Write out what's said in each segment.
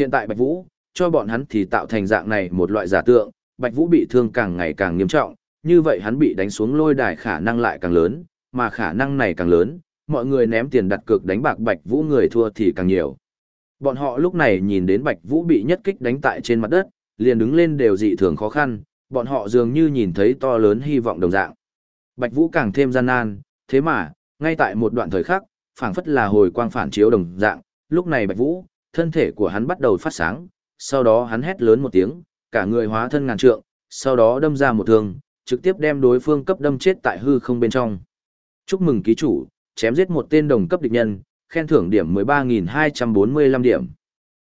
Hiện tại Bạch Vũ, cho bọn hắn thì tạo thành dạng này một loại giả tượng, Bạch Vũ bị thương càng ngày càng nghiêm trọng, như vậy hắn bị đánh xuống lôi đài khả năng lại càng lớn, mà khả năng này càng lớn, mọi người ném tiền đặt cược đánh bạc Bạch Vũ người thua thì càng nhiều. Bọn họ lúc này nhìn đến Bạch Vũ bị nhất kích đánh tại trên mặt đất, liền đứng lên đều dị thường khó khăn, bọn họ dường như nhìn thấy to lớn hy vọng đồng dạng. Bạch Vũ càng thêm gian nan, thế mà, ngay tại một đoạn thời khắc, phảng phất là hồi quang phản chiếu đồng dạng, lúc này Bạch Vũ, thân thể của hắn bắt đầu phát sáng, sau đó hắn hét lớn một tiếng, cả người hóa thân ngàn trượng, sau đó đâm ra một thương, trực tiếp đem đối phương cấp đâm chết tại hư không bên trong. Chúc mừng ký chủ, chém giết một tên đồng cấp địch nhân, khen thưởng điểm 13.245 điểm.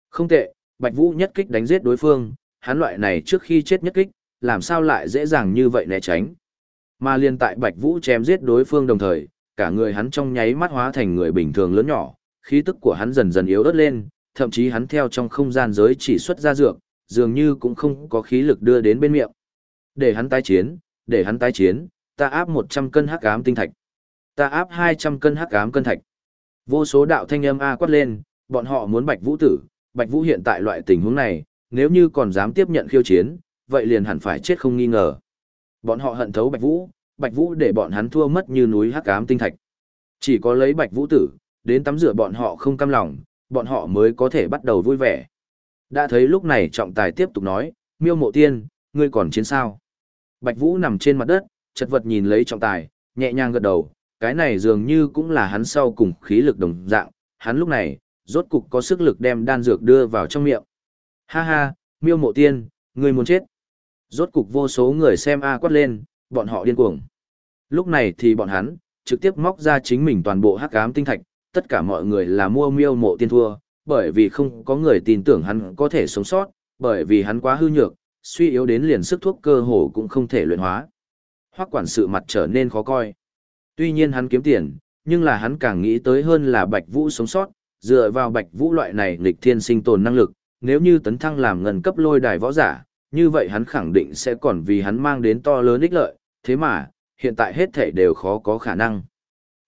Không tệ, Bạch Vũ nhất kích đánh giết đối phương, hắn loại này trước khi chết nhất kích, làm sao lại dễ dàng như vậy né tránh. Mà liên tại Bạch Vũ chém giết đối phương đồng thời, cả người hắn trong nháy mắt hóa thành người bình thường lớn nhỏ, khí tức của hắn dần dần yếu ớt lên, thậm chí hắn theo trong không gian giới chỉ xuất ra dược, dường như cũng không có khí lực đưa đến bên miệng. Để hắn tái chiến, để hắn tái chiến, ta áp 100 cân hắc ám tinh thạch. Ta áp 200 cân hắc ám cân thạch. Vô số đạo thanh âm a quát lên, bọn họ muốn Bạch Vũ tử, Bạch Vũ hiện tại loại tình huống này, nếu như còn dám tiếp nhận khiêu chiến, vậy liền hẳn phải chết không nghi ngờ. Bọn họ hận thấu Bạch Vũ, Bạch Vũ để bọn hắn thua mất như núi hắc ám tinh thạch. Chỉ có lấy Bạch Vũ tử, đến tắm rửa bọn họ không cam lòng, bọn họ mới có thể bắt đầu vui vẻ. Đã thấy lúc này trọng tài tiếp tục nói, miêu mộ tiên, ngươi còn chiến sao? Bạch Vũ nằm trên mặt đất, chật vật nhìn lấy trọng tài, nhẹ nhàng gật đầu, cái này dường như cũng là hắn sau cùng khí lực đồng dạng, hắn lúc này, rốt cục có sức lực đem đan dược đưa vào trong miệng. Ha ha, miêu mộ tiên, ngươi muốn chết. Rốt cục vô số người xem A quát lên, bọn họ điên cuồng. Lúc này thì bọn hắn, trực tiếp móc ra chính mình toàn bộ hắc ám tinh thạch, tất cả mọi người là mua miêu mộ tiên thua, bởi vì không có người tin tưởng hắn có thể sống sót, bởi vì hắn quá hư nhược, suy yếu đến liền sức thuốc cơ hồ cũng không thể luyện hóa. Hoắc quản sự mặt trở nên khó coi. Tuy nhiên hắn kiếm tiền, nhưng là hắn càng nghĩ tới hơn là Bạch Vũ sống sót, dựa vào Bạch Vũ loại này nghịch thiên sinh tồn năng lực, nếu như tấn thăng làm ngân cấp lôi đài võ giả, như vậy hắn khẳng định sẽ còn vì hắn mang đến to lớn ích lợi, thế mà, hiện tại hết thảy đều khó có khả năng.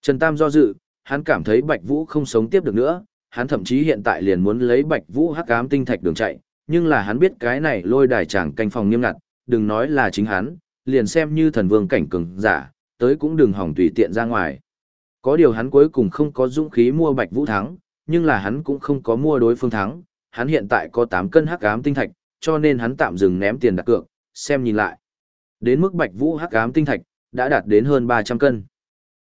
Trần Tam do dự, hắn cảm thấy Bạch Vũ không sống tiếp được nữa, hắn thậm chí hiện tại liền muốn lấy Bạch Vũ hắc ám tinh thạch đường chạy, nhưng là hắn biết cái này lôi đài chẳng canh phòng nghiêm ngặt, đừng nói là chính hắn, liền xem như thần vương cảnh cường giả, tới cũng đừng hỏng tùy tiện ra ngoài. Có điều hắn cuối cùng không có dũng khí mua Bạch Vũ thắng, nhưng là hắn cũng không có mua đối phương thắng, hắn hiện tại có 8 cân hắc ám tinh thạch, cho nên hắn tạm dừng ném tiền đặt cược, xem nhìn lại. Đến mức Bạch Vũ hắc ám tinh thạch đã đạt đến hơn 300 cân.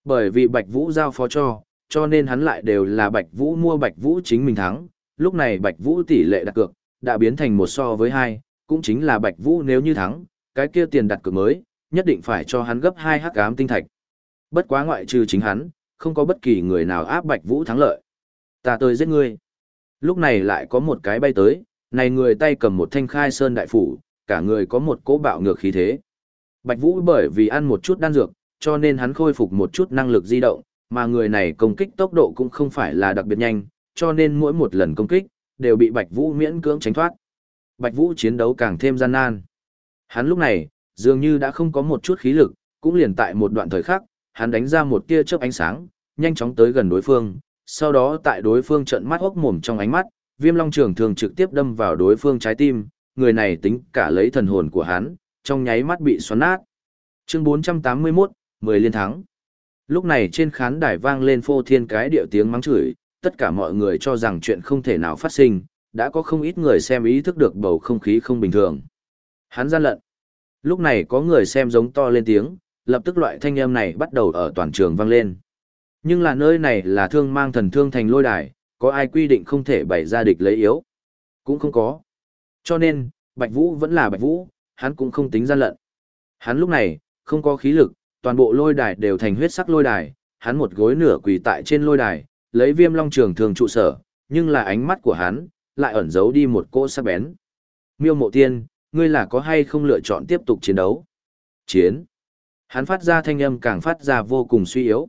Bởi vì Bạch Vũ giao phó cho, cho nên hắn lại đều là Bạch Vũ mua Bạch Vũ chính mình thắng, lúc này Bạch Vũ tỷ lệ đặt cược đã biến thành một so với hai, cũng chính là Bạch Vũ nếu như thắng, cái kia tiền đặt cược mới, nhất định phải cho hắn gấp hai hắc ám tinh thạch. Bất quá ngoại trừ chính hắn, không có bất kỳ người nào áp Bạch Vũ thắng lợi. Ta tới giết ngươi. Lúc này lại có một cái bay tới, này người tay cầm một thanh khai sơn đại phủ, cả người có một cỗ bạo ngược khí thế. Bạch Vũ bởi vì ăn một chút đan dược, cho nên hắn khôi phục một chút năng lực di động, mà người này công kích tốc độ cũng không phải là đặc biệt nhanh, cho nên mỗi một lần công kích, đều bị Bạch Vũ miễn cưỡng tránh thoát. Bạch Vũ chiến đấu càng thêm gian nan. Hắn lúc này, dường như đã không có một chút khí lực, cũng liền tại một đoạn thời khắc, hắn đánh ra một tia chớp ánh sáng, nhanh chóng tới gần đối phương, sau đó tại đối phương trợn mắt hốc mồm trong ánh mắt, Viêm Long Trường thường trực tiếp đâm vào đối phương trái tim, người này tính cả lấy thần hồn của hắn, trong nháy mắt bị xoắn nát. Chương 481, 10 liên thắng. Lúc này trên khán đài vang lên phô thiên cái điệu tiếng mắng chửi, tất cả mọi người cho rằng chuyện không thể nào phát sinh, đã có không ít người xem ý thức được bầu không khí không bình thường. Hắn gian lận. Lúc này có người xem giống to lên tiếng, lập tức loại thanh âm này bắt đầu ở toàn trường vang lên. Nhưng là nơi này là thương mang thần thương thành lôi đài, có ai quy định không thể bày ra địch lấy yếu? Cũng không có. Cho nên, Bạch Vũ vẫn là Bạch Vũ, hắn cũng không tính gian lận. Hắn lúc này, không có khí lực, toàn bộ lôi đài đều thành huyết sắc lôi đài, hắn một gối nửa quỳ tại trên lôi đài, lấy viêm long trường thường trụ sở, nhưng là ánh mắt của hắn, lại ẩn giấu đi một cỗ sắc bén. Miêu mộ tiên, ngươi là có hay không lựa chọn tiếp tục chiến đấu? Chiến. Hắn phát ra thanh âm càng phát ra vô cùng suy yếu.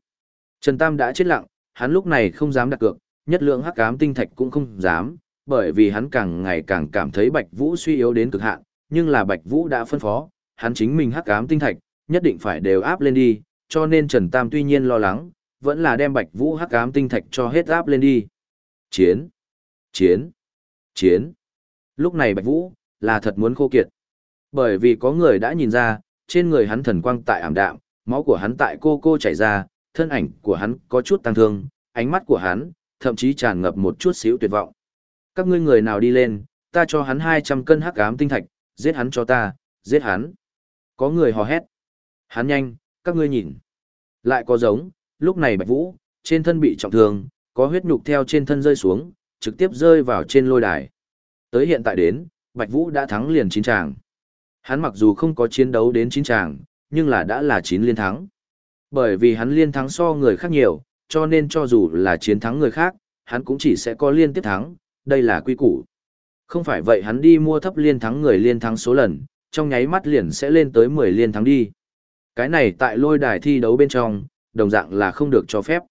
Trần Tam đã chết lặng, hắn lúc này không dám đặt cược, nhất lượng hắc ám tinh thạch cũng không dám, bởi vì hắn càng ngày càng cảm thấy Bạch Vũ suy yếu đến cực hạn, nhưng là Bạch Vũ đã phân phó, hắn chính mình hắc ám tinh thạch, nhất định phải đều áp lên đi, cho nên Trần Tam tuy nhiên lo lắng, vẫn là đem Bạch Vũ hắc ám tinh thạch cho hết áp lên đi. Chiến! Chiến! Chiến! Lúc này Bạch Vũ, là thật muốn khô kiệt. Bởi vì có người đã nhìn ra, trên người hắn thần quang tại ảm đạm, máu của hắn tại cô cô chảy ra, thân ảnh của hắn có chút tăng thương, ánh mắt của hắn, thậm chí tràn ngập một chút xíu tuyệt vọng. Các ngươi người nào đi lên, ta cho hắn 200 cân hắc ám tinh thạch, giết hắn cho ta, giết hắn. Có người hò hét. Hắn nhanh, các ngươi nhìn. Lại có giống, lúc này Bạch Vũ, trên thân bị trọng thương, có huyết nhục theo trên thân rơi xuống, trực tiếp rơi vào trên lôi đài. Tới hiện tại đến, Bạch Vũ đã thắng liền chín tràng. Hắn mặc dù không có chiến đấu đến chín tràng, nhưng là đã là chín liên thắng. Bởi vì hắn liên thắng so người khác nhiều, cho nên cho dù là chiến thắng người khác, hắn cũng chỉ sẽ có liên tiếp thắng, đây là quy củ. Không phải vậy hắn đi mua thấp liên thắng người liên thắng số lần, trong nháy mắt liền sẽ lên tới 10 liên thắng đi. Cái này tại lôi đài thi đấu bên trong, đồng dạng là không được cho phép.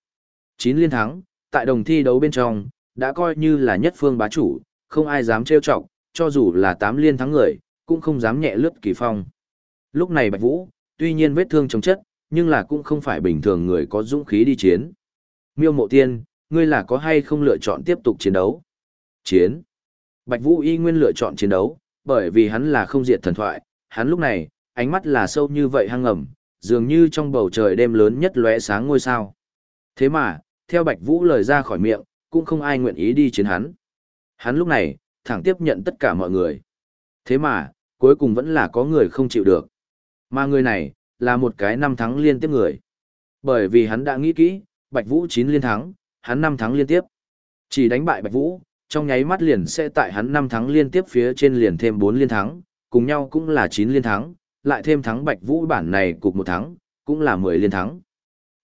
9 liên thắng, tại đồng thi đấu bên trong, đã coi như là nhất phương bá chủ, không ai dám trêu chọc, cho dù là 8 liên thắng người, cũng không dám nhẹ lướt kỳ phong. Lúc này Bạch Vũ, tuy nhiên vết thương chống chất, nhưng là cũng không phải bình thường người có dũng khí đi chiến. Miêu Mộ Tiên, ngươi là có hay không lựa chọn tiếp tục chiến đấu? Chiến. Bạch Vũ y nguyên lựa chọn chiến đấu, bởi vì hắn là không diệt thần thoại, hắn lúc này, ánh mắt là sâu như vậy hăng ngầm, dường như trong bầu trời đêm lớn nhất lóe sáng ngôi sao. Thế mà, theo Bạch Vũ lời ra khỏi miệng, cũng không ai nguyện ý đi chiến hắn. Hắn lúc này, thẳng tiếp nhận tất cả mọi người. Thế mà, cuối cùng vẫn là có người không chịu được. Mà người này, là một cái năm thắng liên tiếp người. Bởi vì hắn đã nghĩ kỹ, Bạch Vũ 9 liên thắng, hắn 5 thắng liên tiếp. Chỉ đánh bại Bạch Vũ, trong nháy mắt liền sẽ tại hắn 5 thắng liên tiếp phía trên liền thêm 4 liên thắng, cùng nhau cũng là 9 liên thắng, lại thêm thắng Bạch Vũ bản này cục một thắng, cũng là 10 liên thắng.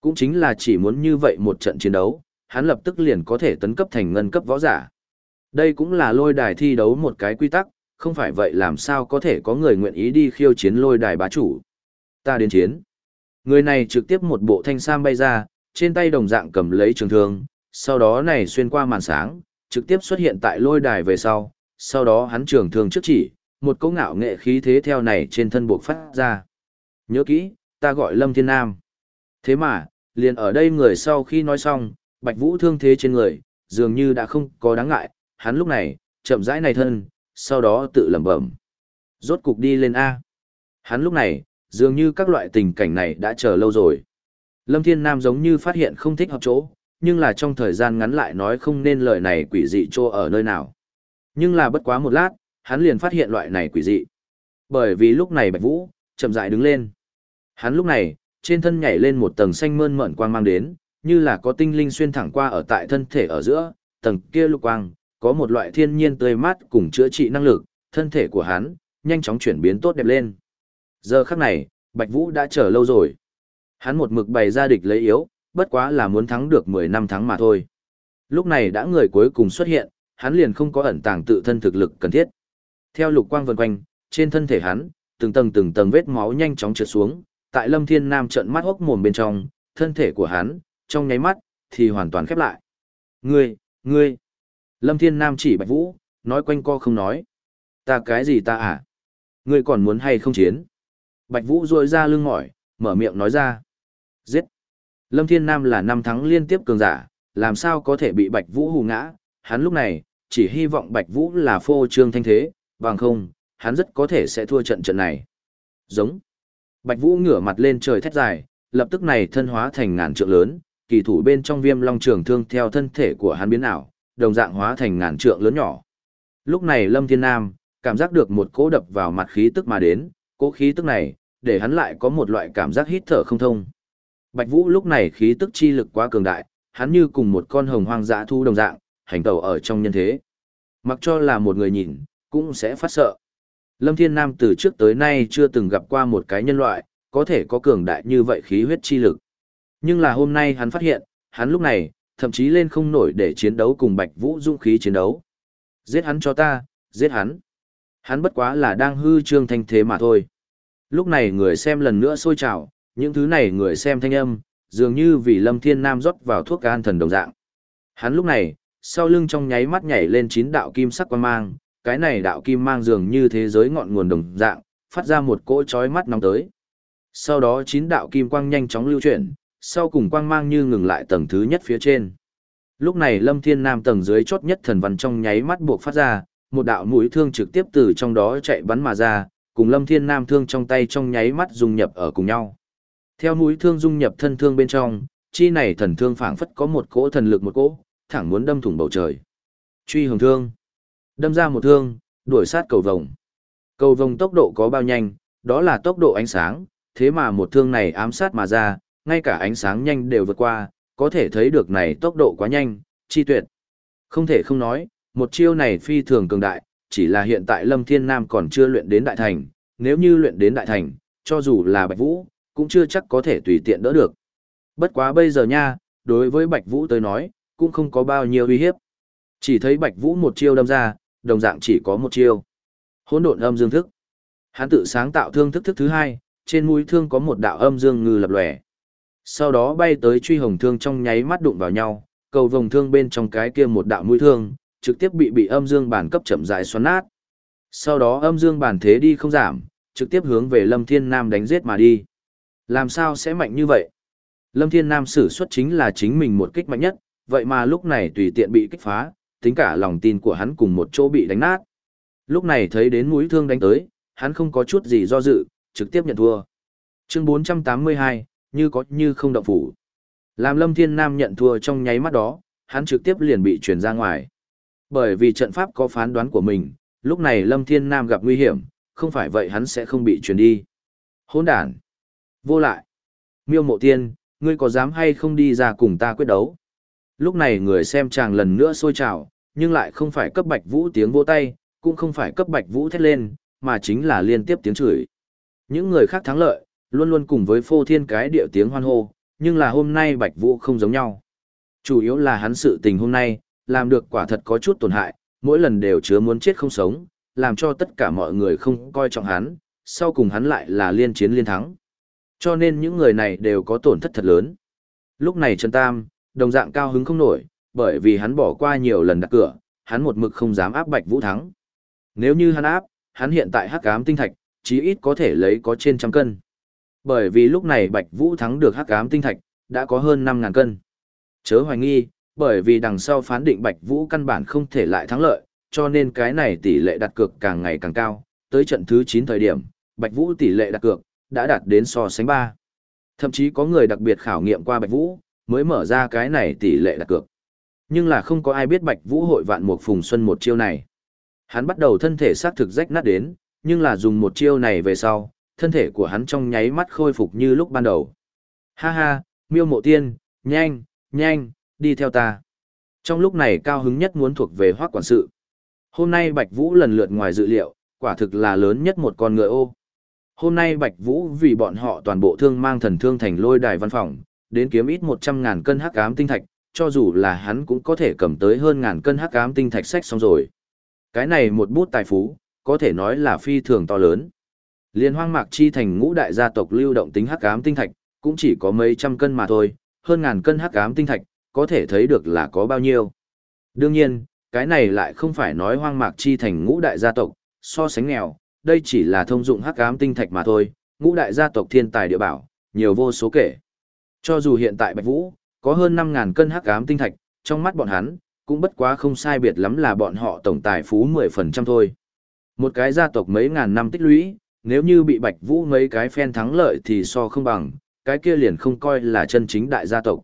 Cũng chính là chỉ muốn như vậy một trận chiến đấu, hắn lập tức liền có thể tấn cấp thành ngân cấp võ giả. Đây cũng là lôi đài thi đấu một cái quy tắc, không phải vậy làm sao có thể có người nguyện ý đi khiêu chiến lôi đài bá chủ. Ta đến chiến. Người này trực tiếp một bộ thanh sam bay ra, trên tay đồng dạng cầm lấy trường thương, sau đó này xuyên qua màn sáng, trực tiếp xuất hiện tại lôi đài về sau, sau đó hắn trường thương trước chỉ, một cỗ ngạo nghệ khí thế theo này trên thân buộc phát ra. Nhớ kỹ, ta gọi Lâm Thiên Nam. Thế mà, liền ở đây người sau khi nói xong, Bạch Vũ thương thế trên người, dường như đã không có đáng ngại, hắn lúc này, chậm rãi này thân, sau đó tự lẩm bẩm. Rốt cục đi lên A. Hắn lúc này, dường như các loại tình cảnh này đã chờ lâu rồi. Lâm Thiên Nam giống như phát hiện không thích hợp chỗ, nhưng là trong thời gian ngắn lại nói không nên lời này quỷ dị chỗ ở nơi nào. Nhưng là bất quá một lát, hắn liền phát hiện loại này quỷ dị. Bởi vì lúc này Bạch Vũ, chậm rãi đứng lên. Hắn lúc này, trên thân nhảy lên một tầng xanh mơn mởn quang mang đến, như là có tinh linh xuyên thẳng qua ở tại thân thể ở giữa, tầng kia lục quang, có một loại thiên nhiên tươi mát cùng chữa trị năng lực, thân thể của hắn, nhanh chóng chuyển biến tốt đẹp lên. Giờ khắc này, Bạch Vũ đã chờ lâu rồi. Hắn một mực bày ra địch lấy yếu, bất quá là muốn thắng được 10 năm thắng mà thôi. Lúc này đã người cuối cùng xuất hiện, hắn liền không có ẩn tàng tự thân thực lực cần thiết. Theo lục quang vần quanh, trên thân thể hắn, từng tầng từng tầng vết máu nhanh chóng trượt xuống, tại Lâm Thiên Nam trợn mắt hốc mồm bên trong, thân thể của hắn, trong nháy mắt, thì hoàn toàn khép lại. Ngươi, ngươi. Lâm Thiên Nam chỉ Bạch Vũ, nói quanh co không nói. Ta cái gì ta à? Ngươi còn muốn hay không chiến? Bạch Vũ rôi ra lưng mỏi, mở miệng nói ra. Giết. Lâm Thiên Nam là năm thắng liên tiếp cường giả, làm sao có thể bị Bạch Vũ hù ngã, hắn lúc này, chỉ hy vọng Bạch Vũ là phô trương thanh thế, bằng không, hắn rất có thể sẽ thua trận trận này. Giống. Bạch Vũ ngửa mặt lên trời thét dài, lập tức này thân hóa thành ngàn trượng lớn, kỳ thủ bên trong viêm long trường thương theo thân thể của hắn biến ảo, đồng dạng hóa thành ngàn trượng lớn nhỏ. Lúc này Lâm Thiên Nam, cảm giác được một cỗ đập vào mặt khí tức mà đến, cỗ khí tức này, để hắn lại có một loại cảm giác hít thở không thông. Bạch Vũ lúc này khí tức chi lực quá cường đại, hắn như cùng một con hồng hoang dã thu đồng dạng, hành tẩu ở trong nhân thế. Mặc cho là một người nhìn, cũng sẽ phát sợ. Lâm Thiên Nam từ trước tới nay chưa từng gặp qua một cái nhân loại, có thể có cường đại như vậy khí huyết chi lực. Nhưng là hôm nay hắn phát hiện, hắn lúc này, thậm chí lên không nổi để chiến đấu cùng Bạch Vũ dũng khí chiến đấu. Giết hắn cho ta, giết hắn. Hắn bất quá là đang hư trương thanh thế mà thôi. Lúc này người xem lần nữa sôi trào, những thứ này người xem thanh âm, dường như vì Lâm Thiên Nam rót vào thuốc an thần đồng dạng. Hắn lúc này, sau lưng trong nháy mắt nhảy lên chín đạo kim sắc quan mang, cái này đạo kim mang dường như thế giới ngọn nguồn đồng dạng, phát ra một cỗ chói mắt nóng tới. Sau đó chín đạo kim quang nhanh chóng lưu chuyển, sau cùng quang mang như ngừng lại tầng thứ nhất phía trên. Lúc này Lâm Thiên Nam tầng dưới chốt nhất thần văn trong nháy mắt buộc phát ra, một đạo mũi thương trực tiếp từ trong đó chạy bắn mà ra, cùng Lâm Thiên Nam thương trong tay trong nháy mắt dung nhập ở cùng nhau. Theo mũi thương dung nhập thân thương bên trong, chi này thần thương phảng phất có một cỗ thần lực một cỗ, thẳng muốn đâm thủng bầu trời. Truy hồng thương. Đâm ra một thương, đuổi sát cầu vồng. Cầu vồng tốc độ có bao nhanh, đó là tốc độ ánh sáng, thế mà một thương này ám sát mà ra, ngay cả ánh sáng nhanh đều vượt qua, có thể thấy được này tốc độ quá nhanh, chi tuyệt. Không thể không nói, một chiêu này phi thường cường đại, chỉ là hiện tại Lâm Thiên Nam còn chưa luyện đến đại thành, nếu như luyện đến đại thành, cho dù là Bạch Vũ, cũng chưa chắc có thể tùy tiện đỡ được. Bất quá bây giờ nha, đối với Bạch Vũ tới nói, cũng không có bao nhiêu uy hiếp. Chỉ thấy Bạch Vũ một chiêu đâm ra, đồng dạng chỉ có một chiêu. Hỗn độn âm dương thức. Hắn tự sáng tạo thương thức thức thứ hai, trên mũi thương có một đạo âm dương ngư lập lòe. Sau đó bay tới truy hồng thương trong nháy mắt đụng vào nhau, cầu vồng thương bên trong cái kia một đạo mũi thương, trực tiếp bị bị âm dương bản cấp chậm rãi xoắn nát. Sau đó âm dương bản thế đi không giảm, trực tiếp hướng về Lâm Thiên Nam đánh giết mà đi. Làm sao sẽ mạnh như vậy? Lâm Thiên Nam sử xuất chính là chính mình một kích mạnh nhất, vậy mà lúc này tùy tiện bị kích phá, tính cả lòng tin của hắn cùng một chỗ bị đánh nát. Lúc này thấy đến mũi thương đánh tới, hắn không có chút gì do dự, trực tiếp nhận thua. Chương 482, như có như không động phủ. Làm Lâm Thiên Nam nhận thua trong nháy mắt đó, hắn trực tiếp liền bị chuyển ra ngoài. Bởi vì trận pháp có phán đoán của mình, lúc này Lâm Thiên Nam gặp nguy hiểm, không phải vậy hắn sẽ không bị chuyển đi. Hỗn đản. Vô lại. Miêu mộ tiên, ngươi có dám hay không đi ra cùng ta quyết đấu? Lúc này người xem chàng lần nữa sôi trào, nhưng lại không phải cấp bạch vũ tiếng vỗ tay, cũng không phải cấp bạch vũ thét lên, mà chính là liên tiếp tiếng chửi. Những người khác thắng lợi, luôn luôn cùng với phô thiên cái điệu tiếng hoan hô, nhưng là hôm nay bạch vũ không giống nhau. Chủ yếu là hắn sự tình hôm nay, làm được quả thật có chút tổn hại, mỗi lần đều chứa muốn chết không sống, làm cho tất cả mọi người không coi trọng hắn, sau cùng hắn lại là liên chiến liên thắng. Cho nên những người này đều có tổn thất thật lớn. Lúc này Trần Tam, đồng dạng cao hứng không nổi, bởi vì hắn bỏ qua nhiều lần đặt cửa, hắn một mực không dám áp Bạch Vũ thắng. Nếu như hắn áp, hắn hiện tại hắc ám tinh thạch, chí ít có thể lấy có trên trăm cân. Bởi vì lúc này Bạch Vũ thắng được hắc ám tinh thạch, đã có hơn 5.000 cân. Chớ hoài nghi, bởi vì đằng sau phán định Bạch Vũ căn bản không thể lại thắng lợi, cho nên cái này tỷ lệ đặt cược càng ngày càng cao, tới trận thứ 9 thời điểm, Bạch Vũ tỷ lệ đặt cược đã đạt đến so sánh 3. Thậm chí có người đặc biệt khảo nghiệm qua Bạch Vũ, mới mở ra cái này tỷ lệ đặt cược. Nhưng là không có ai biết Bạch Vũ hội vạn mục phùng xuân một chiêu này. Hắn bắt đầu thân thể xác thực rách nát đến, nhưng là dùng một chiêu này về sau, thân thể của hắn trong nháy mắt khôi phục như lúc ban đầu. Ha ha, miêu mộ tiên, nhanh, nhanh, đi theo ta. Trong lúc này cao hứng nhất muốn thuộc về hoác quản sự. Hôm nay Bạch Vũ lần lượt ngoài dự liệu, quả thực là lớn nhất một con ngựa ô. Hôm nay Bạch Vũ vì bọn họ toàn bộ thương mang thần thương thành lôi đài văn phòng, đến kiếm ít 100 ngàn cân hắc ám tinh thạch, cho dù là hắn cũng có thể cầm tới hơn ngàn cân hắc ám tinh thạch sách xong rồi. Cái này một bút tài phú, có thể nói là phi thường to lớn. Liên hoang mạc chi thành ngũ đại gia tộc lưu động tính hắc ám tinh thạch, cũng chỉ có mấy trăm cân mà thôi, hơn ngàn cân hắc ám tinh thạch, có thể thấy được là có bao nhiêu. Đương nhiên, cái này lại không phải nói hoang mạc chi thành ngũ đại gia tộc, so sánh nghèo, đây chỉ là thông dụng hắc ám tinh thạch mà thôi, ngũ đại gia tộc thiên tài địa bảo, nhiều vô số kể. Cho dù hiện tại Bạch Vũ, có hơn 5.000 cân hắc ám tinh thạch, trong mắt bọn hắn, cũng bất quá không sai biệt lắm là bọn họ tổng tài phú 10% thôi. Một cái gia tộc mấy ngàn năm tích lũy, nếu như bị Bạch Vũ mấy cái phen thắng lợi thì so không bằng, cái kia liền không coi là chân chính đại gia tộc.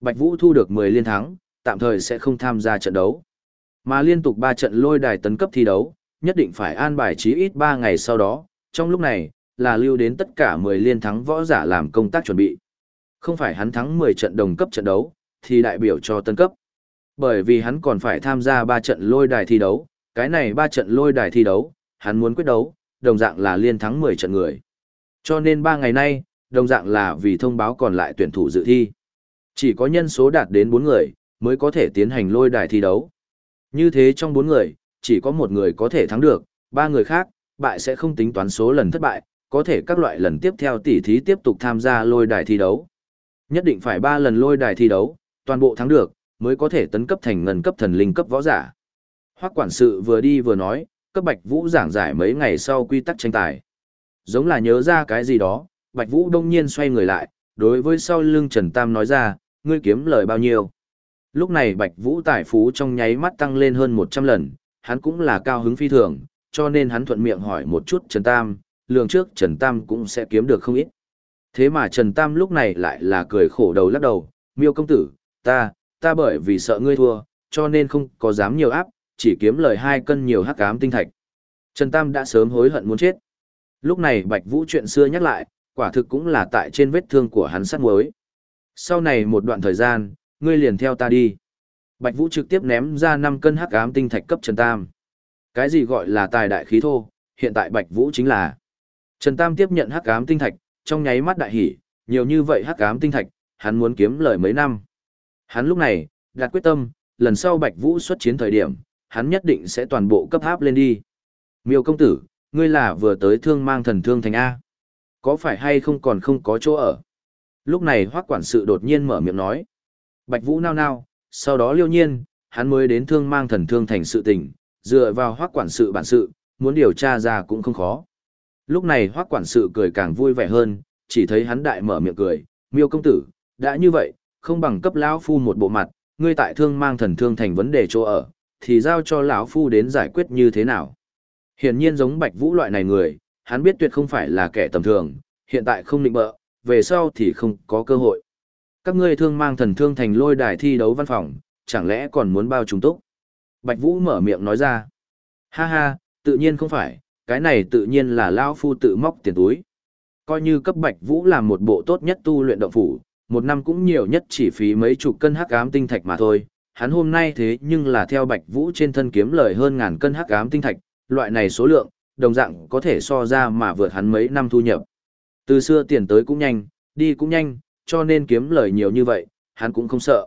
Bạch Vũ thu được 10 liên thắng, tạm thời sẽ không tham gia trận đấu. Mà liên tục 3 trận lôi đài tấn cấp thi đấu, nhất định phải an bài chí ít 3 ngày sau đó, trong lúc này, là lưu đến tất cả 10 liên thắng võ giả làm công tác chuẩn bị. Không phải hắn thắng 10 trận đồng cấp trận đấu, thì đại biểu cho tân cấp. Bởi vì hắn còn phải tham gia 3 trận lôi đài thi đấu, cái này 3 trận lôi đài thi đấu, hắn muốn quyết đấu, đồng dạng là liên thắng 10 trận người. Cho nên 3 ngày nay, đồng dạng là vì thông báo còn lại tuyển thủ dự thi. Chỉ có nhân số đạt đến 4 người, mới có thể tiến hành lôi đài thi đấu. Như thế trong 4 người, chỉ có một người có thể thắng được, ba người khác, bại sẽ không tính toán số lần thất bại, có thể các loại lần tiếp theo tỉ thí tiếp tục tham gia lôi đài thi đấu. Nhất định phải ba lần lôi đài thi đấu, toàn bộ thắng được, mới có thể tấn cấp thành ngân cấp thần linh cấp võ giả. Hoắc quản sự vừa đi vừa nói, cấp Bạch Vũ giảng giải mấy ngày sau quy tắc tranh tài. Giống là nhớ ra cái gì đó, Bạch Vũ đông nhiên xoay người lại, đối với sau lưng Trần Tam nói ra, ngươi kiếm lời bao nhiêu. Lúc này Bạch Vũ tài phú trong nháy mắt tăng lên hơn 100 lần, hắn cũng là cao hứng phi thường, cho nên hắn thuận miệng hỏi một chút Trần Tam, lường trước Trần Tam cũng sẽ kiếm được không ít. Thế mà Trần Tam lúc này lại là cười khổ đầu lắc đầu, miêu công tử, ta, ta bởi vì sợ ngươi thua, cho nên không có dám nhiều áp, chỉ kiếm lời hai cân nhiều hắc ám tinh thạch. Trần Tam đã sớm hối hận muốn chết. Lúc này Bạch Vũ chuyện xưa nhắc lại, quả thực cũng là tại trên vết thương của hắn sát muối. Sau này một đoạn thời gian, ngươi liền theo ta đi. Bạch Vũ trực tiếp ném ra 5 cân hắc ám tinh thạch cấp Trần Tam. Cái gì gọi là tài đại khí thô, hiện tại Bạch Vũ chính là. Trần Tam tiếp nhận hắc ám tinh thạch, trong nháy mắt đại hỉ, nhiều như vậy hắc ám tinh thạch, hắn muốn kiếm lời mấy năm. Hắn lúc này, đặt quyết tâm, lần sau Bạch Vũ xuất chiến thời điểm, hắn nhất định sẽ toàn bộ cấp áp lên đi. Miêu công tử, ngươi là vừa tới thương mang thần thương thành A. Có phải hay không còn không có chỗ ở? Lúc này hoác quản sự đột nhiên mở miệng nói. Bạch Vũ nao nao, sau đó liêu nhiên, hắn mới đến thương mang thần thương thành sự tình, dựa vào hoác quản sự bản sự, muốn điều tra ra cũng không khó. Lúc này hoác quản sự cười càng vui vẻ hơn, chỉ thấy hắn đại mở miệng cười, miêu công tử, đã như vậy, không bằng cấp lão phu một bộ mặt, ngươi tại thương mang thần thương thành vấn đề chỗ ở, thì giao cho lão phu đến giải quyết như thế nào. Hiển nhiên giống Bạch Vũ loại này người, hắn biết tuyệt không phải là kẻ tầm thường, hiện tại không định bợ, về sau thì không có cơ hội. Các ngươi thương mang thần thương thành lôi đài thi đấu văn phòng, chẳng lẽ còn muốn bao trùng túc? Bạch Vũ mở miệng nói ra. Ha ha, tự nhiên không phải, cái này tự nhiên là Lao Phu tự móc tiền túi. Coi như cấp Bạch Vũ làm một bộ tốt nhất tu luyện động phủ, một năm cũng nhiều nhất chỉ phí mấy chục cân hắc ám tinh thạch mà thôi. Hắn hôm nay thế nhưng là theo Bạch Vũ trên thân kiếm lời hơn ngàn cân hắc ám tinh thạch, loại này số lượng, đồng dạng có thể so ra mà vượt hắn mấy năm thu nhập. Từ xưa tiền tới cũng nhanh, đi cũng nhanh, cho nên kiếm lời nhiều như vậy, hắn cũng không sợ.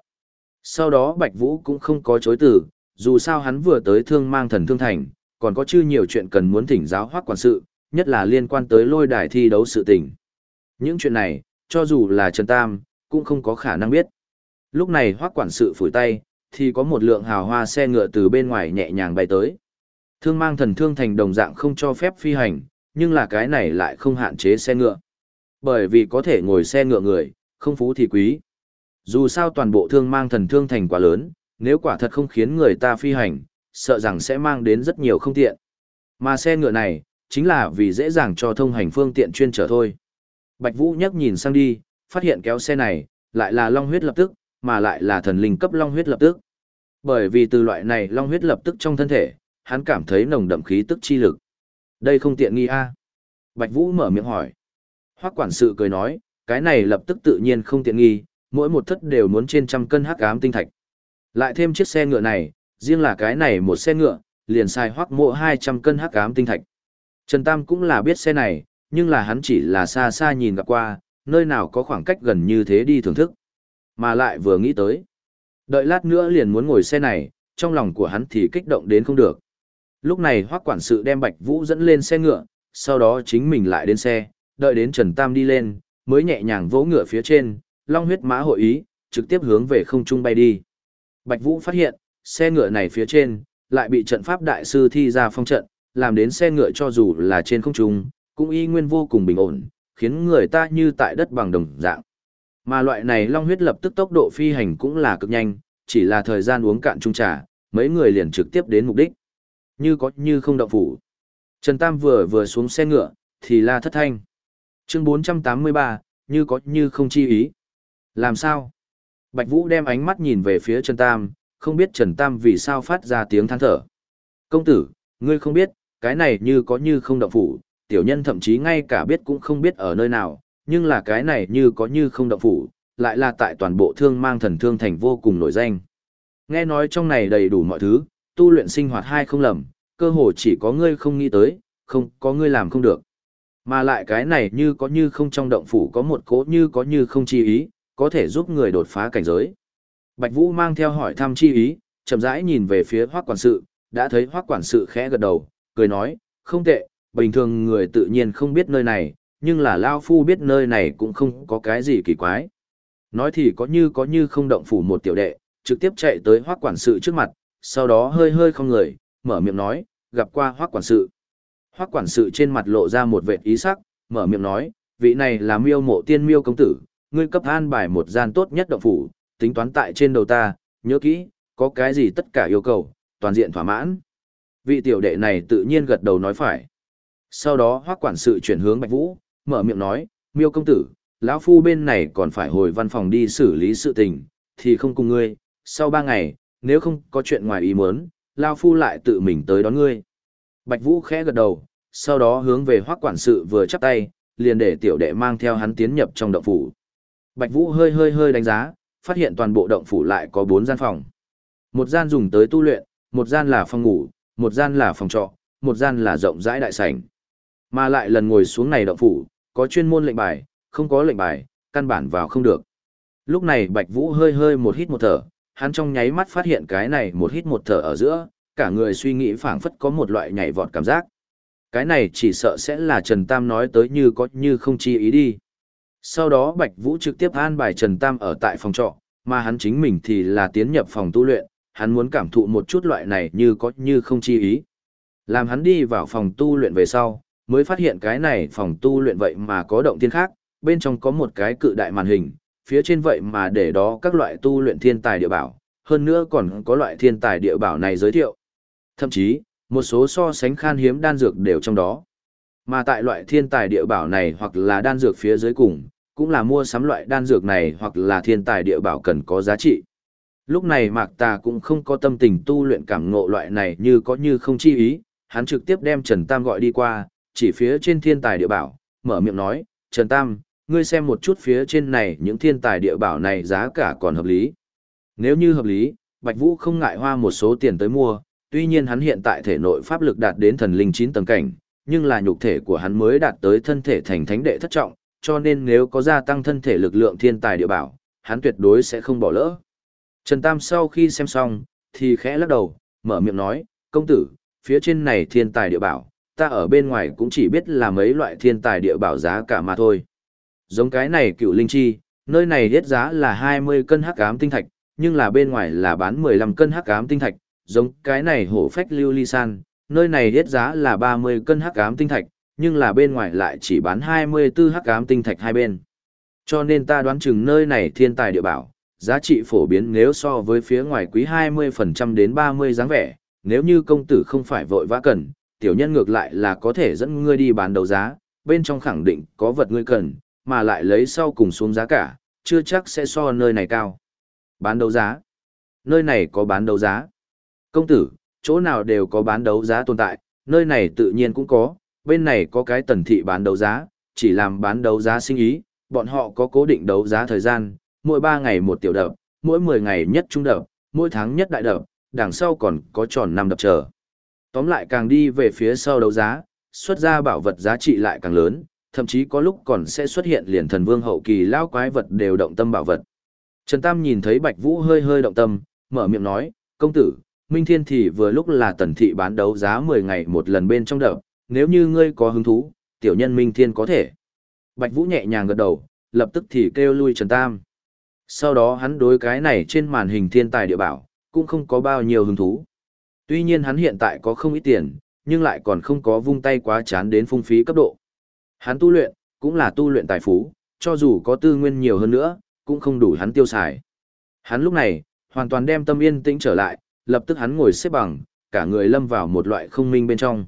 Sau đó Bạch Vũ cũng không có chối từ, dù sao hắn vừa tới thương mang thần thương thành, còn có chư nhiều chuyện cần muốn thỉnh giáo hoác quản sự, nhất là liên quan tới lôi đài thi đấu sự tình. Những chuyện này, cho dù là Trần Tam, cũng không có khả năng biết. Lúc này hoác quản sự phủi tay, thì có một lượng hào hoa xe ngựa từ bên ngoài nhẹ nhàng bay tới. Thương mang thần thương thành đồng dạng không cho phép phi hành, nhưng là cái này lại không hạn chế xe ngựa. Bởi vì có thể ngồi xe ngựa người, không phú thì quý. Dù sao toàn bộ thương mang thần thương thành quá lớn, nếu quả thật không khiến người ta phi hành, sợ rằng sẽ mang đến rất nhiều không tiện. Mà xe ngựa này, chính là vì dễ dàng cho thông hành phương tiện chuyên trở thôi. Bạch Vũ nhấc nhìn sang đi, phát hiện kéo xe này, lại là long huyết lập tức, mà lại là thần linh cấp long huyết lập tức. Bởi vì từ loại này long huyết lập tức trong thân thể, hắn cảm thấy nồng đậm khí tức chi lực. Đây không tiện nghi a Bạch Vũ mở miệng hỏi. Hoác quản sự cười nói, cái này lập tức tự nhiên không tiện nghi, mỗi một thất đều muốn trên trăm cân hắc ám tinh thạch. Lại thêm chiếc xe ngựa này, riêng là cái này một xe ngựa, liền sai hoắc mộ 200 cân hắc ám tinh thạch. Trần Tam cũng là biết xe này, nhưng là hắn chỉ là xa xa nhìn gặp qua, nơi nào có khoảng cách gần như thế đi thưởng thức. Mà lại vừa nghĩ tới. Đợi lát nữa liền muốn ngồi xe này, trong lòng của hắn thì kích động đến không được. Lúc này hoắc quản sự đem Bạch Vũ dẫn lên xe ngựa, sau đó chính mình lại đến xe, đợi đến Trần Tam đi lên, mới nhẹ nhàng vỗ ngựa phía trên, long huyết mã hội ý, trực tiếp hướng về không trung bay đi. Bạch Vũ phát hiện, xe ngựa này phía trên, lại bị trận pháp đại sư thi ra phong trận, làm đến xe ngựa cho dù là trên không trung, cũng y nguyên vô cùng bình ổn, khiến người ta như tại đất bằng đồng dạng. Mà loại này long huyết lập tức tốc độ phi hành cũng là cực nhanh, chỉ là thời gian uống cạn chung trà, mấy người liền trực tiếp đến mục đích. Như có như không động phủ. Trần Tam vừa vừa xuống xe ngựa, thì la thất thanh. Chương 483, như có như không chi ý. Làm sao? Bạch Vũ đem ánh mắt nhìn về phía Trần Tam, không biết Trần Tam vì sao phát ra tiếng than thở. Công tử, ngươi không biết, cái này như có như không động phủ, tiểu nhân thậm chí ngay cả biết cũng không biết ở nơi nào, nhưng là cái này như có như không động phủ, lại là tại toàn bộ thương mang thần thương thành vô cùng nổi danh. Nghe nói trong này đầy đủ mọi thứ, tu luyện sinh hoạt hai không lầm, cơ hồ chỉ có ngươi không nghĩ tới, không có ngươi làm không được. Mà lại cái này như có như không trong động phủ có một cố như có như không chi ý, có thể giúp người đột phá cảnh giới. Bạch Vũ mang theo hỏi thăm chi ý, chậm rãi nhìn về phía Hoắc quản sự, đã thấy Hoắc quản sự khẽ gật đầu, cười nói, không tệ, bình thường người tự nhiên không biết nơi này, nhưng là Lão Phu biết nơi này cũng không có cái gì kỳ quái. Nói thì có như có như không động phủ một tiểu đệ, trực tiếp chạy tới Hoắc quản sự trước mặt, sau đó hơi hơi không người, mở miệng nói, gặp qua Hoắc quản sự. Hoắc quản sự trên mặt lộ ra một vệt ý sắc, mở miệng nói, vị này là miêu mộ tiên miêu công tử, ngươi cấp an bài một gian tốt nhất động phủ, tính toán tại trên đầu ta, nhớ kỹ, có cái gì tất cả yêu cầu, toàn diện thỏa mãn. Vị tiểu đệ này tự nhiên gật đầu nói phải. Sau đó hoác quản sự chuyển hướng Bạch Vũ, mở miệng nói, miêu công tử, lão phu bên này còn phải hồi văn phòng đi xử lý sự tình, thì không cùng ngươi, sau ba ngày, nếu không có chuyện ngoài ý muốn, lão phu lại tự mình tới đón ngươi. Bạch Vũ khẽ gật đầu, sau đó hướng về hoác quản sự vừa chắp tay, liền để tiểu đệ mang theo hắn tiến nhập trong động phủ. Bạch Vũ hơi hơi hơi đánh giá, phát hiện toàn bộ động phủ lại có bốn gian phòng. Một gian dùng tới tu luyện, một gian là phòng ngủ, một gian là phòng trọ, một gian là rộng rãi đại sảnh. Mà lại lần ngồi xuống này động phủ, có chuyên môn lệnh bài, không có lệnh bài, căn bản vào không được. Lúc này Bạch Vũ hơi hơi một hít một thở, hắn trong nháy mắt phát hiện cái này một hít một thở ở giữa, cả người suy nghĩ phảng phất có một loại nhảy vọt cảm giác. Cái này chỉ sợ sẽ là Trần Tam nói tới như có như không chi ý đi. Sau đó Bạch Vũ trực tiếp an bài Trần Tam ở tại phòng trọ, mà hắn chính mình thì là tiến nhập phòng tu luyện, hắn muốn cảm thụ một chút loại này như có như không chi ý. Làm hắn đi vào phòng tu luyện về sau, mới phát hiện cái này phòng tu luyện vậy mà có động thiên khác, bên trong có một cái cự đại màn hình, phía trên vậy mà để đó các loại tu luyện thiên tài địa bảo, hơn nữa còn có loại thiên tài địa bảo này giới thiệu. Thậm chí, một số so sánh khan hiếm đan dược đều trong đó. Mà tại loại thiên tài địa bảo này hoặc là đan dược phía dưới cùng, cũng là mua sắm loại đan dược này hoặc là thiên tài địa bảo cần có giá trị. Lúc này Mạc Tà cũng không có tâm tình tu luyện cảm ngộ loại này như có như không chi ý, hắn trực tiếp đem Trần Tam gọi đi qua, chỉ phía trên thiên tài địa bảo, mở miệng nói, Trần Tam, ngươi xem một chút phía trên này những thiên tài địa bảo này giá cả còn hợp lý. Nếu như hợp lý, Bạch Vũ không ngại hoa một số tiền tới mua, tuy nhiên hắn hiện tại thể nội pháp lực đạt đến thần linh 9 tầng cảnh, nhưng là nhục thể của hắn mới đạt tới thân thể thành thánh đệ thất trọng, cho nên nếu có gia tăng thân thể lực lượng thiên tài địa bảo, hắn tuyệt đối sẽ không bỏ lỡ. Trần Tam sau khi xem xong, thì khẽ lắc đầu, mở miệng nói, công tử, phía trên này thiên tài địa bảo, ta ở bên ngoài cũng chỉ biết là mấy loại thiên tài địa bảo giá cả mà thôi. Giống cái này cựu linh chi, nơi này hết giá là 20 cân hắc ám tinh thạch, nhưng là bên ngoài là bán 15 cân hắc ám tinh thạch, giống cái này hổ phách lưu ly san, nơi này hết giá là 30 cân hắc ám tinh thạch, nhưng là bên ngoài lại chỉ bán 24 hắc ám tinh thạch hai bên. Cho nên ta đoán chừng nơi này thiên tài địa bảo, giá trị phổ biến nếu so với phía ngoài quý 20% đến 30 dáng vẻ, nếu như công tử không phải vội vã cần, tiểu nhân ngược lại là có thể dẫn ngươi đi bán đấu giá, bên trong khẳng định có vật ngươi cần, mà lại lấy sau cùng xuống giá cả, chưa chắc sẽ so nơi này cao. Bán đấu giá. Nơi này có bán đấu giá. Công tử, chỗ nào đều có bán đấu giá tồn tại, nơi này tự nhiên cũng có, bên này có cái tần thị bán đấu giá, chỉ làm bán đấu giá sinh ý, bọn họ có cố định đấu giá thời gian, mỗi 3 ngày một tiểu đập, mỗi 10 ngày nhất trung đập, mỗi tháng nhất đại đập, đằng sau còn có tròn năm đập chờ. Tóm lại càng đi về phía sau đấu giá, xuất ra bảo vật giá trị lại càng lớn, thậm chí có lúc còn sẽ xuất hiện liền thần vương hậu kỳ lao quái vật đều động tâm bảo vật. Trần Tam nhìn thấy Bạch Vũ hơi hơi động tâm, mở miệng nói, công tử, Minh Thiên thị vừa lúc là tần thị bán đấu giá 10 ngày một lần bên trong đợt, nếu như ngươi có hứng thú, tiểu nhân Minh Thiên có thể. Bạch Vũ nhẹ nhàng gật đầu, lập tức thì kêu lui Trần Tam. Sau đó hắn đối cái này trên màn hình thiên tài địa bảo, cũng không có bao nhiêu hứng thú. Tuy nhiên hắn hiện tại có không ít tiền, nhưng lại còn không có vung tay quá chán đến phung phí cấp độ. Hắn tu luyện, cũng là tu luyện tài phú, cho dù có tư nguyên nhiều hơn nữa, cũng không đủ hắn tiêu xài. Hắn lúc này, hoàn toàn đem tâm yên tĩnh trở lại, lập tức hắn ngồi xếp bằng, cả người lâm vào một loại không minh bên trong.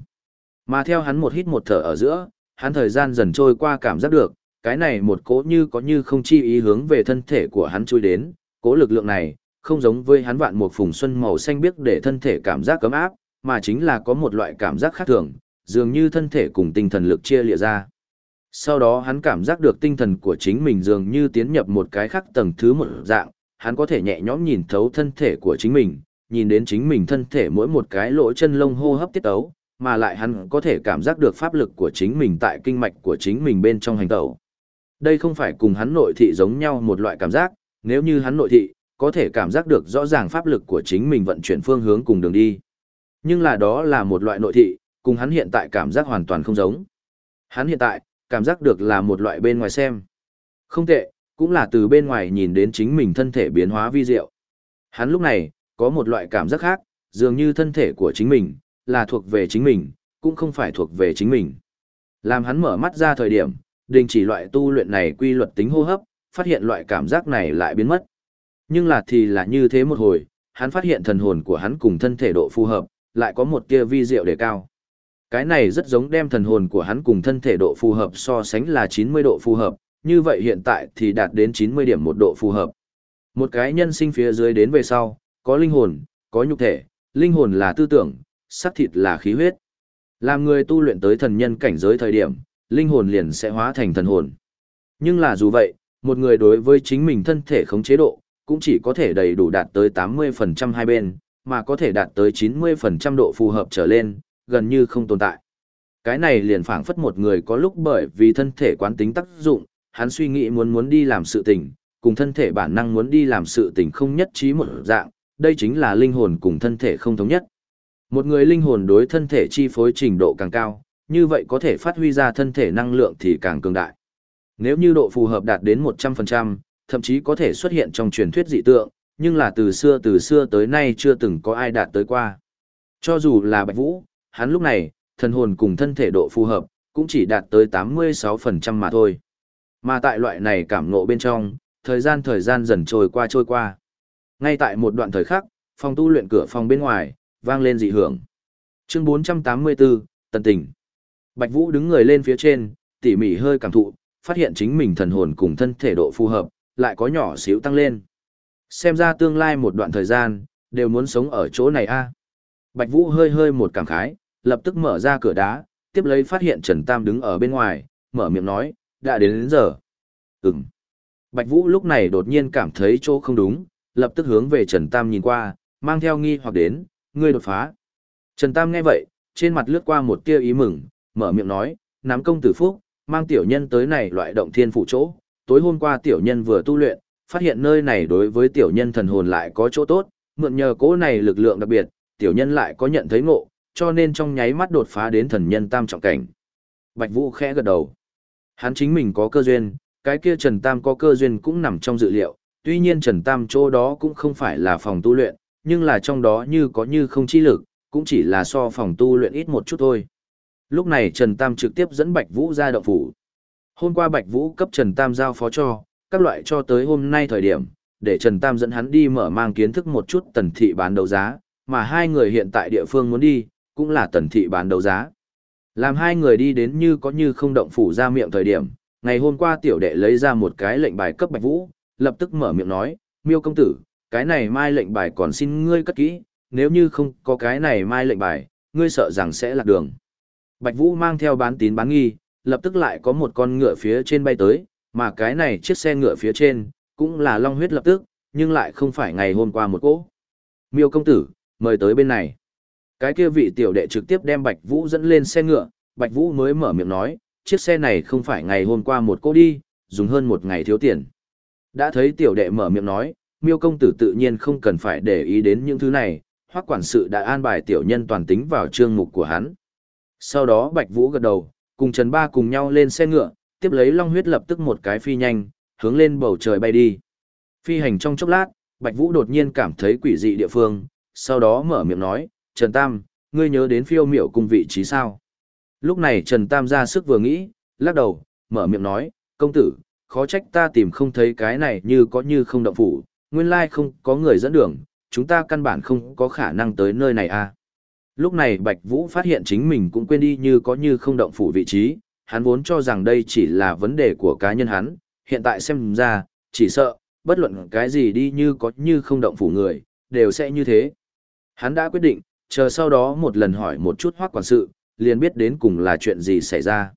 Mà theo hắn một hít một thở ở giữa, hắn thời gian dần trôi qua cảm giác được, cái này một cố như có như không chi ý hướng về thân thể của hắn chui đến, cố lực lượng này, không giống với hắn vạn một phùng xuân màu xanh biếc để thân thể cảm giác cấm áp, mà chính là có một loại cảm giác khác thường, dường như thân thể cùng tinh thần lực chia lìa ra. Sau đó hắn cảm giác được tinh thần của chính mình dường như tiến nhập một cái khác tầng thứ một dạng, hắn có thể nhẹ nhõm nhìn thấu thân thể của chính mình, nhìn đến chính mình thân thể mỗi một cái lỗ chân lông hô hấp tiết ấu, mà lại hắn có thể cảm giác được pháp lực của chính mình tại kinh mạch của chính mình bên trong hành tẩu. Đây không phải cùng hắn nội thị giống nhau một loại cảm giác, nếu như hắn nội thị, có thể cảm giác được rõ ràng pháp lực của chính mình vận chuyển phương hướng cùng đường đi. Nhưng là đó là một loại nội thị, cùng hắn hiện tại cảm giác hoàn toàn không giống. Hắn hiện tại, cảm giác được là một loại bên ngoài xem. Không tệ, cũng là từ bên ngoài nhìn đến chính mình thân thể biến hóa vi diệu. Hắn lúc này, có một loại cảm giác khác, dường như thân thể của chính mình, là thuộc về chính mình, cũng không phải thuộc về chính mình. Làm hắn mở mắt ra thời điểm, đình chỉ loại tu luyện này quy luật tính hô hấp, phát hiện loại cảm giác này lại biến mất. Nhưng là thì là như thế một hồi, hắn phát hiện thần hồn của hắn cùng thân thể độ phù hợp, lại có một tia vi diệu đề cao. Cái này rất giống đem thần hồn của hắn cùng thân thể độ phù hợp so sánh là 90 độ phù hợp, như vậy hiện tại thì đạt đến 90 điểm một độ phù hợp. Một cái nhân sinh phía dưới đến về sau, có linh hồn, có nhục thể, linh hồn là tư tưởng, sắc thịt là khí huyết. Làm người tu luyện tới thần nhân cảnh giới thời điểm, linh hồn liền sẽ hóa thành thần hồn. Nhưng là dù vậy, một người đối với chính mình thân thể khống chế độ, cũng chỉ có thể đầy đủ đạt tới 80% hai bên, mà có thể đạt tới 90% độ phù hợp trở lên, gần như không tồn tại. Cái này liền phảng phất một người có lúc bởi vì thân thể quán tính tác dụng, hắn suy nghĩ muốn muốn đi làm sự tình, cùng thân thể bản năng muốn đi làm sự tình không nhất trí một dạng, đây chính là linh hồn cùng thân thể không thống nhất. Một người linh hồn đối thân thể chi phối trình độ càng cao, như vậy có thể phát huy ra thân thể năng lượng thì càng cường đại. Nếu như độ phù hợp đạt đến 100%, thậm chí có thể xuất hiện trong truyền thuyết dị tượng, nhưng là từ xưa từ xưa tới nay chưa từng có ai đạt tới qua. Cho dù là Bạch Vũ, hắn lúc này, thần hồn cùng thân thể độ phù hợp, cũng chỉ đạt tới 86% mà thôi. Mà tại loại này cảm ngộ bên trong, thời gian thời gian dần trôi qua trôi qua. Ngay tại một đoạn thời khắc, phòng tu luyện cửa phòng bên ngoài, vang lên dị hưởng. Chương 484, Tần Tình. Bạch Vũ đứng người lên phía trên, tỉ mỉ hơi cảm thụ, phát hiện chính mình thần hồn cùng thân thể độ phù hợp, lại có nhỏ xíu tăng lên. Xem ra tương lai một đoạn thời gian, đều muốn sống ở chỗ này a. Bạch Vũ hơi hơi một cảm khái, lập tức mở ra cửa đá, tiếp lấy phát hiện Trần Tam đứng ở bên ngoài, mở miệng nói, đã đến đến giờ. Ừm. Bạch Vũ lúc này đột nhiên cảm thấy chỗ không đúng, lập tức hướng về Trần Tam nhìn qua, mang theo nghi hoặc đến, ngươi đột phá. Trần Tam nghe vậy, trên mặt lướt qua một tia ý mừng, mở miệng nói, nắm công tử phúc, mang tiểu nhân tới này loại động thiên phủ chỗ, tối hôm qua tiểu nhân vừa tu luyện, phát hiện nơi này đối với tiểu nhân thần hồn lại có chỗ tốt, mượn nhờ cố này lực lượng đặc biệt, tiểu nhân lại có nhận thấy ngộ, cho nên trong nháy mắt đột phá đến thần nhân tam trọng cảnh. Bạch Vũ khẽ gật đầu. Hắn chính mình có cơ duyên, cái kia Trần Tam có cơ duyên cũng nằm trong dự liệu, tuy nhiên Trần Tam chỗ đó cũng không phải là phòng tu luyện, nhưng là trong đó như có như không chi lực, cũng chỉ là so phòng tu luyện ít một chút thôi. Lúc này Trần Tam trực tiếp dẫn Bạch Vũ ra động phủ. Hôm qua Bạch Vũ cấp Trần Tam giao phó cho, các loại cho tới hôm nay thời điểm, để Trần Tam dẫn hắn đi mở mang kiến thức một chút tần thị bán đấu giá, mà hai người hiện tại địa phương muốn đi, cũng là tần thị bán đấu giá. Làm hai người đi đến như có như không động phủ ra miệng thời điểm, ngày hôm qua tiểu đệ lấy ra một cái lệnh bài cấp Bạch Vũ, lập tức mở miệng nói, miêu công tử, cái này mai lệnh bài còn xin ngươi cất kỹ, nếu như không có cái này mai lệnh bài, ngươi sợ rằng sẽ lạc đường. Bạch Vũ mang theo bán tín bán nghi, lập tức lại có một con ngựa phía trên bay tới, mà cái này chiếc xe ngựa phía trên, cũng là long huyết lập tức, nhưng lại không phải ngày hôm qua một cỗ. Miêu công tử, mời tới bên này. Cái kia vị tiểu đệ trực tiếp đem Bạch Vũ dẫn lên xe ngựa, Bạch Vũ mới mở miệng nói, chiếc xe này không phải ngày hôm qua một cỗ đi, dùng hơn một ngày thiếu tiền. Đã thấy tiểu đệ mở miệng nói, miêu công tử tự nhiên không cần phải để ý đến những thứ này, hoắc quản sự đã an bài tiểu nhân toàn tính vào chương mục của hắn. Sau đó Bạch Vũ gật đầu, cùng Trần Ba cùng nhau lên xe ngựa, tiếp lấy long huyết lập tức một cái phi nhanh, hướng lên bầu trời bay đi. Phi hành trong chốc lát, Bạch Vũ đột nhiên cảm thấy quỷ dị địa phương, sau đó mở miệng nói, Trần Tam, ngươi nhớ đến phiêu miểu cung vị trí sao? Lúc này Trần Tam ra sức vừa nghĩ, lắc đầu, mở miệng nói, công tử, khó trách ta tìm không thấy cái này như có như không động phủ, nguyên lai không có người dẫn đường, chúng ta căn bản không có khả năng tới nơi này à. Lúc này Bạch Vũ phát hiện chính mình cũng quên đi như có như không động phủ vị trí, hắn vốn cho rằng đây chỉ là vấn đề của cá nhân hắn, hiện tại xem ra, chỉ sợ, bất luận cái gì đi như có như không động phủ người, đều sẽ như thế. Hắn đã quyết định, chờ sau đó một lần hỏi một chút hoác quản sự, liền biết đến cùng là chuyện gì xảy ra.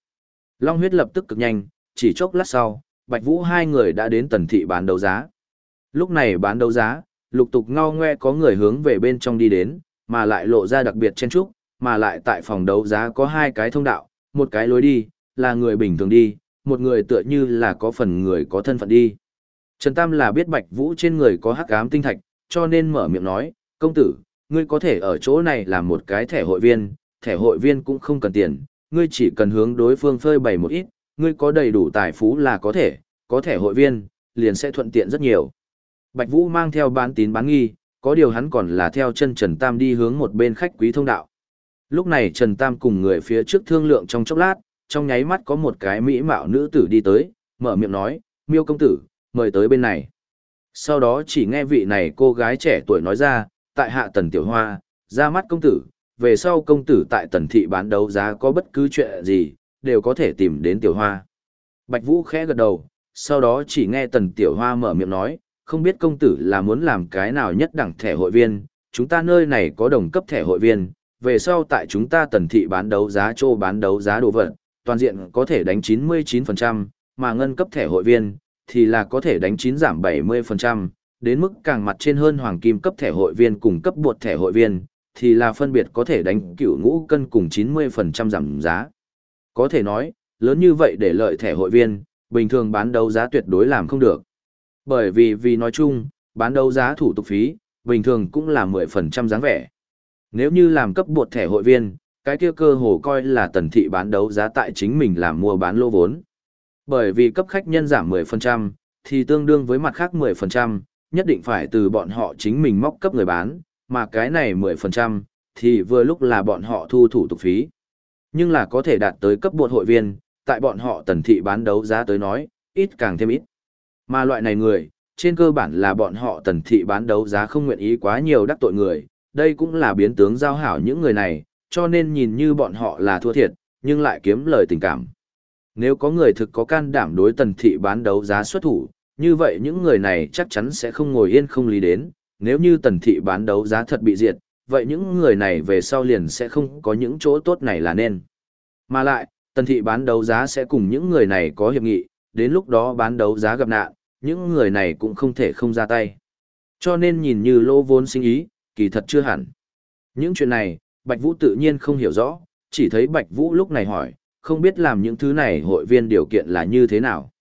Long huyết lập tức cực nhanh, chỉ chốc lát sau, Bạch Vũ hai người đã đến tần thị bán đấu giá. Lúc này bán đấu giá, lục tục ngao ngoe có người hướng về bên trong đi đến, mà lại lộ ra đặc biệt chen trúc, mà lại tại phòng đấu giá có hai cái thông đạo, một cái lối đi, là người bình thường đi, một người tựa như là có phần người có thân phận đi. Trần Tam là biết Bạch Vũ trên người có hắc ám tinh thạch, cho nên mở miệng nói, công tử, ngươi có thể ở chỗ này làm một cái thẻ hội viên, thẻ hội viên cũng không cần tiền, ngươi chỉ cần hướng đối phương phơi bày một ít, ngươi có đầy đủ tài phú là có thể, có thẻ hội viên, liền sẽ thuận tiện rất nhiều. Bạch Vũ mang theo bán tín bán nghi, có điều hắn còn là theo chân Trần Tam đi hướng một bên khách quý thông đạo. Lúc này Trần Tam cùng người phía trước thương lượng trong chốc lát, trong nháy mắt có một cái mỹ mạo nữ tử đi tới, mở miệng nói, miêu công tử, mời tới bên này. Sau đó chỉ nghe vị này cô gái trẻ tuổi nói ra, tại hạ tần tiểu hoa, ra mắt công tử, về sau công tử tại tần thị bán đấu giá có bất cứ chuyện gì, đều có thể tìm đến tiểu hoa. Bạch Vũ khẽ gật đầu, sau đó chỉ nghe tần tiểu hoa mở miệng nói, không biết công tử là muốn làm cái nào nhất đẳng thẻ hội viên, chúng ta nơi này có đồng cấp thẻ hội viên, về sau tại chúng ta tần thị bán đấu giá chỗ bán đấu giá đồ vật, toàn diện có thể đánh 99%, mà ngân cấp thẻ hội viên, thì là có thể đánh 9 giảm 70%, đến mức càng mặt trên hơn hoàng kim cấp thẻ hội viên cùng cấp bột thẻ hội viên, thì là phân biệt có thể đánh cửu ngũ cân cùng 90% giảm giá. Có thể nói, lớn như vậy để lợi thẻ hội viên, bình thường bán đấu giá tuyệt đối làm không được. Bởi vì vì nói chung, bán đấu giá thủ tục phí, bình thường cũng là 10% dáng vẻ. Nếu như làm cấp bột thẻ hội viên, cái kia cơ hồ coi là tần thị bán đấu giá tại chính mình làm mua bán lô vốn. Bởi vì cấp khách nhân giảm 10%, thì tương đương với mặt khác 10%, nhất định phải từ bọn họ chính mình móc cấp người bán, mà cái này 10%, thì vừa lúc là bọn họ thu thủ tục phí. Nhưng là có thể đạt tới cấp bột hội viên, tại bọn họ tần thị bán đấu giá tới nói, ít càng thêm ít. Mà loại này người, trên cơ bản là bọn họ tần thị bán đấu giá không nguyện ý quá nhiều đắc tội người, đây cũng là biến tướng giao hảo những người này, cho nên nhìn như bọn họ là thua thiệt, nhưng lại kiếm lời tình cảm. Nếu có người thực có can đảm đối tần thị bán đấu giá xuất thủ, như vậy những người này chắc chắn sẽ không ngồi yên không lý đến, nếu như tần thị bán đấu giá thật bị diệt, vậy những người này về sau liền sẽ không có những chỗ tốt này là nên. Mà lại, tần thị bán đấu giá sẽ cùng những người này có hiệp nghị, đến lúc đó bán đấu giá gặp nạn, những người này cũng không thể không ra tay. Cho nên nhìn như lỗ vốn sinh ý, kỳ thật chưa hẳn. Những chuyện này, Bạch Vũ tự nhiên không hiểu rõ, chỉ thấy Bạch Vũ lúc này hỏi, không biết làm những thứ này hội viên điều kiện là như thế nào.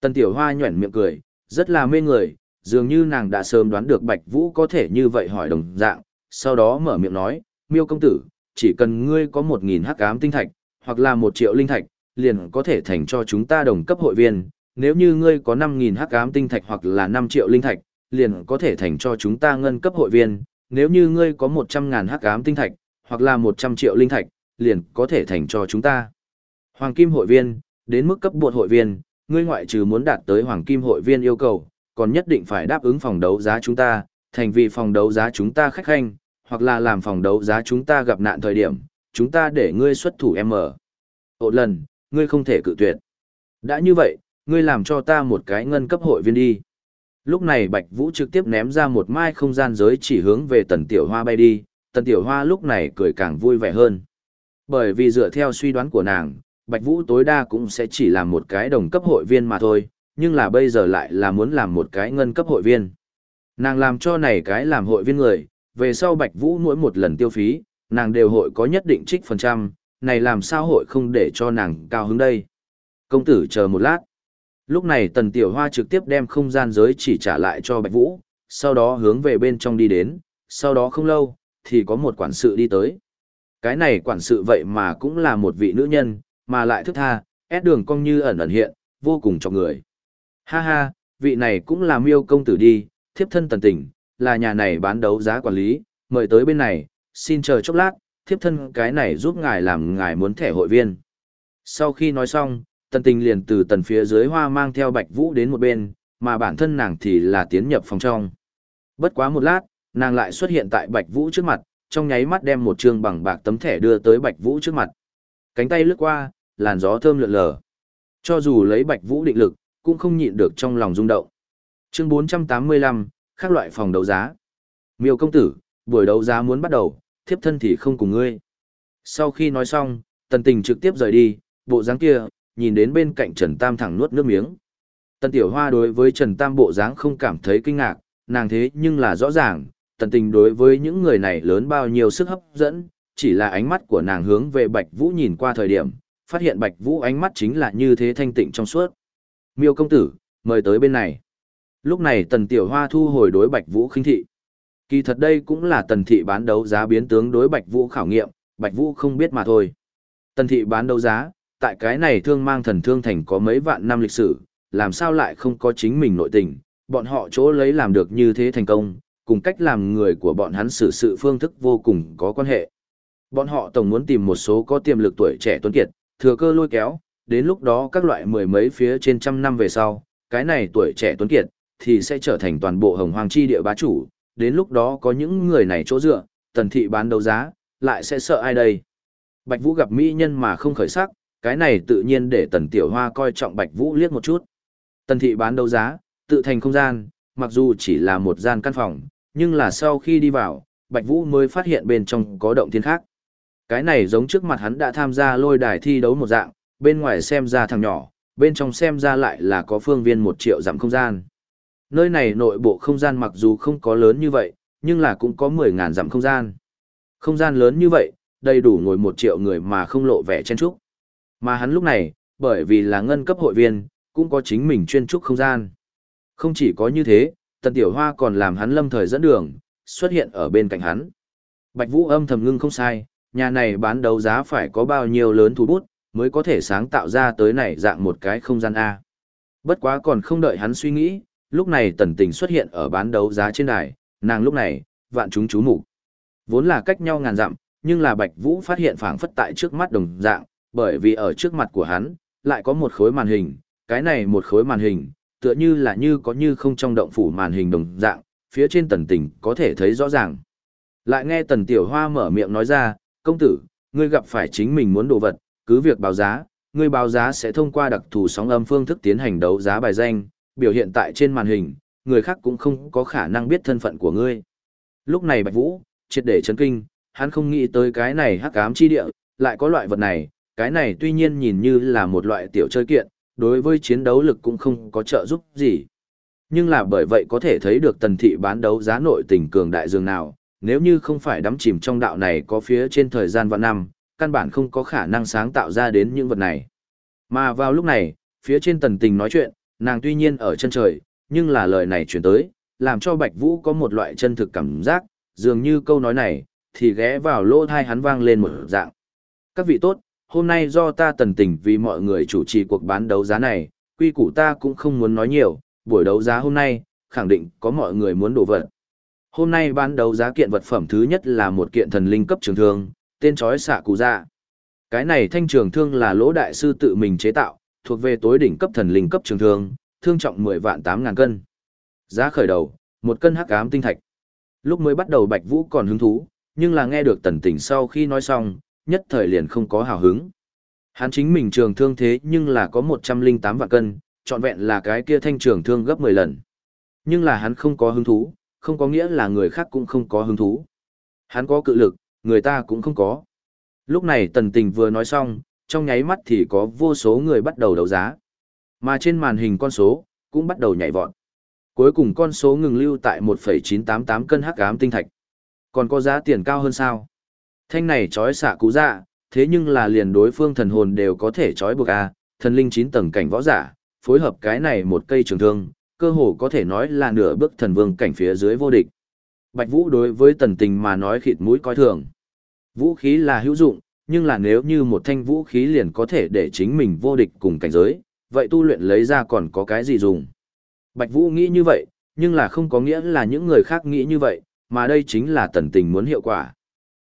Tần Tiểu Hoa nhuẩn miệng cười, rất là mê người, dường như nàng đã sớm đoán được Bạch Vũ có thể như vậy hỏi đồng dạng, sau đó mở miệng nói, miêu công tử, chỉ cần ngươi có một nghìn hắc ám tinh thạch, hoặc là một triệu linh thạch, liền có thể thành cho chúng ta đồng cấp hội viên, nếu như ngươi có năm nghìn hắc ám tinh thạch hoặc là năm triệu linh thạch, liền có thể thành cho chúng ta ngân cấp hội viên, nếu như ngươi có một trăm ngàn hắc ám tinh thạch, hoặc là một trăm triệu linh thạch, liền có thể thành cho chúng ta. Hoàng kim hội viên, đến mức cấp buộc hội viên, ngươi ngoại trừ muốn đạt tới hoàng kim hội viên yêu cầu, còn nhất định phải đáp ứng phòng đấu giá chúng ta, thành vì phòng đấu giá chúng ta khách khanh, hoặc là làm phòng đấu giá chúng ta gặp nạn thời điểm, chúng ta để ngươi xuất thủ em ở. Ổn lần, ngươi không thể cự tuyệt. Đã như vậy, ngươi làm cho ta một cái ngân cấp hội viên đi. Lúc này Bạch Vũ trực tiếp ném ra một mai không gian giới chỉ hướng về Tần Tiểu Hoa bay đi, Tần Tiểu Hoa lúc này cười càng vui vẻ hơn. Bởi vì dựa theo suy đoán của nàng, Bạch Vũ tối đa cũng sẽ chỉ làm một cái đồng cấp hội viên mà thôi, nhưng là bây giờ lại là muốn làm một cái ngân cấp hội viên. Nàng làm cho này cái làm hội viên người, về sau Bạch Vũ mỗi một lần tiêu phí, nàng đều hội có nhất định trích phần trăm, này làm sao hội không để cho nàng cao hứng đây. Công tử chờ một lát. Lúc này Tần Tiểu Hoa trực tiếp đem không gian giới chỉ trả lại cho Bạch Vũ, sau đó hướng về bên trong đi đến, sau đó không lâu, thì có một quản sự đi tới. Cái này quản sự vậy mà cũng là một vị nữ nhân, mà lại thức tha, ép đường cong như ẩn ẩn hiện, vô cùng cho người. Ha ha, vị này cũng là miêu công tử đi, thiếp thân tần tình, là nhà này bán đấu giá quản lý, mời tới bên này, xin chờ chốc lát, thiếp thân cái này giúp ngài làm ngài muốn thẻ hội viên. Sau khi nói xong, tần tình liền từ tần phía dưới hoa mang theo bạch vũ đến một bên, mà bản thân nàng thì là tiến nhập phòng trong. Bất quá một lát, nàng lại xuất hiện tại bạch vũ trước mặt, trong nháy mắt đem một trương bằng bạc tấm thẻ đưa tới bạch vũ trước mặt. Cánh tay lướt qua, làn gió thơm lượn lờ. Cho dù lấy bạch vũ định lực, cũng không nhịn được trong lòng rung động. Chương 485, các loại phòng đấu giá. Miêu công tử, buổi đấu giá muốn bắt đầu, thiếp thân thì không cùng ngươi. Sau khi nói xong, tần tình trực tiếp rời đi, bộ dáng kia, nhìn đến bên cạnh Trần Tam thẳng nuốt nước miếng. Tần Tiểu Hoa đối với Trần Tam bộ dáng không cảm thấy kinh ngạc, nàng thế nhưng là rõ ràng, tần tình đối với những người này lớn bao nhiêu sức hấp dẫn, chỉ là ánh mắt của nàng hướng về Bạch Vũ nhìn qua thời điểm, phát hiện Bạch Vũ ánh mắt chính là như thế thanh tịnh trong suốt. Miêu công tử, mời tới bên này. Lúc này Tần Tiểu Hoa thu hồi đối Bạch Vũ khinh thị. Kỳ thật đây cũng là Tần Thị bán đấu giá biến tướng đối Bạch Vũ khảo nghiệm, Bạch Vũ không biết mà thôi. Tần Thị bán đấu giá, tại cái này thương mang thần thương thành có mấy vạn năm lịch sử, làm sao lại không có chính mình nội tình, bọn họ chỗ lấy làm được như thế thành công, cùng cách làm người của bọn hắn xử sự phương thức vô cùng có quan hệ. Bọn họ tổng muốn tìm một số có tiềm lực tuổi trẻ tuấn kiệt, thừa cơ lôi kéo, đến lúc đó các loại mười mấy phía trên trăm năm về sau, cái này tuổi trẻ tuấn kiệt, thì sẽ trở thành toàn bộ hồng hoàng chi địa bá chủ, đến lúc đó có những người này chỗ dựa, tần thị bán đấu giá, lại sẽ sợ ai đây? Bạch Vũ gặp mỹ nhân mà không khởi sắc, cái này tự nhiên để Tần Tiểu Hoa coi trọng Bạch Vũ liếc một chút. Tần thị bán đấu giá, tự thành không gian, mặc dù chỉ là một gian căn phòng, nhưng là sau khi đi vào, Bạch Vũ mới phát hiện bên trong có động thiên khác. Cái này giống trước mặt hắn đã tham gia lôi đài thi đấu một dạng, bên ngoài xem ra thằng nhỏ, bên trong xem ra lại là có phương viên một triệu dặm không gian. Nơi này nội bộ không gian mặc dù không có lớn như vậy, nhưng là cũng có mười ngàn dặm không gian. Không gian lớn như vậy, đầy đủ ngồi một triệu người mà không lộ vẻ chen trúc. Mà hắn lúc này, bởi vì là ngân cấp hội viên, cũng có chính mình chuyên trúc không gian. Không chỉ có như thế, Tần Tiểu Hoa còn làm hắn lâm thời dẫn đường, xuất hiện ở bên cạnh hắn. Bạch Vũ âm thầm ngưng không sai, nhà này bán đấu giá phải có bao nhiêu lớn thủ bút, mới có thể sáng tạo ra tới này dạng một cái không gian A. Bất quá còn không đợi hắn suy nghĩ, lúc này tần tình xuất hiện ở bán đấu giá trên đài, nàng lúc này, vạn chúng chú mục Vốn là cách nhau ngàn dặm, nhưng là Bạch Vũ phát hiện phảng phất tại trước mắt đồng dạng, bởi vì ở trước mặt của hắn, lại có một khối màn hình, cái này một khối màn hình, tựa như là như có như không trong động phủ màn hình đồng dạng, phía trên tần tình có thể thấy rõ ràng. Lại nghe tần tiểu hoa mở miệng nói ra, công tử, ngươi gặp phải chính mình muốn đồ vật, cứ việc báo giá, ngươi báo giá sẽ thông qua đặc thù sóng âm phương thức tiến hành đấu giá bài danh, biểu hiện tại trên màn hình, người khác cũng không có khả năng biết thân phận của ngươi. Lúc này Bạch Vũ, triệt để chấn kinh, hắn không nghĩ tới cái này hắc ám chi địa, lại có loại vật này, cái này tuy nhiên nhìn như là một loại tiểu chơi kiện, đối với chiến đấu lực cũng không có trợ giúp gì. Nhưng là bởi vậy có thể thấy được tần thị bán đấu giá nội tình cường đại dường nào, nếu như không phải đắm chìm trong đạo này có phía trên thời gian vạn năm, căn bản không có khả năng sáng tạo ra đến những vật này. Mà vào lúc này, phía trên tần tình nói chuyện, nàng tuy nhiên ở chân trời, nhưng là lời này chuyển tới, làm cho Bạch Vũ có một loại chân thực cảm giác, dường như câu nói này, thì ghé vào lỗ thai hắn vang lên một dạng. Các vị tốt, hôm nay do ta tần tình vì mọi người chủ trì cuộc bán đấu giá này, quy củ ta cũng không muốn nói nhiều, buổi đấu giá hôm nay, khẳng định có mọi người muốn đổ vật. Hôm nay bán đấu giá kiện vật phẩm thứ nhất là một kiện thần linh cấp trường thương, tên chói xạ cụ dạ. Cái này thanh trường thương là lỗ đại sư tự mình chế tạo, thuộc về tối đỉnh cấp thần linh cấp trường thương, thương trọng 10 vạn 8 ngàn cân. Giá khởi đầu, một cân hắc ám tinh thạch. Lúc mới bắt đầu Bạch Vũ còn hứng thú, nhưng là nghe được tần tình sau khi nói xong, nhất thời liền không có hào hứng. Hắn chính mình trường thương thế nhưng là có 108 vạn cân, trọn vẹn là cái kia thanh trường thương gấp 10 lần. Nhưng là hắn không có hứng thú, không có nghĩa là người khác cũng không có hứng thú. Hắn có cự lực, người ta cũng không có. Lúc này tần tình vừa nói xong, trong nháy mắt thì có vô số người bắt đầu đấu giá. Mà trên màn hình con số, cũng bắt đầu nhảy vọt. Cuối cùng con số ngừng lưu tại 1,988 cân hắc ám tinh thạch. Còn có giá tiền cao hơn sao? Thanh này trói xạ cú dạ, thế nhưng là liền đối phương thần hồn đều có thể trói buộc a, thần linh chín tầng cảnh võ giả, phối hợp cái này một cây trường thương, cơ hồ có thể nói là nửa bước thần vương cảnh phía dưới vô địch. Bạch Vũ đối với tần tình mà nói khịt mũi coi thường. Vũ khí là hữu dụng, nhưng là nếu như một thanh vũ khí liền có thể để chính mình vô địch cùng cảnh giới, vậy tu luyện lấy ra còn có cái gì dùng? Bạch Vũ nghĩ như vậy, nhưng là không có nghĩa là những người khác nghĩ như vậy, mà đây chính là tần tình muốn hiệu quả.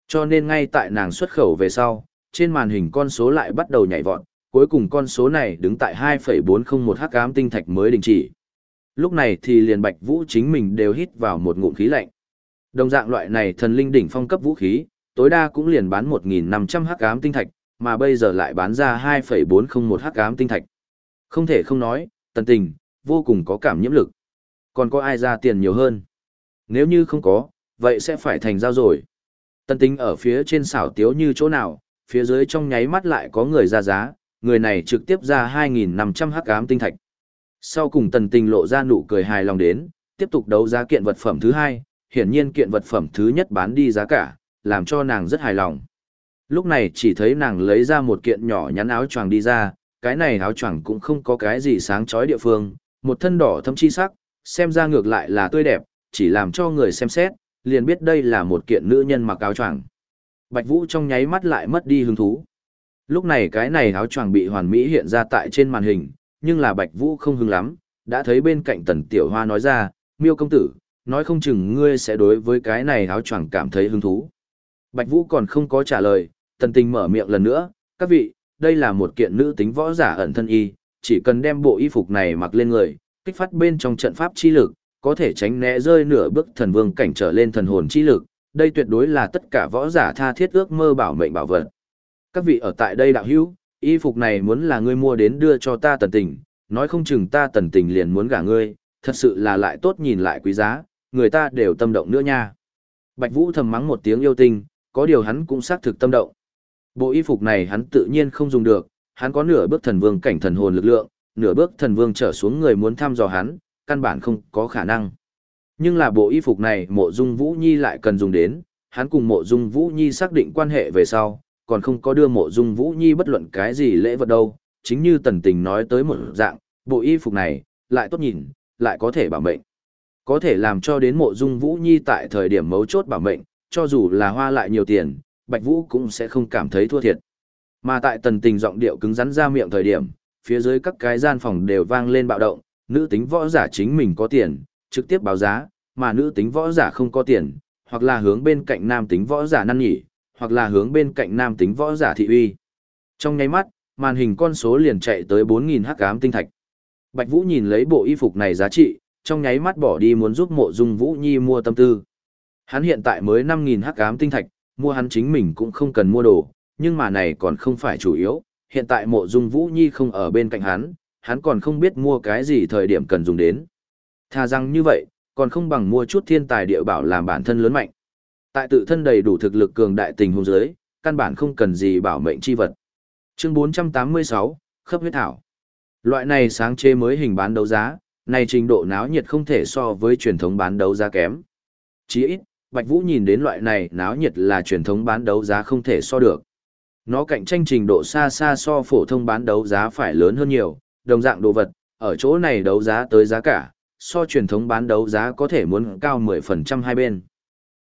Cho nên ngay tại nàng xuất khẩu về sau, trên màn hình con số lại bắt đầu nhảy vọt, cuối cùng con số này đứng tại 2,401 hắc ám tinh thạch mới đình chỉ. Lúc này thì liền Bạch Vũ chính mình đều hít vào một ngụm khí lạnh. Đồng dạng loại này thần linh đỉnh phong cấp vũ khí, tối đa cũng liền bán 1.500 hắc ám tinh thạch, mà bây giờ lại bán ra 2,401 hắc ám tinh thạch. Không thể không nói, tần tình, vô cùng có cảm nhiễm lực. Còn có ai ra tiền nhiều hơn? Nếu như không có, vậy sẽ phải thành giao rồi. Tần tính ở phía trên xảo tiếu như chỗ nào, phía dưới trong nháy mắt lại có người ra giá, người này trực tiếp ra 2.500 hắc ám tinh thạch. Sau cùng tần tình lộ ra nụ cười hài lòng đến, tiếp tục đấu giá kiện vật phẩm thứ hai, hiển nhiên kiện vật phẩm thứ nhất bán đi giá cả, làm cho nàng rất hài lòng. Lúc này chỉ thấy nàng lấy ra một kiện nhỏ nhắn áo choàng đi ra, cái này áo choàng cũng không có cái gì sáng chói địa phương, một thân đỏ thâm chi sắc, xem ra ngược lại là tươi đẹp, chỉ làm cho người xem xét, liền biết đây là một kiện nữ nhân mặc áo choàng. Bạch Vũ trong nháy mắt lại mất đi hứng thú. Lúc này cái này áo choàng bị hoàn mỹ hiện ra tại trên màn hình, nhưng là Bạch Vũ không hứng lắm, đã thấy bên cạnh Tần Tiểu Hoa nói ra, miêu công tử, nói không chừng ngươi sẽ đối với cái này áo choàng cảm thấy hứng thú. Bạch Vũ còn không có trả lời, Tần Tình mở miệng lần nữa, các vị, đây là một kiện nữ tính võ giả ẩn thân y, chỉ cần đem bộ y phục này mặc lên người, kích phát bên trong trận pháp chi lực, có thể tránh né rơi nửa bước thần vương cảnh trở lên thần hồn chi lực, đây tuyệt đối là tất cả võ giả tha thiết ước mơ bảo mệnh bảo vật. Các vị ở tại đây đạo hữu, y phục này muốn là ngươi mua đến đưa cho ta tần tình, nói không chừng ta tần tình liền muốn gả ngươi, thật sự là lại tốt nhìn lại quý giá, người ta đều tâm động nữa nha. Bạch Vũ thầm mắng một tiếng yêu tinh, có điều hắn cũng xác thực tâm động. Bộ y phục này hắn tự nhiên không dùng được, hắn có nửa bước thần vương cảnh thần hồn lực lượng, nửa bước thần vương trở xuống người muốn thăm dò hắn, căn bản không có khả năng. Nhưng là bộ y phục này mộ dung Vũ Nhi lại cần dùng đến, hắn cùng mộ dung Vũ Nhi xác định quan hệ về sau, còn không có đưa mộ dung Vũ Nhi bất luận cái gì lễ vật đâu, chính như tần tình nói tới một dạng, bộ y phục này, lại tốt nhìn, lại có thể bảo mệnh. Có thể làm cho đến mộ dung Vũ Nhi tại thời điểm mấu chốt bảo mệnh, cho dù là hoa lại nhiều tiền, Bạch Vũ cũng sẽ không cảm thấy thua thiệt. Mà tại tần tình giọng điệu cứng rắn ra miệng thời điểm, phía dưới các cái gian phòng đều vang lên bạo động, nữ tính võ giả chính mình có tiền, trực tiếp báo giá, mà nữ tính võ giả không có tiền, hoặc là hướng bên cạnh nam tính võ giả năn nhỉ, hoặc là hướng bên cạnh nam tính võ giả thị uy. Trong nháy mắt, màn hình con số liền chạy tới 4000 hắc ám tinh thạch. Bạch Vũ nhìn lấy bộ y phục này giá trị, trong nháy mắt bỏ đi muốn giúp Mộ Dung Vũ Nhi mua tâm tư. Hắn hiện tại mới 5000 hắc ám tinh thạch, mua hắn chính mình cũng không cần mua đồ, nhưng mà này còn không phải chủ yếu, hiện tại Mộ Dung Vũ Nhi không ở bên cạnh hắn, hắn còn không biết mua cái gì thời điểm cần dùng đến. Tha rằng như vậy, còn không bằng mua chút thiên tài địa bảo làm bản thân lớn mạnh. Tại tự thân đầy đủ thực lực cường đại tình huống giới, căn bản không cần gì bảo mệnh chi vật. Chương 486, Khớp huyết thảo. Loại này sáng chế mới hình bán đấu giá, này trình độ náo nhiệt không thể so với truyền thống bán đấu giá kém. Chỉ ít, Bạch Vũ nhìn đến loại này náo nhiệt là truyền thống bán đấu giá không thể so được. Nó cạnh tranh trình độ xa xa so phổ thông bán đấu giá phải lớn hơn nhiều, đồng dạng đồ vật, ở chỗ này đấu giá tới giá cả, so truyền thống bán đấu giá có thể muốn cao 10% hai bên.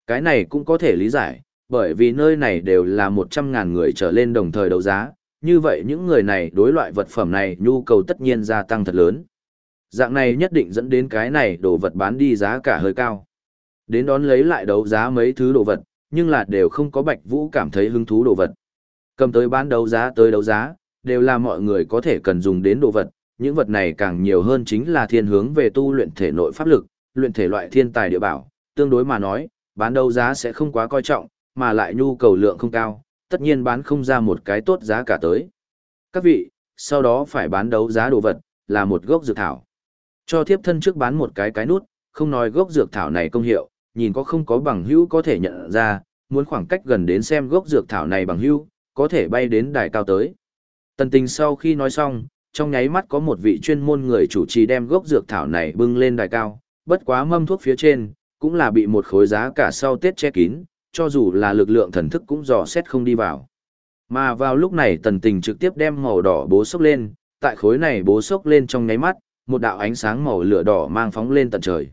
Cái này cũng có thể lý giải, bởi vì nơi này đều là 100.000 người trở lên đồng thời đấu giá, như vậy những người này đối loại vật phẩm này nhu cầu tất nhiên gia tăng thật lớn. Dạng này nhất định dẫn đến cái này đồ vật bán đi giá cả hơi cao. Đến đón lấy lại đấu giá mấy thứ đồ vật, nhưng là đều không có Bạch Vũ cảm thấy hứng thú đồ vật. Cầm tới bán đấu giá tới đấu giá, đều là mọi người có thể cần dùng đến đồ vật, những vật này càng nhiều hơn chính là thiên hướng về tu luyện thể nội pháp lực, luyện thể loại thiên tài địa bảo, tương đối mà nói, bán đấu giá sẽ không quá coi trọng, mà lại nhu cầu lượng không cao, tất nhiên bán không ra một cái tốt giá cả tới. Các vị, sau đó phải bán đấu giá đồ vật, là một gốc dược thảo. Cho thiếp thân trước bán một cái cái nút, không nói gốc dược thảo này công hiệu, nhìn có không có bằng hữu có thể nhận ra, muốn khoảng cách gần đến xem gốc dược thảo này bằng hữu, có thể bay đến đài cao tới. Tần tình sau khi nói xong, trong nháy mắt có một vị chuyên môn người chủ trì đem gốc dược thảo này bưng lên đài cao, bất quá mâm thuốc phía trên, cũng là bị một khối giá cả sau Tết che kín, cho dù là lực lượng thần thức cũng dò xét không đi vào. Mà vào lúc này tần tình trực tiếp đem màu đỏ bố sốc lên, tại khối này bố sốc lên trong nháy mắt, một đạo ánh sáng màu lửa đỏ mang phóng lên tận trời.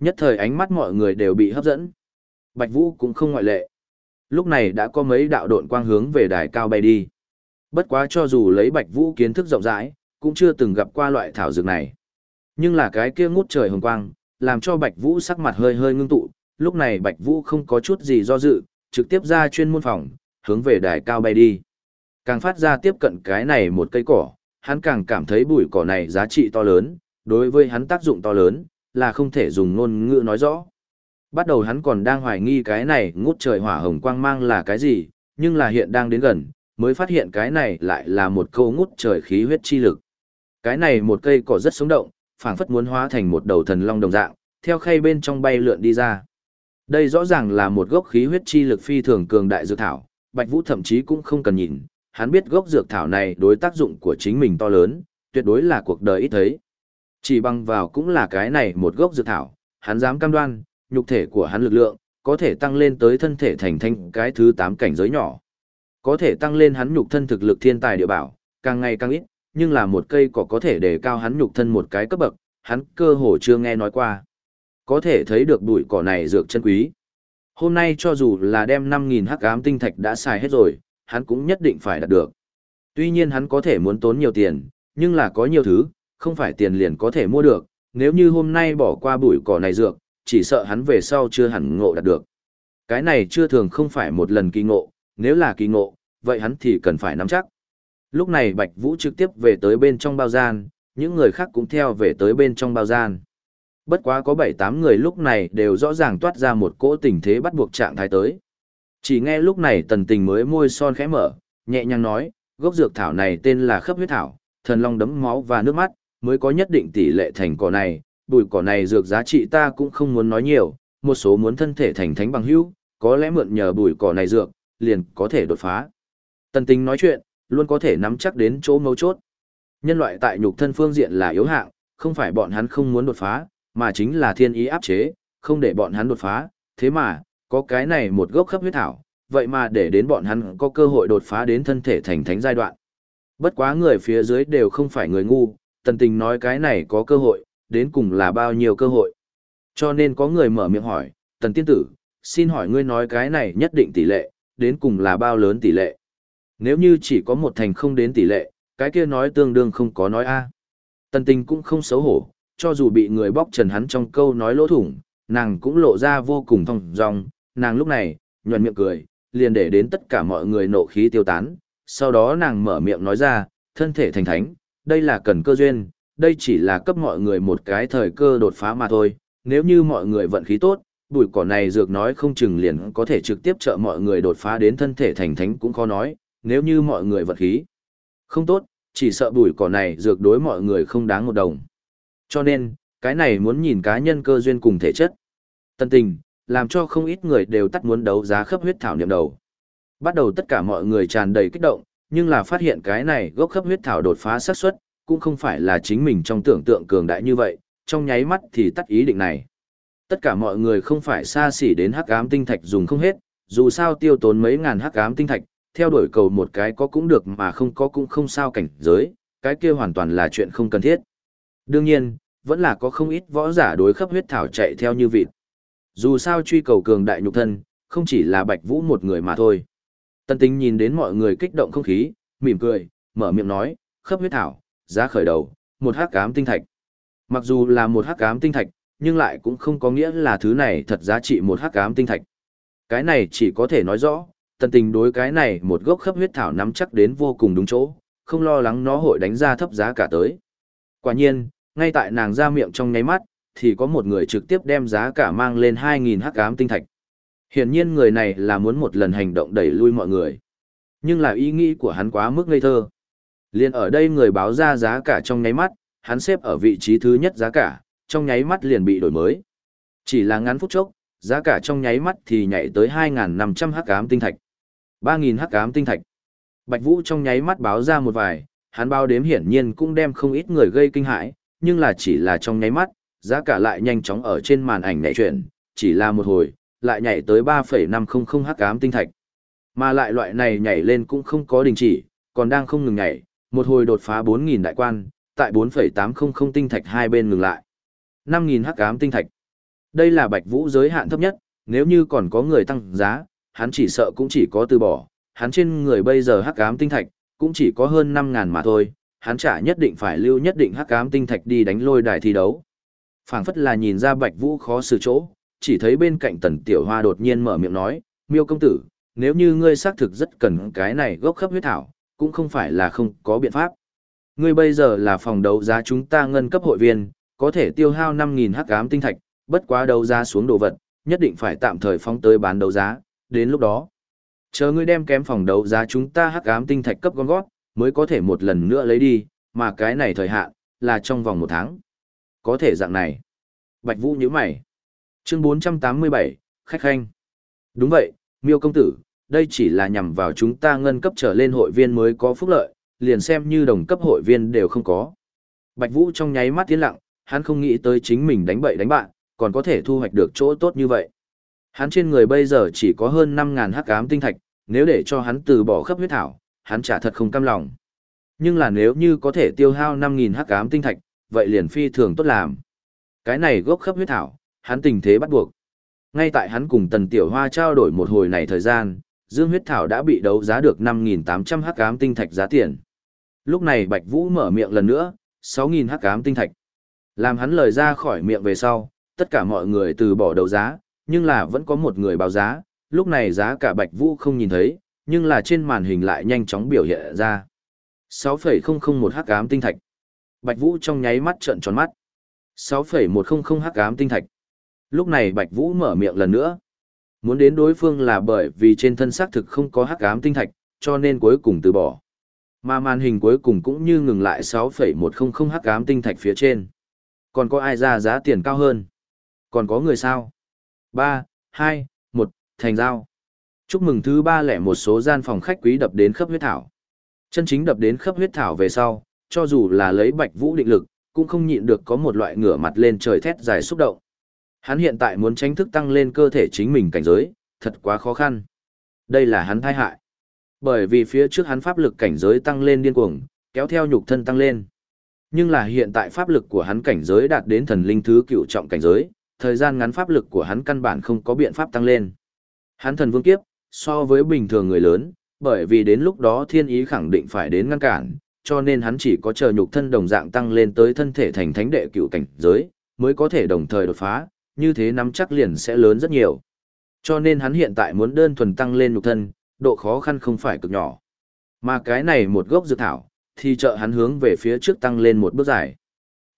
Nhất thời ánh mắt mọi người đều bị hấp dẫn. Bạch Vũ cũng không ngoại lệ. Lúc này đã có mấy đạo độn quang hướng về đài cao bay đi. Bất quá cho dù lấy Bạch Vũ kiến thức rộng rãi, cũng chưa từng gặp qua loại thảo dược này. Nhưng là cái kia ngút trời hồng quang, làm cho Bạch Vũ sắc mặt hơi hơi ngưng tụ, lúc này Bạch Vũ không có chút gì do dự, trực tiếp ra chuyên môn phòng, hướng về đài cao bay đi. Càng phát ra tiếp cận cái này một cây cỏ, hắn càng cảm thấy bụi cỏ này giá trị to lớn, đối với hắn tác dụng to lớn, là không thể dùng ngôn ngữ nói rõ. Bắt đầu hắn còn đang hoài nghi cái này ngút trời hỏa hồng quang mang là cái gì, nhưng là hiện đang đến gần, mới phát hiện cái này lại là một câu ngút trời khí huyết chi lực. Cái này một cây cỏ rất sống động, phảng phất muốn hóa thành một đầu thần long đồng dạng, theo khay bên trong bay lượn đi ra. Đây rõ ràng là một gốc khí huyết chi lực phi thường cường đại dược thảo, Bạch Vũ thậm chí cũng không cần nhìn, hắn biết gốc dược thảo này đối tác dụng của chính mình to lớn, tuyệt đối là cuộc đời ít thấy. Chỉ bằng vào cũng là cái này một gốc dược thảo, hắn dám cam đoan, nhục thể của hắn lực lượng, có thể tăng lên tới thân thể thành thanh cái thứ 8 cảnh giới nhỏ. Có thể tăng lên hắn nhục thân thực lực thiên tài địa bảo, càng ngày càng ít, nhưng là một cây cỏ có thể để cao hắn nhục thân một cái cấp bậc, hắn cơ hồ chưa nghe nói qua. Có thể thấy được bụi cỏ này dược chân quý. Hôm nay cho dù là đem 5.000 hắc ám tinh thạch đã xài hết rồi, hắn cũng nhất định phải đạt được. Tuy nhiên hắn có thể muốn tốn nhiều tiền, nhưng là có nhiều thứ, không phải tiền liền có thể mua được, nếu như hôm nay bỏ qua bụi cỏ này dược, chỉ sợ hắn về sau chưa hẳn ngộ đạt được. Cái này chưa thường không phải một lần kỳ ngộ, nếu là kỳ ngộ, vậy hắn thì cần phải nắm chắc. Lúc này Bạch Vũ trực tiếp về tới bên trong bao gian, những người khác cũng theo về tới bên trong bao gian. Bất quá có 7-8 người lúc này đều rõ ràng toát ra một cỗ tình thế bắt buộc trạng thái tới. Chỉ nghe lúc này tần tình mới môi son khẽ mở, nhẹ nhàng nói, gốc dược thảo này tên là khớp huyết thảo, thần long đấm máu và nước mắt, mới có nhất định tỷ lệ thành cỏ này, bùi cỏ này dược giá trị ta cũng không muốn nói nhiều, một số muốn thân thể thành thánh bằng hữu, có lẽ mượn nhờ bùi cỏ này dược, liền có thể đột phá. Tần tính nói chuyện, luôn có thể nắm chắc đến chỗ mấu chốt. Nhân loại tại nhục thân phương diện là yếu hạng, không phải bọn hắn không muốn đột phá, mà chính là thiên ý áp chế, không để bọn hắn đột phá, thế mà, có cái này một gốc khắp huyết thảo, vậy mà để đến bọn hắn có cơ hội đột phá đến thân thể thành thánh giai đoạn. Bất quá người phía dưới đều không phải người ngu, tần tình nói cái này có cơ hội, đến cùng là bao nhiêu cơ hội. Cho nên có người mở miệng hỏi, tần tiên tử, xin hỏi ngươi nói cái này nhất định tỷ lệ, đến cùng là bao lớn tỷ lệ. Nếu như chỉ có một thành không đến tỷ lệ, cái kia nói tương đương không có nói a. Tần tình cũng không xấu hổ, cho dù bị người bóc trần hắn trong câu nói lỗ thủng, nàng cũng lộ ra vô cùng thong dong, nàng lúc này, nhuận miệng cười, liền để đến tất cả mọi người nộ khí tiêu tán, sau đó nàng mở miệng nói ra, thân thể thành thánh, đây là cần cơ duyên, đây chỉ là cấp mọi người một cái thời cơ đột phá mà thôi, nếu như mọi người vận khí tốt, bụi cỏ này dược nói không chừng liền có thể trực tiếp trợ mọi người đột phá đến thân thể thành thánh cũng khó nói, nếu như mọi người vật khí không tốt, chỉ sợ bụi cỏ này dược đối mọi người không đáng một đồng. Cho nên, cái này muốn nhìn cá nhân cơ duyên cùng thể chất. Tân tình, làm cho không ít người đều tắt muốn đấu giá khắp huyết thảo niệm đầu. Bắt đầu tất cả mọi người tràn đầy kích động, nhưng là phát hiện cái này gốc khắp huyết thảo đột phá xác suất cũng không phải là chính mình trong tưởng tượng cường đại như vậy, trong nháy mắt thì tắt ý định này. Tất cả mọi người không phải xa xỉ đến hắc ám tinh thạch dùng không hết, dù sao tiêu tốn mấy ngàn hắc ám tinh thạch, theo đuổi cầu một cái có cũng được mà không có cũng không sao cảnh giới, cái kia hoàn toàn là chuyện không cần thiết. Đương nhiên, vẫn là có không ít võ giả đối khắp huyết thảo chạy theo như vịt. Dù sao truy cầu cường đại nhục thân, không chỉ là Bạch Vũ một người mà thôi. Tân tính nhìn đến mọi người kích động không khí, mỉm cười, mở miệng nói, khắp huyết thảo, giá khởi đầu, một hắc ám tinh thạch. Mặc dù là một hắc ám tinh thạch, nhưng lại cũng không có nghĩa là thứ này thật giá trị một hắc ám tinh thạch. Cái này chỉ có thể nói rõ, tần tình đối cái này một gốc khắp huyết thảo nắm chắc đến vô cùng đúng chỗ, không lo lắng nó hội đánh ra thấp giá cả tới. Quả nhiên, ngay tại nàng ra miệng trong nháy mắt, thì có một người trực tiếp đem giá cả mang lên 2.000 hắc ám tinh thạch. Hiển nhiên người này là muốn một lần hành động đẩy lui mọi người. Nhưng là ý nghĩ của hắn quá mức ngây thơ. Liên ở đây người báo ra giá cả trong nháy mắt, hắn xếp ở vị trí thứ nhất giá cả, trong nháy mắt liền bị đổi mới. Chỉ là ngắn phút chốc, giá cả trong nháy mắt thì nhảy tới 2.500 hắc ám tinh thạch. 3.000 hắc ám tinh thạch. Bạch Vũ trong nháy mắt báo ra một vài, hắn báo đếm hiển nhiên cũng đem không ít người gây kinh hãi, nhưng là chỉ là trong nháy mắt, giá cả lại nhanh chóng ở trên màn ảnh nhảy chuyển, chỉ là một hồi, lại nhảy tới 3.500 hắc ám tinh thạch. Mà lại loại này nhảy lên cũng không có đình chỉ, còn đang không ngừng nhảy, một hồi đột phá 4.000 đại quan, tại 4.800 tinh thạch hai bên ngừng lại. 5.000 hắc ám tinh thạch. Đây là bạch vũ giới hạn thấp nhất, nếu như còn có người tăng giá, hắn chỉ sợ cũng chỉ có từ bỏ, hắn trên người bây giờ hắc ám tinh thạch, cũng chỉ có hơn 5.000 mà thôi, hắn chả nhất định phải lưu nhất định hắc ám tinh thạch đi đánh lôi đài thi đấu. phảng phất là nhìn ra bạch vũ khó xử chỗ, chỉ thấy bên cạnh tần tiểu hoa đột nhiên mở miệng nói, miêu công tử, nếu như ngươi xác thực rất cần cái này gốc khắp huyết thảo, cũng không phải là không có biện pháp. Ngươi bây giờ là phòng đấu giá chúng ta ngân cấp hội viên, có thể tiêu hao 5.000 hắc ám tinh thạch, bất quá đấu giá xuống đồ vật, nhất định phải tạm thời phóng tới bán đấu giá, đến lúc đó. Chờ ngươi đem kém phòng đấu giá chúng ta hắc ám tinh thạch cấp con gót, mới có thể một lần nữa lấy đi, mà cái này thời hạn, là trong vòng một tháng. Có thể dạng này. Bạch Vũ nhíu mày. Chương 487, khách khanh. Đúng vậy, miêu công tử, đây chỉ là nhằm vào chúng ta ngân cấp trở lên hội viên mới có phúc lợi, liền xem như đồng cấp hội viên đều không có. Bạch Vũ trong nháy mắt tiến lặng, hắn không nghĩ tới chính mình đánh bậy đánh bạn, còn có thể thu hoạch được chỗ tốt như vậy. Hắn trên người bây giờ chỉ có hơn 5.000 hắc ám tinh thạch, nếu để cho hắn từ bỏ khắp huyết thảo, hắn trả thật không cam lòng. Nhưng là nếu như có thể tiêu hao 5.000 hắc ám tinh thạch, vậy liền phi thường tốt làm. Cái này gốc khắp huyết thảo, hắn tình thế bắt buộc. Ngay tại hắn cùng Tần Tiểu Hoa trao đổi một hồi này thời gian, Dương huyết thảo đã bị đấu giá được 5.800 hắc ám tinh thạch giá tiền. Lúc này Bạch Vũ mở miệng lần nữa, 6.000 hắc ám tinh thạch. Làm hắn lời ra khỏi miệng về sau, tất cả mọi người từ bỏ đấu giá, nhưng là vẫn có một người báo giá, lúc này giá cả Bạch Vũ không nhìn thấy, nhưng là trên màn hình lại nhanh chóng biểu hiện ra. 6,001 hắc ám tinh thạch. Bạch Vũ trong nháy mắt trợn tròn mắt. 6,100 hắc ám tinh thạch. Lúc này Bạch Vũ mở miệng lần nữa. Muốn đến đối phương là bởi vì trên thân xác thực không có hắc ám tinh thạch, cho nên cuối cùng từ bỏ. Mà màn hình cuối cùng cũng như ngừng lại 6,100 hắc ám tinh thạch phía trên. Còn có ai ra giá tiền cao hơn? Còn có người sao? 3, 2, 1, thành giao. Chúc mừng thứ ba lẻ một số gian phòng khách quý đập đến khắp huyết thảo. Chân chính đập đến khắp huyết thảo về sau, cho dù là lấy bạch vũ định lực, cũng không nhịn được có một loại ngửa mặt lên trời thét dài xúc động. Hắn hiện tại muốn tránh thức tăng lên cơ thể chính mình cảnh giới, thật quá khó khăn. Đây là hắn thai hại. Bởi vì phía trước hắn pháp lực cảnh giới tăng lên điên cuồng, kéo theo nhục thân tăng lên. Nhưng là hiện tại pháp lực của hắn cảnh giới đạt đến thần linh thứ cựu trọng cảnh giới, thời gian ngắn pháp lực của hắn căn bản không có biện pháp tăng lên. Hắn thần vương kiếp, so với bình thường người lớn, bởi vì đến lúc đó thiên ý khẳng định phải đến ngăn cản, cho nên hắn chỉ có chờ nhục thân đồng dạng tăng lên tới thân thể thành thánh đệ cựu cảnh giới, mới có thể đồng thời đột phá, như thế nắm chắc liền sẽ lớn rất nhiều. Cho nên hắn hiện tại muốn đơn thuần tăng lên nhục thân, độ khó khăn không phải cực nhỏ. Mà cái này một gốc dược thảo, thì trợ hắn hướng về phía trước tăng lên một bước dài.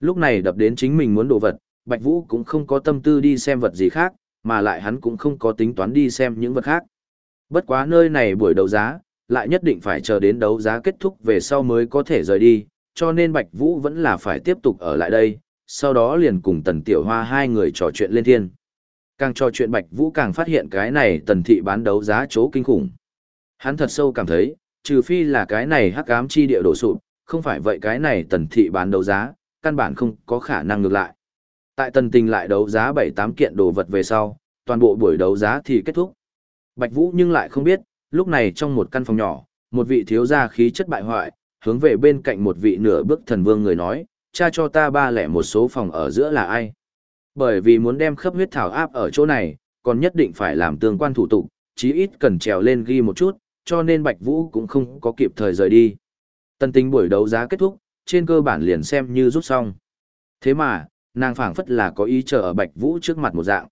Lúc này đập đến chính mình muốn đồ vật, Bạch Vũ cũng không có tâm tư đi xem vật gì khác, mà lại hắn cũng không có tính toán đi xem những vật khác. Bất quá nơi này buổi đấu giá, lại nhất định phải chờ đến đấu giá kết thúc về sau mới có thể rời đi, cho nên Bạch Vũ vẫn là phải tiếp tục ở lại đây, sau đó liền cùng Tần Tiểu Hoa hai người trò chuyện lên thiên. Càng trò chuyện Bạch Vũ càng phát hiện cái này Tần Thị bán đấu giá chỗ kinh khủng. Hắn thật sâu cảm thấy, trừ phi là cái này hắc ám chi địa đổ sụp, không phải vậy cái này Tần Thị bán đấu giá, căn bản không có khả năng ngược lại. Tại Tần Tình lại đấu giá 7-8 kiện đồ vật về sau, toàn bộ buổi đấu giá thì kết thúc. Bạch Vũ nhưng lại không biết, lúc này trong một căn phòng nhỏ, một vị thiếu gia khí chất bại hoại, hướng về bên cạnh một vị nửa bước thần vương người nói, cha cho ta ba lẻ một số phòng ở giữa là ai. Bởi vì muốn đem khớp huyết thảo áp ở chỗ này, còn nhất định phải làm tương quan thủ tục, chí ít cần trèo lên ghi một chút, cho nên Bạch Vũ cũng không có kịp thời rời đi. Tân tính buổi đấu giá kết thúc, trên cơ bản liền xem như rút xong. Thế mà, nàng phảng phất là có ý chờ ở Bạch Vũ trước mặt một dạng.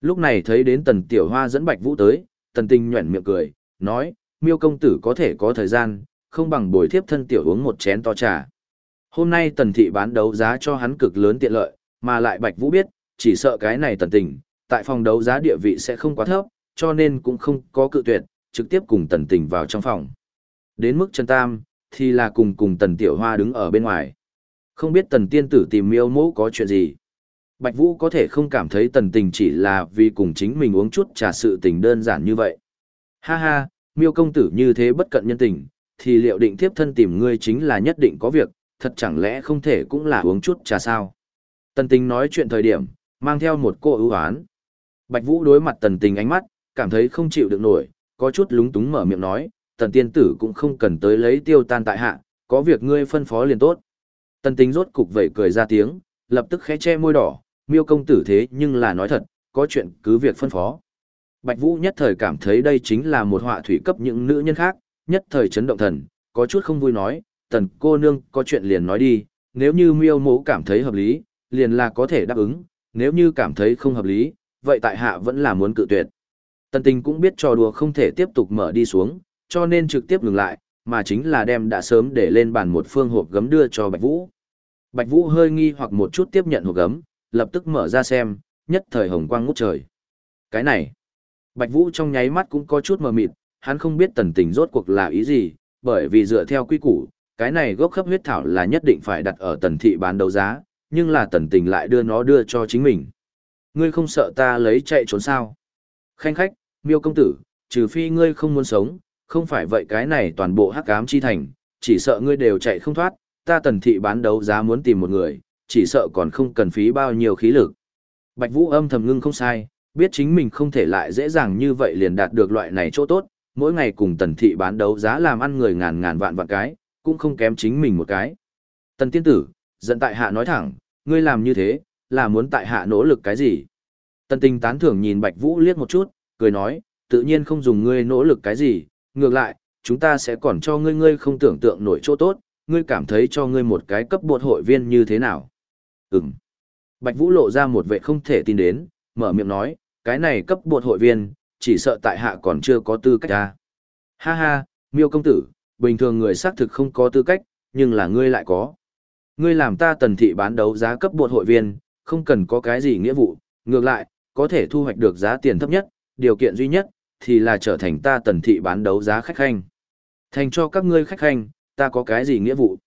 Lúc này thấy đến Tần Tiểu Hoa dẫn Bạch Vũ tới, Tần Tình nhuyễn miệng cười, nói, miêu công tử có thể có thời gian, không bằng bồi thiếp thân tiểu uống một chén to trà. Hôm nay tần thị bán đấu giá cho hắn cực lớn tiện lợi, mà lại Bạch Vũ biết, chỉ sợ cái này tần tình, tại phòng đấu giá địa vị sẽ không quá thấp, cho nên cũng không có cự tuyệt, trực tiếp cùng tần tình vào trong phòng. Đến mức Trần Tam, thì là cùng cùng tần tiểu hoa đứng ở bên ngoài. Không biết tần tiên tử tìm miêu mẫu có chuyện gì. Bạch Vũ có thể không cảm thấy tần tình chỉ là vì cùng chính mình uống chút trà sự tình đơn giản như vậy. Ha ha, miêu công tử như thế bất cận nhân tình, thì liệu định tiếp thân tìm ngươi chính là nhất định có việc, thật chẳng lẽ không thể cũng là uống chút trà sao. Tần tình nói chuyện thời điểm, mang theo một cô ưu án. Bạch Vũ đối mặt tần tình ánh mắt, cảm thấy không chịu được nổi, có chút lúng túng mở miệng nói, tần tiên tử cũng không cần tới lấy tiêu tan tại hạ, có việc ngươi phân phó liền tốt. Tần tính rốt cục vậy cười ra tiếng, lập tức khẽ che môi đỏ, miêu công tử thế nhưng là nói thật, có chuyện cứ việc phân phó. Bạch Vũ nhất thời cảm thấy đây chính là một họa thủy cấp những nữ nhân khác, nhất thời chấn động thần, có chút không vui nói, tần cô nương có chuyện liền nói đi, nếu như miêu mẫu cảm thấy hợp lý, liền là có thể đáp ứng, nếu như cảm thấy không hợp lý, vậy tại hạ vẫn là muốn cự tuyệt. Tần tình cũng biết trò đùa không thể tiếp tục mở đi xuống, cho nên trực tiếp ngừng lại, mà chính là đem đã sớm để lên bàn một phương hộp gấm đưa cho Bạch Vũ. Bạch Vũ hơi nghi hoặc một chút tiếp nhận hộp gấm, lập tức mở ra xem, nhất thời hồng quang ngút trời. Cái này, Bạch Vũ trong nháy mắt cũng có chút mờ mịt, hắn không biết tần tình rốt cuộc là ý gì, bởi vì dựa theo quy củ, cái này gốc khắp huyết thảo là nhất định phải đặt ở tần thị bán đấu giá, nhưng là tần tình lại đưa nó đưa cho chính mình. Ngươi không sợ ta lấy chạy trốn sao? Khanh khách, miêu công tử, trừ phi ngươi không muốn sống, không phải vậy cái này toàn bộ hắc ám chi thành, chỉ sợ ngươi đều chạy không thoát, ta tần thị bán đấu giá muốn tìm một người, chỉ sợ còn không cần phí bao nhiêu khí lực. Bạch Vũ âm thầm ngưng không sai, biết chính mình không thể lại dễ dàng như vậy liền đạt được loại này chỗ tốt, mỗi ngày cùng tần thị bán đấu giá làm ăn người ngàn ngàn vạn vạn cái, cũng không kém chính mình một cái. Tần tiên tử, giận tại hạ nói thẳng, ngươi làm như thế, là muốn tại hạ nỗ lực cái gì? Tần tình tán thưởng nhìn Bạch Vũ liếc một chút, cười nói, tự nhiên không dùng ngươi nỗ lực cái gì, ngược lại, chúng ta sẽ còn cho ngươi ngươi không tưởng tượng nổi chỗ tốt, ngươi cảm thấy cho ngươi một cái cấp bột hội viên như thế nào? Ừm. Bạch Vũ lộ ra một vẻ không thể tin đến, mở miệng nói, cái này cấp bột hội viên, chỉ sợ tại hạ còn chưa có tư cách ra. Ha ha, miêu công tử, bình thường người xác thực không có tư cách, nhưng là ngươi lại có. Ngươi làm ta tần thị bán đấu giá cấp bột hội viên, không cần có cái gì nghĩa vụ, ngược lại, có thể thu hoạch được giá tiền thấp nhất, điều kiện duy nhất, thì là trở thành ta tần thị bán đấu giá khách khanh. Thành cho các ngươi khách khanh, ta có cái gì nghĩa vụ?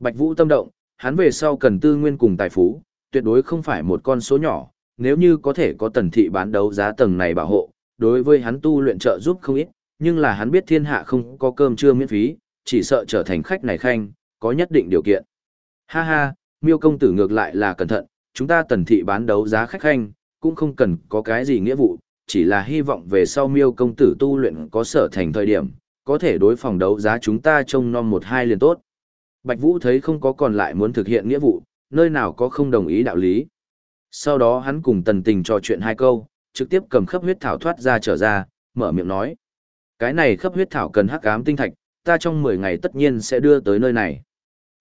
Bạch Vũ tâm động, hắn về sau cần tư nguyên cùng tài phú, tuyệt đối không phải một con số nhỏ, nếu như có thể có tần thị bán đấu giá tầng này bảo hộ, đối với hắn tu luyện trợ giúp không ít, nhưng là hắn biết thiên hạ không có cơm trưa miễn phí, chỉ sợ trở thành khách này khanh, có nhất định điều kiện. Ha ha, miêu công tử ngược lại là cẩn thận, chúng ta tần thị bán đấu giá khách khanh, cũng không cần có cái gì nghĩa vụ, chỉ là hy vọng về sau miêu công tử tu luyện có sở thành thời điểm, có thể đối phòng đấu giá chúng ta trông nom một hai liền tốt. Bạch Vũ thấy không có còn lại muốn thực hiện nghĩa vụ, nơi nào có không đồng ý đạo lý. Sau đó hắn cùng tần tình trò chuyện hai câu, trực tiếp cầm khắp huyết thảo thoát ra trở ra, mở miệng nói. Cái này khắp huyết thảo cần hắc ám tinh thạch, ta trong 10 ngày tất nhiên sẽ đưa tới nơi này.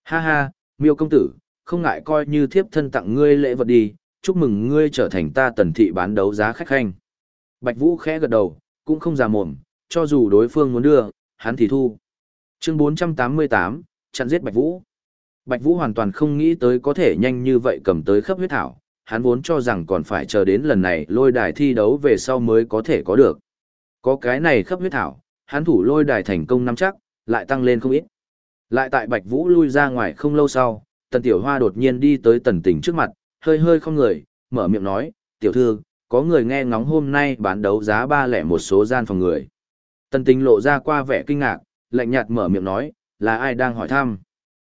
Ha ha, miêu công tử, không ngại coi như thiếp thân tặng ngươi lễ vật đi, chúc mừng ngươi trở thành ta tần thị bán đấu giá khách khanh. Bạch Vũ khẽ gật đầu, cũng không già mồm, cho dù đối phương muốn đưa, hắn thì thu. Chương 488, chặn giết Bạch Vũ. Bạch Vũ hoàn toàn không nghĩ tới có thể nhanh như vậy cầm tới khắp huyết thảo, hắn vốn cho rằng còn phải chờ đến lần này lôi đài thi đấu về sau mới có thể có được. Có cái này khắp huyết thảo, hắn thủ lôi đài thành công năm chắc, lại tăng lên không ít. Lại tại Bạch Vũ lui ra ngoài không lâu sau, Tần Tiểu Hoa đột nhiên đi tới Tần Tình trước mặt, hơi hơi không người, mở miệng nói, tiểu thư, có người nghe ngóng hôm nay bán đấu giá ba lẻ một số gian phòng người. Tần Tình lộ ra qua vẻ kinh ngạc, lạnh nhạt mở miệng nói, là ai đang hỏi thăm.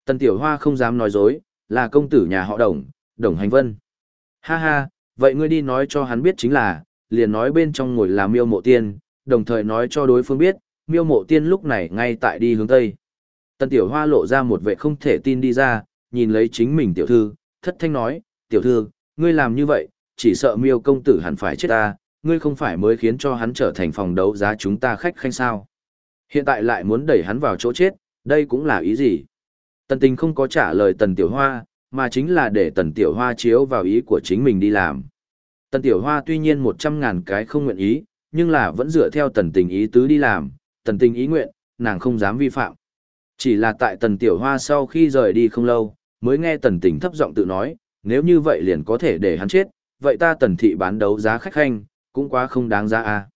Tần Tiểu Hoa không dám nói dối, là công tử nhà họ Đồng, Đồng Hành Vân. Ha ha, vậy ngươi đi nói cho hắn biết chính là, liền nói bên trong ngồi là miêu mộ tiên, đồng thời nói cho đối phương biết, miêu mộ tiên lúc này ngay tại đi hướng Tây. Tần Tiểu Hoa lộ ra một vẻ không thể tin đi ra, nhìn lấy chính mình tiểu thư, thất thanh nói, tiểu thư, ngươi làm như vậy, chỉ sợ miêu công tử hẳn phải chết ta, ngươi không phải mới khiến cho hắn trở thành phòng đấu giá chúng ta khách khanh sao. Hiện tại lại muốn đẩy hắn vào chỗ chết, đây cũng là ý gì? Tần tình không có trả lời tần tiểu hoa, mà chính là để tần tiểu hoa chiếu vào ý của chính mình đi làm. Tần tiểu hoa tuy nhiên một trăm ngàn cái không nguyện ý, nhưng là vẫn dựa theo tần tình ý tứ đi làm, tần tình ý nguyện, nàng không dám vi phạm. Chỉ là tại tần tiểu hoa sau khi rời đi không lâu, mới nghe tần tình thấp giọng tự nói, nếu như vậy liền có thể để hắn chết, vậy ta tần thị bán đấu giá khách khanh, cũng quá không đáng giá a.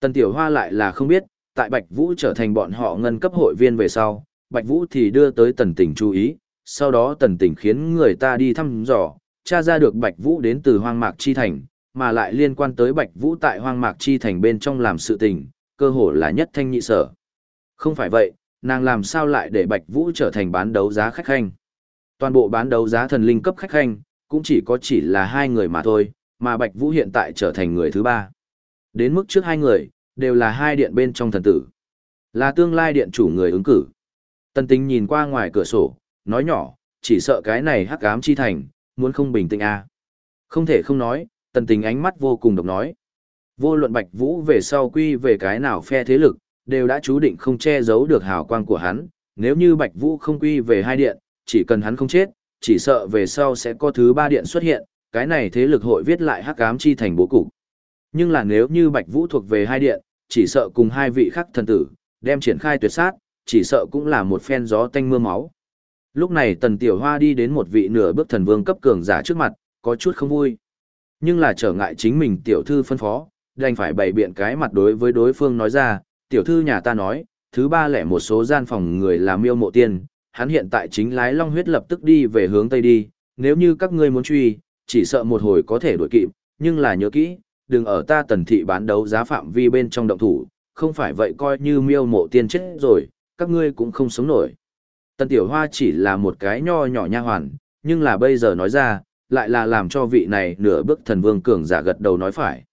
Tần tiểu hoa lại là không biết, tại Bạch Vũ trở thành bọn họ ngân cấp hội viên về sau, Bạch Vũ thì đưa tới tần tình chú ý, sau đó tần tình khiến người ta đi thăm dò, tra ra được Bạch Vũ đến từ hoang mạc chi thành, mà lại liên quan tới Bạch Vũ tại hoang mạc chi thành bên trong làm sự tình, cơ hồ là nhất thanh nhị sở. Không phải vậy, nàng làm sao lại để Bạch Vũ trở thành bán đấu giá khách khanh. Toàn bộ bán đấu giá thần linh cấp khách khanh, cũng chỉ có chỉ là hai người mà thôi, mà Bạch Vũ hiện tại trở thành người thứ ba. Đến mức trước hai người, đều là hai điện bên trong thần tử. Là tương lai điện chủ người ứng cử. Tân tính nhìn qua ngoài cửa sổ, nói nhỏ, chỉ sợ cái này hắc ám chi thành, muốn không bình tĩnh à. Không thể không nói, tần tình ánh mắt vô cùng độc nói. Vô luận Bạch Vũ về sau quy về cái nào phe thế lực, đều đã chú định không che giấu được hào quang của hắn, nếu như Bạch Vũ không quy về hai điện, chỉ cần hắn không chết, chỉ sợ về sau sẽ có thứ ba điện xuất hiện, cái này thế lực hội viết lại hắc ám chi thành bố cục. Nhưng là nếu như Bạch Vũ thuộc về hai điện, chỉ sợ cùng hai vị khắc thần tử, đem triển khai tuyệt sát, chỉ sợ cũng là một phen gió tanh mưa máu. Lúc này Tần Tiểu Hoa đi đến một vị nửa bước thần vương cấp cường giả trước mặt, có chút không vui. Nhưng là trở ngại chính mình tiểu thư phân phó, đành phải bày biện cái mặt đối với đối phương nói ra, tiểu thư nhà ta nói, thứ ba lẻ một số gian phòng người làm miêu mộ tiên, hắn hiện tại chính lái long huyết lập tức đi về hướng tây đi, nếu như các ngươi muốn truy, chỉ sợ một hồi có thể đuổi kịp, nhưng là nhớ kỹ, đừng ở ta tần thị bán đấu giá phạm vi bên trong động thủ, không phải vậy coi như miêu mộ tiên chết rồi, các ngươi cũng không sống nổi. Tần tiểu hoa chỉ là một cái nho nhỏ nha hoàn, nhưng là bây giờ nói ra, lại là làm cho vị này nửa bước thần vương cường giả gật đầu nói phải.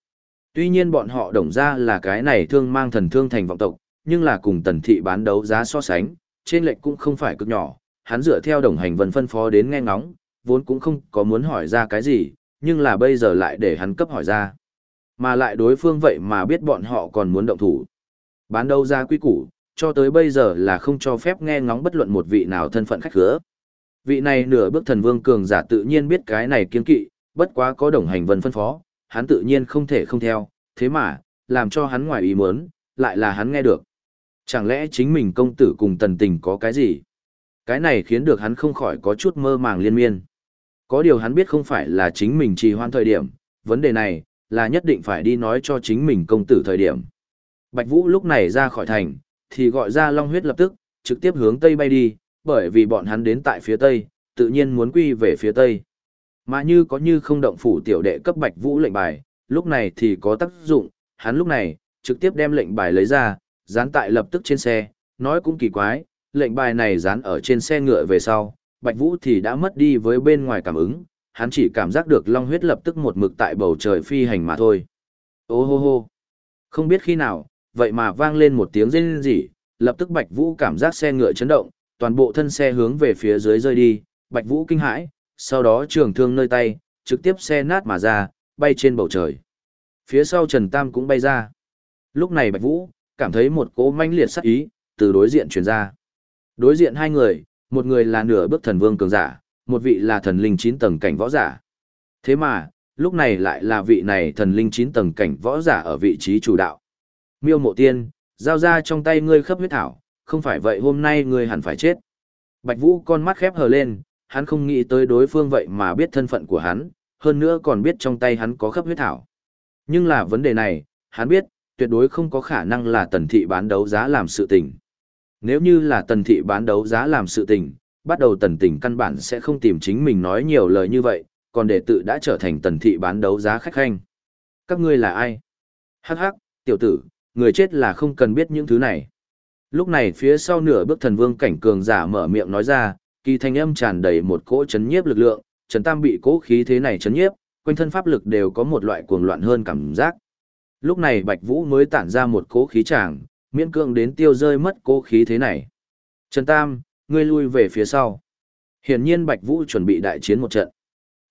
Tuy nhiên bọn họ đồng ra là cái này thương mang thần thương thành vọng tộc, nhưng là cùng tần thị bán đấu giá so sánh, trên lệnh cũng không phải cực nhỏ, hắn dựa theo đồng hành vân phân phó đến nghe ngóng, vốn cũng không có muốn hỏi ra cái gì, nhưng là bây giờ lại để hắn cấp hỏi ra. Mà lại đối phương vậy mà biết bọn họ còn muốn động thủ. Bán đâu ra quy củ, cho tới bây giờ là không cho phép nghe ngóng bất luận một vị nào thân phận khách khứa. Vị này nửa bước thần vương cường giả tự nhiên biết cái này kiên kỵ, bất quá có đồng hành vân phân phó, hắn tự nhiên không thể không theo, thế mà, làm cho hắn ngoài ý muốn, lại là hắn nghe được. Chẳng lẽ chính mình công tử cùng tần tình có cái gì? Cái này khiến được hắn không khỏi có chút mơ màng liên miên. Có điều hắn biết không phải là chính mình trì hoãn thời điểm, vấn đề này là nhất định phải đi nói cho chính mình công tử thời điểm. Bạch Vũ lúc này ra khỏi thành, thì gọi ra Long huyết lập tức, trực tiếp hướng tây bay đi, bởi vì bọn hắn đến tại phía tây, tự nhiên muốn quy về phía tây. Mà như có như không động phủ tiểu đệ cấp Bạch Vũ lệnh bài, lúc này thì có tác dụng, hắn lúc này, trực tiếp đem lệnh bài lấy ra, dán tại lập tức trên xe, nói cũng kỳ quái, lệnh bài này dán ở trên xe ngựa về sau, Bạch Vũ thì đã mất đi với bên ngoài cảm ứng, hắn chỉ cảm giác được long huyết lập tức một mực tại bầu trời phi hành mà thôi. Ô hô hô. Không biết khi nào, vậy mà vang lên một tiếng rên rỉ, lập tức Bạch Vũ cảm giác xe ngựa chấn động, toàn bộ thân xe hướng về phía dưới rơi đi, Bạch Vũ kinh hãi, sau đó trường thương nơi tay, trực tiếp xe nát mà ra, bay trên bầu trời. Phía sau Trần Tam cũng bay ra. Lúc này Bạch Vũ, cảm thấy một cỗ manh liệt sắc ý, từ đối diện truyền ra. Đối diện hai người, một người là nửa bước thần vương cường giả, một vị là thần linh 9 tầng cảnh võ giả. Thế mà, lúc này lại là vị này thần linh 9 tầng cảnh võ giả ở vị trí chủ đạo. Miêu mộ tiên, giao ra trong tay ngươi khớp huyết thảo, không phải vậy hôm nay ngươi hẳn phải chết. Bạch Vũ con mắt khép hờ lên, hắn không nghĩ tới đối phương vậy mà biết thân phận của hắn, hơn nữa còn biết trong tay hắn có khớp huyết thảo. Nhưng là vấn đề này, hắn biết, tuyệt đối không có khả năng là tần thị bán đấu giá làm sự tình. Nếu như là tần thị bán đấu giá làm sự tình, bắt đầu tần tình căn bản sẽ không tìm chính mình nói nhiều lời như vậy, còn đệ tự đã trở thành tần thị bán đấu giá khách khanh. Các ngươi là ai? Hắc hắc, tiểu tử, người chết là không cần biết những thứ này. Lúc này phía sau nửa bước thần vương cảnh cường giả mở miệng nói ra, kỳ thanh âm tràn đầy một cỗ chấn nhiếp lực lượng, Trần Tam bị cỗ khí thế này chấn nhiếp, quanh thân pháp lực đều có một loại cuồng loạn hơn cảm giác. Lúc này Bạch Vũ mới tản ra một cỗ khí tràng, miễn cưỡng đến tiêu rơi mất cỗ khí thế này. Trần Tam, ngươi lui về phía sau. Hiển nhiên Bạch Vũ chuẩn bị đại chiến một trận.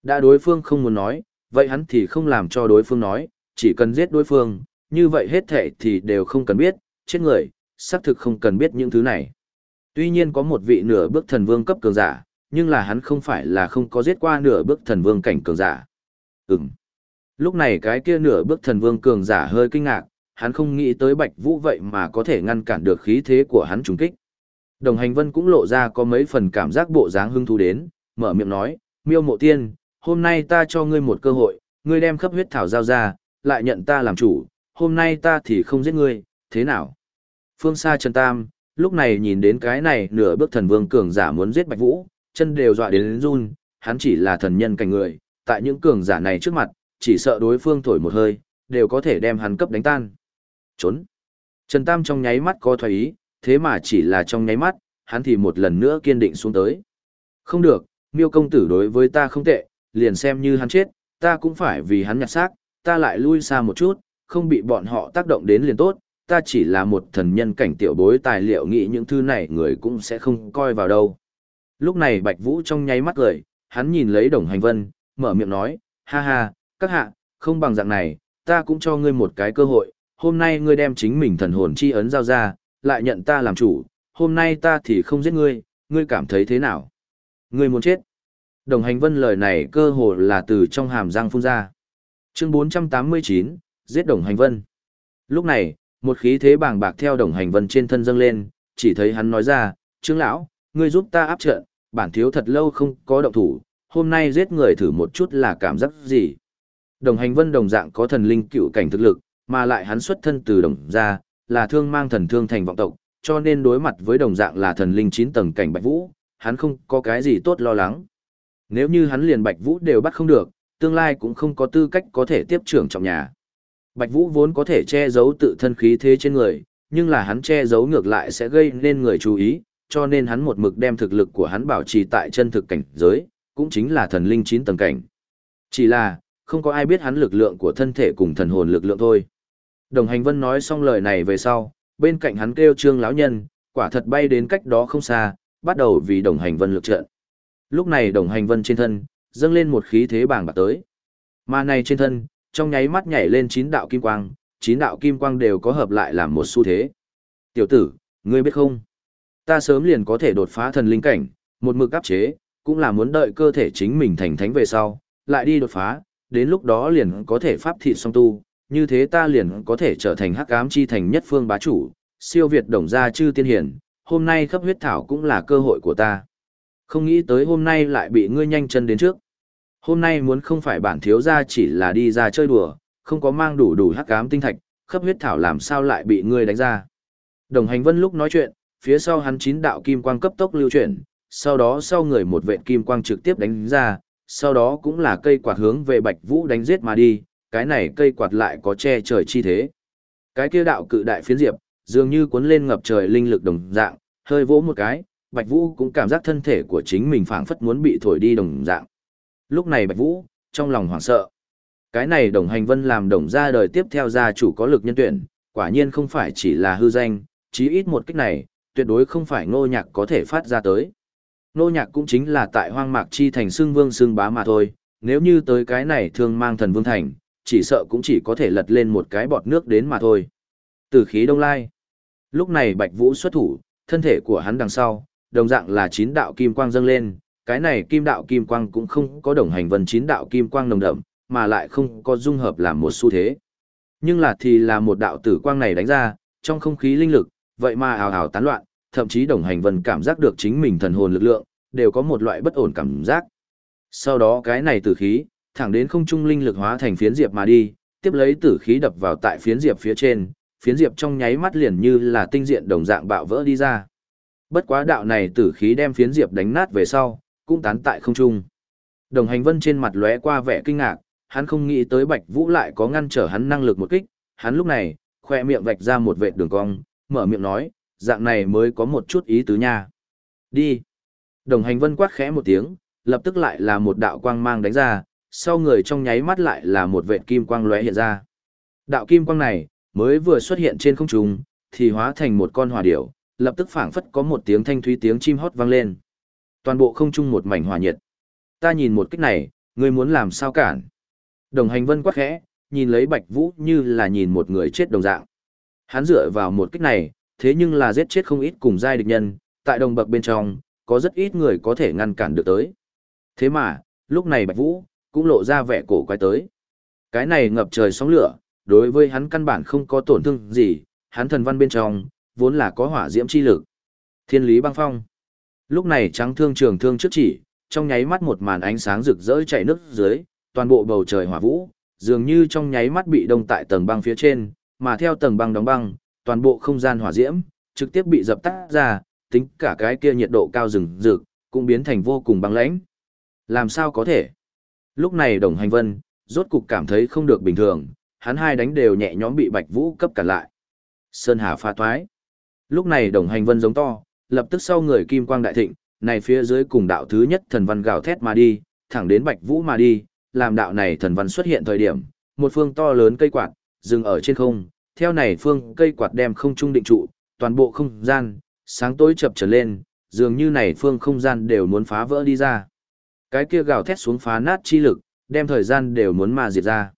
Đã đối phương không muốn nói, vậy hắn thì không làm cho đối phương nói, chỉ cần giết đối phương, như vậy hết thể thì đều không cần biết, chết người, xác thực không cần biết những thứ này. Tuy nhiên có một vị nửa bước thần vương cấp cường giả, nhưng là hắn không phải là không có giết qua nửa bước thần vương cảnh cường giả. Ừm. Lúc này cái kia nửa bước thần vương cường giả hơi kinh ngạc, hắn không nghĩ tới Bạch Vũ vậy mà có thể ngăn cản được khí thế của hắn trùng kích. Đồng hành vân cũng lộ ra có mấy phần cảm giác bộ dáng hưng thú đến, mở miệng nói, miêu mộ tiên, hôm nay ta cho ngươi một cơ hội, ngươi đem khắp huyết thảo giao ra, lại nhận ta làm chủ, hôm nay ta thì không giết ngươi, thế nào? Phương xa Trần Tam, lúc này nhìn đến cái này nửa bước thần vương cường giả muốn giết Bạch Vũ, chân đều dọa đến run, hắn chỉ là thần nhân cảnh người, tại những cường giả này trước mặt, chỉ sợ đối phương thổi một hơi, đều có thể đem hắn cấp đánh tan. Trốn. Trần Tam trong nháy mắt có thoái ý, thế mà chỉ là trong nháy mắt, hắn thì một lần nữa kiên định xuống tới. Không được, miêu công tử đối với ta không tệ, liền xem như hắn chết, ta cũng phải vì hắn nhặt xác, ta lại lui xa một chút, không bị bọn họ tác động đến liền tốt, ta chỉ là một thần nhân cảnh tiểu bối tài liệu nghĩ những thứ này người cũng sẽ không coi vào đâu. Lúc này Bạch Vũ trong nháy mắt cười, hắn nhìn lấy đồng hành vân, mở miệng nói, ha ha, các hạ, không bằng dạng này, ta cũng cho ngươi một cái cơ hội, hôm nay ngươi đem chính mình thần hồn chi ấn giao ra, lại nhận ta làm chủ, hôm nay ta thì không giết ngươi, ngươi cảm thấy thế nào? Ngươi muốn chết. Đồng hành vân lời này cơ hồ là từ trong hàm răng phun ra. Chương 489, giết đồng hành vân. Lúc này, một khí thế bàng bạc theo đồng hành vân trên thân dâng lên, chỉ thấy hắn nói ra, Trương lão, ngươi giúp ta áp trận, bản thiếu thật lâu không có động thủ, hôm nay giết người thử một chút là cảm giác gì. Đồng hành vân đồng dạng có thần linh cựu cảnh thực lực, mà lại hắn xuất thân từ đồng gia, là thương mang thần thương thành vọng tộc, cho nên đối mặt với đồng dạng là thần linh 9 tầng cảnh Bạch Vũ, hắn không có cái gì tốt lo lắng. Nếu như hắn liền Bạch Vũ đều bắt không được, tương lai cũng không có tư cách có thể tiếp trưởng trong nhà. Bạch Vũ vốn có thể che giấu tự thân khí thế trên người, nhưng là hắn che giấu ngược lại sẽ gây nên người chú ý, cho nên hắn một mực đem thực lực của hắn bảo trì tại chân thực cảnh giới, cũng chính là thần linh 9 tầng cảnh. Chỉ là, không có ai biết hắn lực lượng của thân thể cùng thần hồn lực lượng thôi. Đồng hành vân nói xong lời này về sau, bên cạnh hắn kêu trương lão nhân, quả thật bay đến cách đó không xa, bắt đầu vì đồng hành vân lực trận. Lúc này đồng hành vân trên thân, dâng lên một khí thế bàng bạc tới. Mà này trên thân, trong nháy mắt nhảy lên chín đạo kim quang, chín đạo kim quang đều có hợp lại làm một xu thế. Tiểu tử, ngươi biết không? Ta sớm liền có thể đột phá thần linh cảnh, một mực áp chế, cũng là muốn đợi cơ thể chính mình thành thánh về sau, lại đi đột phá, đến lúc đó liền có thể pháp thị song tu, như thế ta liền có thể trở thành hắc ám chi thành nhất phương bá chủ, siêu việt đồng gia chư tiên hiển, hôm nay khắp huyết thảo cũng là cơ hội của ta. Không nghĩ tới hôm nay lại bị ngươi nhanh chân đến trước. Hôm nay muốn không phải bản thiếu gia chỉ là đi ra chơi đùa, không có mang đủ đủ hắc ám tinh thạch, khắp huyết thảo làm sao lại bị ngươi đánh ra. Đồng hành vân lúc nói chuyện, phía sau hắn chín đạo kim quang cấp tốc lưu chuyển, sau đó sau người một vệ kim quang trực tiếp đánh ra, sau đó cũng là cây quạt hướng về Bạch Vũ đánh giết mà đi, cái này cây quạt lại có che trời chi thế. Cái kia đạo cự đại phiến diệp, dường như cuốn lên ngập trời linh lực đồng dạng, hơi vỗ một cái, Bạch Vũ cũng cảm giác thân thể của chính mình phảng phất muốn bị thổi đi đồng dạng. Lúc này Bạch Vũ, trong lòng hoảng sợ. Cái này đồng hành vân làm đồng gia đời tiếp theo gia chủ có lực nhân tuyển, quả nhiên không phải chỉ là hư danh, chí ít một cách này, tuyệt đối không phải ngô nhạc có thể phát ra tới. Nô nhạc cũng chính là tại hoang mạc chi thành xương vương xương bá mà thôi, nếu như tới cái này thương mang thần vương thành, chỉ sợ cũng chỉ có thể lật lên một cái bọt nước đến mà thôi. Từ khí đông lai. Lúc này Bạch Vũ xuất thủ, thân thể của hắn đằng sau, đồng dạng là chín đạo kim quang dâng lên, cái này kim đạo kim quang cũng không có đồng hành vân chín đạo kim quang nồng đậm, mà lại không có dung hợp làm một xu thế. Nhưng là thì là một đạo tử quang này đánh ra, trong không khí linh lực, vậy mà ào ào tán loạn, thậm chí đồng hành vân cảm giác được chính mình thần hồn lực lượng, đều có một loại bất ổn cảm giác. Sau đó cái này tử khí, thẳng đến không trung linh lực hóa thành phiến diệp mà đi, tiếp lấy tử khí đập vào tại phiến diệp phía trên, phiến diệp trong nháy mắt liền như là tinh diện đồng dạng bạo vỡ đi ra. Bất quá đạo này tử khí đem phiến diệp đánh nát về sau, cũng tán tại không trung. Đồng hành vân trên mặt lóe qua vẻ kinh ngạc, hắn không nghĩ tới Bạch Vũ lại có ngăn trở hắn năng lực một kích, hắn lúc này, khoe miệng vạch ra một vệt đường cong, mở miệng nói, dạng này mới có một chút ý tứ nha. Đi. Đồng hành vân quát khẽ một tiếng, lập tức lại là một đạo quang mang đánh ra, sau người trong nháy mắt lại là một vệt kim quang lóe hiện ra. Đạo kim quang này, mới vừa xuất hiện trên không trung, thì hóa thành một con hỏa điểu, lập tức phảng phất có một tiếng thanh thúy tiếng chim hót vang lên. Toàn bộ không trung một mảnh hỏa nhiệt. Ta nhìn một kích này, ngươi muốn làm sao cản? Đồng hành vân quát khẽ, nhìn lấy Bạch Vũ như là nhìn một người chết đồng dạng. Hắn dựa vào một kích này, thế nhưng là giết chết không ít cùng giai địch nhân, tại đồng bậc bên trong, có rất ít người có thể ngăn cản được tới. Thế mà, lúc này Bạch Vũ, cũng lộ ra vẻ cổ quái tới. Cái này ngập trời sóng lửa, đối với hắn căn bản không có tổn thương gì, hắn thần văn bên trong, vốn là có hỏa diễm chi lực. Thiên lý băng phong. Lúc này trắng thương trường thương trước chỉ, trong nháy mắt một màn ánh sáng rực rỡ chạy nước dưới, toàn bộ bầu trời hỏa vũ, dường như trong nháy mắt bị đông tại tầng băng phía trên, mà theo tầng băng đóng băng, toàn bộ không gian hỏa diễm, trực tiếp bị dập tắt ra, tính cả cái kia nhiệt độ cao rừng rực, cũng biến thành vô cùng băng lãnh. Làm sao có thể? Lúc này Đồng Hành Vân, rốt cục cảm thấy không được bình thường, hắn hai đánh đều nhẹ nhõm bị Bạch Vũ cấp cả lại. Sơn Hà pha toái. Lúc này Đồng Hành Vân giống to, lập tức sau người kim quang đại thịnh, này phía dưới cùng đạo thứ nhất thần văn gào thét mà đi, thẳng đến Bạch Vũ mà đi, làm đạo này thần văn xuất hiện thời điểm, một phương to lớn cây quạt, dừng ở trên không, theo này phương cây quạt đem không trung định trụ, toàn bộ không gian, sáng tối chập trở lên, dường như này phương không gian đều muốn phá vỡ đi ra. Cái kia gào thét xuống phá nát chi lực, đem thời gian đều muốn mà diệt ra.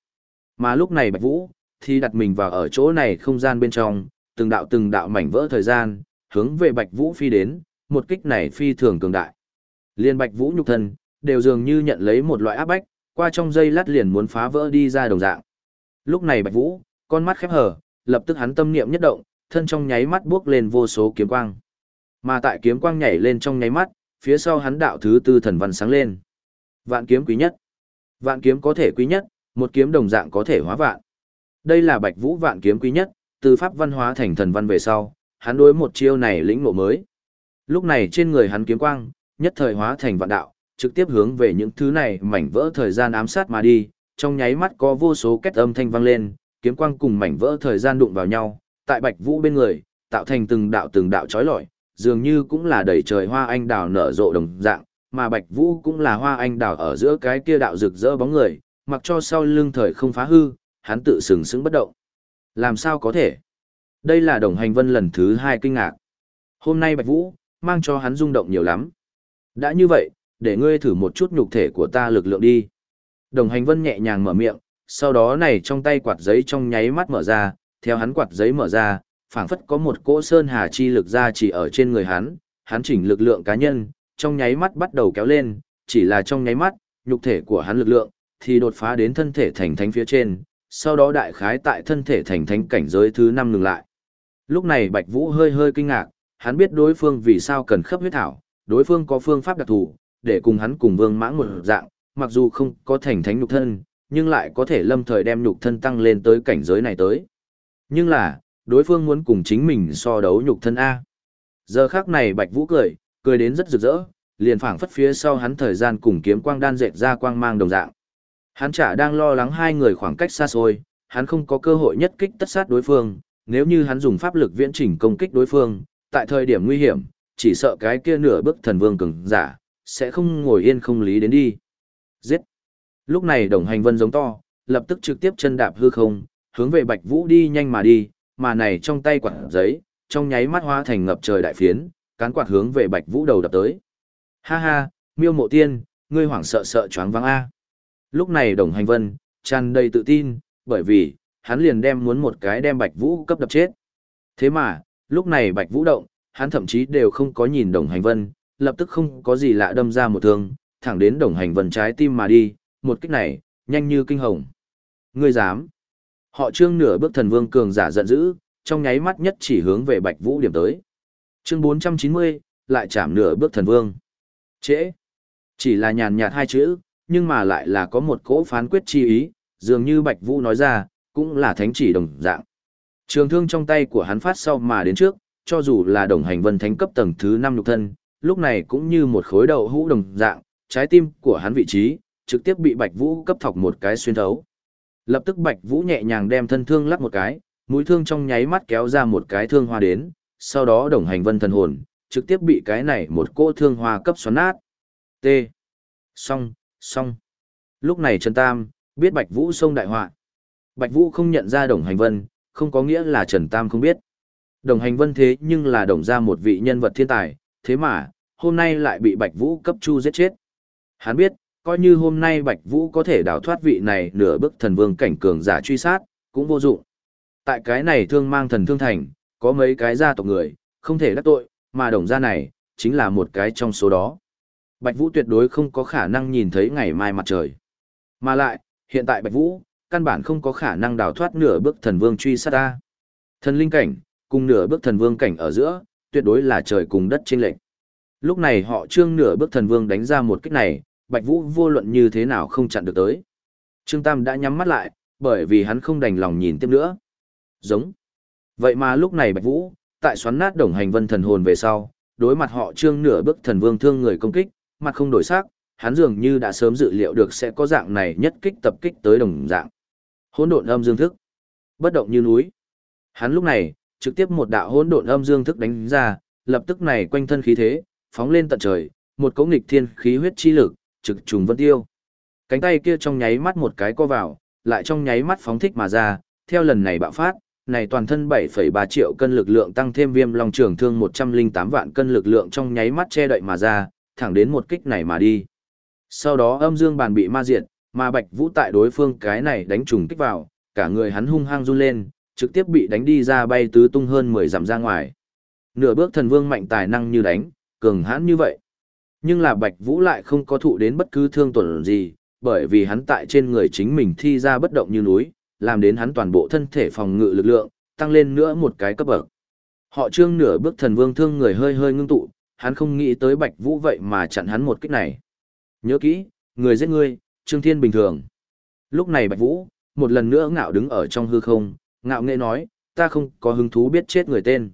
Mà lúc này Bạch Vũ, thì đặt mình vào ở chỗ này không gian bên trong, từng đạo từng đạo mảnh vỡ thời gian, hướng về Bạch Vũ phi đến, một kích này phi thường cường đại. Liên Bạch Vũ nhục thân, đều dường như nhận lấy một loại áp bách, qua trong dây lát liền muốn phá vỡ đi ra đồng dạng. Lúc này Bạch Vũ, con mắt khép hờ, lập tức hắn tâm niệm nhất động, thân trong nháy mắt bước lên vô số kiếm quang. Mà tại kiếm quang nhảy lên trong nháy mắt, phía sau hắn đạo thứ tư thần văn sáng lên. Vạn kiếm quý nhất. Vạn kiếm có thể quý nhất, một kiếm đồng dạng có thể hóa vạn. Đây là Bạch Vũ vạn kiếm quý nhất, từ pháp văn hóa thành thần văn về sau, hắn đối một chiêu này lĩnh ngộ mới. Lúc này trên người hắn kiếm quang, nhất thời hóa thành vạn đạo, trực tiếp hướng về những thứ này mảnh vỡ thời gian ám sát mà đi, trong nháy mắt có vô số kết âm thanh vang lên, kiếm quang cùng mảnh vỡ thời gian đụng vào nhau, tại Bạch Vũ bên người, tạo thành từng đạo từng đạo chói lọi, dường như cũng là đầy trời hoa anh đào nở rộ đồng dạng, mà Bạch Vũ cũng là hoa anh đào ở giữa cái kia đạo rực rỡ bóng người, mặc cho sau lưng thời không phá hư, hắn tự sừng sững bất động. Làm sao có thể? Đây là đồng hành vân lần thứ hai kinh ngạc. Hôm nay Bạch Vũ, mang cho hắn rung động nhiều lắm. Đã như vậy, để ngươi thử một chút nhục thể của ta lực lượng đi. Đồng hành vân nhẹ nhàng mở miệng, sau đó này trong tay quạt giấy trong nháy mắt mở ra, theo hắn quạt giấy mở ra, phảng phất có một cỗ sơn hà chi lực ra chỉ ở trên người hắn, hắn chỉnh lực lượng cá nhân, trong nháy mắt bắt đầu kéo lên, chỉ là trong nháy mắt, nhục thể của hắn lực lượng, thì đột phá đến thân thể thành thánh phía trên, sau đó đại khái tại thân thể thành thánh cảnh giới thứ năm ngừng lại. Lúc này Bạch Vũ hơi hơi kinh ngạc, hắn biết đối phương vì sao cần khắp huyết thảo, đối phương có phương pháp đặc thù, để cùng hắn cùng vương mãng một dạng, mặc dù không có thành thánh nhục thân, nhưng lại có thể lâm thời đem nhục thân tăng lên tới cảnh giới này tới. Nhưng là, đối phương muốn cùng chính mình so đấu nhục thân A. Giờ khác này Bạch Vũ cười, cười đến rất rực rỡ, liền phảng phất phía sau hắn thời gian cùng kiếm quang đan dệt ra quang mang đồng dạng. Hắn chả đang lo lắng hai người khoảng cách xa xôi, hắn không có cơ hội nhất kích tất sát đối phương, nếu như hắn dùng pháp lực viễn chỉnh công kích đối phương, tại thời điểm nguy hiểm, chỉ sợ cái kia nửa bước thần vương cường giả, sẽ không ngồi yên không lý đến đi. Giết! Lúc này đồng hành vân giống to, lập tức trực tiếp chân đạp hư không, hướng về Bạch Vũ đi nhanh mà đi, mà này trong tay quạt giấy, trong nháy mắt hóa thành ngập trời đại phiến, cán quạt hướng về Bạch Vũ đầu đập tới. Ha ha, miêu mộ tiên, ngươi hoảng sợ sợ choáng váng A. Lúc này đồng hành vân, tràn đầy tự tin, bởi vì, hắn liền đem muốn một cái đem Bạch Vũ cấp đập chết. Thế mà, lúc này Bạch Vũ động, hắn thậm chí đều không có nhìn đồng hành vân, lập tức không có gì lạ đâm ra một thương, thẳng đến đồng hành vân trái tim mà đi, một kích này, nhanh như kinh hồng. Ngươi dám? Họ trương nửa bước thần vương cường giả giận dữ, trong nháy mắt nhất chỉ hướng về Bạch Vũ điểm tới. Chương 490, lại chạm nửa bước thần vương. Trễ. Chỉ là nhàn nhạt hai chữ, nhưng mà lại là có một cỗ phán quyết chi ý, dường như Bạch Vũ nói ra, cũng là thánh chỉ đồng dạng. Trường thương trong tay của hắn phát sau mà đến trước, cho dù là đồng hành vân thánh cấp tầng thứ 5 lục thân, lúc này cũng như một khối đậu hũ đồng dạng, trái tim của hắn vị trí, trực tiếp bị Bạch Vũ cấp thọc một cái xuyên thấu. Lập tức Bạch Vũ nhẹ nhàng đem thân thương lắc một cái, mũi thương trong nháy mắt kéo ra một cái thương hoa đến, sau đó đồng hành vân thần hồn, trực tiếp bị cái này một cỗ thương hoa cấp xoắn nát. T. Xong, xong. Lúc này Trần Tam, biết Bạch Vũ sông đại họa. Bạch Vũ không nhận ra đồng hành vân, không có nghĩa là Trần Tam không biết. Đồng hành vân thế nhưng là đồng ra một vị nhân vật thiên tài, thế mà, hôm nay lại bị Bạch Vũ cấp chu giết chết. Hắn biết, coi như hôm nay Bạch Vũ có thể đào thoát vị này nửa bước thần vương cảnh cường giả truy sát, cũng vô dụng. Tại cái này thương mang thần thương thành, có mấy cái gia tộc người, không thể đắc tội, mà đồng gia này, chính là một cái trong số đó. Bạch Vũ tuyệt đối không có khả năng nhìn thấy ngày mai mặt trời. Mà lại, hiện tại Bạch Vũ, căn bản không có khả năng đào thoát nửa bước thần vương truy sát ta. Thần linh cảnh, cùng nửa bước thần vương cảnh ở giữa, tuyệt đối là trời cùng đất chênh lệch. Lúc này họ trương nửa bước thần vương đánh ra một kích này, Bạch Vũ vô luận như thế nào không chặn được tới. Trương Tam đã nhắm mắt lại, bởi vì hắn không đành lòng nhìn tiếp nữa. Giống. Vậy mà lúc này Bạch Vũ, tại xoắn nát đồng hành vân thần hồn về sau, đối mặt họ trương nửa bước thần vương thương người công kích, mặt không đổi sắc, hắn dường như đã sớm dự liệu được sẽ có dạng này nhất kích tập kích tới đồng dạng. Hỗn độn âm dương thức, bất động như núi. Hắn lúc này, trực tiếp một đạo hỗn độn âm dương thức đánh ra, lập tức này quanh thân khí thế, phóng lên tận trời, một cỗ nghịch thiên khí huyết chi lực, trực trùng vân tiêu. Cánh tay kia trong nháy mắt một cái co vào, lại trong nháy mắt phóng thích mà ra, theo lần này bạo phát, này toàn thân 7,3 triệu cân lực lượng tăng thêm viêm long trường thương 108 vạn cân lực lượng trong nháy mắt che đậy mà ra, thẳng đến một kích này mà đi. Sau đó âm dương bàn bị ma diệt, mà Bạch Vũ tại đối phương cái này đánh trùng kích vào, cả người hắn hung hăng run lên, trực tiếp bị đánh đi ra bay tứ tung hơn 10 dặm ra ngoài. Nửa bước thần vương mạnh tài năng như đánh, cường hãn như vậy. Nhưng là Bạch Vũ lại không có thụ đến bất cứ thương tổn gì, bởi vì hắn tại trên người chính mình thi ra bất động như núi, làm đến hắn toàn bộ thân thể phòng ngự lực lượng, tăng lên nữa một cái cấp bậc. Họ trương nửa bước thần vương thương người hơi hơi ngưng tụ, hắn không nghĩ tới Bạch Vũ vậy mà chặn hắn một kích này. Nhớ kỹ, người giết ngươi, Trương Thiên bình thường. Lúc này Bạch Vũ, một lần nữa ngạo đứng ở trong hư không, ngạo nghệ nói, ta không có hứng thú biết chết người tên.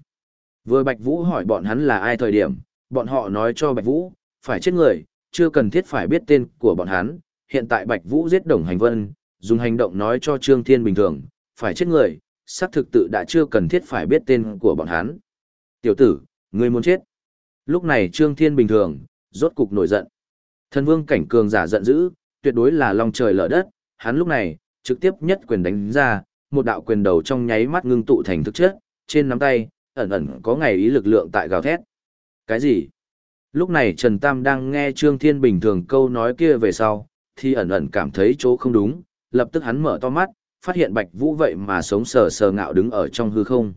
Vừa Bạch Vũ hỏi bọn hắn là ai thời điểm, bọn họ nói cho Bạch Vũ, phải chết người, chưa cần thiết phải biết tên của bọn hắn. Hiện tại Bạch Vũ giết Đồng Hành Vân, dùng hành động nói cho Trương Thiên bình thường, phải chết người, xác thực tự đã chưa cần thiết phải biết tên của bọn hắn. Tiểu tử, ngươi muốn chết. Lúc này Trương Thiên bình thường, rốt cục nổi giận. Thần vương cảnh cường giả giận dữ, tuyệt đối là long trời lở đất, hắn lúc này, trực tiếp nhất quyền đánh ra, một đạo quyền đầu trong nháy mắt ngưng tụ thành thực chất, trên nắm tay, ẩn ẩn có ngày ý lực lượng tại gào thét. Cái gì? Lúc này Trần Tam đang nghe Trương Thiên bình thường câu nói kia về sau, thì ẩn ẩn cảm thấy chỗ không đúng, lập tức hắn mở to mắt, phát hiện Bạch Vũ vậy mà sống sờ sờ ngạo đứng ở trong hư không.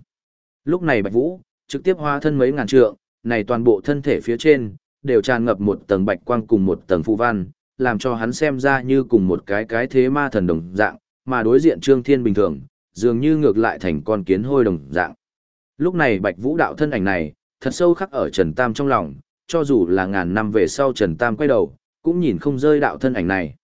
Lúc này Bạch Vũ, trực tiếp hóa thân mấy ngàn trượng, này toàn bộ thân thể phía trên, đều tràn ngập một tầng bạch quang cùng một tầng phù văn, làm cho hắn xem ra như cùng một cái cái thế ma thần đồng dạng, mà đối diện Trương Thiên bình thường, dường như ngược lại thành con kiến hôi đồng dạng. Lúc này Bạch Vũ đạo thân ảnh này, thật sâu khắc ở Trần Tam trong lòng, cho dù là ngàn năm về sau Trần Tam quay đầu, cũng nhìn không rơi đạo thân ảnh này.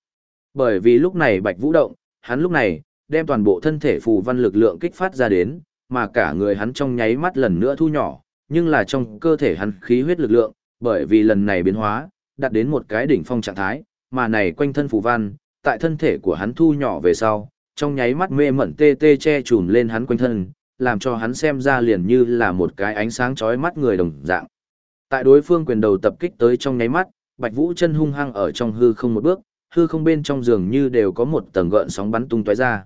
Bởi vì lúc này Bạch Vũ động, hắn lúc này, đem toàn bộ thân thể phù văn lực lượng kích phát ra đến, mà cả người hắn trong nháy mắt lần nữa thu nhỏ, nhưng là trong cơ thể hắn khí huyết lực lượng, bởi vì lần này biến hóa, đạt đến một cái đỉnh phong trạng thái, mà này quanh thân phù văn, tại thân thể của hắn thu nhỏ về sau, trong nháy mắt mê mẩn tê tê che trùm lên hắn quanh thân, làm cho hắn xem ra liền như là một cái ánh sáng chói mắt người đồng dạng. Tại đối phương quyền đầu tập kích tới trong nháy mắt, Bạch Vũ chân hung hăng ở trong hư không một bước, hư không bên trong giường như đều có một tầng gợn sóng bắn tung tóe ra.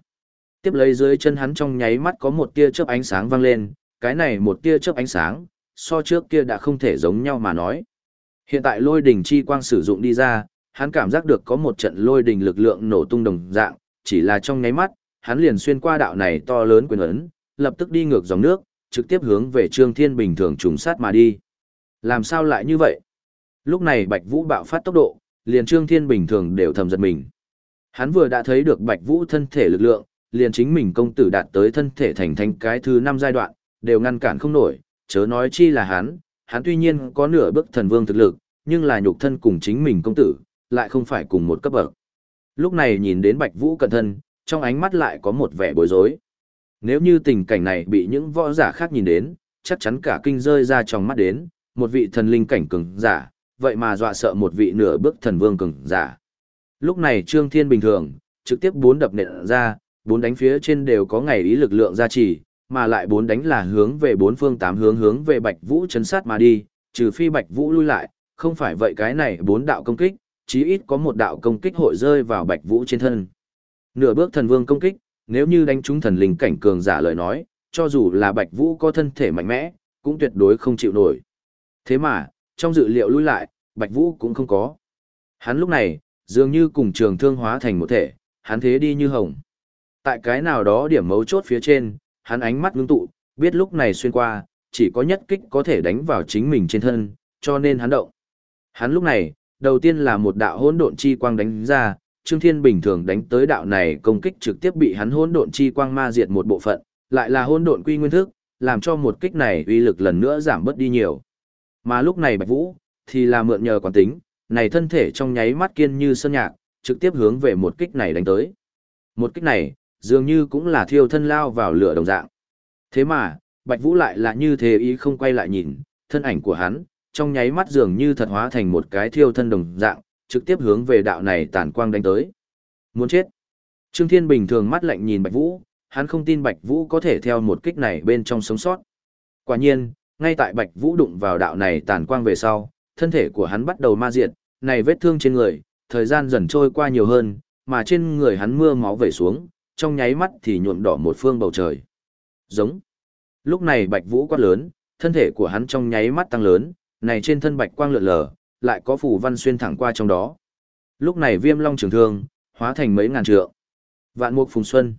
Tiếp lấy dưới chân hắn trong nháy mắt có một tia chớp ánh sáng vang lên, cái này một tia chớp ánh sáng, so trước kia đã không thể giống nhau mà nói. Hiện tại lôi đỉnh chi quang sử dụng đi ra, hắn cảm giác được có một trận lôi đỉnh lực lượng nổ tung đồng dạng, chỉ là trong nháy mắt, hắn liền xuyên qua đạo này to lớn quyền ấn, lập tức đi ngược dòng nước, trực tiếp hướng về Trương Thiên bình thường trùng sát mà đi. Làm sao lại như vậy? Lúc này Bạch Vũ bạo phát tốc độ, liền Trương Thiên bình thường đều thầm giật mình. Hắn vừa đã thấy được Bạch Vũ thân thể lực lượng, liền chính mình công tử đạt tới thân thể thành thành cái thứ năm giai đoạn, đều ngăn cản không nổi, chớ nói chi là hắn, hắn tuy nhiên có nửa bước thần vương thực lực, nhưng là nhục thân cùng chính mình công tử, lại không phải cùng một cấp bậc. Lúc này nhìn đến Bạch Vũ cẩn thân, trong ánh mắt lại có một vẻ bối rối. Nếu như tình cảnh này bị những võ giả khác nhìn đến, chắc chắn cả kinh rơi ra trong mắt đến, một vị thần linh cảnh cường giả, vậy mà dọa sợ một vị nửa bước thần vương cường giả. Lúc này Trương Thiên bình thường, trực tiếp bốn đập nện ra, bốn đánh phía trên đều có ngày ý lực lượng gia trì, mà lại bốn đánh là hướng về bốn phương tám hướng hướng về Bạch Vũ chấn sát mà đi, trừ phi Bạch Vũ lui lại, không phải vậy cái này bốn đạo công kích, chí ít có một đạo công kích hội rơi vào Bạch Vũ trên thân. Nửa bước thần vương công kích, nếu như đánh trúng thần linh cảnh cường giả lời nói, cho dù là Bạch Vũ có thân thể mạnh mẽ, cũng tuyệt đối không chịu nổi. Thế mà, trong dự liệu lui lại, Bạch Vũ cũng không có. Hắn lúc này, dường như cùng trường thương hóa thành một thể, hắn thế đi như hồng. Tại cái nào đó điểm mấu chốt phía trên, hắn ánh mắt ngưng tụ, biết lúc này xuyên qua, chỉ có nhất kích có thể đánh vào chính mình trên thân, cho nên hắn động. Hắn lúc này, đầu tiên là một đạo hỗn độn chi quang đánh ra, Trương Thiên bình thường đánh tới đạo này công kích trực tiếp bị hắn hỗn độn chi quang ma diệt một bộ phận, lại là hỗn độn quy nguyên thức, làm cho một kích này uy lực lần nữa giảm bớt đi nhiều. Mà lúc này Bạch Vũ thì là mượn nhờ quán tính, này thân thể trong nháy mắt kiên như sơn nhạc, trực tiếp hướng về một kích này đánh tới. Một kích này, dường như cũng là thiêu thân lao vào lửa đồng dạng. Thế mà, Bạch Vũ lại là như thế ý không quay lại nhìn, thân ảnh của hắn, trong nháy mắt dường như thật hóa thành một cái thiêu thân đồng dạng, trực tiếp hướng về đạo này tàn quang đánh tới. Muốn chết. Trương Thiên bình thường mắt lạnh nhìn Bạch Vũ, hắn không tin Bạch Vũ có thể theo một kích này bên trong sống sót. Quả nhiên, ngay tại Bạch Vũ đụng vào đạo này tàn quang về sau, thân thể của hắn bắt đầu ma diệt, này vết thương trên người, thời gian dần trôi qua nhiều hơn, mà trên người hắn mưa máu về xuống, trong nháy mắt thì nhuộm đỏ một phương bầu trời. Giống. Lúc này Bạch Vũ quát lớn, thân thể của hắn trong nháy mắt tăng lớn, này trên thân bạch quang lượn lờ, lại có phù văn xuyên thẳng qua trong đó. Lúc này Viêm Long trường thương, hóa thành mấy ngàn trượng. Vạn Mục Phùng Xuân.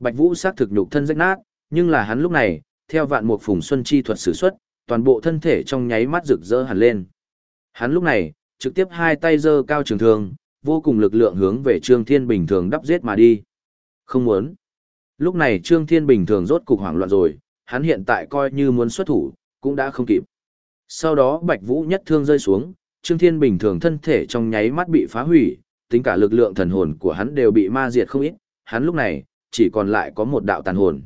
Bạch Vũ xác thực nhục thân rách nát, nhưng là hắn lúc này, theo Vạn Mục Phùng Xuân chi thuật sử xuất, toàn bộ thân thể trong nháy mắt rực rỡ hẳn lên. Hắn lúc này, trực tiếp hai tay giơ cao trường thương, vô cùng lực lượng hướng về Trương Thiên bình thường đắp giết mà đi. Không muốn. Lúc này Trương Thiên bình thường rốt cục hoảng loạn rồi, hắn hiện tại coi như muốn xuất thủ, cũng đã không kịp. Sau đó Bạch Vũ nhất thương rơi xuống, Trương Thiên bình thường thân thể trong nháy mắt bị phá hủy, tính cả lực lượng thần hồn của hắn đều bị ma diệt không ít, hắn lúc này chỉ còn lại có một đạo tàn hồn.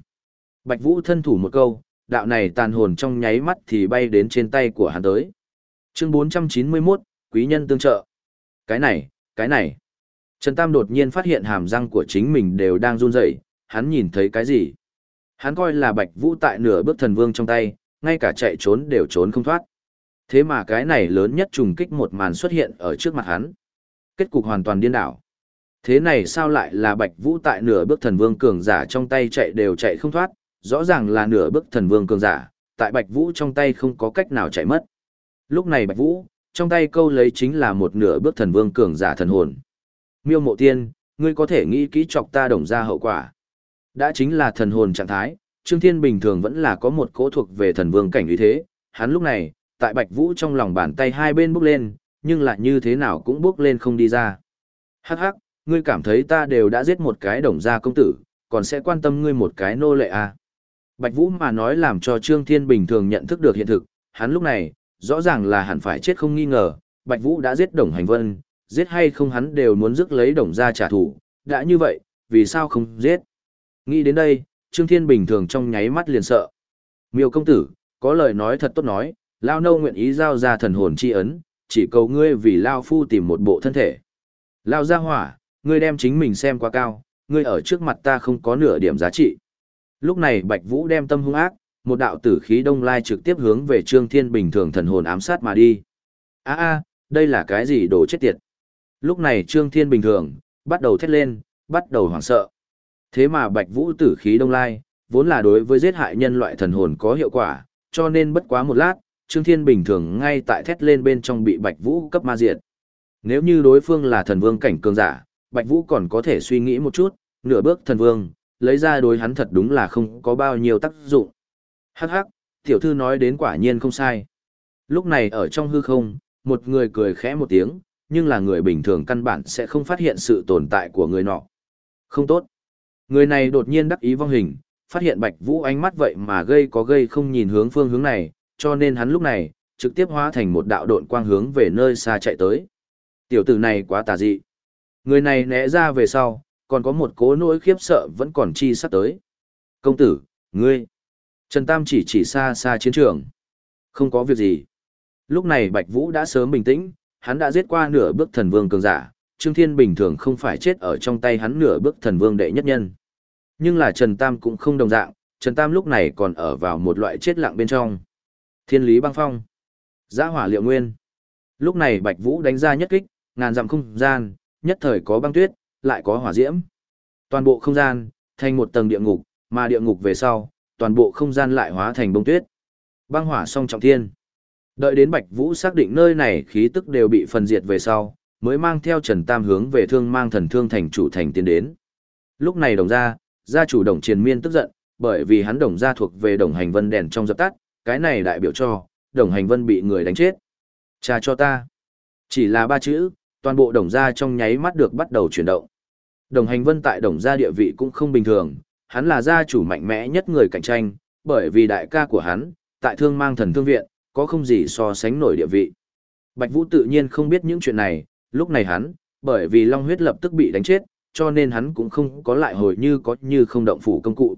Bạch Vũ thân thủ một câu, đạo này tàn hồn trong nháy mắt thì bay đến trên tay của hắn tới. Chương 491, Quý nhân tương trợ. Cái này, cái này. Trần Tam đột nhiên phát hiện hàm răng của chính mình đều đang run rẩy, hắn nhìn thấy cái gì? Hắn coi là Bạch Vũ tại nửa bước thần vương trong tay, ngay cả chạy trốn đều trốn không thoát. Thế mà cái này lớn nhất trùng kích một màn xuất hiện ở trước mặt hắn. Kết cục hoàn toàn điên đảo. Thế này sao lại là Bạch Vũ tại nửa bước thần vương cường giả trong tay chạy đều chạy không thoát, rõ ràng là nửa bước thần vương cường giả, tại Bạch Vũ trong tay không có cách nào chạy mất. Lúc này Bạch Vũ, trong tay câu lấy chính là một nửa bước thần vương cường giả thần hồn. Miêu Mộ Tiên, ngươi có thể nghĩ kỹ chọc ta đồng ra hậu quả. Đã chính là thần hồn trạng thái, Trương Thiên bình thường vẫn là có một cỗ thuộc về thần vương cảnh uy thế, hắn lúc này, tại Bạch Vũ trong lòng bàn tay hai bên bước lên, nhưng lại như thế nào cũng bước lên không đi ra. Hắc hắc, ngươi cảm thấy ta đều đã giết một cái đồng gia công tử, còn sẽ quan tâm ngươi một cái nô lệ à. Bạch Vũ mà nói làm cho Trương Thiên bình thường nhận thức được hiện thực, hắn lúc này, rõ ràng là hẳn phải chết không nghi ngờ, Bạch Vũ đã giết Đồng Hành Vân, giết hay không hắn đều muốn rước lấy Đồng gia trả thù, đã như vậy, vì sao không giết? Nghĩ đến đây, Trương Thiên bình thường trong nháy mắt liền sợ. Miêu công tử, có lời nói thật tốt nói, Lao Nâu nguyện ý giao ra thần hồn chi ấn, chỉ cầu ngươi vì Lao Phu tìm một bộ thân thể. Lao Gia hỏa, ngươi đem chính mình xem quá cao, ngươi ở trước mặt ta không có nửa điểm giá trị. Lúc này Bạch Vũ đem tâm hung ác, một đạo tử khí đông lai trực tiếp hướng về Trương Thiên bình thường thần hồn ám sát mà đi. A a, đây là cái gì đồ chết tiệt. Lúc này Trương Thiên bình thường, bắt đầu thét lên, bắt đầu hoảng sợ. Thế mà Bạch Vũ tử khí đông lai, vốn là đối với giết hại nhân loại thần hồn có hiệu quả, cho nên bất quá một lát, Trương Thiên bình thường ngay tại thét lên bên trong bị Bạch Vũ cấp ma diệt. Nếu như đối phương là thần vương cảnh cường giả, Bạch Vũ còn có thể suy nghĩ một chút, nửa bước thần vương, lấy ra đối hắn thật đúng là không có bao nhiêu tác dụng. Hắc hắc, tiểu thư nói đến quả nhiên không sai. Lúc này ở trong hư không, một người cười khẽ một tiếng, nhưng là người bình thường căn bản sẽ không phát hiện sự tồn tại của người nọ. Không tốt. Người này đột nhiên đắc ý vong hình, phát hiện Bạch Vũ ánh mắt vậy mà gây có gây không nhìn hướng phương hướng này, cho nên hắn lúc này, trực tiếp hóa thành một đạo độn quang hướng về nơi xa chạy tới. Tiểu tử này quá tà dị. Người này né ra về sau, còn có một cố nỗi khiếp sợ vẫn còn chi sắp tới. Công tử, ngươi. Trần Tam chỉ chỉ xa xa chiến trường. Không có việc gì. Lúc này Bạch Vũ đã sớm bình tĩnh, hắn đã giết qua nửa bước thần vương cường giả, Trương Thiên bình thường không phải chết ở trong tay hắn nửa bước thần vương đệ nhất nhân. Nhưng là Trần Tam cũng không đồng dạng, Trần Tam lúc này còn ở vào một loại chết lặng bên trong. Thiên lý băng phong. Giã hỏa liệu nguyên. Lúc này Bạch Vũ đánh ra nhất kích, ngàn dặm không gian, nhất thời có băng tuyết, lại có hỏa diễm. Toàn bộ không gian, thành một tầng địa ngục, mà địa ngục về sau, toàn bộ không gian lại hóa thành bông tuyết. Băng hỏa song trọng thiên. Đợi đến Bạch Vũ xác định nơi này khí tức đều bị phần diệt về sau, mới mang theo Trần Tam hướng về thương mang thần thương thành chủ thành tiến đến. Lúc này đồng gia, gia chủ đồng triền miên tức giận, bởi vì hắn đồng gia thuộc về đồng hành vân đèn trong dập tắt, cái này đại biểu cho, đồng hành vân bị người đánh chết. Cha cho ta. Chỉ là ba chữ, toàn bộ đồng gia trong nháy mắt được bắt đầu chuyển động. Đồng hành vân tại đồng gia địa vị cũng không bình thường, hắn là gia chủ mạnh mẽ nhất người cạnh tranh, bởi vì đại ca của hắn, tại thương mang thần thương viện, có không gì so sánh nổi địa vị. Bạch Vũ tự nhiên không biết những chuyện này, lúc này hắn, bởi vì Long huyết lập tức bị đánh chết, cho nên hắn cũng không có lại hồi như có như không động phủ công cụ.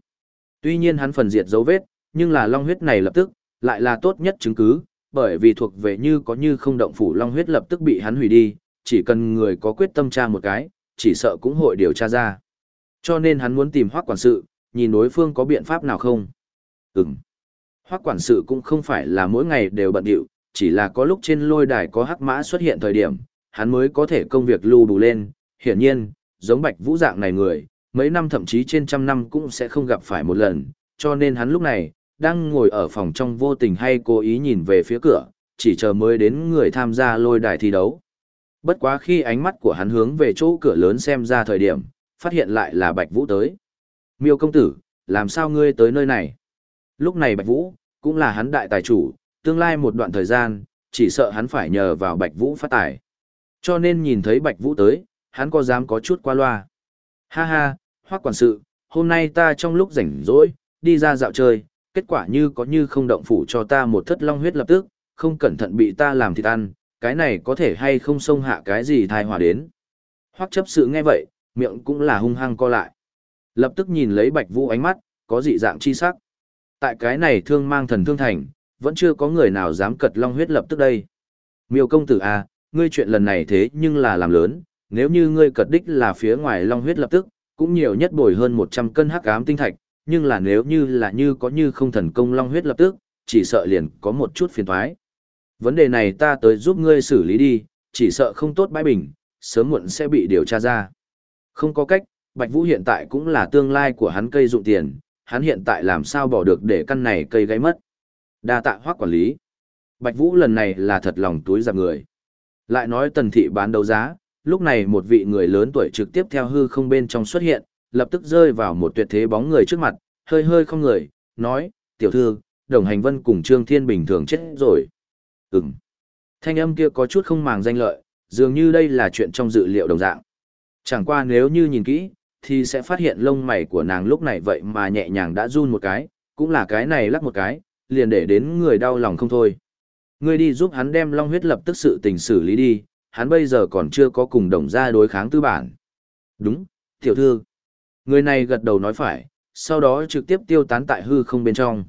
Tuy nhiên hắn phần diệt dấu vết, nhưng là Long huyết này lập tức, lại là tốt nhất chứng cứ, bởi vì thuộc về như có như không động phủ Long huyết lập tức bị hắn hủy đi, chỉ cần người có quyết tâm tra một cái, chỉ sợ cũng hội điều tra ra. Cho nên hắn muốn tìm hoác quản sự, nhìn đối phương có biện pháp nào không. Ừm. Hoác quản sự cũng không phải là mỗi ngày đều bận điệu, chỉ là có lúc trên lôi đài có hắc mã xuất hiện thời điểm, hắn mới có thể công việc lưu đủ lên. Hiển nhiên, giống bạch vũ dạng này người, mấy năm thậm chí trên trăm năm cũng sẽ không gặp phải một lần, cho nên hắn lúc này, đang ngồi ở phòng trong vô tình hay cố ý nhìn về phía cửa, chỉ chờ mới đến người tham gia lôi đài thi đấu. Bất quá khi ánh mắt của hắn hướng về chỗ cửa lớn xem ra thời điểm, phát hiện lại là Bạch Vũ tới. Miêu công tử, làm sao ngươi tới nơi này? Lúc này Bạch Vũ, cũng là hắn đại tài chủ, tương lai một đoạn thời gian, chỉ sợ hắn phải nhờ vào Bạch Vũ phát tài. Cho nên nhìn thấy Bạch Vũ tới, hắn có dám có chút qua loa. Ha ha, hoác quản sự, hôm nay ta trong lúc rảnh rỗi, đi ra dạo chơi, kết quả như có như không động phủ cho ta một thất long huyết lập tức, không cẩn thận bị ta làm thịt ăn, cái này có thể hay không xông hạ cái gì thai hòa đến. Hoắc chấp sự nghe vậy, miệng cũng là hung hăng co lại. Lập tức nhìn lấy Bạch Vũ ánh mắt, có dị dạng chi sắc. Tại cái này thương mang thần thương thành, vẫn chưa có người nào dám cật long huyết lập tức đây. Miêu công tử à, ngươi chuyện lần này thế nhưng là làm lớn, nếu như ngươi cật đích là phía ngoài long huyết lập tức, cũng nhiều nhất bồi hơn 100 cân hắc ám tinh thạch, nhưng là nếu như là như có như không thần công long huyết lập tức, chỉ sợ liền có một chút phiền toái. Vấn đề này ta tới giúp ngươi xử lý đi, chỉ sợ không tốt bãi bình, sớm muộn sẽ bị điều tra ra. Không có cách, Bạch Vũ hiện tại cũng là tương lai của hắn cây dụng tiền, hắn hiện tại làm sao bỏ được để căn này cây gáy mất. Đa tạ hoác quản lý. Bạch Vũ lần này là thật lòng túi giặc người. Lại nói tần thị bán đấu giá, lúc này một vị người lớn tuổi trực tiếp theo hư không bên trong xuất hiện, lập tức rơi vào một tuyệt thế bóng người trước mặt, hơi hơi không người, nói, tiểu thư, đồng hành vân cùng Trương Thiên bình thường chết rồi. Ừm. Thanh âm kia có chút không màng danh lợi, dường như đây là chuyện trong dự liệu đồng dạng. Chẳng qua nếu như nhìn kỹ, thì sẽ phát hiện lông mày của nàng lúc này vậy mà nhẹ nhàng đã run một cái, cũng là cái này lắc một cái, liền để đến người đau lòng không thôi. Ngươi đi giúp hắn đem long huyết lập tức sự tình xử lý đi, hắn bây giờ còn chưa có cùng đồng gia đối kháng tư bản. Đúng, tiểu thư. Người này gật đầu nói phải, sau đó trực tiếp tiêu tán tại hư không bên trong.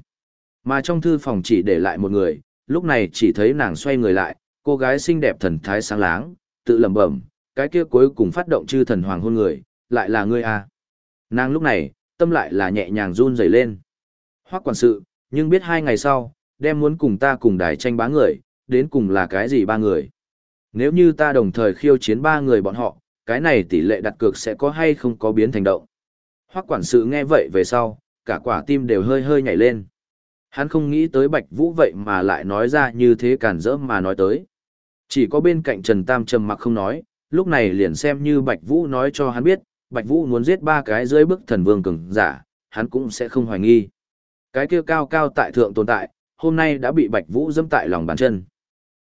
Mà trong thư phòng chỉ để lại một người, lúc này chỉ thấy nàng xoay người lại, cô gái xinh đẹp thần thái sáng láng, tự lẩm bẩm, cái kia cuối cùng phát động chư thần hoàng hôn người, lại là ngươi à. Nàng lúc này, tâm lại là nhẹ nhàng run rẩy lên. Hoắc quản sự, nhưng biết hai ngày sau, đem muốn cùng ta cùng đài tranh bá người, đến cùng là cái gì ba người. Nếu như ta đồng thời khiêu chiến ba người bọn họ, cái này tỷ lệ đặt cược sẽ có hay không có biến thành động. Hoắc quản sự nghe vậy về sau, cả quả tim đều hơi hơi nhảy lên. Hắn không nghĩ tới Bạch Vũ vậy mà lại nói ra như thế cản rỡ mà nói tới. Chỉ có bên cạnh Trần Tam trầm mặc không nói, lúc này liền xem như Bạch Vũ nói cho hắn biết, Bạch Vũ muốn giết ba cái dưới bức thần vương cường giả, hắn cũng sẽ không hoài nghi. Cái kia cao cao tại thượng tồn tại, hôm nay đã bị Bạch Vũ dẫm tại lòng bàn chân.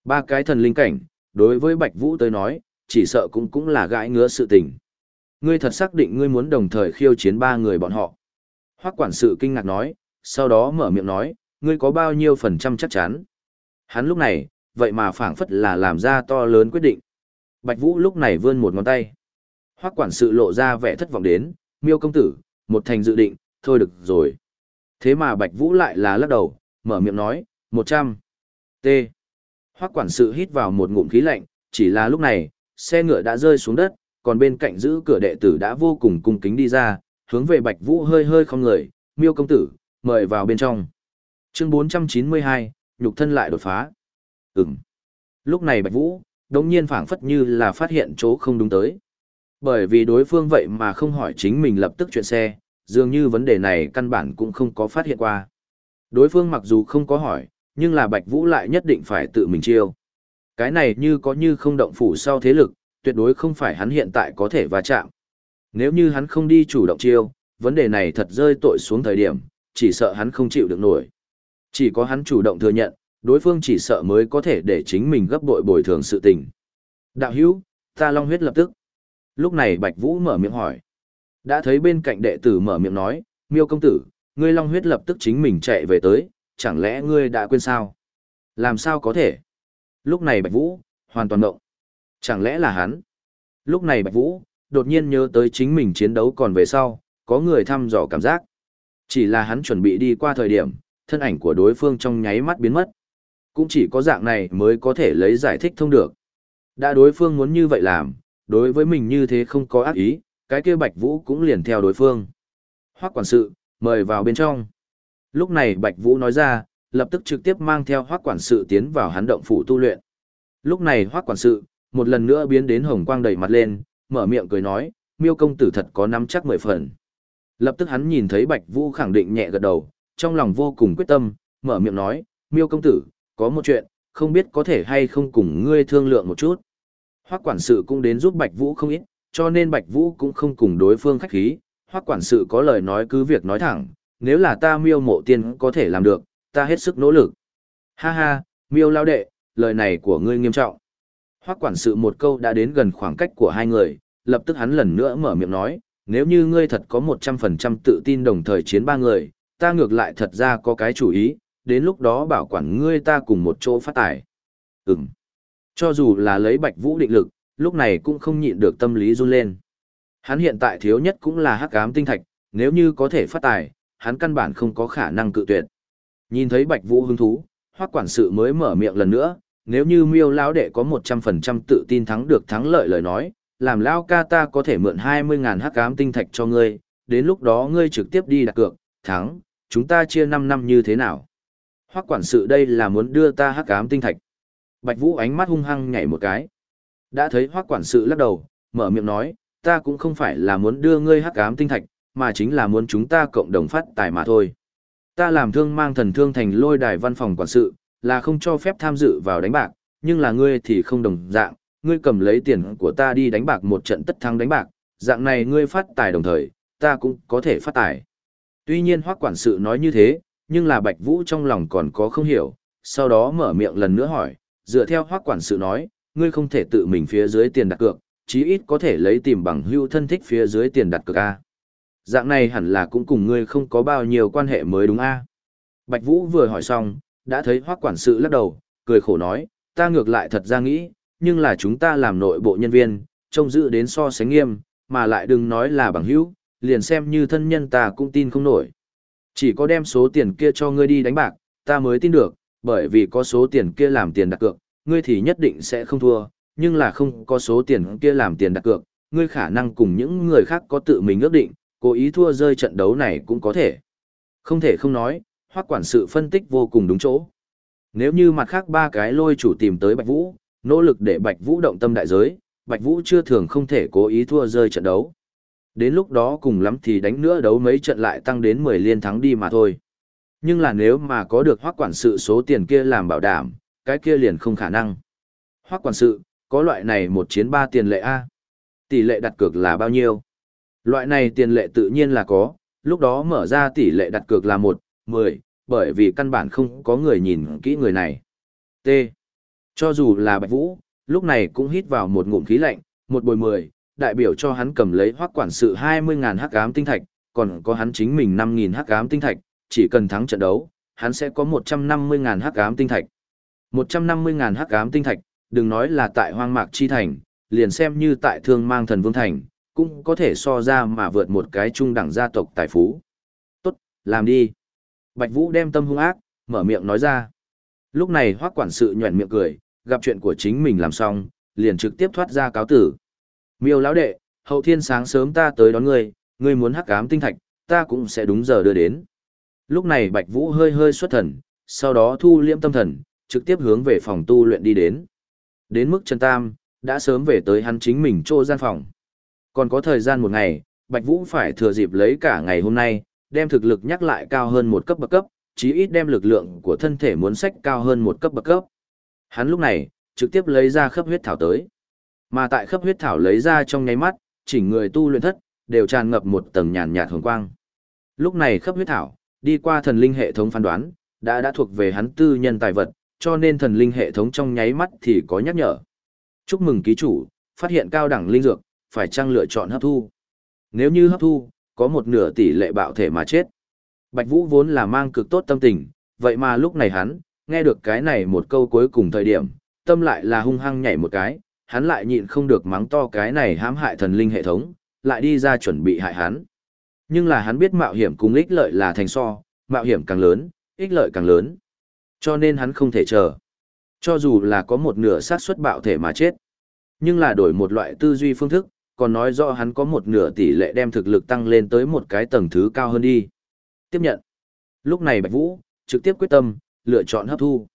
Ba cái thần linh cảnh, đối với Bạch Vũ tới nói, chỉ sợ cũng cũng là gãi ngứa sự tình. Ngươi thật xác định ngươi muốn đồng thời khiêu chiến ba người bọn họ. Hoắc quản sự kinh ngạc nói, sau đó mở miệng nói, ngươi có bao nhiêu phần trăm chắc chắn. Hắn lúc này, vậy mà phảng phất là làm ra to lớn quyết định. Bạch Vũ lúc này vươn một ngón tay. Hoắc quản sự lộ ra vẻ thất vọng đến, miêu công tử, một thành dự định, thôi được rồi. Thế mà Bạch Vũ lại là lắc đầu, mở miệng nói, một trăm T. Hoắc quản sự hít vào một ngụm khí lạnh, chỉ là lúc này, xe ngựa đã rơi xuống đất, còn bên cạnh giữ cửa đệ tử đã vô cùng cung kính đi ra, hướng về Bạch Vũ hơi hơi không người, miêu công tử, mời vào bên trong. Chương 492, nhục thân lại đột phá. Ừm. Lúc này Bạch Vũ, đống nhiên phảng phất như là phát hiện chỗ không đúng tới. Bởi vì đối phương vậy mà không hỏi chính mình lập tức chuyện xe, dường như vấn đề này căn bản cũng không có phát hiện qua. Đối phương mặc dù không có hỏi, nhưng là Bạch Vũ lại nhất định phải tự mình chiêu. Cái này như có như không động phủ sau thế lực, tuyệt đối không phải hắn hiện tại có thể va chạm. Nếu như hắn không đi chủ động chiêu, vấn đề này thật rơi tội xuống thời điểm, chỉ sợ hắn không chịu được nổi. Chỉ có hắn chủ động thừa nhận, đối phương chỉ sợ mới có thể để chính mình gấp bội bồi thường sự tình. Đạo hữu, ta long huyết lập tức. Lúc này Bạch Vũ mở miệng hỏi. Đã thấy bên cạnh đệ tử mở miệng nói, miêu công tử, ngươi long huyết lập tức chính mình chạy về tới, chẳng lẽ ngươi đã quên sao? Làm sao có thể? Lúc này Bạch Vũ, hoàn toàn ngộng. Chẳng lẽ là hắn? Lúc này Bạch Vũ, đột nhiên nhớ tới chính mình chiến đấu còn về sau, có người thăm dò cảm giác. Chỉ là hắn chuẩn bị đi qua thời điểm, thân ảnh của đối phương trong nháy mắt biến mất. Cũng chỉ có dạng này mới có thể lấy giải thích thông được. Đã đối phương muốn như vậy làm, đối với mình như thế không có ác ý, cái kia Bạch Vũ cũng liền theo đối phương. Hoắc quản sự, mời vào bên trong. Lúc này Bạch Vũ nói ra, lập tức trực tiếp mang theo Hoắc quản sự tiến vào hắn động phủ tu luyện. Lúc này Hoắc quản sự, một lần nữa biến đến hồng quang đầy mặt lên, mở miệng cười nói, miêu công tử thật có nắm chắc mười phần. Lập tức hắn nhìn thấy Bạch Vũ khẳng định nhẹ gật đầu, trong lòng vô cùng quyết tâm, mở miệng nói, miêu công tử, có một chuyện, không biết có thể hay không cùng ngươi thương lượng một chút. Hoắc quản sự cũng đến giúp Bạch Vũ không ít, cho nên Bạch Vũ cũng không cùng đối phương khách khí, Hoắc quản sự có lời nói cứ việc nói thẳng, nếu là ta miêu mộ tiên có thể làm được, ta hết sức nỗ lực. Ha ha, miêu lao đệ, lời này của ngươi nghiêm trọng. Hoắc quản sự một câu đã đến gần khoảng cách của hai người, lập tức hắn lần nữa mở miệng nói, nếu như ngươi thật có 100% tự tin đồng thời chiến ba người, ta ngược lại thật ra có cái chủ ý, đến lúc đó bảo quản ngươi ta cùng một chỗ phát tài. Ừm. Cho dù là lấy bạch vũ định lực, lúc này cũng không nhịn được tâm lý run lên. Hắn hiện tại thiếu nhất cũng là hắc ám tinh thạch, nếu như có thể phát tài, hắn căn bản không có khả năng cự tuyệt. Nhìn thấy bạch vũ hứng thú, hoắc quản sự mới mở miệng lần nữa, nếu như miêu lão đệ có 100% tự tin thắng được thắng lợi lời nói, làm Lão ca ta có thể mượn 20.000 hắc ám tinh thạch cho ngươi, đến lúc đó ngươi trực tiếp đi đặt cược, thắng, chúng ta chia 5 năm như thế nào? Hoắc quản sự đây là muốn đưa ta hắc ám tinh thạch. Bạch Vũ ánh mắt hung hăng nhảy một cái. Đã thấy Hoắc quản sự lắc đầu, mở miệng nói, ta cũng không phải là muốn đưa ngươi hắc ám tinh thạch, mà chính là muốn chúng ta cộng đồng phát tài mà thôi. Ta làm thương mang thần thương thành lôi đài văn phòng quản sự, là không cho phép tham dự vào đánh bạc, nhưng là ngươi thì không đồng dạng, ngươi cầm lấy tiền của ta đi đánh bạc một trận tất thắng đánh bạc, dạng này ngươi phát tài đồng thời, ta cũng có thể phát tài. Tuy nhiên hoác quản sự nói như thế, nhưng là Bạch Vũ trong lòng còn có không hiểu, sau đó mở miệng lần nữa hỏi, dựa theo hoác quản sự nói, ngươi không thể tự mình phía dưới tiền đặt cược, chí ít có thể lấy tìm bằng hưu thân thích phía dưới tiền đặt cược A. Dạng này hẳn là cũng cùng ngươi không có bao nhiêu quan hệ mới đúng A. Bạch Vũ vừa hỏi xong, đã thấy hoác quản sự lắc đầu, cười khổ nói, ta ngược lại thật ra nghĩ, nhưng là chúng ta làm nội bộ nhân viên, trông giữ đến so sánh nghiêm, mà lại đừng nói là bằng hữu, liền xem như thân nhân ta cũng tin không nổi. Chỉ có đem số tiền kia cho ngươi đi đánh bạc, ta mới tin được, bởi vì có số tiền kia làm tiền đặt cược, ngươi thì nhất định sẽ không thua, nhưng là không có số tiền kia làm tiền đặt cược, ngươi khả năng cùng những người khác có tự mình ước định, cố ý thua rơi trận đấu này cũng có thể. Không thể không nói, hoặc quản sự phân tích vô cùng đúng chỗ. Nếu như mặt khác ba cái lôi chủ tìm tới Bạch Vũ, nỗ lực để Bạch Vũ động tâm đại giới, Bạch Vũ chưa thường không thể cố ý thua rơi trận đấu. Đến lúc đó cùng lắm thì đánh nữa đấu mấy trận lại tăng đến 10 liên thắng đi mà thôi. Nhưng là nếu mà có được hoác quản sự số tiền kia làm bảo đảm, cái kia liền không khả năng. Hoác quản sự, có loại này một chiến ba tiền lệ A. Tỷ lệ đặt cược là bao nhiêu? Loại này tiền lệ tự nhiên là có, lúc đó mở ra tỷ lệ đặt cược là 1, 10, bởi vì căn bản không có người nhìn kỹ người này. T. Cho dù là Bạch Vũ, lúc này cũng hít vào một ngụm khí lạnh, một bồi 10, đại biểu cho hắn cầm lấy hoác quản sự 20.000 hắc ám tinh thạch, còn có hắn chính mình 5.000 hắc ám tinh thạch, chỉ cần thắng trận đấu, hắn sẽ có 150.000 hắc ám tinh thạch. 150.000 hắc ám tinh thạch, đừng nói là tại hoang mạc chi thành, liền xem như tại thương mang thần vương thành, cũng có thể so ra mà vượt một cái trung đẳng gia tộc tài phú. Tốt, làm đi. Bạch Vũ đem tâm hung ác, mở miệng nói ra. Lúc này hoác quản sự nhuẩn miệng cười, gặp chuyện của chính mình làm xong, liền trực tiếp thoát ra cáo tử. Miêu lão đệ, hậu thiên sáng sớm ta tới đón ngươi, ngươi muốn hắc ám tinh thạch, ta cũng sẽ đúng giờ đưa đến. Lúc này Bạch Vũ hơi hơi xuất thần, sau đó thu liễm tâm thần, trực tiếp hướng về phòng tu luyện đi đến. Đến mức Trần Tam, đã sớm về tới hắn chính mình chỗ gian phòng. Còn có thời gian một ngày, Bạch Vũ phải thừa dịp lấy cả ngày hôm nay, đem thực lực nhắc lại cao hơn một cấp bậc cấp, chí ít đem lực lượng của thân thể muốn sách cao hơn một cấp bậc cấp. Hắn lúc này, trực tiếp lấy ra khắp huyết thảo tới. Mà tại khắp huyết thảo lấy ra trong nháy mắt, chỉnh người tu luyện thất, đều tràn ngập một tầng nhàn nhạt hồng quang. Lúc này khắp huyết thảo, đi qua thần linh hệ thống phán đoán, đã đã thuộc về hắn tư nhân tài vật, cho nên thần linh hệ thống trong nháy mắt thì có nhắc nhở. Chúc mừng ký chủ, phát hiện cao đẳng linh dược, phải chăng lựa chọn hấp thu. Nếu như hấp thu, có một nửa tỷ lệ bạo thể mà chết. Bạch Vũ vốn là mang cực tốt tâm tình, vậy mà lúc này hắn, nghe được cái này một câu cuối cùng thời điểm, tâm lại là hung hăng nhảy một cái, hắn lại nhịn không được mắng to cái này hãm hại thần linh hệ thống, lại đi ra chuẩn bị hại hắn. Nhưng là hắn biết mạo hiểm cùng ích lợi là thành so, mạo hiểm càng lớn, ích lợi càng lớn. Cho nên hắn không thể chờ. Cho dù là có một nửa xác suất bạo thể mà chết. Nhưng là đổi một loại tư duy phương thức, còn nói rõ hắn có một nửa tỷ lệ đem thực lực tăng lên tới một cái tầng thứ cao hơn đi. Tiếp nhận. Lúc này Bạch Vũ, trực tiếp quyết tâm, lựa chọn hấp thu.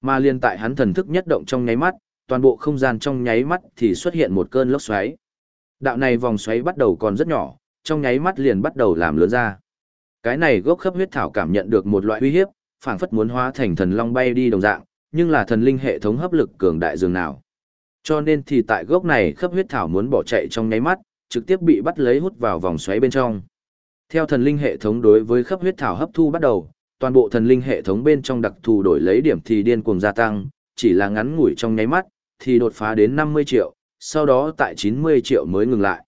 Mà liên tại hắn thần thức nhất động trong nháy mắt, toàn bộ không gian trong nháy mắt thì xuất hiện một cơn lốc xoáy. Đạo này vòng xoáy bắt đầu còn rất nhỏ, trong nháy mắt liền bắt đầu làm lớn ra. Cái này gốc khớp huyết thảo cảm nhận được một loại uy hiếp, phảng phất muốn hóa thành thần long bay đi đồng dạng, nhưng là thần linh hệ thống hấp lực cường đại dường nào. Cho nên thì tại gốc này khớp huyết thảo muốn bỏ chạy trong nháy mắt, trực tiếp bị bắt lấy hút vào vòng xoáy bên trong. Theo thần linh hệ thống đối với khớp huyết thảo hấp thu bắt đầu, toàn bộ thần linh hệ thống bên trong đặc thù đổi lấy điểm thì điên cuồng gia tăng, chỉ là ngắn ngủi trong nháy mắt, thì đột phá đến 50 triệu, sau đó tại 90 triệu mới ngừng lại.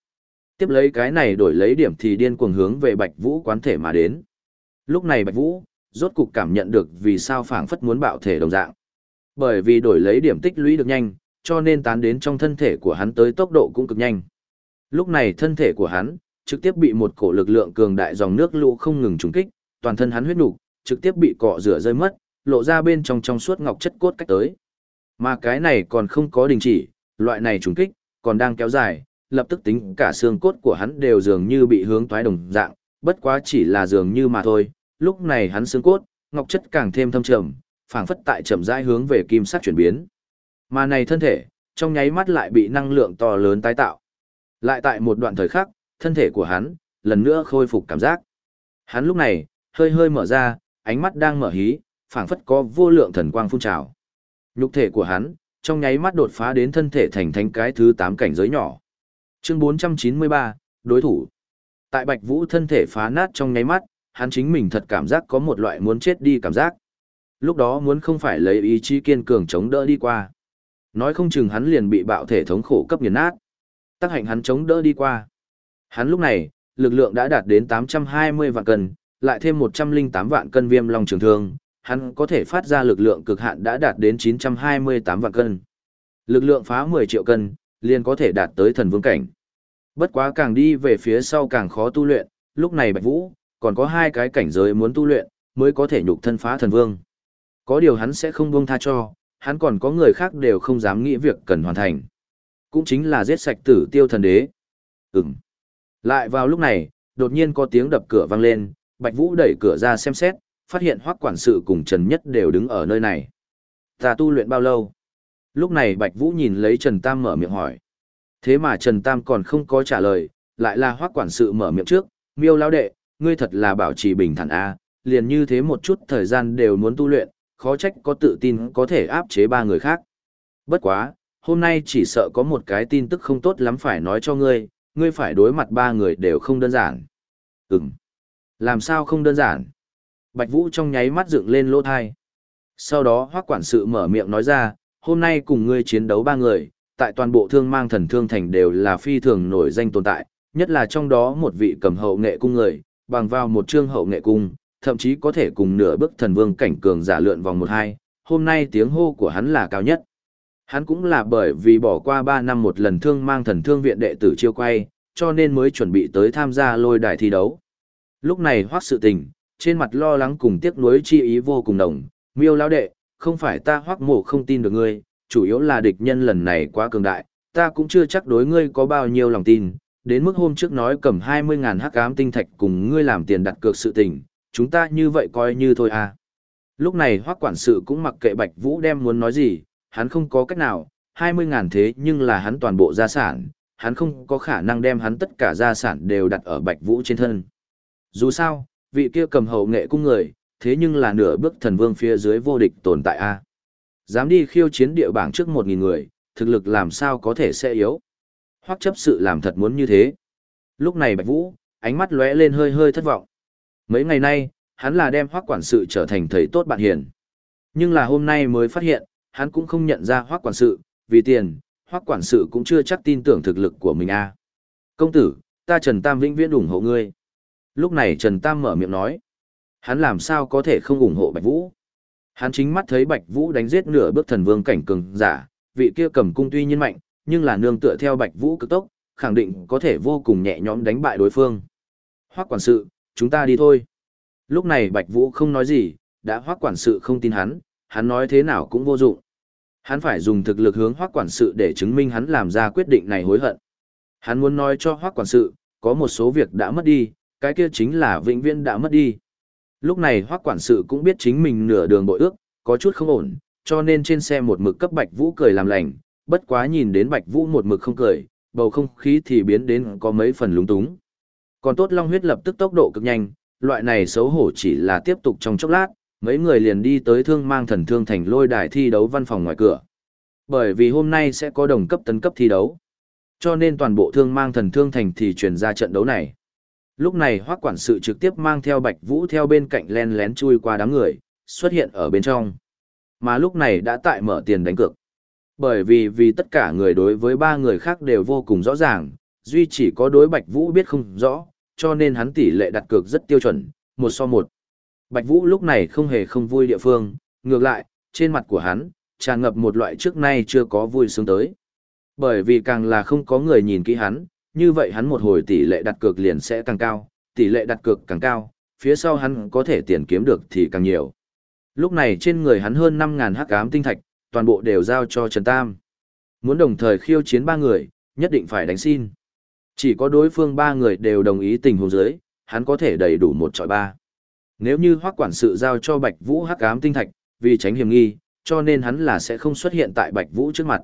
Tiếp lấy cái này đổi lấy điểm thì điên cuồng hướng về Bạch Vũ quán thể mà đến. Lúc này Bạch Vũ, rốt cục cảm nhận được vì sao phảng phất muốn bạo thể đồng dạng. Bởi vì đổi lấy điểm tích lũy được nhanh, cho nên tán đến trong thân thể của hắn tới tốc độ cũng cực nhanh. Lúc này thân thể của hắn, trực tiếp bị một cổ lực lượng cường đại dòng nước lũ không ngừng trùng kích, toàn thân hắn huyết nục, trực tiếp bị cọ rửa rơi mất, lộ ra bên trong trong suốt ngọc chất cốt cách tới. Mà cái này còn không có đình chỉ, loại này trùng kích, còn đang kéo dài, lập tức tính cả xương cốt của hắn đều dường như bị hướng toái đồng dạng, bất quá chỉ là dường như mà thôi, lúc này hắn xương cốt, ngọc chất càng thêm thâm trầm, phảng phất tại chậm rãi hướng về kim sắc chuyển biến. Mà này thân thể, trong nháy mắt lại bị năng lượng to lớn tái tạo. Lại tại một đoạn thời khắc, thân thể của hắn, lần nữa khôi phục cảm giác. Hắn lúc này, hơi hơi mở ra, ánh mắt đang mở hí, phảng phất có vô lượng thần quang phun trào. Nhục thể của hắn, trong nháy mắt đột phá đến thân thể thành thánh cái thứ 8 cảnh giới nhỏ. Chương 493, đối thủ. Tại Bạch Vũ thân thể phá nát trong nháy mắt, hắn chính mình thật cảm giác có một loại muốn chết đi cảm giác. Lúc đó muốn không phải lấy ý chí kiên cường chống đỡ đi qua. Nói không chừng hắn liền bị bạo thể thống khổ cấp nghiền nát. Tác hạnh hắn chống đỡ đi qua. Hắn lúc này, lực lượng đã đạt đến 820 vạn cân, lại thêm 108 vạn cân viêm long trường thương, hắn có thể phát ra lực lượng cực hạn đã đạt đến 928 vạn cân. Lực lượng phá 10 triệu cân, liền có thể đạt tới thần vương cảnh. Bất quá càng đi về phía sau càng khó tu luyện, lúc này Bạch Vũ, còn có hai cái cảnh giới muốn tu luyện, mới có thể nhục thân phá thần vương. Có điều hắn sẽ không buông tha cho, hắn còn có người khác đều không dám nghĩ việc cần hoàn thành. Cũng chính là giết sạch tử tiêu thần đế. Ừm. Lại vào lúc này, đột nhiên có tiếng đập cửa vang lên, Bạch Vũ đẩy cửa ra xem xét, phát hiện hoác quản sự cùng Trần Nhất đều đứng ở nơi này. Ta tu luyện bao lâu? Lúc này Bạch Vũ nhìn lấy Trần Tam mở miệng hỏi. Thế mà Trần Tam còn không có trả lời, lại là hoác quản sự mở miệng trước, miêu lao đệ, ngươi thật là bảo trì bình thản A, liền như thế một chút thời gian đều muốn tu luyện, khó trách có tự tin có thể áp chế ba người khác. Bất quá, hôm nay chỉ sợ có một cái tin tức không tốt lắm phải nói cho ngươi, ngươi phải đối mặt ba người đều không đơn giản. Ừm. Làm sao không đơn giản? Bạch Vũ trong nháy mắt dựng lên lỗ thai. Sau đó hoác quản sự mở miệng nói ra, hôm nay cùng ngươi chiến đấu ba người, tại toàn bộ thương mang thần thương thành đều là phi thường nổi danh tồn tại, nhất là trong đó một vị cầm hậu nghệ cung người, bằng vào một trương hậu nghệ cung, thậm chí có thể cùng nửa bước thần vương cảnh cường giả lượn vòng một hai, hôm nay tiếng hô của hắn là cao nhất. Hắn cũng là bởi vì bỏ qua 3 năm một lần thương mang thần thương viện đệ tử chiêu quay, cho nên mới chuẩn bị tới tham gia lôi đài thi đấu. Lúc này hoác sự tình, trên mặt lo lắng cùng tiếc nuối chi ý vô cùng đồng, miêu lão đệ, không phải ta hoắc mộ không tin được ngươi, chủ yếu là địch nhân lần này quá cường đại, ta cũng chưa chắc đối ngươi có bao nhiêu lòng tin, đến mức hôm trước nói cầm 20.000 hắc ám tinh thạch cùng ngươi làm tiền đặt cược sự tình, chúng ta như vậy coi như thôi à. Lúc này hoắc quản sự cũng mặc kệ Bạch Vũ đem muốn nói gì, hắn không có cách nào, 20.000 thế nhưng là hắn toàn bộ gia sản, hắn không có khả năng đem hắn tất cả gia sản đều đặt ở Bạch Vũ trên thân. Dù sao, vị kia cầm hậu nghệ cung người, thế nhưng là nửa bước thần vương phía dưới vô địch tồn tại a. Dám đi khiêu chiến địa bảng trước 1000 người, thực lực làm sao có thể sẽ yếu. Hoắc chấp sự làm thật muốn như thế. Lúc này Bạch Vũ, ánh mắt lóe lên hơi hơi thất vọng. Mấy ngày nay, hắn là đem Hoắc quản sự trở thành thầy tốt bạn hiền. Nhưng là hôm nay mới phát hiện, hắn cũng không nhận ra Hoắc quản sự, vì tiền, Hoắc quản sự cũng chưa chắc tin tưởng thực lực của mình a. Công tử, ta Trần Tam vĩnh viễn ủng hộ ngươi. Lúc này Trần Tam mở miệng nói, hắn làm sao có thể không ủng hộ Bạch Vũ. Hắn chính mắt thấy Bạch Vũ đánh giết nửa bước thần vương cảnh cường giả, vị kia cầm cung tuy nhiên mạnh, nhưng là nương tựa theo Bạch Vũ cực tốc, khẳng định có thể vô cùng nhẹ nhõm đánh bại đối phương. Hoắc quản sự, chúng ta đi thôi. Lúc này Bạch Vũ không nói gì, đã Hoắc quản sự không tin hắn, hắn nói thế nào cũng vô dụng. Hắn phải dùng thực lực hướng Hoắc quản sự để chứng minh hắn làm ra quyết định này hối hận. Hắn muốn nói cho Hoắc quản sự, có một số việc đã mất đi, cái kia chính là vĩnh viễn đã mất đi. Lúc này hoác quản sự cũng biết chính mình nửa đường bội ước, có chút không ổn, cho nên trên xe một mực cấp Bạch Vũ cười làm lành, bất quá nhìn đến Bạch Vũ một mực không cười, bầu không khí thì biến đến có mấy phần lúng túng. Còn tốt Long huyết lập tức tốc độ cực nhanh, loại này xấu hổ chỉ là tiếp tục trong chốc lát, mấy người liền đi tới thương mang thần thương thành lôi đài thi đấu văn phòng ngoài cửa. Bởi vì hôm nay sẽ có đồng cấp tấn cấp thi đấu. Cho nên toàn bộ thương mang thần thương thành thì truyền ra trận đấu này. Lúc này hoác quản sự trực tiếp mang theo Bạch Vũ theo bên cạnh len lén chui qua đám người, xuất hiện ở bên trong. Mà lúc này đã tại mở tiền đánh cược. Bởi vì vì tất cả người đối với ba người khác đều vô cùng rõ ràng, duy chỉ có đối Bạch Vũ biết không rõ, cho nên hắn tỷ lệ đặt cược rất tiêu chuẩn, một so một. Bạch Vũ lúc này không hề không vui địa phương, ngược lại, trên mặt của hắn, tràn ngập một loại trước nay chưa có vui sướng tới. Bởi vì càng là không có người nhìn kỹ hắn, như vậy hắn một hồi tỷ lệ đặt cược liền sẽ càng cao, tỷ lệ đặt cược càng cao, phía sau hắn có thể tiền kiếm được thì càng nhiều. Lúc này trên người hắn hơn 5.000 hắc ám tinh thạch, toàn bộ đều giao cho Trần Tam. Muốn đồng thời khiêu chiến ba người, nhất định phải đánh xin. Chỉ có đối phương ba người đều đồng ý tình huống dưới, hắn có thể đầy đủ một trọi ba. Nếu như hoác quản sự giao cho Bạch Vũ hắc ám tinh thạch, vì tránh hiểm nghi, cho nên hắn là sẽ không xuất hiện tại Bạch Vũ trước mặt.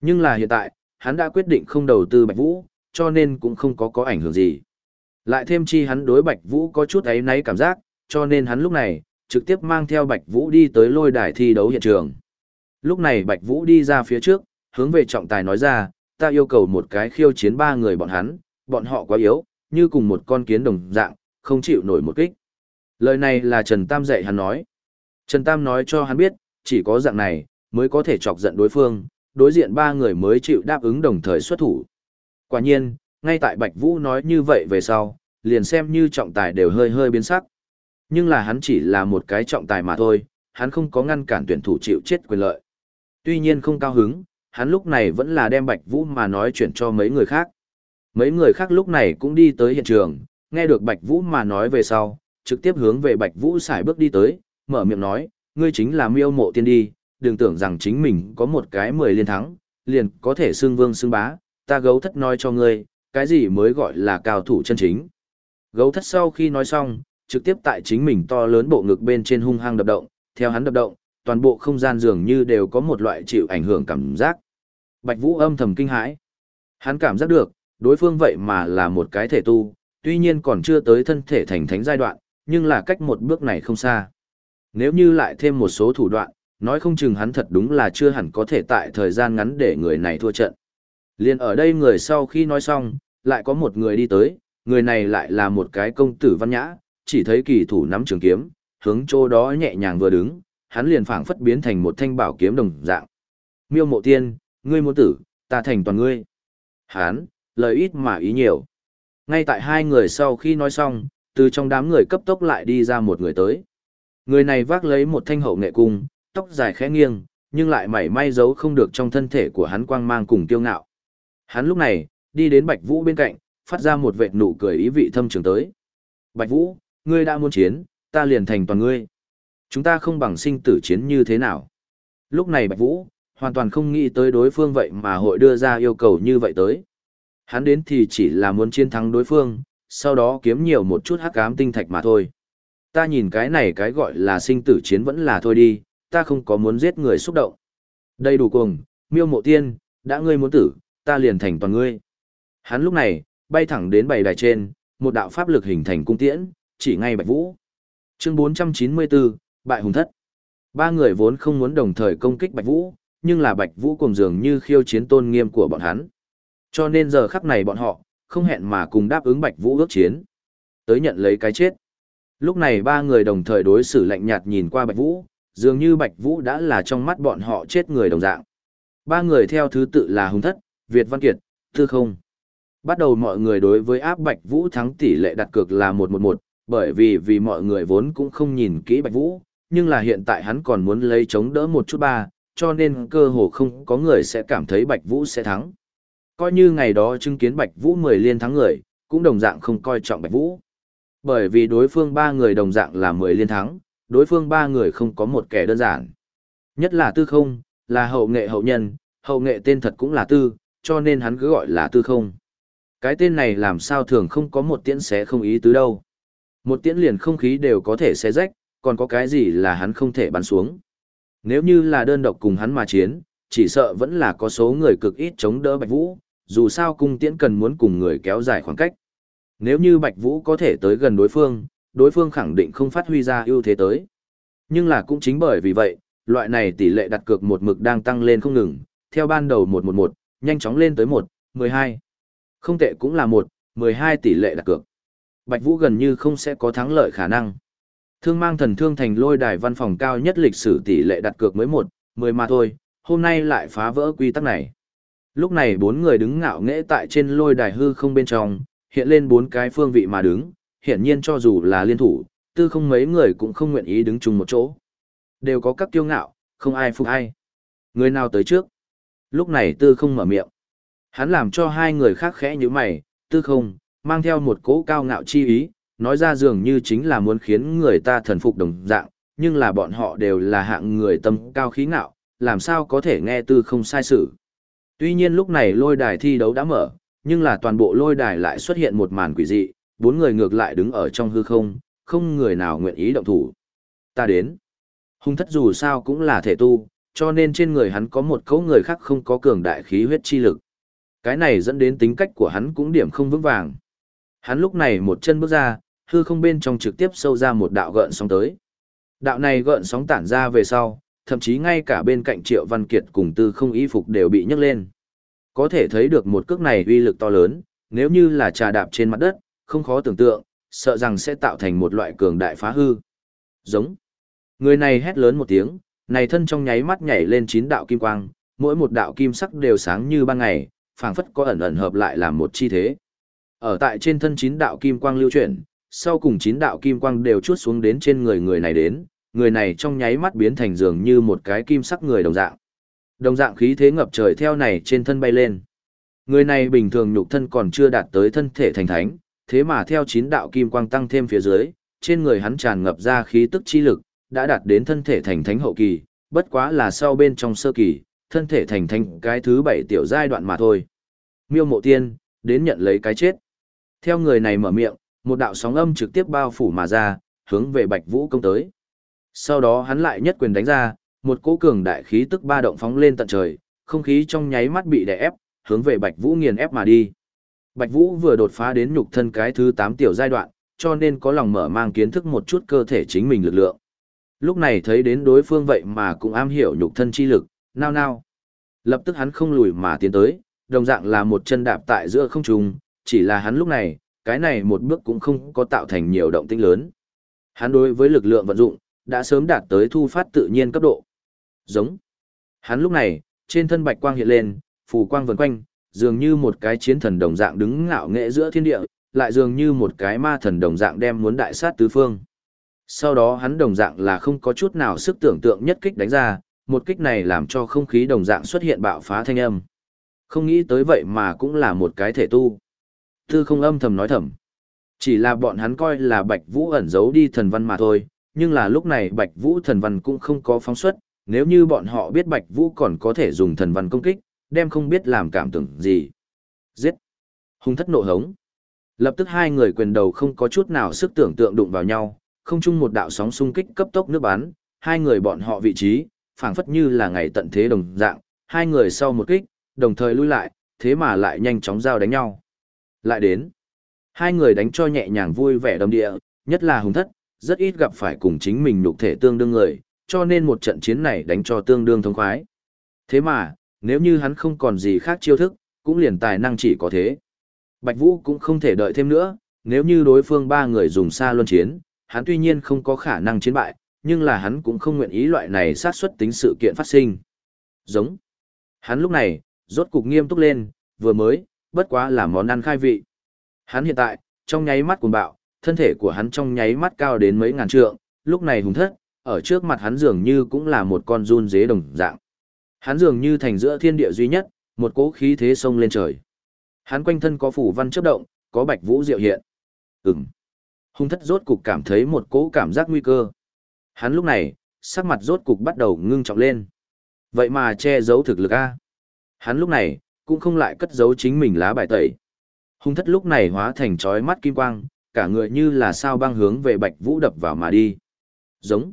Nhưng là hiện tại, hắn đã quyết định không đầu tư Bạch Vũ, cho nên cũng không có có ảnh hưởng gì. Lại thêm chi hắn đối Bạch Vũ có chút ấy náy cảm giác, cho nên hắn lúc này, trực tiếp mang theo Bạch Vũ đi tới lôi đài thi đấu hiện trường. Lúc này Bạch Vũ đi ra phía trước, hướng về trọng tài nói ra, ta yêu cầu một cái khiêu chiến ba người bọn hắn, bọn họ quá yếu, như cùng một con kiến đồng dạng, không chịu nổi một kích. Lời này là Trần Tam dạy hắn nói. Trần Tam nói cho hắn biết, chỉ có dạng này, mới có thể chọc giận đối phương, đối diện ba người mới chịu đáp ứng đồng thời xuất thủ. Quả nhiên, ngay tại Bạch Vũ nói như vậy về sau, liền xem như trọng tài đều hơi hơi biến sắc. Nhưng là hắn chỉ là một cái trọng tài mà thôi, hắn không có ngăn cản tuyển thủ chịu chết quyền lợi. Tuy nhiên không cao hứng, hắn lúc này vẫn là đem Bạch Vũ mà nói chuyện cho mấy người khác. Mấy người khác lúc này cũng đi tới hiện trường, nghe được Bạch Vũ mà nói về sau, trực tiếp hướng về Bạch Vũ xài bước đi tới, mở miệng nói, ngươi chính là miêu mộ tiên đi, đừng tưởng rằng chính mình có một cái mười liên thắng, liền có thể xưng vương xưng bá, ta gấu thất nói cho ngươi, cái gì mới gọi là cao thủ chân chính. Gấu thất sau khi nói xong, trực tiếp tại chính mình to lớn bộ ngực bên trên hung hăng đập động, theo hắn đập động, toàn bộ không gian dường như đều có một loại chịu ảnh hưởng cảm giác. Bạch Vũ âm thầm kinh hãi. Hắn cảm giác được, đối phương vậy mà là một cái thể tu, tuy nhiên còn chưa tới thân thể thành thánh giai đoạn, nhưng là cách một bước này không xa. Nếu như lại thêm một số thủ đoạn, nói không chừng hắn thật đúng là chưa hẳn có thể tại thời gian ngắn để người này thua trận. Liên ở đây người sau khi nói xong, lại có một người đi tới, người này lại là một cái công tử văn nhã, chỉ thấy kỳ thủ nắm trường kiếm, hướng chỗ đó nhẹ nhàng vừa đứng, hắn liền phảng phất biến thành một thanh bảo kiếm đồng dạng. Miêu mộ tiên, ngươi muốn tử, ta thành toàn ngươi. Hắn, lời ít mà ý nhiều. Ngay tại hai người sau khi nói xong, từ trong đám người cấp tốc lại đi ra một người tới. Người này vác lấy một thanh hậu nghệ cung, tóc dài khẽ nghiêng, nhưng lại mảy may giấu không được trong thân thể của hắn quang mang cùng kiêu ngạo. Hắn lúc này, đi đến Bạch Vũ bên cạnh, phát ra một vệt nụ cười ý vị thâm trường tới. Bạch Vũ, ngươi đã muốn chiến, ta liền thành toàn ngươi. Chúng ta không bằng sinh tử chiến như thế nào. Lúc này Bạch Vũ, hoàn toàn không nghĩ tới đối phương vậy mà hội đưa ra yêu cầu như vậy tới. Hắn đến thì chỉ là muốn chiến thắng đối phương, sau đó kiếm nhiều một chút hắc ám tinh thạch mà thôi. Ta nhìn cái này cái gọi là sinh tử chiến vẫn là thôi đi, ta không có muốn giết người xúc động. Đây đủ cùng, miêu mộ tiên, đã ngươi muốn tử, ta liền thành toàn ngươi. Hắn lúc này, bay thẳng đến bầy đài trên, một đạo pháp lực hình thành cung tiễn, chỉ ngay Bạch Vũ. Chương 494, Bại Hùng Thất. Ba người vốn không muốn đồng thời công kích Bạch Vũ, nhưng là Bạch Vũ cùng dường như khiêu chiến tôn nghiêm của bọn hắn. Cho nên giờ khắc này bọn họ, không hẹn mà cùng đáp ứng Bạch Vũ ước chiến. Tới nhận lấy cái chết. Lúc này ba người đồng thời đối xử lạnh nhạt nhìn qua Bạch Vũ, dường như Bạch Vũ đã là trong mắt bọn họ chết người đồng dạng. Ba người theo thứ tự là Hùng Thất, Việt Văn Kiệt, Tư Không. Bắt đầu mọi người đối với áp Bạch Vũ thắng tỷ lệ đặt cược là 111, bởi vì vì mọi người vốn cũng không nhìn kỹ Bạch Vũ, nhưng là hiện tại hắn còn muốn lấy chống đỡ một chút ba, cho nên cơ hồ không có người sẽ cảm thấy Bạch Vũ sẽ thắng. Coi như ngày đó chứng kiến Bạch Vũ 10 liên thắng người, cũng đồng dạng không coi trọng Bạch Vũ. Bởi vì đối phương ba người đồng dạng là 10 liên thắng, đối phương ba người không có một kẻ đơn giản. Nhất là tư không, là hậu nghệ hậu nhân, hậu nghệ tên thật cũng là tư, cho nên hắn cứ gọi là tư không. Cái tên này làm sao thường không có một tiễn xé không ý tứ đâu. Một tiễn liền không khí đều có thể xé rách, còn có cái gì là hắn không thể bắn xuống. Nếu như là đơn độc cùng hắn mà chiến, chỉ sợ vẫn là có số người cực ít chống đỡ Bạch Vũ, dù sao cung tiễn cần muốn cùng người kéo dài khoảng cách. Nếu như Bạch Vũ có thể tới gần đối phương, đối phương khẳng định không phát huy ra ưu thế tới. Nhưng là cũng chính bởi vì vậy, loại này tỷ lệ đặt cược một mực đang tăng lên không ngừng, theo ban đầu 111, nhanh chóng lên tới 1, 12. Không tệ cũng là 1, 12 tỷ lệ đặt cược. Bạch Vũ gần như không sẽ có thắng lợi khả năng. Thương mang thần thương thành lôi đài văn phòng cao nhất lịch sử tỷ lệ đặt cược mới 1, 10 mà thôi, hôm nay lại phá vỡ quy tắc này. Lúc này bốn người đứng ngạo nghễ tại trên lôi đài hư không bên trong, hiện lên bốn cái phương vị mà đứng, hiển nhiên cho dù là liên thủ, tư không mấy người cũng không nguyện ý đứng chung một chỗ. Đều có các kiêu ngạo, không ai phục ai. Người nào tới trước? Lúc này tư không mở miệng. Hắn làm cho hai người khác khẽ như mày, tư không, mang theo một cỗ cao ngạo chi ý, nói ra dường như chính là muốn khiến người ta thần phục đồng dạng, nhưng là bọn họ đều là hạng người tâm cao khí ngạo, làm sao có thể nghe tư không sai sự. Tuy nhiên lúc này lôi đài thi đấu đã mở, nhưng là toàn bộ lôi đài lại xuất hiện một màn quỷ dị, bốn người ngược lại đứng ở trong hư không, không người nào nguyện ý động thủ. Ta đến. Hung thất dù sao cũng là thể tu, cho nên trên người hắn có một cấu người khác không có cường đại khí huyết chi lực. Cái này dẫn đến tính cách của hắn cũng điểm không vững vàng. Hắn lúc này một chân bước ra, hư không bên trong trực tiếp sâu ra một đạo gợn sóng tới. Đạo này gợn sóng tản ra về sau, thậm chí ngay cả bên cạnh Triệu Văn Kiệt cùng tư không y phục đều bị nhấc lên. Có thể thấy được một cước này uy lực to lớn, nếu như là trà đạp trên mặt đất, không khó tưởng tượng, sợ rằng sẽ tạo thành một loại cường đại phá hư. Giống. Người này hét lớn một tiếng, này thân trong nháy mắt nhảy lên chín đạo kim quang, mỗi một đạo kim sắc đều sáng như ban ngày, phảng phất có ẩn ẩn hợp lại làm một chi thế. Ở tại trên thân chín đạo kim quang lưu chuyển, sau cùng chín đạo kim quang đều chuốt xuống đến trên người người này đến, người này trong nháy mắt biến thành dường như một cái kim sắc người đồng dạng. Đồng dạng khí thế ngập trời theo này trên thân bay lên. Người này bình thường nhục thân còn chưa đạt tới thân thể thành thánh, thế mà theo chín đạo kim quang tăng thêm phía dưới, trên người hắn tràn ngập ra khí tức chi lực, đã đạt đến thân thể thành thánh hậu kỳ, bất quá là sau bên trong sơ kỳ, thân thể thành thánh cái thứ bảy tiểu giai đoạn mà thôi. Miêu mộ tiên, đến nhận lấy cái chết. Theo người này mở miệng, một đạo sóng âm trực tiếp bao phủ mà ra, hướng về Bạch Vũ công tới. Sau đó hắn lại nhất quyền đánh ra, một cỗ cường đại khí tức ba động phóng lên tận trời, không khí trong nháy mắt bị đè ép, hướng về Bạch Vũ nghiền ép mà đi. Bạch Vũ vừa đột phá đến nhục thân cái thứ 8 tiểu giai đoạn, cho nên có lòng mở mang kiến thức một chút cơ thể chính mình lực lượng. Lúc này thấy đến đối phương vậy mà cũng am hiểu nhục thân chi lực, nao nao. Lập tức hắn không lùi mà tiến tới, đồng dạng là một chân đạp tại giữa không trung, chỉ là hắn lúc này, cái này một bước cũng không có tạo thành nhiều động tĩnh lớn. Hắn đối với lực lượng vận dụng, đã sớm đạt tới thu phát tự nhiên cấp độ. Giống. Hắn lúc này, trên thân bạch quang hiện lên, phù quang vần quanh, dường như một cái chiến thần đồng dạng đứng ngạo nghệ giữa thiên địa, lại dường như một cái ma thần đồng dạng đem muốn đại sát tứ phương. Sau đó hắn đồng dạng là không có chút nào sức tưởng tượng nhất kích đánh ra, một kích này làm cho không khí đồng dạng xuất hiện bạo phá thanh âm. Không nghĩ tới vậy mà cũng là một cái thể tu. Tư không âm thầm nói thầm. Chỉ là bọn hắn coi là Bạch Vũ ẩn giấu đi thần văn mà thôi, nhưng là lúc này Bạch Vũ thần văn cũng không có phóng xuất, nếu như bọn họ biết Bạch Vũ còn có thể dùng thần văn công kích, đem không biết làm cảm tưởng gì. Giết! Hùng thất nộ hống. Lập tức hai người quyền đầu không có chút nào sức tưởng tượng đụng vào nhau, không chung một đạo sóng xung kích cấp tốc nước bắn, hai người bọn họ vị trí, phảng phất như là ngày tận thế đồng dạng, hai người sau một kích, đồng thời lui lại, thế mà lại nhanh chóng giao đánh nhau. Lại đến, hai người đánh cho nhẹ nhàng vui vẻ đầm địa, nhất là hùng thất, rất ít gặp phải cùng chính mình nhục thể tương đương người, cho nên một trận chiến này đánh cho tương đương thông khoái. Thế mà, nếu như hắn không còn gì khác chiêu thức, cũng liền tài năng chỉ có thế. Bạch Vũ cũng không thể đợi thêm nữa, nếu như đối phương ba người dùng xa luân chiến, hắn tuy nhiên không có khả năng chiến bại, nhưng là hắn cũng không nguyện ý loại này sát xuất tính sự kiện phát sinh. Giống. Hắn lúc này, rốt cục nghiêm túc lên, vừa mới, bất quá là món ăn khai vị. Hắn hiện tại, trong nháy mắt cuồng bạo, thân thể của hắn trong nháy mắt cao đến mấy ngàn trượng, lúc này hùng thất, ở trước mặt hắn dường như cũng là một con run dế đồng dạng. Hắn dường như thành giữa thiên địa duy nhất, một cỗ khí thế sông lên trời. Hắn quanh thân có phủ văn chớp động, có bạch vũ diệu hiện. Ừm. Hung thất rốt cục cảm thấy một cỗ cảm giác nguy cơ. Hắn lúc này, sắc mặt rốt cục bắt đầu ngưng trọng lên. Vậy mà che giấu thực lực a. Hắn lúc này, cũng không lại cất giấu chính mình lá bài tẩy. Hung thất lúc này hóa thành chói mắt kim quang, cả người như là sao băng hướng về Bạch Vũ đập vào mà đi. Giống.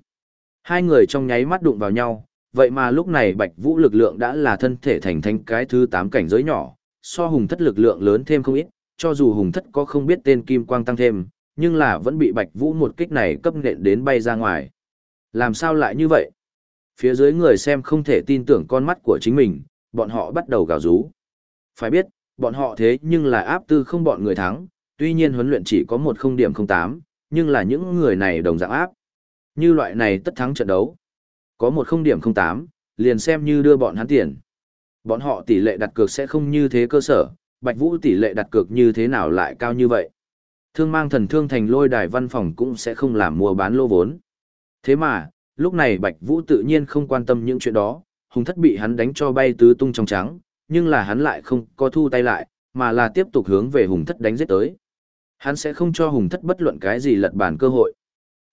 Hai người trong nháy mắt đụng vào nhau, vậy mà lúc này Bạch Vũ lực lượng đã là thân thể thành thành cái thứ tám cảnh giới nhỏ, so hùng thất lực lượng lớn thêm không ít, cho dù hùng thất có không biết tên kim quang tăng thêm, nhưng là vẫn bị Bạch Vũ một kích này cấp nện đến bay ra ngoài. Làm sao lại như vậy? Phía dưới người xem không thể tin tưởng con mắt của chính mình, bọn họ bắt đầu gào rú. Phải biết, bọn họ thế nhưng là áp tư không bọn người thắng, tuy nhiên huấn luyện chỉ có một không điểm không tám, nhưng là những người này đồng dạng áp. Như loại này tất thắng trận đấu. Có một không điểm không tám, liền xem như đưa bọn hắn tiền. Bọn họ tỷ lệ đặt cược sẽ không như thế cơ sở, Bạch Vũ tỷ lệ đặt cược như thế nào lại cao như vậy. Thương mang thần thương thành lôi đài văn phòng cũng sẽ không làm mua bán lô vốn. Thế mà, lúc này Bạch Vũ tự nhiên không quan tâm những chuyện đó, hùng thất bị hắn đánh cho bay tứ tung trong trắng, nhưng là hắn lại không có thu tay lại, mà là tiếp tục hướng về hùng thất đánh giết tới. Hắn sẽ không cho hùng thất bất luận cái gì lật bàn cơ hội.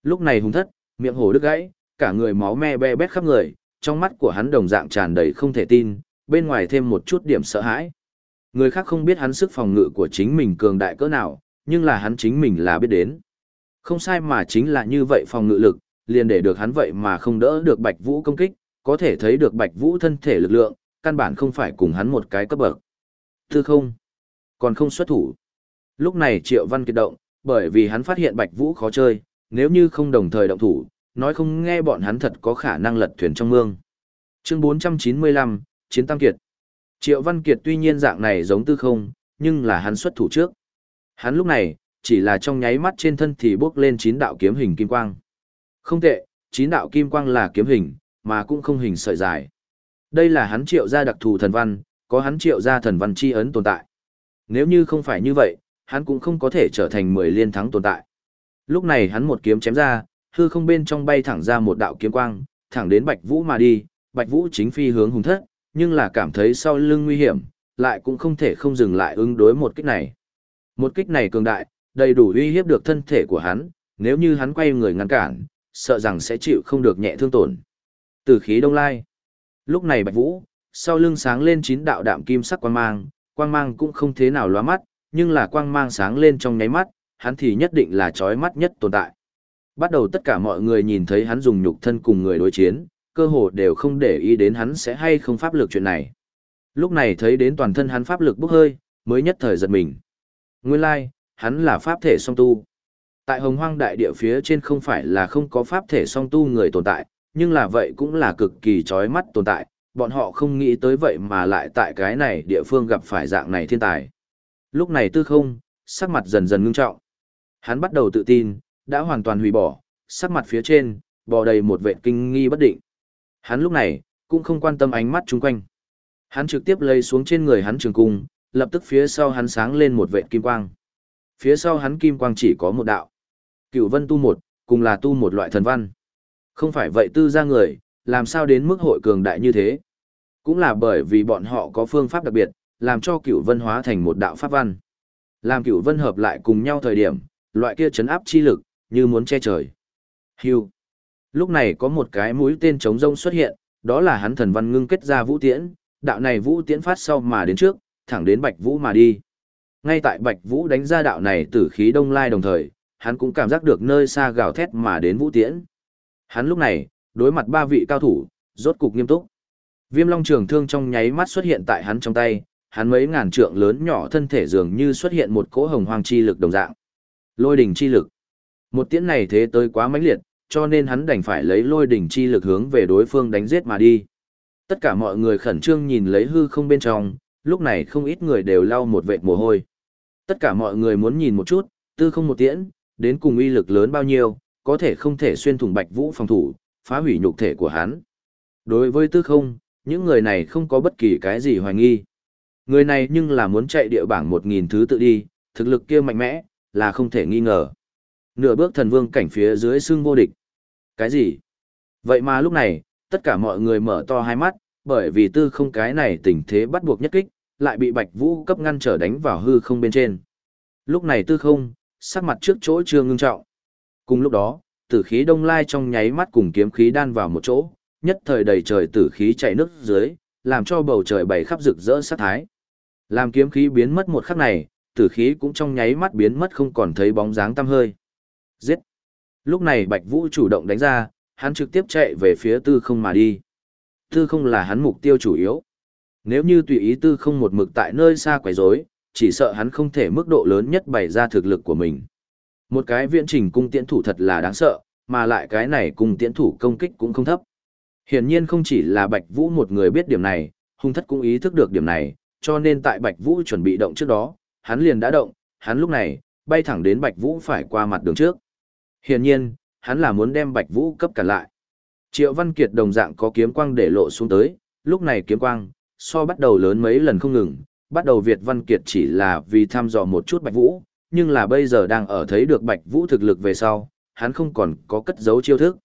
Lúc này hùng thất, miệng hổ đứt gãy, cả người máu me be bét khắp người, trong mắt của hắn đồng dạng tràn đầy không thể tin, bên ngoài thêm một chút điểm sợ hãi. Người khác không biết hắn sức phòng ngự của chính mình cường đại cỡ nào, nhưng là hắn chính mình là biết đến. Không sai mà chính là như vậy phòng ngự lực, liền để được hắn vậy mà không đỡ được Bạch Vũ công kích, có thể thấy được Bạch Vũ thân thể lực lượng, căn bản không phải cùng hắn một cái cấp bậc. Tư không, còn không xuất thủ. Lúc này Triệu Văn kiệt động, bởi vì hắn phát hiện Bạch Vũ khó chơi, nếu như không đồng thời động thủ, nói không nghe bọn hắn thật có khả năng lật thuyền trong mương. Chương 495, Chiến Tam Kiệt. Triệu Văn Kiệt tuy nhiên dạng này giống tư không, nhưng là hắn xuất thủ trước. Hắn lúc này, chỉ là trong nháy mắt trên thân thì bốc lên chín đạo kiếm hình kim quang. Không tệ, chín đạo kim quang là kiếm hình, mà cũng không hình sợi dài. Đây là hắn triệu ra đặc thù thần văn, có hắn triệu ra thần văn chi ấn tồn tại. Nếu như không phải như vậy, hắn cũng không có thể trở thành mười liên thắng tồn tại. Lúc này hắn một kiếm chém ra, hư không bên trong bay thẳng ra một đạo kiếm quang, thẳng đến Bạch Vũ mà đi, Bạch Vũ chính phi hướng hùng thất, nhưng là cảm thấy sau lưng nguy hiểm, lại cũng không thể không dừng lại ứng đối một kích này. Một kích này cường đại, đầy đủ uy hiếp được thân thể của hắn, nếu như hắn quay người ngăn cản, sợ rằng sẽ chịu không được nhẹ thương tổn. Từ khí đông lai. Lúc này Bạch Vũ, sau lưng sáng lên chín đạo đạm kim sắc quang mang, quang mang cũng không thế nào lóa mắt, nhưng là quang mang sáng lên trong nháy mắt, hắn thì nhất định là chói mắt nhất tồn tại. Bắt đầu tất cả mọi người nhìn thấy hắn dùng nhục thân cùng người đối chiến, cơ hồ đều không để ý đến hắn sẽ hay không pháp lực chuyện này. Lúc này thấy đến toàn thân hắn pháp lực bốc hơi, mới nhất thời giật mình. Nguyên lai, hắn là pháp thể song tu. Tại hồng hoang đại địa phía trên không phải là không có pháp thể song tu người tồn tại, nhưng là vậy cũng là cực kỳ chói mắt tồn tại, bọn họ không nghĩ tới vậy mà lại tại cái này địa phương gặp phải dạng này thiên tài. Lúc này tư không, sắc mặt dần dần ngưng trọng. Hắn bắt đầu tự tin, đã hoàn toàn hủy bỏ, sắc mặt phía trên, bò đầy một vệ kinh nghi bất định. Hắn lúc này, cũng không quan tâm ánh mắt chung quanh. Hắn trực tiếp lấy xuống trên người hắn trường cung, lập tức phía sau hắn sáng lên một vệ kim quang. Phía sau hắn kim quang chỉ có một đạo. Cựu vân tu một, cùng là tu một loại thần văn. Không phải vậy tư ra người, làm sao đến mức hội cường đại như thế. Cũng là bởi vì bọn họ có phương pháp đặc biệt, làm cho cựu vân hóa thành một đạo pháp văn. Làm cựu vân hợp lại cùng nhau thời điểm, loại kia chấn áp chi lực, như muốn che trời. Hưu. Lúc này có một cái mũi tên trống rông xuất hiện, đó là hắn thần văn ngưng kết ra vũ tiễn, đạo này vũ tiễn phát sau mà đến trước, thẳng đến Bạch Vũ mà đi. Ngay tại Bạch Vũ đánh ra đạo này tử khí đông lai đồng thời, hắn cũng cảm giác được nơi xa gào thét mà đến vũ tiễn. Hắn lúc này, đối mặt ba vị cao thủ, rốt cục nghiêm túc. Viêm long trường thương trong nháy mắt xuất hiện tại hắn trong tay, hắn mấy ngàn trượng lớn nhỏ thân thể dường như xuất hiện một cỗ hồng hoàng chi lực đồng dạng. Lôi đỉnh chi lực. Một tiễn này thế tới quá mãnh liệt, cho nên hắn đành phải lấy lôi đỉnh chi lực hướng về đối phương đánh giết mà đi. Tất cả mọi người khẩn trương nhìn lấy hư không bên trong, lúc này không ít người đều lau một vệt mồ hôi. Tất cả mọi người muốn nhìn một chút, tư không một tiễn, đến cùng uy lực lớn bao nhiêu, có thể không thể xuyên thủng bạch vũ phòng thủ, phá hủy nhục thể của hắn. Đối với tư không, những người này không có bất kỳ cái gì hoài nghi. Người này nhưng là muốn chạy địa bảng một nghìn thứ tự đi, thực lực kia mạnh mẽ, là không thể nghi ngờ. Nửa bước thần vương cảnh phía dưới xương vô địch. Cái gì? Vậy mà lúc này, tất cả mọi người mở to hai mắt, bởi vì tư không cái này tình thế bắt buộc nhất kích, lại bị Bạch Vũ cấp ngăn trở đánh vào hư không bên trên. Lúc này tư không, sắc mặt trước chỗ chưa ngưng trọng. Cùng lúc đó, tử khí đông lai trong nháy mắt cùng kiếm khí đan vào một chỗ, nhất thời đầy trời tử khí chạy nước dưới, làm cho bầu trời bảy khắp rực rỡ sát thái. Làm kiếm khí biến mất một khắc này, tử khí cũng trong nháy mắt biến mất không còn thấy bóng dáng tăm hơi. Giết! Lúc này Bạch Vũ chủ động đánh ra, hắn trực tiếp chạy về phía tư không mà đi. Tư không là hắn mục tiêu chủ yếu. Nếu như tùy ý tư không một mực tại nơi xa quấy rối, chỉ sợ hắn không thể mức độ lớn nhất bày ra thực lực của mình. Một cái viễn trình cung tiễn thủ thật là đáng sợ, mà lại cái này cung tiễn thủ công kích cũng không thấp. Hiển nhiên không chỉ là Bạch Vũ một người biết điểm này, hung thất cũng ý thức được điểm này, cho nên tại Bạch Vũ chuẩn bị động trước đó, hắn liền đã động, hắn lúc này, bay thẳng đến Bạch Vũ phải qua mặt đường trước. Hiển nhiên, hắn là muốn đem Bạch Vũ cấp cản lại. Triệu Văn Kiệt đồng dạng có kiếm quang để lộ xuống tới, lúc này kiếm quang, so bắt đầu lớn mấy lần không ngừng, bắt đầu Việt Văn Kiệt chỉ là vì thăm dò một chút Bạch Vũ, nhưng là bây giờ đang ở thấy được Bạch Vũ thực lực về sau, hắn không còn có cất giấu chiêu thức.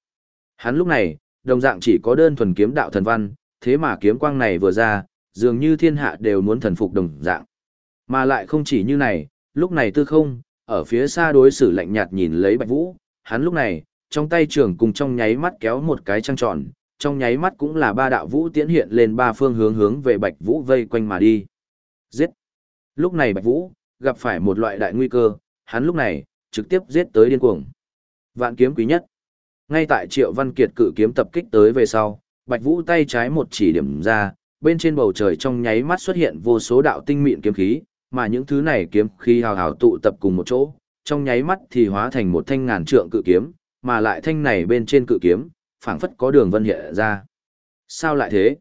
Hắn lúc này, đồng dạng chỉ có đơn thuần kiếm đạo thần văn, thế mà kiếm quang này vừa ra, dường như thiên hạ đều muốn thần phục đồng dạng. Mà lại không chỉ như này, lúc này tư không, ở phía xa đối xử lạnh nhạt nhìn lấy Bạch Vũ, hắn lúc này, trong tay trường cùng trong nháy mắt kéo một cái trăng tròn, trong nháy mắt cũng là ba đạo vũ tiễn hiện lên ba phương hướng hướng về Bạch Vũ vây quanh mà đi. Giết! Lúc này Bạch Vũ, gặp phải một loại đại nguy cơ, hắn lúc này, trực tiếp giết tới điên cuồng. Vạn kiếm quý nhất. Ngay tại Triệu Văn Kiệt cự kiếm tập kích tới về sau, Bạch Vũ tay trái một chỉ điểm ra, bên trên bầu trời trong nháy mắt xuất hiện vô số đạo tinh mịn kiếm khí, mà những thứ này kiếm khí hào hào tụ tập cùng một chỗ, trong nháy mắt thì hóa thành một thanh ngàn trượng cự kiếm, mà lại thanh này bên trên cự kiếm, phảng phất có đường vân hiện ra. Sao lại thế?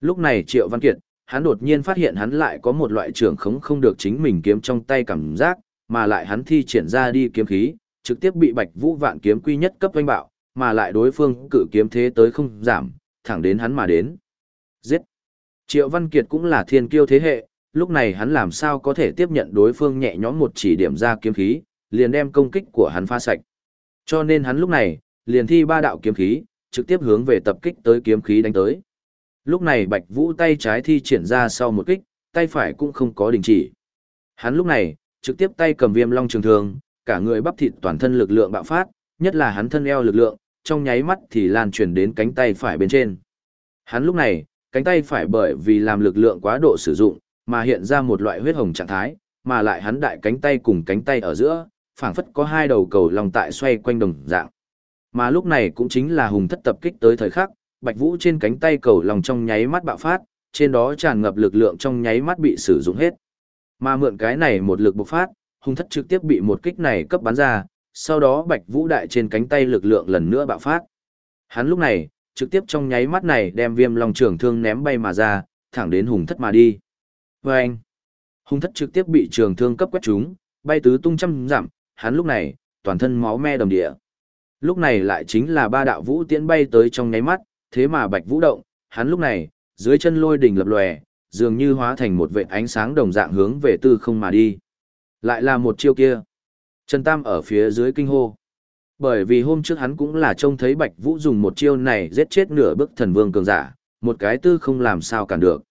Lúc này Triệu Văn Kiệt, hắn đột nhiên phát hiện hắn lại có một loại trưởng khống không được chính mình kiếm trong tay cảm giác, mà lại hắn thi triển ra đi kiếm khí, trực tiếp bị Bạch Vũ Vạn kiếm quy nhất cấp vinh bạo, mà lại đối phương cự kiếm thế tới không giảm, thẳng đến hắn mà đến. Giết! Triệu Văn Kiệt cũng là thiên kiêu thế hệ, lúc này hắn làm sao có thể tiếp nhận đối phương nhẹ nhõm một chỉ điểm ra kiếm khí, liền đem công kích của hắn pha sạch. Cho nên hắn lúc này, liền thi ba đạo kiếm khí, trực tiếp hướng về tập kích tới kiếm khí đánh tới. Lúc này Bạch Vũ tay trái thi triển ra sau một kích, tay phải cũng không có đình chỉ. Hắn lúc này, trực tiếp tay cầm viêm long trường thương, cả người bắp thịt toàn thân lực lượng bạo phát, nhất là hắn thân eo lực lượng, trong nháy mắt thì lan truyền đến cánh tay phải bên trên. Hắn lúc này, cánh tay phải bởi vì làm lực lượng quá độ sử dụng, mà hiện ra một loại huyết hồng trạng thái, mà lại hắn đại cánh tay cùng cánh tay ở giữa, phảng phất có hai đầu cầu lòng tại xoay quanh đồng dạng. Mà lúc này cũng chính là hùng thất tập kích tới thời khắc, Bạch Vũ trên cánh tay cầu lòng trong nháy mắt bạo phát, trên đó tràn ngập lực lượng trong nháy mắt bị sử dụng hết. Mà mượn cái này một lực bộc phát, hùng thất trực tiếp bị một kích này cấp bắn ra, sau đó Bạch Vũ đại trên cánh tay lực lượng lần nữa bạo phát. Hắn lúc này, trực tiếp trong nháy mắt này đem viêm long trường thương ném bay mà ra, thẳng đến hùng thất mà đi. Và anh, hùng thất trực tiếp bị trường thương cấp quét trúng, bay tứ tung trăm giảm hắn lúc này, toàn thân máu me đầm địa. Lúc này lại chính là ba đạo vũ tiễn bay tới trong nháy mắt, thế mà Bạch Vũ động, hắn lúc này, dưới chân lôi đỉnh lập lòe, dường như hóa thành một vệt ánh sáng đồng dạng hướng về tư không mà đi. Lại là một chiêu kia. Trần Tam ở phía dưới kinh hô. Bởi vì hôm trước hắn cũng là trông thấy Bạch Vũ dùng một chiêu này giết chết nửa bức thần vương cường giả, một cái tư không làm sao cản được.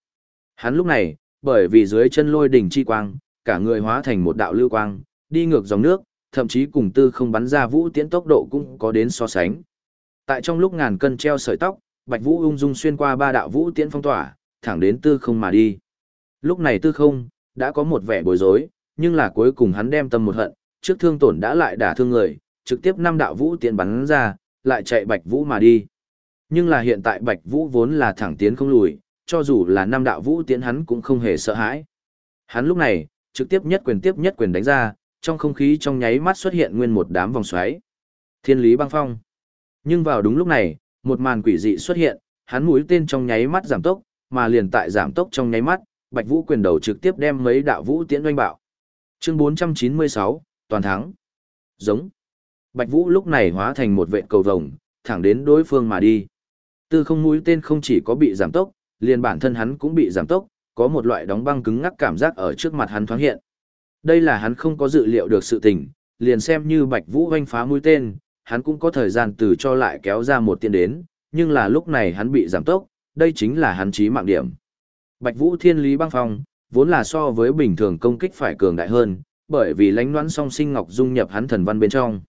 Hắn lúc này, bởi vì dưới chân lôi đỉnh chi quang, cả người hóa thành một đạo lưu quang, đi ngược dòng nước, thậm chí cùng tư không bắn ra vũ tiễn tốc độ cũng có đến so sánh. Tại trong lúc ngàn cân treo sợi tóc, Bạch Vũ ung dung xuyên qua ba đạo vũ tiễn phong tỏa, thẳng đến tư không mà đi. Lúc này tư không, đã có một vẻ bối rối, nhưng là cuối cùng hắn đem tâm một hận, trước thương tổn đã lại đả thương người, trực tiếp năm đạo vũ tiễn bắn ra, lại chạy Bạch Vũ mà đi. Nhưng là hiện tại Bạch Vũ vốn là thẳng tiến không lùi, cho dù là năm đạo vũ tiễn hắn cũng không hề sợ hãi. Hắn lúc này, trực tiếp nhất quyền tiếp nhất quyền đánh ra, trong không khí trong nháy mắt xuất hiện nguyên một đám vòng xoáy. Thiên lý băng phong. Nhưng vào đúng lúc này, một màn quỷ dị xuất hiện, hắn mũi tên trong nháy mắt giảm tốc, mà liền tại giảm tốc trong nháy mắt, Bạch Vũ quyền đầu trực tiếp đem mấy đạo vũ tiễn doanh bạo. Chương 496, toàn thắng. Giống. Bạch Vũ lúc này hóa thành một vệ cầu vồng, thẳng đến đối phương mà đi. Tư không mũi tên không chỉ có bị giảm tốc, liền bản thân hắn cũng bị giảm tốc, có một loại đóng băng cứng ngắc cảm giác ở trước mặt hắn thoáng hiện. Đây là hắn không có dự liệu được sự tình, liền xem như Bạch Vũ hoanh phá mũi tên, hắn cũng có thời gian từ cho lại kéo ra một tiên đến, nhưng là lúc này hắn bị giảm tốc, đây chính là hắn chí mạng điểm. Bạch Vũ Thiên Lý Băng Phong, vốn là so với bình thường công kích phải cường đại hơn, bởi vì lãnh đoán song sinh ngọc dung nhập hắn thần văn bên trong.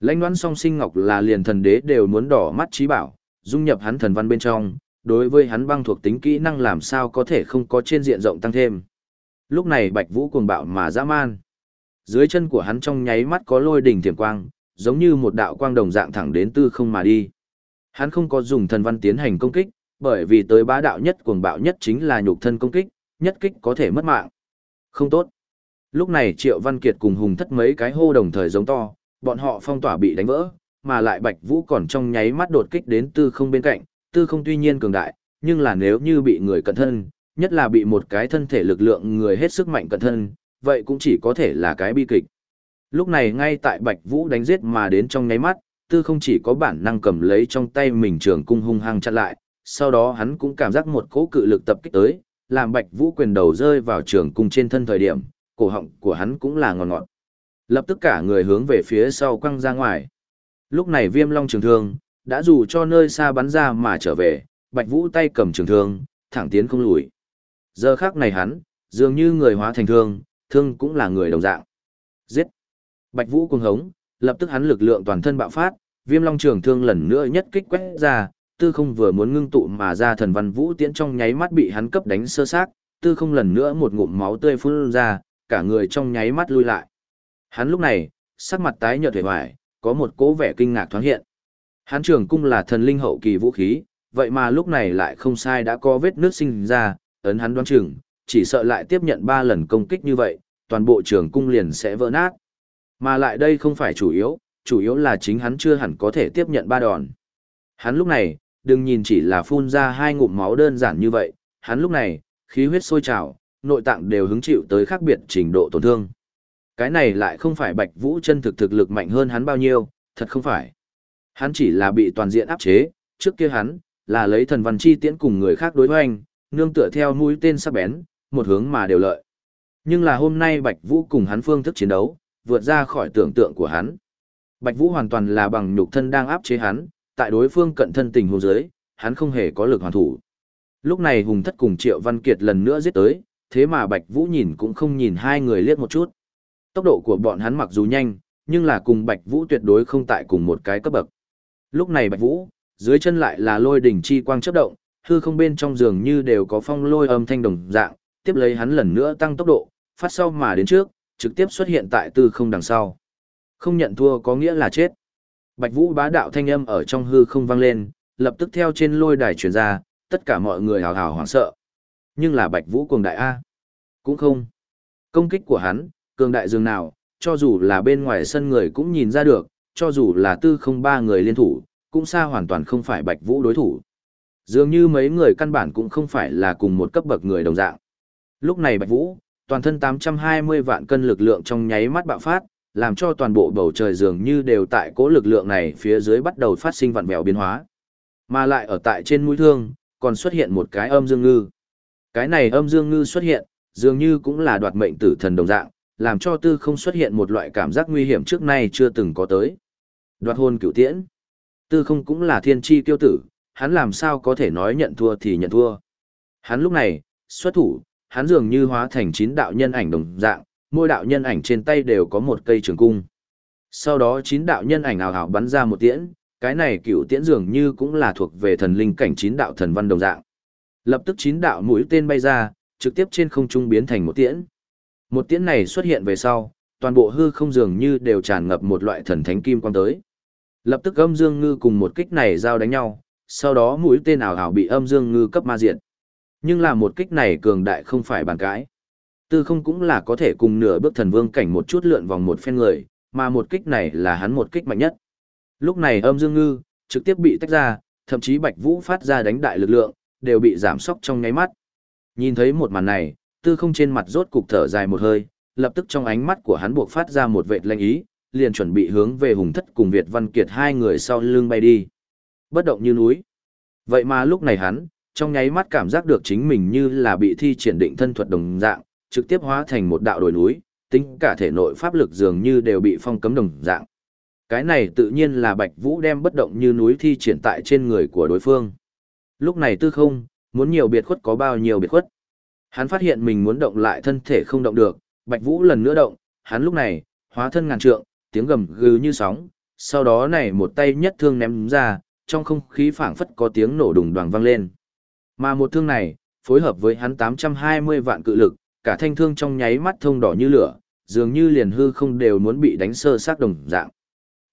Lãnh đoán song sinh ngọc là liền thần đế đều muốn đỏ mắt trí bảo, dung nhập hắn thần văn bên trong, đối với hắn băng thuộc tính kỹ năng làm sao có thể không có trên diện rộng tăng thêm. Lúc này Bạch Vũ cuồng bạo mà dã man. Dưới chân của hắn trong nháy mắt có lôi đỉnh thiểm quang, giống như một đạo quang đồng dạng thẳng đến tư không mà đi. Hắn không có dùng thần văn tiến hành công kích, bởi vì tới bá đạo nhất cuồng bạo nhất chính là nhục thân công kích, nhất kích có thể mất mạng. Không tốt. Lúc này Triệu Văn Kiệt cùng Hùng Thất mấy cái hô đồng thời giống to, bọn họ phong tỏa bị đánh vỡ, mà lại Bạch Vũ còn trong nháy mắt đột kích đến tư không bên cạnh, tư không tuy nhiên cường đại, nhưng là nếu như bị người cận thân, nhất là bị một cái thân thể lực lượng người hết sức mạnh cận thân, vậy cũng chỉ có thể là cái bi kịch. Lúc này ngay tại Bạch Vũ đánh giết mà đến trong nháy mắt, tư không chỉ có bản năng cầm lấy trong tay mình trường cung hung hăng chặn lại, sau đó hắn cũng cảm giác một cỗ cự lực tập kích tới, làm Bạch Vũ quyền đầu rơi vào trường cung trên thân thời điểm, cổ họng của hắn cũng là ngọt ngọt. Lập tức cả người hướng về phía sau quăng ra ngoài. Lúc này Viêm Long trường thương đã dù cho nơi xa bắn ra mà trở về, Bạch Vũ tay cầm trường thương, thẳng tiến không lùi. Giờ khác này hắn, dường như người hóa thành thương, thương cũng là người đồng dạng. Giết! Bạch Vũ cuồng hống, lập tức hắn lực lượng toàn thân bạo phát, Viêm Long trường thương lần nữa nhất kích quét ra, tư không vừa muốn ngưng tụ mà ra thần văn vũ tiễn trong nháy mắt bị hắn cấp đánh sơ xác, tư không lần nữa một ngụm máu tươi phun ra, cả người trong nháy mắt lui lại. Hắn lúc này, sắc mặt tái nhợt vẻ vải, có một cố vẻ kinh ngạc thoáng hiện. Hắn trường cung là thần linh hậu kỳ vũ khí, vậy mà lúc này lại không sai đã có vết nước sinh ra, ấn hắn đoán chừng, chỉ sợ lại tiếp nhận ba lần công kích như vậy, toàn bộ trường cung liền sẽ vỡ nát. Mà lại đây không phải chủ yếu, chủ yếu là chính hắn chưa hẳn có thể tiếp nhận ba đòn. Hắn lúc này, đừng nhìn chỉ là phun ra hai ngụm máu đơn giản như vậy, hắn lúc này, khí huyết sôi trào, nội tạng đều hứng chịu tới khác biệt trình độ tổn thương. Cái này lại không phải Bạch Vũ chân thực thực lực mạnh hơn hắn bao nhiêu, thật không phải. Hắn chỉ là bị toàn diện áp chế, trước kia hắn, là lấy thần văn chi tiễn cùng người khác đối hoành, nương tựa theo mũi tên sắc bén, một hướng mà đều lợi. Nhưng là hôm nay Bạch Vũ cùng hắn phương thức chiến đấu, vượt ra khỏi tưởng tượng của hắn. Bạch Vũ hoàn toàn là bằng nhục thân đang áp chế hắn, tại đối phương cận thân tình huống dưới, hắn không hề có lực hoàn thủ. Lúc này Hùng Thất cùng Triệu Văn Kiệt lần nữa giết tới, thế mà Bạch Vũ nhìn cũng không nhìn hai người liếc một chút. Tốc độ của bọn hắn mặc dù nhanh, nhưng là cùng Bạch Vũ tuyệt đối không tại cùng một cái cấp bậc. Lúc này Bạch Vũ, dưới chân lại là lôi đỉnh chi quang chớp động, hư không bên trong giường như đều có phong lôi âm thanh đồng dạng, tiếp lấy hắn lần nữa tăng tốc độ, phát sau mà đến trước, trực tiếp xuất hiện tại tư không đằng sau. Không nhận thua có nghĩa là chết. Bạch Vũ bá đạo thanh âm ở trong hư không vang lên, lập tức theo trên lôi đài truyền ra, tất cả mọi người hào hào hoảng sợ. Nhưng là Bạch Vũ cường đại A. Cũng không. Công kích của hắn, cường đại dường nào, cho dù là bên ngoài sân người cũng nhìn ra được, cho dù là tư không ba người liên thủ, cũng xa hoàn toàn không phải Bạch Vũ đối thủ. Dường như mấy người căn bản cũng không phải là cùng một cấp bậc người đồng dạng. Lúc này Bạch Vũ, toàn thân 820 vạn cân lực lượng trong nháy mắt bạo phát, làm cho toàn bộ bầu trời dường như đều tại cỗ lực lượng này phía dưới bắt đầu phát sinh vặn vẹo biến hóa. Mà lại ở tại trên mũi thương, còn xuất hiện một cái âm dương ngư. Cái này âm dương ngư xuất hiện, dường như cũng là đoạt mệnh tử thần đồng dạng, làm cho tư không xuất hiện một loại cảm giác nguy hiểm trước nay chưa từng có tới. Đoạt hôn cửu tiễn. Tư không cũng là thiên tri tiêu tử, hắn làm sao có thể nói nhận thua thì nhận thua. Hắn lúc này, xuất thủ, hắn dường như hóa thành chín đạo nhân ảnh đồng dạng, mỗi đạo nhân ảnh trên tay đều có một cây trường cung. Sau đó chín đạo nhân ảnh ảo ảo bắn ra một tiễn, cái này cựu tiễn dường như cũng là thuộc về thần linh cảnh chín đạo thần văn đồng dạng. Lập tức chín đạo mũi tên bay ra, trực tiếp trên không trung biến thành một tiễn. Một tiễn này xuất hiện về sau, toàn bộ hư không dường như đều tràn ngập một loại thần thánh kim quang tới. Lập tức âm dương ngư cùng một kích này giao đánh nhau, sau đó mũi tên ảo ảo bị âm dương ngư cấp ma diện. Nhưng là một kích này cường đại không phải bàn cãi. Tư không cũng là có thể cùng nửa bước thần vương cảnh một chút lượn vòng một phen người, mà một kích này là hắn một kích mạnh nhất. Lúc này âm dương ngư, trực tiếp bị tách ra, thậm chí bạch vũ phát ra đánh đại lực lượng, đều bị giảm sóc trong nháy mắt. Nhìn thấy một màn này, tư không trên mặt rốt cục thở dài một hơi, lập tức trong ánh mắt của hắn buộc phát ra một vệt lanh ý, liền chuẩn bị hướng về hùng thất cùng Việt Văn Kiệt hai người sau lưng bay đi. Bất động như núi. Vậy mà lúc này hắn, trong nháy mắt cảm giác được chính mình như là bị thi triển định thân thuật đồng dạng, trực tiếp hóa thành một đạo đồi núi, tính cả thể nội pháp lực dường như đều bị phong cấm đồng dạng. Cái này tự nhiên là Bạch Vũ đem bất động như núi thi triển tại trên người của đối phương. Lúc này tư không, muốn nhiều biệt khuất có bao nhiêu biệt khuất. Hắn phát hiện mình muốn động lại thân thể không động được, Bạch Vũ lần nữa động, hắn lúc này, hóa thân ngàn trượng, tiếng gầm gừ như sóng, sau đó này một tay nhất thương ném ra, trong không khí phảng phất có tiếng nổ đùng đoàng vang lên. Mà một thương này, phối hợp với hắn 820 vạn cự lực, cả thanh thương trong nháy mắt thông đỏ như lửa, dường như liền hư không đều muốn bị đánh sơ xác đồng dạng.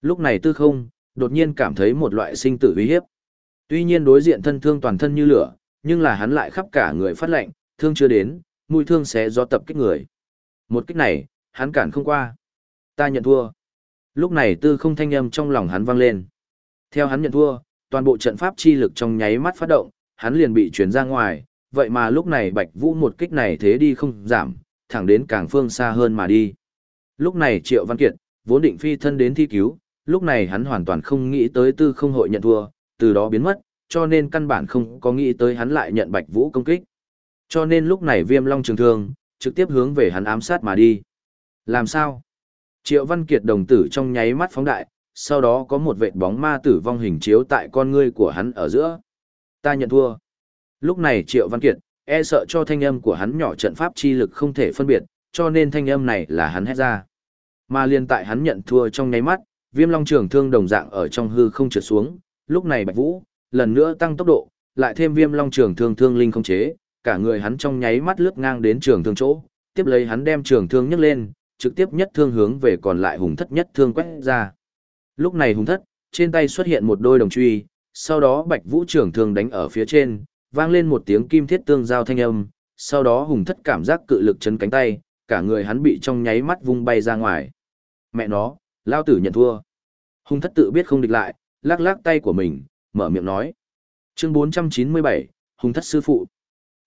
Lúc này tư không, đột nhiên cảm thấy một loại sinh tử uy hiếp. Tuy nhiên đối diện thân thương toàn thân như lửa, nhưng là hắn lại khắp cả người phát lệnh, thương chưa đến, mũi thương sẽ do tập kích người. Một kích này, hắn cản không qua. Ta nhận thua. Lúc này tư không thanh âm trong lòng hắn vang lên. Theo hắn nhận thua, toàn bộ trận pháp chi lực trong nháy mắt phát động, hắn liền bị chuyển ra ngoài, vậy mà lúc này Bạch Vũ một kích này thế đi không giảm, thẳng đến càng phương xa hơn mà đi. Lúc này Triệu Văn Kiệt, vốn định phi thân đến thi cứu, lúc này hắn hoàn toàn không nghĩ tới tư không hội nhận thua, từ đó biến mất, cho nên căn bản không có nghĩ tới hắn lại nhận Bạch Vũ công kích. Cho nên lúc này Viêm Long trường thương, trực tiếp hướng về hắn ám sát mà đi. Làm sao? Triệu Văn Kiệt đồng tử trong nháy mắt phóng đại, sau đó có một vệt bóng ma tử vong hình chiếu tại con ngươi của hắn ở giữa. Ta nhận thua. Lúc này Triệu Văn Kiệt, e sợ cho thanh âm của hắn nhỏ trận pháp chi lực không thể phân biệt, cho nên thanh âm này là hắn hét ra. Mà liên tại hắn nhận thua trong nháy mắt, viêm long trường thương đồng dạng ở trong hư không trượt xuống, lúc này Bạch Vũ, lần nữa tăng tốc độ, lại thêm viêm long trường thương thương linh không chế, cả người hắn trong nháy mắt lướt ngang đến trường thương chỗ, tiếp lấy hắn đem trường thương nhấc lên, trực tiếp nhất thương hướng về còn lại hùng thất nhất thương quét ra. Lúc này hùng thất, trên tay xuất hiện một đôi đồng truy, sau đó Bạch Vũ trưởng thường đánh ở phía trên, vang lên một tiếng kim thiết tương giao thanh âm, sau đó hùng thất cảm giác cự lực chấn cánh tay, cả người hắn bị trong nháy mắt vung bay ra ngoài. Mẹ nó, lao tử nhận thua. Hùng thất tự biết không địch lại, lắc lắc tay của mình, mở miệng nói. Chương 497, Hùng thất sư phụ.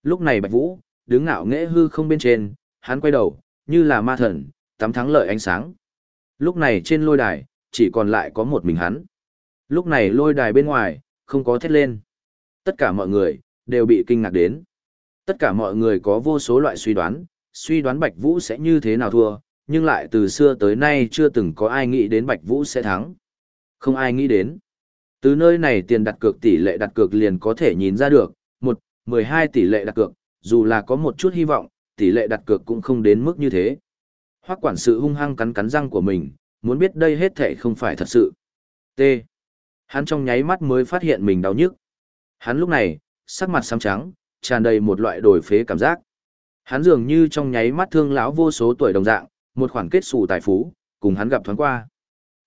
Lúc này Bạch Vũ, đứng ngạo nghễ hư không bên trên, hắn quay đầu, như là ma thần, tắm thắng lợi ánh sáng. Lúc này trên lôi đài, chỉ còn lại có một mình hắn. Lúc này lôi đài bên ngoài, không có thét lên. Tất cả mọi người, đều bị kinh ngạc đến. Tất cả mọi người có vô số loại suy đoán, suy đoán Bạch Vũ sẽ như thế nào thua, nhưng lại từ xưa tới nay chưa từng có ai nghĩ đến Bạch Vũ sẽ thắng. Không ai nghĩ đến. Từ nơi này tiền đặt cược tỷ lệ đặt cược liền có thể nhìn ra được, một, mười hai tỷ lệ đặt cược, dù là có một chút hy vọng, tỷ lệ đặt cược cũng không đến mức như thế. Hoắc quản sự hung hăng cắn cắn răng của mình, muốn biết đây hết thảy không phải thật sự. T. Hắn trong nháy mắt mới phát hiện mình đau nhức. Hắn lúc này, sắc mặt xám trắng, tràn đầy một loại đổi phế cảm giác. Hắn dường như trong nháy mắt thương lão vô số tuổi đồng dạng, một khoản kết sủ tài phú, cùng hắn gặp thoáng qua.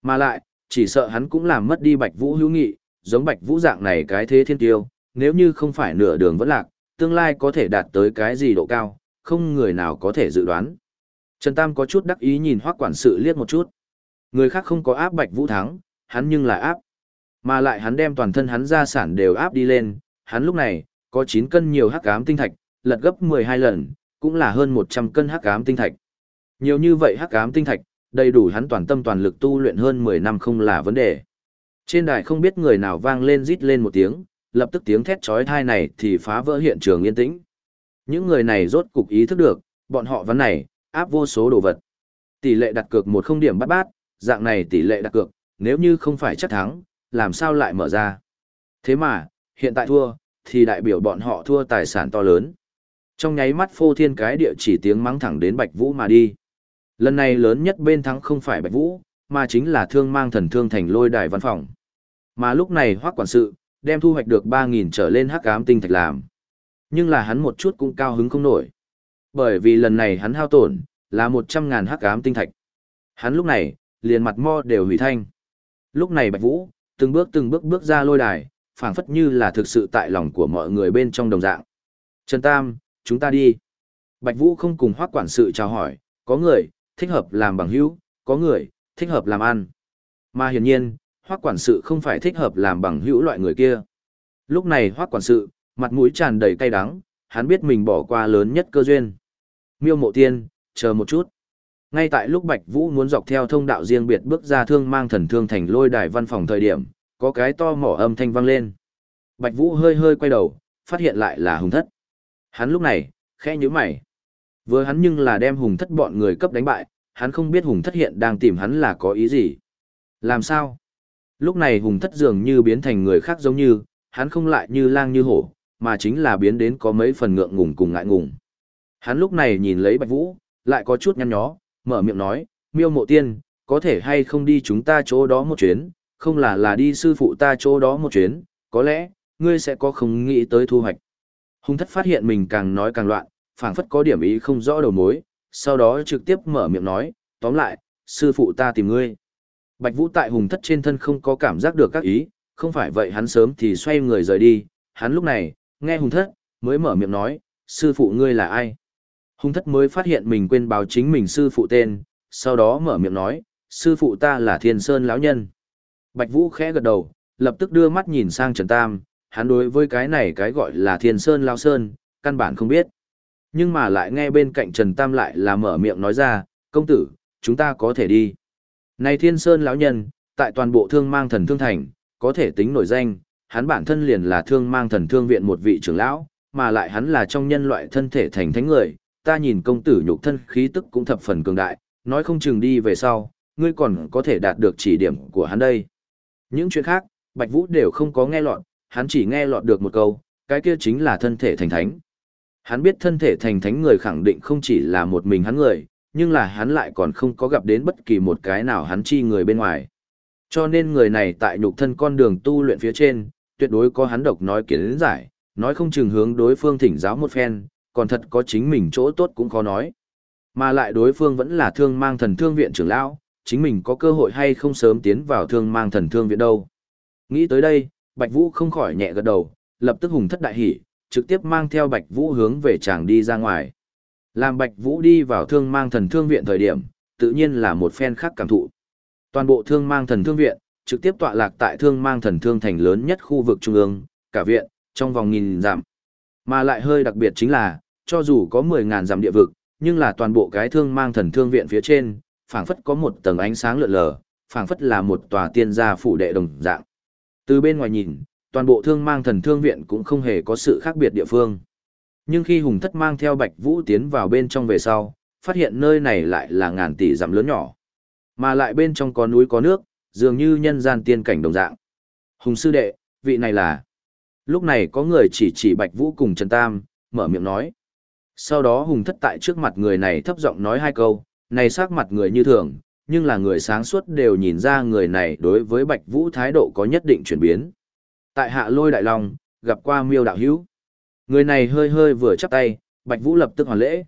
Mà lại, chỉ sợ hắn cũng làm mất đi Bạch Vũ hữu nghị, giống Bạch Vũ dạng này cái thế thiên tiêu, nếu như không phải nửa đường vẫn lạc, tương lai có thể đạt tới cái gì độ cao, không người nào có thể dự đoán. Trần Tam có chút đắc ý nhìn Hoắc quản sự liếc một chút. Người khác không có áp Bạch Vũ thắng, hắn nhưng là áp. Mà lại hắn đem toàn thân hắn gia sản đều áp đi lên, hắn lúc này có 9 cân nhiều hắc ám tinh thạch, lật gấp 12 lần, cũng là hơn 100 cân hắc ám tinh thạch. Nhiều như vậy hắc ám tinh thạch, đầy đủ hắn toàn tâm toàn lực tu luyện hơn 10 năm không là vấn đề. Trên đài không biết người nào vang lên rít lên một tiếng, lập tức tiếng thét chói tai này thì phá vỡ hiện trường yên tĩnh. Những người này rốt cục ý thức được, bọn họ vấn này, áp vô số đồ vật. Tỷ lệ đặt cược một không điểm bắt bát, dạng này tỷ lệ đặt cược, nếu như không phải chắc thắng, làm sao lại mở ra. Thế mà, hiện tại thua, thì đại biểu bọn họ thua tài sản to lớn. Trong nháy mắt phô thiên cái địa chỉ tiếng mắng thẳng đến Bạch Vũ mà đi. Lần này lớn nhất bên thắng không phải Bạch Vũ, mà chính là thương mang thần thương thành lôi đài văn phòng. Mà lúc này hoác quản sự, đem thu hoạch được 3.000 trở lên hắc ám tinh thạch làm. Nhưng là hắn một chút cũng cao hứng không nổi. Bởi vì lần này hắn hao tổn, là 100.000 hắc ám tinh thạch. Hắn lúc này, liền mặt mo đều hủy thanh. Lúc này Bạch Vũ, từng bước từng bước bước ra lôi đài, phảng phất như là thực sự tại lòng của mọi người bên trong đồng dạng. Trần Tam, chúng ta đi. Bạch Vũ không cùng hoác quản sự chào hỏi, có người, thích hợp làm bằng hữu, có người, thích hợp làm ăn. Mà hiển nhiên, hoác quản sự không phải thích hợp làm bằng hữu loại người kia. Lúc này hoác quản sự, mặt mũi tràn đầy cay đắng, hắn biết mình bỏ qua lớn nhất cơ duyên. Miêu mộ tiên, chờ một chút. Ngay tại lúc Bạch Vũ muốn dọc theo thông đạo riêng biệt bước ra thương mang thần thương thành lôi đài văn phòng thời điểm, có cái to mỏ âm thanh vang lên. Bạch Vũ hơi hơi quay đầu, phát hiện lại là hùng thất. Hắn lúc này, khẽ nhíu mày. Vừa hắn nhưng là đem hùng thất bọn người cấp đánh bại, hắn không biết hùng thất hiện đang tìm hắn là có ý gì. Làm sao? Lúc này hùng thất dường như biến thành người khác giống như, hắn không lại như lang như hổ, mà chính là biến đến có mấy phần ngượng ngùng cùng ngại ngùng. Hắn lúc này nhìn lấy Bạch Vũ, lại có chút nhăn nhó, mở miệng nói, miêu mộ tiên, có thể hay không đi chúng ta chỗ đó một chuyến, không là là đi sư phụ ta chỗ đó một chuyến, có lẽ, ngươi sẽ có không nghĩ tới thu hoạch. Hùng thất phát hiện mình càng nói càng loạn, phảng phất có điểm ý không rõ đầu mối, sau đó trực tiếp mở miệng nói, tóm lại, sư phụ ta tìm ngươi. Bạch Vũ tại hùng thất trên thân không có cảm giác được các ý, không phải vậy hắn sớm thì xoay người rời đi, hắn lúc này, nghe hùng thất, mới mở miệng nói, sư phụ ngươi là ai? Hung thất mới phát hiện mình quên báo chính mình sư phụ tên, sau đó mở miệng nói, sư phụ ta là thiên sơn lão nhân. Bạch Vũ khẽ gật đầu, lập tức đưa mắt nhìn sang Trần Tam, hắn đối với cái này cái gọi là thiên sơn lão sơn, căn bản không biết. Nhưng mà lại nghe bên cạnh Trần Tam lại là mở miệng nói ra, công tử, chúng ta có thể đi. Này thiên sơn lão nhân, tại toàn bộ thương mang thần thương thành, có thể tính nổi danh, hắn bản thân liền là thương mang thần thương viện một vị trưởng lão, mà lại hắn là trong nhân loại thân thể thành thánh người, ta nhìn công tử nhục thân khí tức cũng thập phần cường đại, nói không chừng đi về sau, ngươi còn có thể đạt được chỉ điểm của hắn đây. Những chuyện khác, Bạch Vũ đều không có nghe lọt, hắn chỉ nghe lọt được một câu, cái kia chính là thân thể thành thánh. Hắn biết thân thể thành thánh người khẳng định không chỉ là một mình hắn người, nhưng là hắn lại còn không có gặp đến bất kỳ một cái nào hắn chi người bên ngoài. Cho nên người này tại nhục thân con đường tu luyện phía trên, tuyệt đối có hắn độc nói kiến giải, nói không chừng hướng đối phương thỉnh giáo một phen, còn thật có chính mình chỗ tốt cũng khó nói. Mà lại đối phương vẫn là thương mang thần thương viện trưởng lão, chính mình có cơ hội hay không sớm tiến vào thương mang thần thương viện đâu. Nghĩ tới đây, Bạch Vũ không khỏi nhẹ gật đầu, lập tức hùng thất đại hỉ, trực tiếp mang theo Bạch Vũ hướng về chàng đi ra ngoài. Làm Bạch Vũ đi vào thương mang thần thương viện thời điểm, tự nhiên là một phen khác cảm thụ. Toàn bộ thương mang thần thương viện, trực tiếp tọa lạc tại thương mang thần thương thành lớn nhất khu vực trung ương, cả viện, trong vòng nghìn dặm. Mà lại hơi đặc biệt chính là, cho dù có 10.000 dặm địa vực, nhưng là toàn bộ cái thương mang thần thương viện phía trên, phảng phất có một tầng ánh sáng lượn lờ, phảng phất là một tòa tiên gia phủ đệ đồng dạng. Từ bên ngoài nhìn, toàn bộ thương mang thần thương viện cũng không hề có sự khác biệt địa phương. Nhưng khi Hùng Thất mang theo Bạch Vũ tiến vào bên trong về sau, phát hiện nơi này lại là ngàn tỷ dặm lớn nhỏ. Mà lại bên trong có núi có nước, dường như nhân gian tiên cảnh đồng dạng. Hùng sư đệ, vị này là... Lúc này có người chỉ chỉ Bạch Vũ cùng Trần Tam, mở miệng nói. Sau đó Hùng thất tại trước mặt người này thấp giọng nói hai câu, này sắc mặt người như thường, nhưng là người sáng suốt đều nhìn ra người này đối với Bạch Vũ thái độ có nhất định chuyển biến. Tại hạ lôi đại long, gặp qua miêu đạo hữu. Người này hơi hơi vừa chắp tay, Bạch Vũ lập tức hoàn lễ.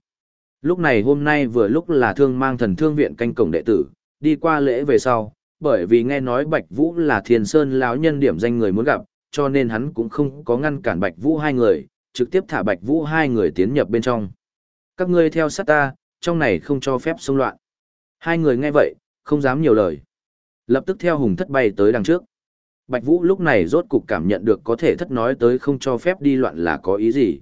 Lúc này hôm nay vừa lúc là thương mang thần thương viện canh cổng đệ tử, đi qua lễ về sau, bởi vì nghe nói Bạch Vũ là Thiên Sơn lão nhân điểm danh người muốn gặp, cho nên hắn cũng không có ngăn cản Bạch Vũ hai người, trực tiếp thả Bạch Vũ hai người tiến nhập bên trong. Các ngươi theo sát ta, trong này không cho phép xung loạn. Hai người nghe vậy, không dám nhiều lời. Lập tức theo hùng thất bay tới đằng trước. Bạch Vũ lúc này rốt cục cảm nhận được có thể thất nói tới không cho phép đi loạn là có ý gì.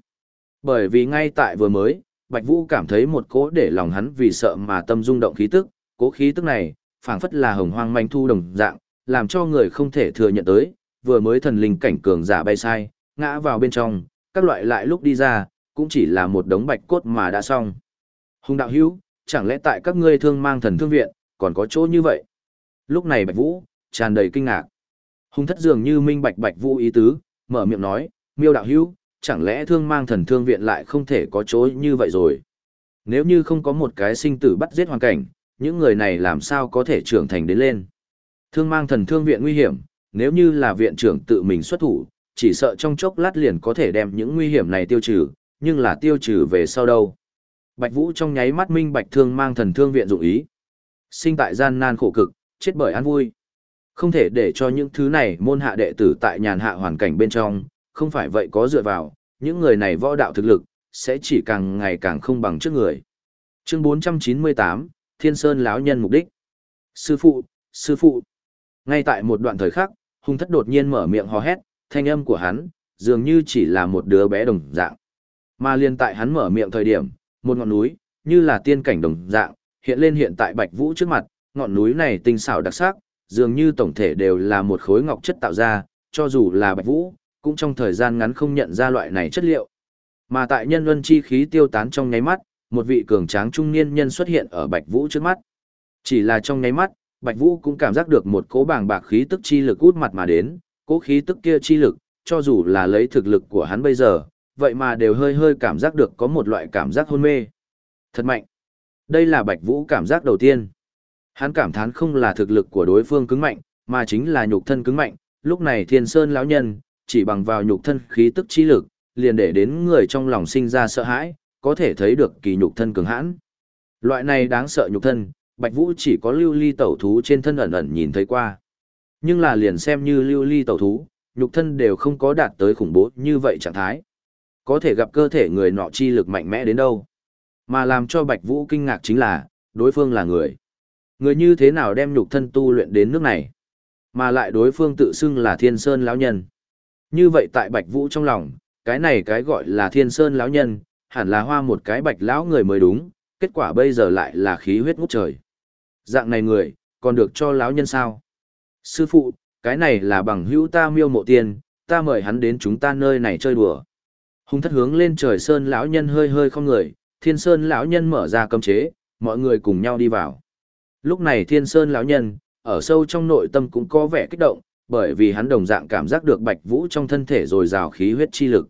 Bởi vì ngay tại vừa mới, Bạch Vũ cảm thấy một cố để lòng hắn vì sợ mà tâm rung động khí tức, cố khí tức này, phảng phất là hồng hoang manh thu đồng dạng, làm cho người không thể thừa nhận tới, vừa mới thần linh cảnh cường giả bay sai, ngã vào bên trong, các loại lại lúc đi ra, cũng chỉ là một đống bạch cốt mà đã xong. Hùng đạo hữu, chẳng lẽ tại các ngươi thương mang thần thương viện, còn có chỗ như vậy? Lúc này Bạch Vũ, tràn đầy kinh ngạc. Hùng thất dường như minh bạch Bạch Vũ ý tứ, mở miệng nói, miêu đạo hữu, chẳng lẽ thương mang thần thương viện lại không thể có chỗ như vậy rồi? Nếu như không có một cái sinh tử bắt giết hoàn cảnh, những người này làm sao có thể trưởng thành đến lên? Thương mang thần thương viện nguy hiểm, nếu như là viện trưởng tự mình xuất thủ, chỉ sợ trong chốc lát liền có thể đem những nguy hiểm này tiêu trừ, nhưng là tiêu trừ về sau đâu. Bạch Vũ trong nháy mắt minh bạch thương mang thần thương viện dụng ý. Sinh tại gian nan khổ cực, chết bởi an vui. Không thể để cho những thứ này môn hạ đệ tử tại nhàn hạ hoàn cảnh bên trong, không phải vậy có dựa vào, những người này võ đạo thực lực, sẽ chỉ càng ngày càng không bằng trước người. Chương 498, Thiên Sơn lão nhân mục đích. Sư phụ, sư phụ. Ngay tại một đoạn thời khắc, hung thất đột nhiên mở miệng hò hét, thanh âm của hắn, dường như chỉ là một đứa bé đồng dạng. Mà liên tại hắn mở miệng thời điểm, một ngọn núi, như là tiên cảnh đồng dạng, hiện lên hiện tại Bạch Vũ trước mặt, ngọn núi này tinh xảo đặc sắc, dường như tổng thể đều là một khối ngọc chất tạo ra, cho dù là Bạch Vũ, cũng trong thời gian ngắn không nhận ra loại này chất liệu. Mà tại nhân luân chi khí tiêu tán trong nháy mắt, một vị cường tráng trung niên nhân xuất hiện ở Bạch Vũ trước mắt. Chỉ là trong nháy mắt, Bạch Vũ cũng cảm giác được một cỗ bàng bạc khí tức chi lực út mặt mà đến, cỗ khí tức kia chi lực, cho dù là lấy thực lực của hắn bây giờ, vậy mà đều hơi hơi cảm giác được có một loại cảm giác hôn mê. Thật mạnh. Đây là Bạch Vũ cảm giác đầu tiên. Hắn cảm thán không là thực lực của đối phương cứng mạnh, mà chính là nhục thân cứng mạnh, lúc này Thiên Sơn lão nhân, chỉ bằng vào nhục thân khí tức chi lực, liền để đến người trong lòng sinh ra sợ hãi, có thể thấy được kỳ nhục thân cường hãn. Loại này đáng sợ nhục thân, Bạch Vũ chỉ có lưu ly tẩu thú trên thân ẩn ẩn nhìn thấy qua. Nhưng là liền xem như lưu ly tẩu thú, nhục thân đều không có đạt tới khủng bố như vậy trạng thái. Có thể gặp cơ thể người nọ chi lực mạnh mẽ đến đâu. Mà làm cho Bạch Vũ kinh ngạc chính là, đối phương là người. Người như thế nào đem nhục thân tu luyện đến nước này? Mà lại đối phương tự xưng là Thiên Sơn lão nhân. Như vậy tại Bạch Vũ trong lòng, cái này cái gọi là Thiên Sơn lão nhân, hẳn là hoa một cái bạch lão người mới đúng, kết quả bây giờ lại là khí huyết ngút trời. Dạng này người, còn được cho lão nhân sao? Sư phụ, cái này là bằng hữu ta miêu mộ tiền, ta mời hắn đến chúng ta nơi này chơi đùa. Hùng thất hướng lên trời sơn lão nhân hơi hơi không người, thiên sơn lão nhân mở ra cấm chế, mọi người cùng nhau đi vào. Lúc này thiên sơn lão nhân, ở sâu trong nội tâm cũng có vẻ kích động, bởi vì hắn đồng dạng cảm giác được bạch vũ trong thân thể rồi rào khí huyết chi lực.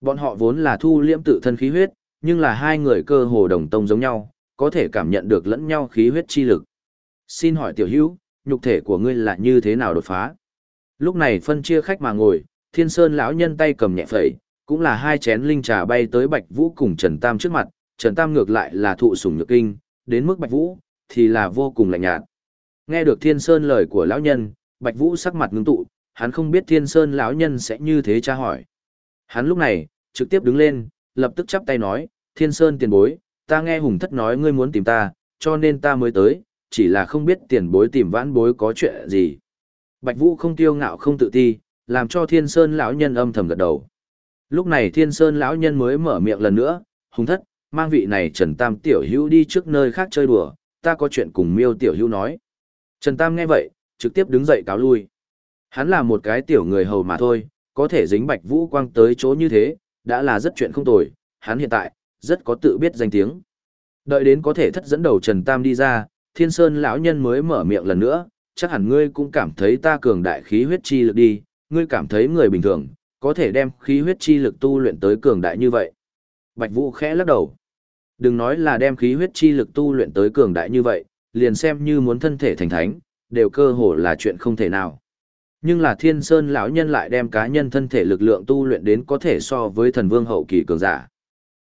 Bọn họ vốn là thu liễm tự thân khí huyết, nhưng là hai người cơ hồ đồng tông giống nhau, có thể cảm nhận được lẫn nhau khí huyết chi lực. Xin hỏi tiểu hữu, nhục thể của ngươi là như thế nào đột phá? Lúc này phân chia khách mà ngồi, thiên sơn lão nhân tay cầm nhẹ phẩy, cũng là hai chén linh trà bay tới Bạch Vũ cùng Trần Tam trước mặt, Trần Tam ngược lại là thụ sủng nhược kinh, đến mức Bạch Vũ thì là vô cùng lạnh nhạt. Nghe được Thiên Sơn lời của lão nhân, Bạch Vũ sắc mặt ngưng tụ, hắn không biết Thiên Sơn lão nhân sẽ như thế tra hỏi. Hắn lúc này, trực tiếp đứng lên, lập tức chắp tay nói, Thiên Sơn tiền bối, ta nghe Hùng Thất nói ngươi muốn tìm ta, cho nên ta mới tới, chỉ là không biết tiền bối tìm vãn bối có chuyện gì. Bạch Vũ không tiêu ngạo không tự ti, làm cho Thiên Sơn lão nhân âm thầm gật đầu. Lúc này Thiên Sơn lão nhân mới mở miệng lần nữa, hùng thất, mang vị này Trần Tam tiểu hữu đi trước nơi khác chơi đùa, ta có chuyện cùng miêu tiểu hữu nói. Trần Tam nghe vậy, trực tiếp đứng dậy cáo lui. Hắn là một cái tiểu người hầu mà thôi, có thể dính bạch vũ quang tới chỗ như thế, đã là rất chuyện không tồi, hắn hiện tại, rất có tự biết danh tiếng. Đợi đến có thể thất dẫn đầu Trần Tam đi ra, Thiên Sơn lão nhân mới mở miệng lần nữa, chắc hẳn ngươi cũng cảm thấy ta cường đại khí huyết chi lực đi, ngươi cảm thấy người bình thường, có thể đem khí huyết chi lực tu luyện tới cường đại như vậy. Bạch Vũ khẽ lắc đầu. Đừng nói là đem khí huyết chi lực tu luyện tới cường đại như vậy, liền xem như muốn thân thể thành thánh, đều cơ hồ là chuyện không thể nào. Nhưng là Thiên Sơn lão nhân lại đem cá nhân thân thể lực lượng tu luyện đến có thể so với thần vương hậu kỳ cường giả.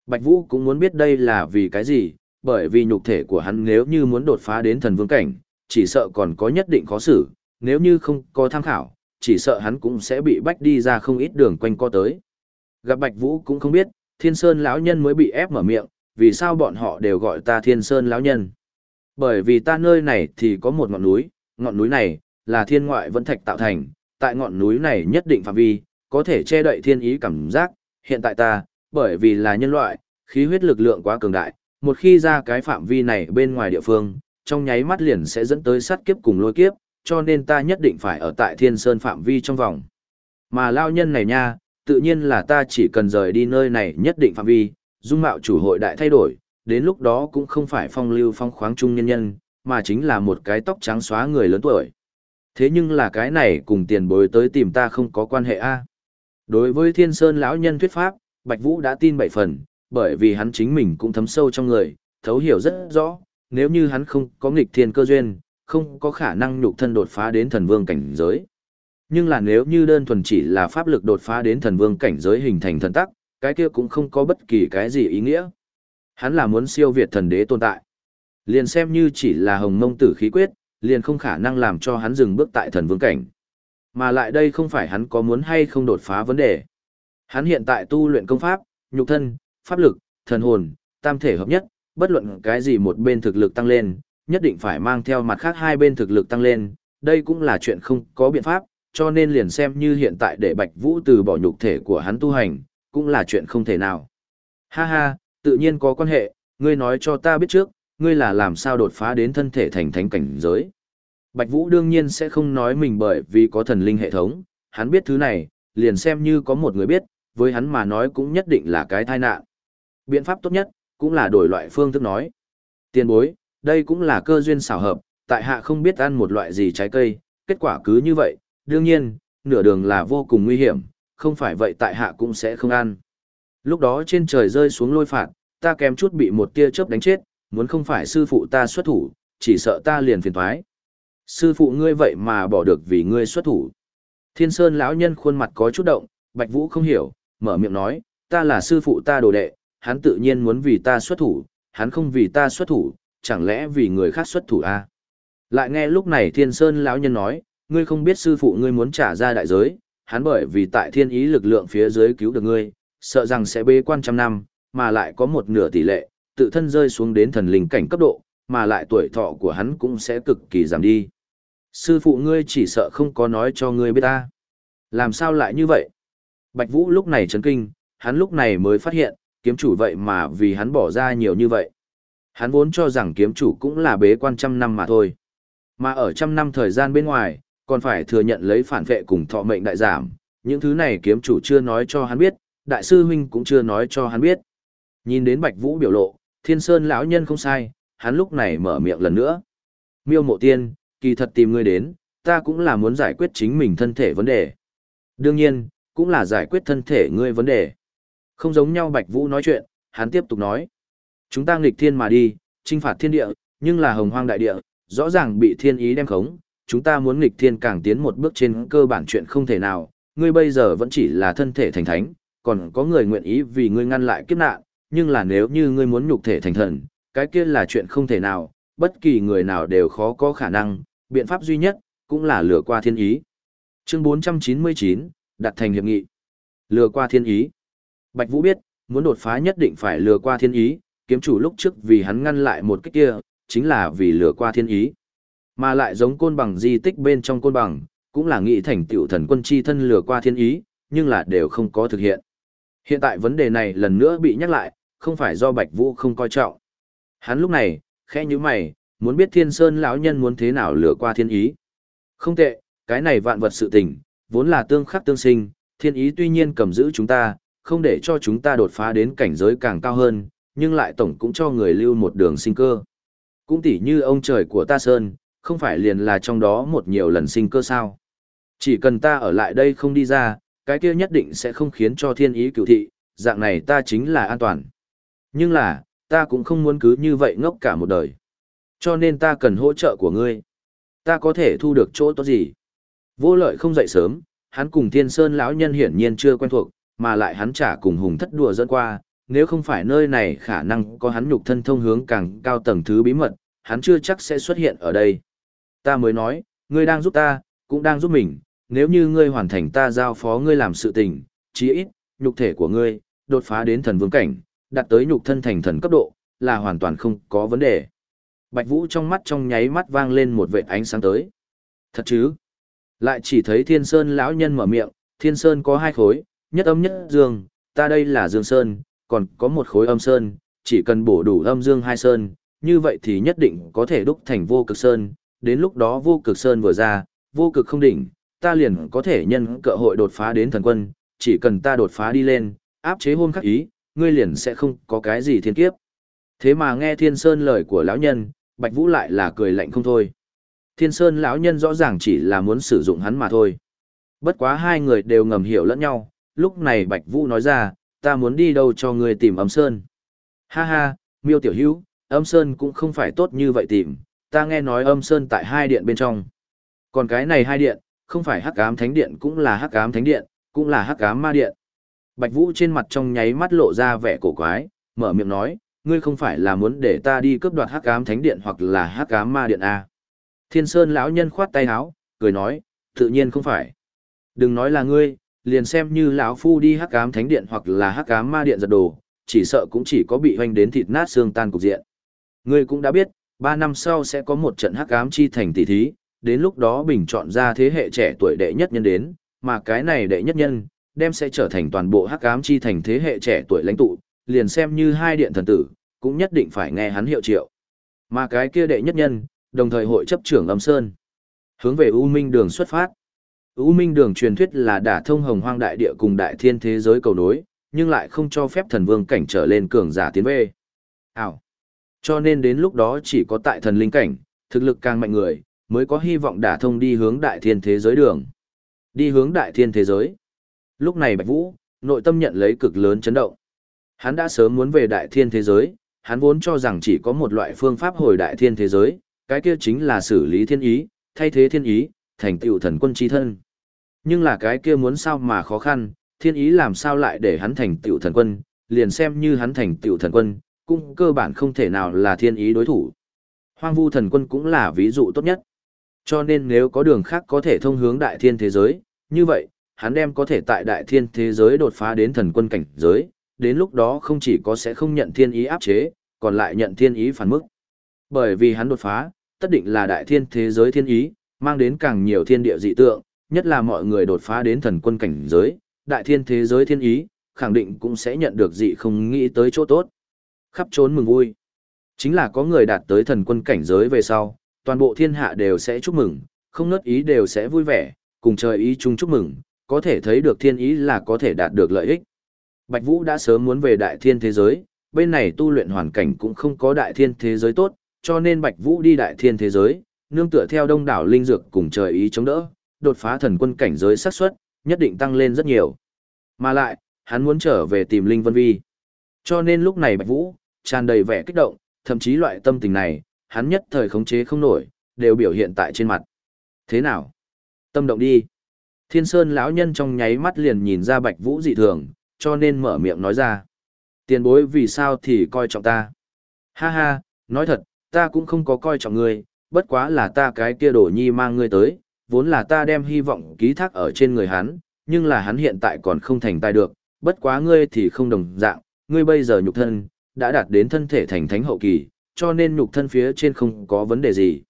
Bạch Vũ cũng muốn biết đây là vì cái gì, bởi vì nhục thể của hắn nếu như muốn đột phá đến thần vương cảnh, chỉ sợ còn có nhất định khó xử, nếu như không có tham khảo, chỉ sợ hắn cũng sẽ bị bách đi ra không ít đường quanh co tới. Gặp Bạch Vũ cũng không biết, Thiên Sơn lão nhân mới bị ép mở miệng, vì sao bọn họ đều gọi ta Thiên Sơn lão nhân? Bởi vì ta nơi này thì có một ngọn núi, ngọn núi này là thiên ngoại vẫn thạch tạo thành, tại ngọn núi này nhất định phạm vi có thể che đậy thiên ý cảm giác, hiện tại ta, bởi vì là nhân loại, khí huyết lực lượng quá cường đại, một khi ra cái phạm vi này bên ngoài địa phương, trong nháy mắt liền sẽ dẫn tới sát kiếp cùng lôi kiếp, cho nên ta nhất định phải ở tại thiên sơn phạm vi trong vòng. Mà lao nhân này nha, tự nhiên là ta chỉ cần rời đi nơi này nhất định phạm vi, dung mạo chủ hội đại thay đổi, đến lúc đó cũng không phải phong lưu phong khoáng trung nhân nhân, mà chính là một cái tóc trắng xóa người lớn tuổi. Thế nhưng là cái này cùng tiền bối tới tìm ta không có quan hệ a. Đối với thiên sơn lão nhân thuyết pháp, Bạch Vũ đã tin bảy phần, bởi vì hắn chính mình cũng thấm sâu trong người, thấu hiểu rất rõ, nếu như hắn không có nghịch thiên cơ duyên, không có khả năng nhục thân đột phá đến thần vương cảnh giới. Nhưng là nếu như đơn thuần chỉ là pháp lực đột phá đến thần vương cảnh giới hình thành thần tắc, cái kia cũng không có bất kỳ cái gì ý nghĩa. Hắn là muốn siêu việt thần đế tồn tại. Liền xem như chỉ là hồng mông tử khí quyết, liền không khả năng làm cho hắn dừng bước tại thần vương cảnh. Mà lại đây không phải hắn có muốn hay không đột phá vấn đề. Hắn hiện tại tu luyện công pháp, nhục thân, pháp lực, thần hồn, tam thể hợp nhất, bất luận cái gì một bên thực lực tăng lên, nhất định phải mang theo mặt khác hai bên thực lực tăng lên, đây cũng là chuyện không có biện pháp, cho nên liền xem như hiện tại để Bạch Vũ từ bỏ nhục thể của hắn tu hành, cũng là chuyện không thể nào. Ha ha, tự nhiên có quan hệ, ngươi nói cho ta biết trước, ngươi là làm sao đột phá đến thân thể thành thánh cảnh giới. Bạch Vũ đương nhiên sẽ không nói mình bởi vì có thần linh hệ thống, hắn biết thứ này, liền xem như có một người biết, với hắn mà nói cũng nhất định là cái tai nạn. Biện pháp tốt nhất, cũng là đổi loại phương thức nói. Tiền bối, đây cũng là cơ duyên xảo hợp, tại hạ không biết ăn một loại gì trái cây, kết quả cứ như vậy, đương nhiên, nửa đường là vô cùng nguy hiểm, không phải vậy tại hạ cũng sẽ không ăn. Lúc đó trên trời rơi xuống lôi phạt, ta kém chút bị một tia chớp đánh chết, muốn không phải sư phụ ta xuất thủ, chỉ sợ ta liền phiền thoái. Sư phụ ngươi vậy mà bỏ được vì ngươi xuất thủ. Thiên Sơn lão nhân khuôn mặt có chút động, Bạch Vũ không hiểu, mở miệng nói, ta là sư phụ ta đồ đệ, hắn tự nhiên muốn vì ta xuất thủ, hắn không vì ta xuất thủ, chẳng lẽ vì người khác xuất thủ à? Lại nghe lúc này Thiên Sơn lão nhân nói, ngươi không biết sư phụ ngươi muốn trả ra đại giới, hắn bởi vì tại thiên ý lực lượng phía dưới cứu được ngươi, sợ rằng sẽ bế quan trăm năm, mà lại có một nửa tỷ lệ, tự thân rơi xuống đến thần linh cảnh cấp độ, mà lại tuổi thọ của hắn cũng sẽ cực kỳ giảm đi. Sư phụ ngươi chỉ sợ không có nói cho ngươi biết ta. Làm sao lại như vậy? Bạch Vũ lúc này chấn kinh, hắn lúc này mới phát hiện, kiếm chủ vậy mà vì hắn bỏ ra nhiều như vậy. Hắn vốn cho rằng kiếm chủ cũng là bế quan trăm năm mà thôi. Mà ở trăm năm thời gian bên ngoài, còn phải thừa nhận lấy phản vệ cùng thọ mệnh đại giảm. Những thứ này kiếm chủ chưa nói cho hắn biết, đại sư huynh cũng chưa nói cho hắn biết. Nhìn đến Bạch Vũ biểu lộ, Thiên Sơn lão nhân không sai, hắn lúc này mở miệng lần nữa. Miêu Mộ Tiên, kỳ thật tìm ngươi đến, ta cũng là muốn giải quyết chính mình thân thể vấn đề. Đương nhiên, cũng là giải quyết thân thể ngươi vấn đề. Không giống nhau Bạch Vũ nói chuyện, hắn tiếp tục nói. Chúng ta nghịch thiên mà đi, trinh phạt thiên địa, nhưng là hồng hoang đại địa, rõ ràng bị thiên ý đem khống, chúng ta muốn nghịch thiên càng tiến một bước trên cơ bản chuyện không thể nào, ngươi bây giờ vẫn chỉ là thân thể thành thánh, còn có người nguyện ý vì ngươi ngăn lại kiếp nạn, nhưng là nếu như ngươi muốn nhục thể thành thần, cái kia là chuyện không thể nào, bất kỳ người nào đều khó có khả năng, biện pháp duy nhất, cũng là lừa qua thiên ý. Chương 499, đặt thành hiệp nghị. Lừa qua thiên ý. Bạch Vũ biết, muốn đột phá nhất định phải lừa qua thiên ý, kiếm chủ lúc trước vì hắn ngăn lại một cái kia, chính là vì lừa qua thiên ý. Mà lại giống côn bằng di tích bên trong côn bằng, cũng là nghĩ thành tiểu thần quân chi thân lừa qua thiên ý, nhưng là đều không có thực hiện. Hiện tại vấn đề này lần nữa bị nhắc lại, không phải do Bạch Vũ không coi trọng. Hắn lúc này, khẽ như mày, muốn biết Thiên Sơn lão nhân muốn thế nào lừa qua thiên ý. Không tệ, cái này vạn vật sự tình, vốn là tương khắc tương sinh, thiên ý tuy nhiên cầm giữ chúng ta, không để cho chúng ta đột phá đến cảnh giới càng cao hơn, nhưng lại tổng cũng cho người lưu một đường sinh cơ. Cũng tỉ như ông trời của ta Sơn, không phải liền là trong đó một nhiều lần sinh cơ sao. Chỉ cần ta ở lại đây không đi ra, cái kia nhất định sẽ không khiến cho thiên ý cựu thị, dạng này ta chính là an toàn. Nhưng là, ta cũng không muốn cứ như vậy ngốc cả một đời. Cho nên ta cần hỗ trợ của ngươi. Ta có thể thu được chỗ tốt gì? Vô lợi không dậy sớm, hắn cùng thiên sơn lão nhân hiển nhiên chưa quen thuộc, mà lại hắn trả cùng hùng thất đùa dẫn qua, nếu không phải nơi này khả năng có hắn nhục thân thông hướng càng cao tầng thứ bí mật, hắn chưa chắc sẽ xuất hiện ở đây. Ta mới nói, ngươi đang giúp ta, cũng đang giúp mình, nếu như ngươi hoàn thành ta giao phó ngươi làm sự tình, chí ít, nhục thể của ngươi, đột phá đến thần vương cảnh, đạt tới nhục thân thành thần cấp độ, là hoàn toàn không có vấn đề. Bạch Vũ trong mắt trong nháy mắt vang lên một vệt ánh sáng tới. Thật chứ? Lại chỉ thấy Thiên Sơn lão nhân mở miệng, Thiên Sơn có hai khối, nhất âm nhất dương, ta đây là Dương Sơn, còn có một khối âm Sơn, chỉ cần bổ đủ âm dương hai Sơn, như vậy thì nhất định có thể đúc thành vô cực Sơn, đến lúc đó vô cực Sơn vừa ra, vô cực không đỉnh, ta liền có thể nhân cơ hội đột phá đến thần quân, chỉ cần ta đột phá đi lên, áp chế hôn khắc ý, ngươi liền sẽ không có cái gì thiên kiếp. Thế mà nghe Thiên Sơn lời của lão nhân, Bạch Vũ lại là cười lạnh không thôi. Thiên Sơn lão nhân rõ ràng chỉ là muốn sử dụng hắn mà thôi. Bất quá hai người đều ngầm hiểu lẫn nhau, lúc này Bạch Vũ nói ra, ta muốn đi đâu cho ngươi tìm âm sơn. Ha ha, miêu tiểu hữu, âm sơn cũng không phải tốt như vậy tìm, ta nghe nói âm sơn tại hai điện bên trong. Còn cái này hai điện, không phải hắc ám thánh điện cũng là hắc ám thánh điện, cũng là hắc ám ma điện. Bạch Vũ trên mặt trong nháy mắt lộ ra vẻ cổ quái, mở miệng nói, ngươi không phải là muốn để ta đi cướp đoạt hắc ám thánh điện hoặc là hắc ám ma điện à. Thiên Sơn lão nhân khoát tay áo, cười nói, tự nhiên không phải. Đừng nói là ngươi, liền xem như lão phu đi hắc ám thánh điện hoặc là hắc ám ma điện giật đồ, chỉ sợ cũng chỉ có bị hoành đến thịt nát xương tan cục diện. Ngươi cũng đã biết, ba năm sau sẽ có một trận hắc ám chi thành tỷ thí, đến lúc đó bình chọn ra thế hệ trẻ tuổi đệ nhất nhân đến, mà cái này đệ nhất nhân, đem sẽ trở thành toàn bộ hắc ám chi thành thế hệ trẻ tuổi lãnh tụ, liền xem như hai điện thần tử, cũng nhất định phải nghe hắn hiệu triệu. Mà cái kia đệ nhất nhân, đồng thời hội chấp trưởng âm sơn. Hướng về U Minh đường xuất phát. U Minh đường truyền thuyết là đả thông hồng hoang đại địa cùng đại thiên thế giới cầu nối, nhưng lại không cho phép thần vương cảnh trở lên cường giả tiến về. Ảo. Cho nên đến lúc đó chỉ có tại thần linh cảnh, thực lực càng mạnh người, mới có hy vọng đả thông đi hướng đại thiên thế giới đường. Đi hướng đại thiên thế giới. Lúc này Bạch Vũ, nội tâm nhận lấy cực lớn chấn động. Hắn đã sớm muốn về đại thiên thế giới, hắn vốn cho rằng chỉ có một loại phương pháp hồi đại thiên thế giới, cái kia chính là xử lý thiên ý, thay thế thiên ý, thành tựu thần quân chi thân. Nhưng là cái kia muốn sao mà khó khăn, thiên ý làm sao lại để hắn thành tựu thần quân, liền xem như hắn thành tựu thần quân, cũng cơ bản không thể nào là thiên ý đối thủ. Hoang vu thần quân cũng là ví dụ tốt nhất. Cho nên nếu có đường khác có thể thông hướng đại thiên thế giới, như vậy, hắn đem có thể tại đại thiên thế giới đột phá đến thần quân cảnh giới, đến lúc đó không chỉ có sẽ không nhận thiên ý áp chế, còn lại nhận thiên ý phản mức. Bởi vì hắn đột phá, tất định là đại thiên thế giới thiên ý, mang đến càng nhiều thiên địa dị tượng, nhất là mọi người đột phá đến thần quân cảnh giới, đại thiên thế giới thiên ý, khẳng định cũng sẽ nhận được dị không nghĩ tới chỗ tốt. Khắp trốn mừng vui. Chính là có người đạt tới thần quân cảnh giới về sau, toàn bộ thiên hạ đều sẽ chúc mừng, không nớt ý đều sẽ vui vẻ, cùng trời ý chung chúc mừng, có thể thấy được thiên ý là có thể đạt được lợi ích. Bạch Vũ đã sớm muốn về đại thiên thế giới, bên này tu luyện hoàn cảnh cũng không có đại thiên thế giới tốt, cho nên Bạch Vũ đi đại thiên thế giới, nương tựa theo đông đảo linh dược cùng trời ý chống đỡ, đột phá thần quân cảnh giới xác suất nhất định tăng lên rất nhiều. Mà lại, hắn muốn trở về tìm Linh Vân Vi. Cho nên lúc này Bạch Vũ, tràn đầy vẻ kích động, thậm chí loại tâm tình này, hắn nhất thời khống chế không nổi, đều biểu hiện tại trên mặt. Thế nào? Tâm động đi. Thiên Sơn lão nhân trong nháy mắt liền nhìn ra Bạch Vũ dị thường, cho nên mở miệng nói ra. Tiền bối vì sao thì coi trọng ta? Ha ha, nói thật, ta cũng không có coi trọng ngươi, bất quá là ta cái kia đổ nhi mang ngươi tới, vốn là ta đem hy vọng ký thác ở trên người hắn, nhưng là hắn hiện tại còn không thành tài được, bất quá ngươi thì không đồng dạng, ngươi bây giờ nhục thân, đã đạt đến thân thể thành thánh hậu kỳ, cho nên nhục thân phía trên không có vấn đề gì.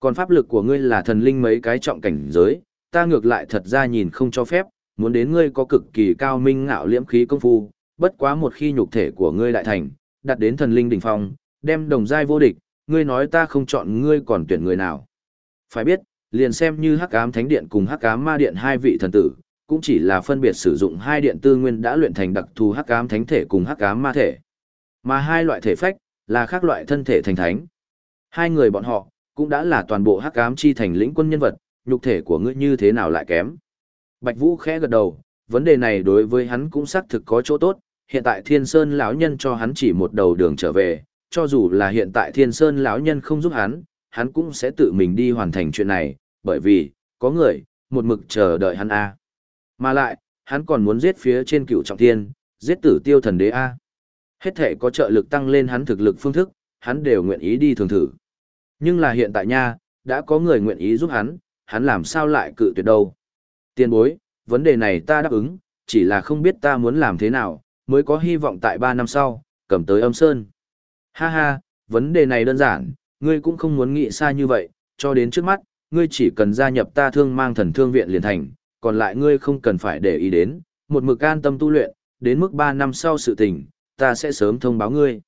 Còn pháp lực của ngươi là thần linh mấy cái trọng cảnh giới, ta ngược lại thật ra nhìn không cho phép, muốn đến ngươi có cực kỳ cao minh ngạo liễm khí công phu, bất quá một khi nhục thể của ngươi đại thành, đạt đến thần linh đỉnh phong, đem đồng giai vô địch, ngươi nói ta không chọn ngươi còn tuyển người nào. Phải biết, liền xem như Hắc Ám Thánh Điện cùng Hắc Ám Ma Điện hai vị thần tử, cũng chỉ là phân biệt sử dụng hai điện tư nguyên đã luyện thành đặc thù Hắc Ám Thánh thể cùng Hắc Ám Ma thể. Mà hai loại thể phách, là khác loại thân thể thành thánh. Hai người bọn họ, cũng đã là toàn bộ hắc ám chi thành lĩnh quân nhân vật, nhục thể của ngươi như thế nào lại kém. Bạch Vũ khẽ gật đầu, vấn đề này đối với hắn cũng xác thực có chỗ tốt, hiện tại Thiên Sơn lão nhân cho hắn chỉ một đầu đường trở về, cho dù là hiện tại Thiên Sơn lão nhân không giúp hắn, hắn cũng sẽ tự mình đi hoàn thành chuyện này, bởi vì có người một mực chờ đợi hắn a. Mà lại, hắn còn muốn giết phía trên cựu trọng thiên, giết tử tiêu thần đế a. Hết thể có trợ lực tăng lên hắn thực lực phương thức, hắn đều nguyện ý đi thường thử. Nhưng là hiện tại nha, đã có người nguyện ý giúp hắn, hắn làm sao lại cự tuyệt đâu. Tiên bối, vấn đề này ta đáp ứng, chỉ là không biết ta muốn làm thế nào, mới có hy vọng tại 3 năm sau, cầm tới âm sơn. Ha ha, vấn đề này đơn giản, ngươi cũng không muốn nghĩ xa như vậy, cho đến trước mắt, ngươi chỉ cần gia nhập ta thương mang thần thương viện liền thành, còn lại ngươi không cần phải để ý đến, một mực an tâm tu luyện, đến mức 3 năm sau sự tình, ta sẽ sớm thông báo ngươi.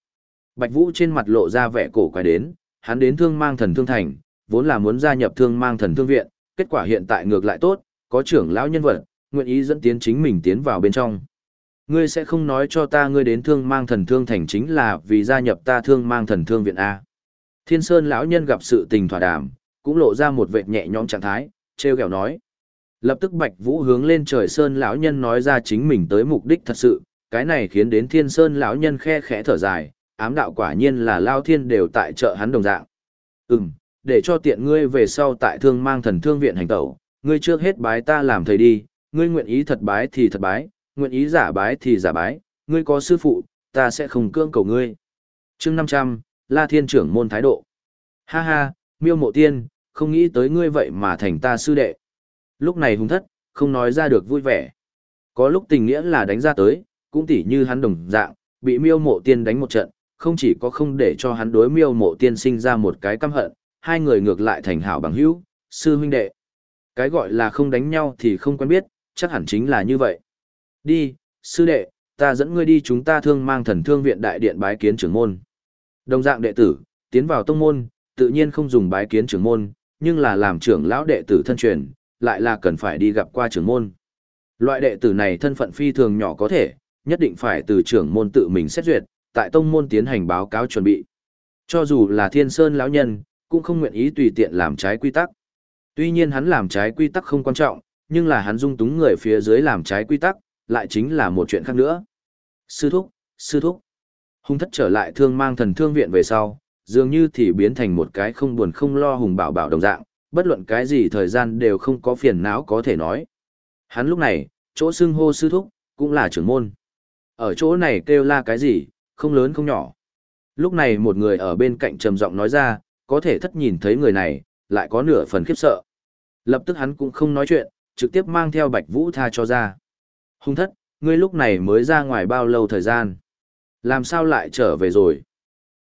Bạch Vũ trên mặt lộ ra vẻ cổ quái đến, hắn đến thương mang thần thương thành, vốn là muốn gia nhập thương mang thần thương viện, kết quả hiện tại ngược lại tốt, có trưởng lão nhân vật, nguyện ý dẫn tiến chính mình tiến vào bên trong. Ngươi sẽ không nói cho ta ngươi đến thương mang thần thương thành chính là vì gia nhập ta thương mang thần thương viện A. Thiên Sơn lão nhân gặp sự tình thỏa đàm, cũng lộ ra một vệt nhẹ nhõm trạng thái, treo kẹo nói. Lập tức Bạch Vũ hướng lên trời Sơn lão nhân nói ra chính mình tới mục đích thật sự, cái này khiến đến Thiên Sơn lão nhân khe khẽ thở dài, ám đạo quả nhiên là lao thiên đều tại chợ hắn đồng dạng. Ừm, để cho tiện ngươi về sau tại thương mang thần thương viện hành tẩu, ngươi trước hết bái ta làm thầy đi, ngươi nguyện ý thật bái thì thật bái, nguyện ý giả bái thì giả bái, ngươi có sư phụ, ta sẽ không cưỡng cầu ngươi. chương 500, La Thiên trưởng môn thái độ. Ha ha, miêu mộ tiên, không nghĩ tới ngươi vậy mà thành ta sư đệ. Lúc này hung thất, không nói ra được vui vẻ. Có lúc tình nghĩa là đánh ra tới, cũng tỉ như hắn đồng dạng, bị miêu mộ tiên đánh một trận, không chỉ có không để cho hắn đối miêu mộ tiên sinh ra một cái căm hận, hai người ngược lại thành hảo bằng hữu, sư huynh đệ. Cái gọi là không đánh nhau thì không quen biết, chắc hẳn chính là như vậy. Đi, sư đệ, ta dẫn ngươi đi chúng ta thương mang thần thương viện đại điện bái kiến trưởng môn. Đồng dạng đệ tử, tiến vào tông môn, tự nhiên không dùng bái kiến trưởng môn, nhưng là làm trưởng lão đệ tử thân truyền, lại là cần phải đi gặp qua trưởng môn. Loại đệ tử này thân phận phi thường nhỏ có thể, nhất định phải từ trưởng môn tự mình xét duyệt, tại tông môn tiến hành báo cáo chuẩn bị. Cho dù là thiên sơn lão nhân, cũng không nguyện ý tùy tiện làm trái quy tắc. Tuy nhiên hắn làm trái quy tắc không quan trọng, nhưng là hắn dung túng người phía dưới làm trái quy tắc, lại chính là một chuyện khác nữa. Sư thúc, sư thúc. hùng thất trở lại thương mang thần thương viện về sau, dường như thì biến thành một cái không buồn không lo hùng bảo bảo đồng dạng, bất luận cái gì thời gian đều không có phiền não có thể nói. Hắn lúc này, chỗ xưng hô sư thúc, cũng là trưởng môn. Ở chỗ này kêu la cái gì, không lớn không nhỏ. Lúc này một người ở bên cạnh trầm giọng nói ra, có thể thất nhìn thấy người này, lại có nửa phần khiếp sợ. Lập tức hắn cũng không nói chuyện, trực tiếp mang theo Bạch Vũ tha cho ra. Hùng thất, ngươi lúc này mới ra ngoài bao lâu thời gian? Làm sao lại trở về rồi?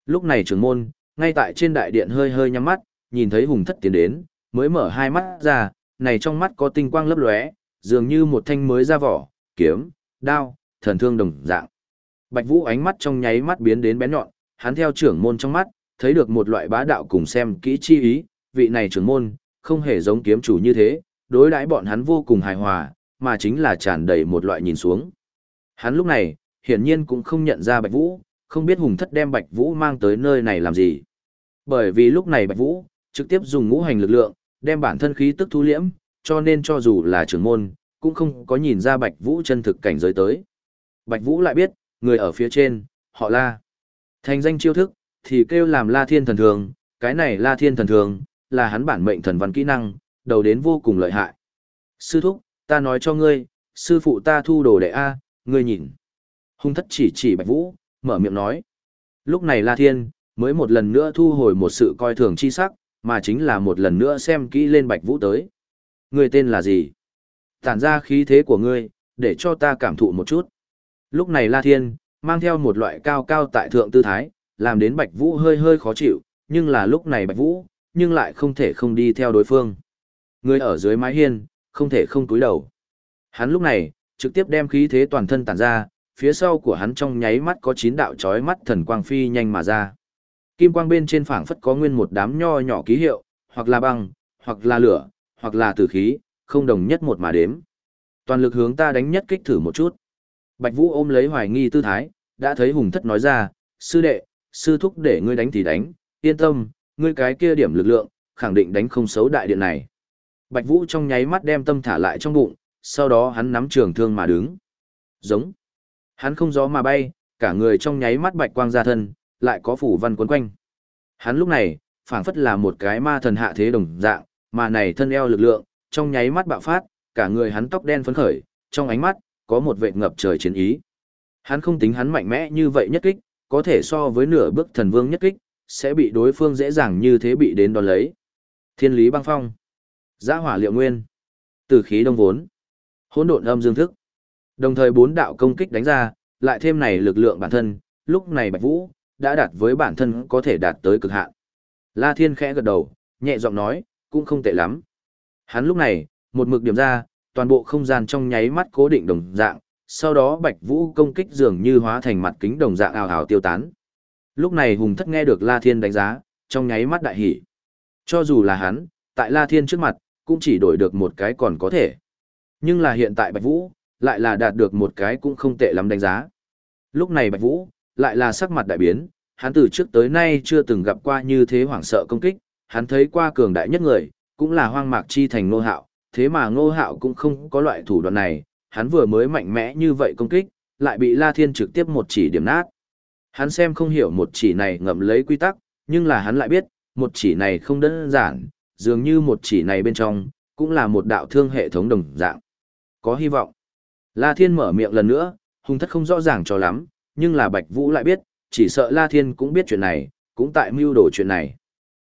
Lúc này trưởng môn, ngay tại trên đại điện hơi hơi nhắm mắt, nhìn thấy hùng thất tiến đến, mới mở hai mắt ra, này trong mắt có tinh quang lấp lóe, dường như một thanh mới ra vỏ, kiếm, đao, thần thương đồng dạng. Bạch Vũ ánh mắt trong nháy mắt biến đến bén nhọn, hắn theo trưởng môn trong mắt, thấy được một loại bá đạo cùng xem kỹ chi ý, vị này trưởng môn, không hề giống kiếm chủ như thế, đối đãi bọn hắn vô cùng hài hòa, mà chính là tràn đầy một loại nhìn xuống. Hắn lúc này, hiển nhiên cũng không nhận ra Bạch Vũ, không biết Hùng Thất đem Bạch Vũ mang tới nơi này làm gì. Bởi vì lúc này Bạch Vũ, trực tiếp dùng ngũ hành lực lượng, đem bản thân khí tức thu liễm, cho nên cho dù là trưởng môn, cũng không có nhìn ra Bạch Vũ chân thực cảnh giới tới. Bạch Vũ lại biết, người ở phía trên, họ La. Thành danh chiêu thức, thì kêu làm La Thiên Thần Thường, cái này La Thiên Thần Thường, là hắn bản mệnh thần văn kỹ năng, đầu đến vô cùng lợi hại. Sư thúc, ta nói cho ngươi, sư phụ ta thu đồ đệ A, ngươi nhìn. Hung thất chỉ chỉ Bạch Vũ, mở miệng nói. Lúc này La Thiên, mới một lần nữa thu hồi một sự coi thường chi sắc, mà chính là một lần nữa xem kỹ lên Bạch Vũ tới. Ngươi tên là gì? Tản ra khí thế của ngươi, để cho ta cảm thụ một chút. Lúc này La Thiên, mang theo một loại cao cao tại thượng tư thái, làm đến Bạch Vũ hơi hơi khó chịu, nhưng là lúc này Bạch Vũ, nhưng lại không thể không đi theo đối phương. Người ở dưới mái hiên, không thể không túi đầu. Hắn lúc này, trực tiếp đem khí thế toàn thân tản ra, phía sau của hắn trong nháy mắt có chín đạo chói mắt thần quang phi nhanh mà ra. Kim quang bên trên phảng phất có nguyên một đám nho nhỏ ký hiệu, hoặc là băng, hoặc là lửa, hoặc là tử khí, không đồng nhất một mà đếm. Toàn lực hướng ta đánh nhất kích thử một chút. Bạch Vũ ôm lấy hoài nghi tư thái, đã thấy hùng thất nói ra, sư đệ, sư thúc để ngươi đánh thì đánh, yên tâm, ngươi cái kia điểm lực lượng, khẳng định đánh không xấu đại điện này. Bạch Vũ trong nháy mắt đem tâm thả lại trong bụng, sau đó hắn nắm trường thương mà đứng. Giống. Hắn không gió mà bay, cả người trong nháy mắt bạch quang ra thân, lại có phủ văn quấn quanh. Hắn lúc này, phảng phất là một cái ma thần hạ thế đồng dạng, mà này thân eo lực lượng, trong nháy mắt bạo phát, cả người hắn tóc đen phấn khởi, trong ánh mắt, có một vệ ngập trời chiến ý. Hắn không tính hắn mạnh mẽ như vậy nhất kích, có thể so với nửa bước thần vương nhất kích, sẽ bị đối phương dễ dàng như thế bị đến đón lấy. Thiên lý băng phong, giã hỏa liệu nguyên, tử khí đông vốn, hỗn độn âm dương thức. Đồng thời bốn đạo công kích đánh ra, lại thêm này lực lượng bản thân, lúc này Bạch Vũ đã đạt với bản thân có thể đạt tới cực hạn. La Thiên khẽ gật đầu, nhẹ giọng nói, cũng không tệ lắm. Hắn lúc này, một mực điểm ra, toàn bộ không gian trong nháy mắt cố định đồng dạng, sau đó Bạch Vũ công kích dường như hóa thành mặt kính đồng dạng ảo ảo tiêu tán. Lúc này Hùng Thất nghe được La Thiên đánh giá, trong nháy mắt đại hỉ. Cho dù là hắn, tại La Thiên trước mặt, cũng chỉ đổi được một cái còn có thể. Nhưng là hiện tại Bạch Vũ, lại là đạt được một cái cũng không tệ lắm đánh giá. Lúc này Bạch Vũ, lại là sắc mặt đại biến, hắn từ trước tới nay chưa từng gặp qua như thế hoảng sợ công kích, hắn thấy qua cường đại nhất người, cũng là hoang mạc chi thành ngô hạo, thế mà ngô hạo cũng không có loại thủ đoạn này, hắn vừa mới mạnh mẽ như vậy công kích, lại bị La Thiên trực tiếp một chỉ điểm nát. Hắn xem không hiểu một chỉ này ngậm lấy quy tắc, nhưng là hắn lại biết, một chỉ này không đơn giản, dường như một chỉ này bên trong, cũng là một đạo thương hệ thống đồng dạng. Có hy vọng. La Thiên mở miệng lần nữa, hung thất không rõ ràng cho lắm, nhưng là Bạch Vũ lại biết, chỉ sợ La Thiên cũng biết chuyện này, cũng tại mưu đồ chuyện này.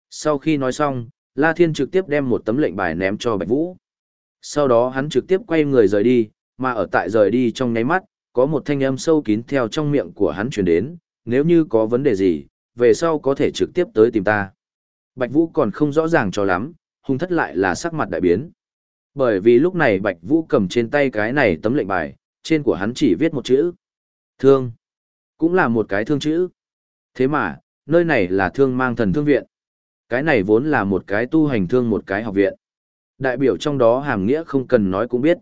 Sau khi nói xong, La Thiên trực tiếp đem một tấm lệnh bài ném cho Bạch Vũ. Sau đó hắn trực tiếp quay người rời đi, mà ở tại rời đi trong nháy mắt, có một thanh âm sâu kín theo trong miệng của hắn truyền đến, nếu như có vấn đề gì, về sau có thể trực tiếp tới tìm ta. Bạch Vũ còn không rõ ràng cho lắm, hung thất lại là sắc mặt đại biến. Bởi vì lúc này Bạch Vũ cầm trên tay cái này tấm lệnh bài, trên của hắn chỉ viết một chữ. Thương. Cũng là một cái thương chữ. Thế mà, nơi này là thương mang thần thương viện. Cái này vốn là một cái tu hành thương một cái học viện. Đại biểu trong đó hàm nghĩa không cần nói cũng biết.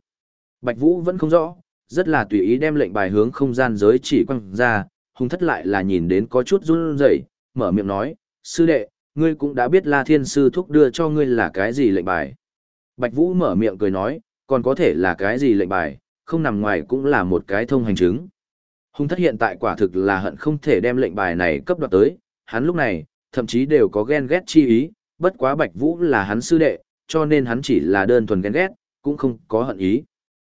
Bạch Vũ vẫn không rõ, rất là tùy ý đem lệnh bài hướng không gian giới chỉ quăng ra, hung thất lại là nhìn đến có chút run rẩy, mở miệng nói, sư đệ, ngươi cũng đã biết La Thiên Sư Thúc đưa cho ngươi là cái gì lệnh bài. Bạch Vũ mở miệng cười nói, còn có thể là cái gì lệnh bài, không nằm ngoài cũng là một cái thông hành chứng. Hung thất hiện tại quả thực là hận không thể đem lệnh bài này cấp đoạt tới, hắn lúc này, thậm chí đều có ghen ghét chi ý, bất quá Bạch Vũ là hắn sư đệ, cho nên hắn chỉ là đơn thuần ghen ghét, cũng không có hận ý.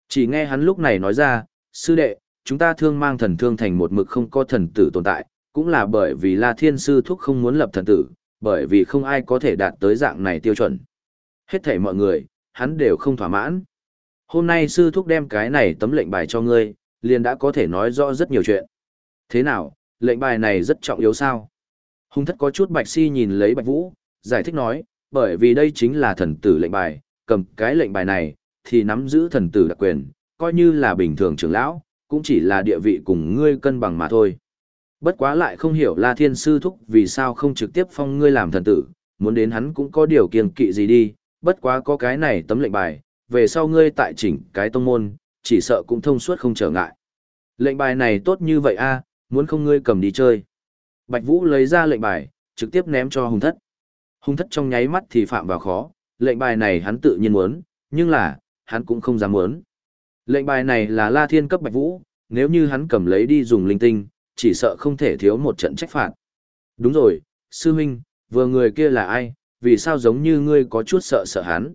Chỉ nghe hắn lúc này nói ra, sư đệ, chúng ta thương mang thần thương thành một mực không có thần tử tồn tại, cũng là bởi vì La Thiên Sư Thúc không muốn lập thần tử, bởi vì không ai có thể đạt tới dạng này tiêu chuẩn. Hết thảy mọi người, hắn đều không thỏa mãn. Hôm nay Sư Thúc đem cái này tấm lệnh bài cho ngươi, liền đã có thể nói rõ rất nhiều chuyện. Thế nào, lệnh bài này rất trọng yếu sao? Hung thất có chút bạch si nhìn lấy bạch vũ, giải thích nói, bởi vì đây chính là thần tử lệnh bài, cầm cái lệnh bài này, thì nắm giữ thần tử đặc quyền, coi như là bình thường trưởng lão, cũng chỉ là địa vị cùng ngươi cân bằng mà thôi. Bất quá lại không hiểu La Thiên Sư Thúc vì sao không trực tiếp phong ngươi làm thần tử, muốn đến hắn cũng có điều kiêng kỵ gì đi, bất quá có cái này tấm lệnh bài, về sau ngươi tại chỉnh cái tông môn, chỉ sợ cũng thông suốt không trở ngại. Lệnh bài này tốt như vậy a, muốn không ngươi cầm đi chơi. Bạch Vũ lấy ra lệnh bài, trực tiếp ném cho Hùng Thất. Hùng Thất trong nháy mắt thì phạm vào khó, lệnh bài này hắn tự nhiên muốn, nhưng là, hắn cũng không dám muốn. Lệnh bài này là La Thiên cấp Bạch Vũ, nếu như hắn cầm lấy đi dùng linh tinh, chỉ sợ không thể thiếu một trận trách phạt. Đúng rồi, sư huynh, vừa người kia là ai, vì sao giống như ngươi có chút sợ sợ hắn?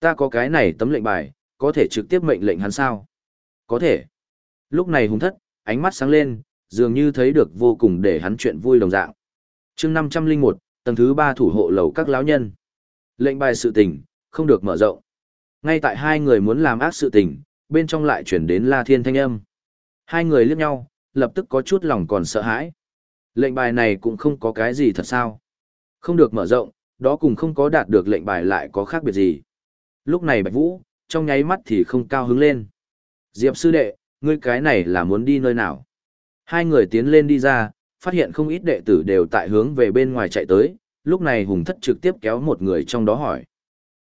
Ta có cái này tấm lệnh bài, có thể trực tiếp mệnh lệnh hắn sao? Có thể. Lúc này hùng thất, ánh mắt sáng lên, dường như thấy được vô cùng để hắn chuyện vui đồng dạng. chương 501, tầng thứ 3 thủ hộ lầu các lão nhân. Lệnh bài sự tình, không được mở rộng. Ngay tại hai người muốn làm ác sự tình, bên trong lại chuyển đến La Thiên thanh âm. Hai người liếc nhau, lập tức có chút lòng còn sợ hãi. Lệnh bài này cũng không có cái gì thật sao. Không được mở rộng, đó cùng không có đạt được lệnh bài lại có khác biệt gì. Lúc này Bạch Vũ, trong nháy mắt thì không cao hứng lên. Diệp sư đệ, ngươi cái này là muốn đi nơi nào? Hai người tiến lên đi ra, phát hiện không ít đệ tử đều tại hướng về bên ngoài chạy tới, lúc này hùng thất trực tiếp kéo một người trong đó hỏi.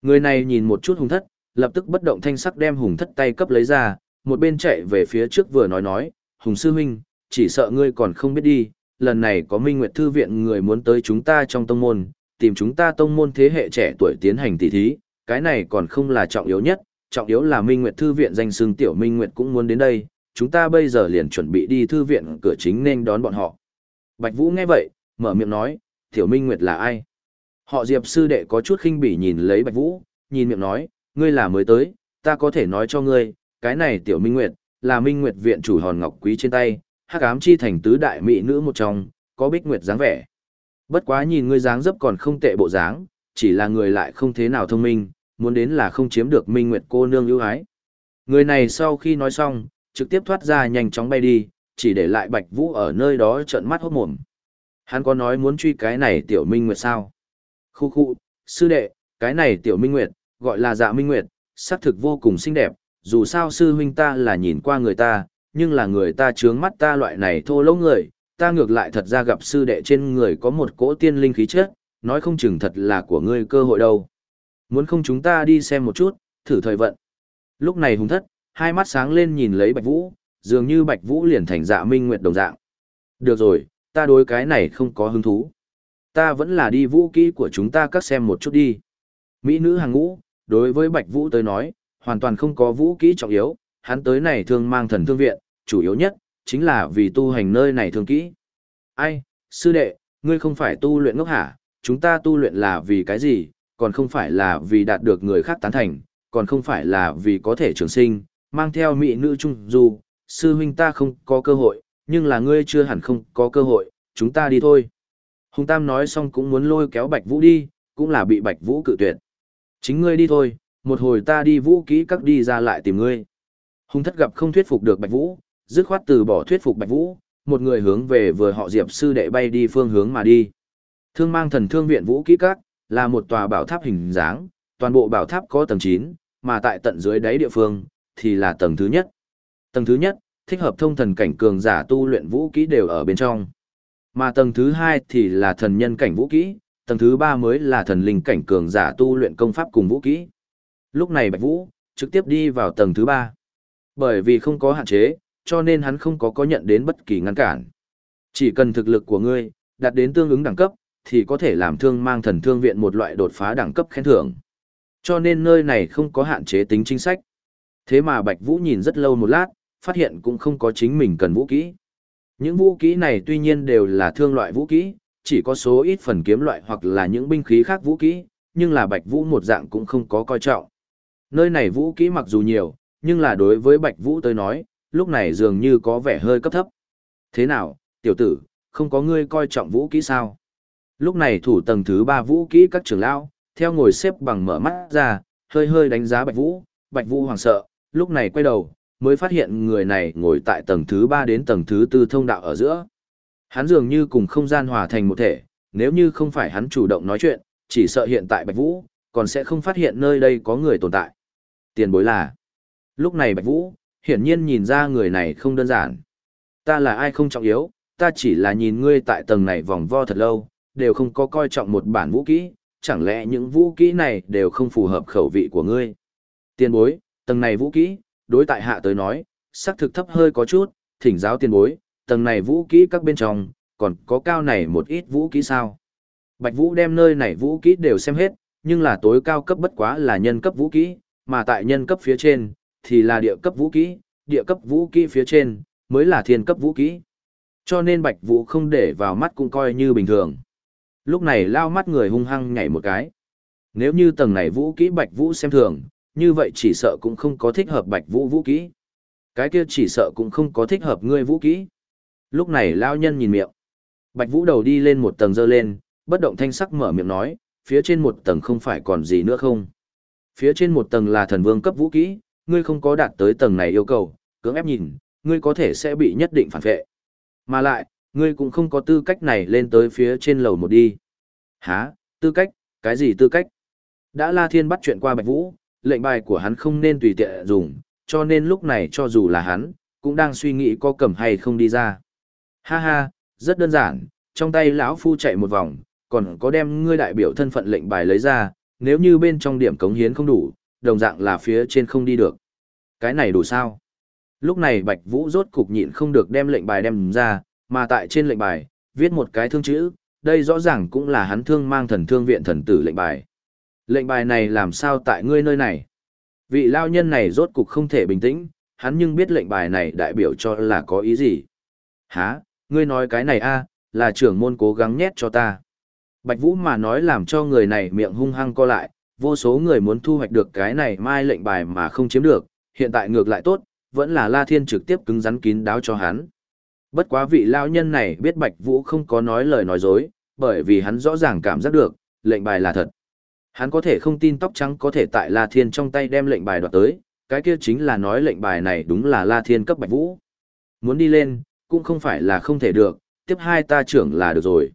Người này nhìn một chút hùng thất, lập tức bất động thanh sắc đem hùng thất tay cấp lấy ra, một bên chạy về phía trước vừa nói nói, hùng sư Minh chỉ sợ ngươi còn không biết đi, lần này có Minh Nguyệt Thư viện người muốn tới chúng ta trong tông môn, tìm chúng ta tông môn thế hệ trẻ tuổi tiến hành tỷ thí, cái này còn không là trọng yếu nhất, trọng yếu là Minh Nguyệt Thư viện danh xưng Tiểu Minh Nguyệt cũng muốn đến đây, chúng ta bây giờ liền chuẩn bị đi thư viện cửa chính nên đón bọn họ. Bạch Vũ nghe vậy, mở miệng nói, Tiểu Minh Nguyệt là ai? Họ Diệp sư đệ có chút khinh bỉ nhìn lấy Bạch Vũ, nhìn miệng nói, ngươi là mới tới, ta có thể nói cho ngươi, cái này Tiểu Minh Nguyệt, là Minh Nguyệt viện chủ hòn ngọc quý trên tay, hắc ám chi thành tứ đại mỹ nữ một trong, có bích nguyệt dáng vẻ. Bất quá nhìn ngươi dáng dấp còn không tệ bộ dáng, chỉ là người lại không thế nào thông minh, muốn đến là không chiếm được Minh Nguyệt cô nương ưu ái. Người này sau khi nói xong, trực tiếp thoát ra nhanh chóng bay đi, chỉ để lại Bạch Vũ ở nơi đó trợn mắt hốt mồm. Hắn có nói muốn truy cái này tiểu Minh Nguyệt sao? Khu khu, sư đệ, cái này tiểu Minh Nguyệt, gọi là dạ Minh Nguyệt, sắc thực vô cùng xinh đẹp, dù sao sư huynh ta là nhìn qua người ta, nhưng là người ta trướng mắt ta loại này thô lỗ người, ta ngược lại thật ra gặp sư đệ trên người có một cỗ tiên linh khí chất, nói không chừng thật là của ngươi cơ hội đâu. Muốn không chúng ta đi xem một chút, thử thời vận. Lúc này hùng thất, hai mắt sáng lên nhìn lấy Bạch Vũ, dường như Bạch Vũ liền thành dạ minh nguyệt đồng dạng. Được rồi, ta đối cái này không có hứng thú. Ta vẫn là đi vũ kỹ của chúng ta các xem một chút đi. Mỹ nữ hàng ngũ, đối với Bạch Vũ tới nói, hoàn toàn không có vũ kỹ trọng yếu, hắn tới này thương mang thần thương viện, chủ yếu nhất, chính là vì tu hành nơi này thương kỹ. Ai, sư đệ, ngươi không phải tu luyện ngốc hả, chúng ta tu luyện là vì cái gì, còn không phải là vì đạt được người khác tán thành, còn không phải là vì có thể trường sinh, mang theo mỹ nữ trung Dù sư huynh ta không có cơ hội, nhưng là ngươi chưa hẳn không có cơ hội, chúng ta đi thôi. Hùng Tam nói xong cũng muốn lôi kéo Bạch Vũ đi, cũng là bị Bạch Vũ cự tuyệt. Chính ngươi đi thôi, một hồi ta đi vũ kỹ các đi ra lại tìm ngươi. Hùng thất gặp không thuyết phục được Bạch Vũ, dứt khoát từ bỏ thuyết phục Bạch Vũ, một người hướng về vừa họ Diệp sư đệ bay đi phương hướng mà đi. Thương mang thần thương viện vũ kỹ các, là một tòa bảo tháp hình dáng, toàn bộ bảo tháp có tầng 9, mà tại tận dưới đáy địa phương, thì là tầng thứ nhất. Tầng thứ nhất, thích hợp thông thần cảnh cường giả tu luyện vũ kỹ đều ở bên trong. Mà tầng thứ hai thì là thần nhân cảnh vũ kỹ, tầng thứ ba mới là thần linh cảnh cường giả tu luyện công pháp cùng vũ kỹ. Lúc này Bạch Vũ, trực tiếp đi vào tầng thứ ba. Bởi vì không có hạn chế, cho nên hắn không có có nhận đến bất kỳ ngăn cản. Chỉ cần thực lực của ngươi, đạt đến tương ứng đẳng cấp, thì có thể làm thương mang thần thương viện một loại đột phá đẳng cấp khen thưởng. Cho nên nơi này không có hạn chế tính chính sách. Thế mà Bạch Vũ nhìn rất lâu một lát, phát hiện cũng không có chính mình cần vũ kỹ. Những vũ kỹ này tuy nhiên đều là thương loại vũ kỹ, chỉ có số ít phần kiếm loại hoặc là những binh khí khác vũ kỹ, nhưng là Bạch Vũ một dạng cũng không có coi trọng. Nơi này vũ kỹ mặc dù nhiều, nhưng là đối với Bạch Vũ tới nói, lúc này dường như có vẻ hơi cấp thấp. Thế nào, tiểu tử, không có ngươi coi trọng vũ kỹ sao? Lúc này thủ tầng thứ ba vũ kỹ các trưởng lão, theo ngồi xếp bằng mở mắt ra, hơi hơi đánh giá Bạch Vũ, Bạch Vũ hoảng sợ, lúc này quay đầu, mới phát hiện người này ngồi tại tầng thứ ba đến tầng thứ tư thông đạo ở giữa. Hắn dường như cùng không gian hòa thành một thể, nếu như không phải hắn chủ động nói chuyện, chỉ sợ hiện tại Bạch Vũ, còn sẽ không phát hiện nơi đây có người tồn tại. Tiền bối là. Lúc này Bạch Vũ, hiển nhiên nhìn ra người này không đơn giản. Ta là ai không trọng yếu, ta chỉ là nhìn ngươi tại tầng này vòng vo thật lâu, đều không có coi trọng một bản vũ kỹ, chẳng lẽ những vũ kỹ này đều không phù hợp khẩu vị của ngươi. Tiền bối, tầng này vũ kỹ, đối tại hạ tới nói, sắc thực thấp hơi có chút, thỉnh giáo tiền bối, tầng này vũ kỹ các bên trong, còn có cao này một ít vũ kỹ sao. Bạch Vũ đem nơi này vũ kỹ đều xem hết, nhưng là tối cao cấp bất quá là nhân cấp vũ kỹ, mà tại nhân cấp phía trên, thì là địa cấp vũ kỹ, địa cấp vũ kỹ phía trên, mới là thiên cấp vũ kỹ. Cho nên Bạch Vũ không để vào mắt cũng coi như bình thường. Lúc này lao mắt người hung hăng nhảy một cái. Nếu như tầng này vũ kỹ Bạch Vũ xem thường, như vậy chỉ sợ cũng không có thích hợp Bạch Vũ vũ kỹ. Cái kia chỉ sợ cũng không có thích hợp ngươi vũ kỹ. Lúc này lao nhân nhìn miệng. Bạch Vũ đầu đi lên một tầng dơ lên, bất động thanh sắc mở miệng nói, phía trên một tầng không phải còn gì nữa không. Phía trên một tầng là thần vương cấp vũ kỹ, ngươi không có đạt tới tầng này yêu cầu, cưỡng ép nhìn, ngươi có thể sẽ bị nhất định phản vệ. Mà lại, ngươi cũng không có tư cách này lên tới phía trên lầu một đi. Hả, tư cách, cái gì tư cách? Đã La Thiên bắt chuyện qua Bạch Vũ, lệnh bài của hắn không nên tùy tiện dùng, cho nên lúc này cho dù là hắn, cũng đang suy nghĩ có cầm hay không đi ra. Ha ha, rất đơn giản, trong tay lão phu chạy một vòng, còn có đem ngươi đại biểu thân phận lệnh bài lấy ra, nếu như bên trong điểm cống hiến không đủ, đồng dạng là phía trên không đi được. Cái này đủ sao? Lúc này Bạch Vũ rốt cục nhịn không được đem lệnh bài đem ra, mà tại trên lệnh bài, viết một cái thương chữ, đây rõ ràng cũng là hắn thương mang thần thương viện thần tử lệnh bài. Lệnh bài này làm sao tại ngươi nơi này? Vị lao nhân này rốt cục không thể bình tĩnh, hắn nhưng biết lệnh bài này đại biểu cho là có ý gì. Hả, ngươi nói cái này a là trưởng môn cố gắng nhét cho ta. Bạch Vũ mà nói làm cho người này miệng hung hăng co lại, vô số người muốn thu hoạch được cái này mai lệnh bài mà không chiếm được, hiện tại ngược lại tốt, vẫn là La Thiên trực tiếp cứng rắn kín đáo cho hắn. Bất quá vị lão nhân này biết Bạch Vũ không có nói lời nói dối, bởi vì hắn rõ ràng cảm giác được, lệnh bài là thật. Hắn có thể không tin tóc trắng có thể tại La Thiên trong tay đem lệnh bài đoạt tới, cái kia chính là nói lệnh bài này đúng là La Thiên cấp Bạch Vũ. Muốn đi lên, cũng không phải là không thể được, tiếp hai ta trưởng là được rồi.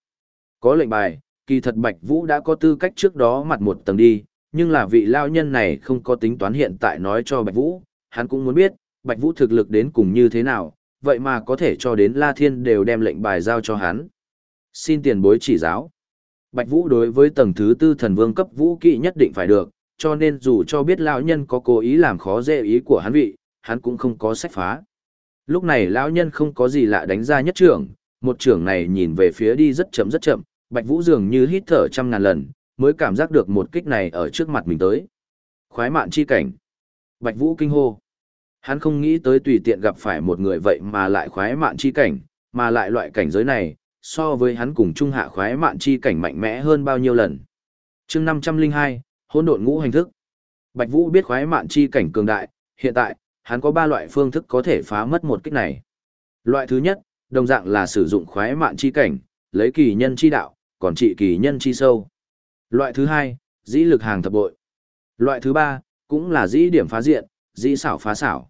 Có lệnh bài, kỳ thật Bạch Vũ đã có tư cách trước đó mặt một tầng đi, nhưng là vị lao nhân này không có tính toán hiện tại nói cho Bạch Vũ, hắn cũng muốn biết, Bạch Vũ thực lực đến cùng như thế nào, vậy mà có thể cho đến La Thiên đều đem lệnh bài giao cho hắn. Xin tiền bối chỉ giáo. Bạch Vũ đối với tầng thứ tư thần vương cấp vũ kỵ nhất định phải được, cho nên dù cho biết lão nhân có cố ý làm khó dễ ý của hắn vị, hắn cũng không có sách phá. Lúc này lão nhân không có gì lạ đánh ra nhất trưởng, một trưởng này nhìn về phía đi rất chậm rất chậm, Bạch Vũ dường như hít thở trăm ngàn lần, mới cảm giác được một kích này ở trước mặt mình tới. Khoái mạn chi cảnh. Bạch Vũ kinh hô. Hắn không nghĩ tới tùy tiện gặp phải một người vậy mà lại khoái mạn chi cảnh, mà lại loại cảnh giới này, so với hắn cùng trung hạ khoái mạn chi cảnh mạnh mẽ hơn bao nhiêu lần. chương 502, hỗn độn ngũ hành thức. Bạch Vũ biết khoái mạn chi cảnh cường đại, hiện tại, hắn có ba loại phương thức có thể phá mất một kích này. Loại thứ nhất, đồng dạng là sử dụng khoái mạn chi cảnh, lấy kỳ nhân chi đạo, còn trị kỳ nhân chi sâu. Loại thứ hai, dĩ lực hàng thập bội. Loại thứ ba, cũng là dĩ điểm phá diện, dĩ xảo phá xảo.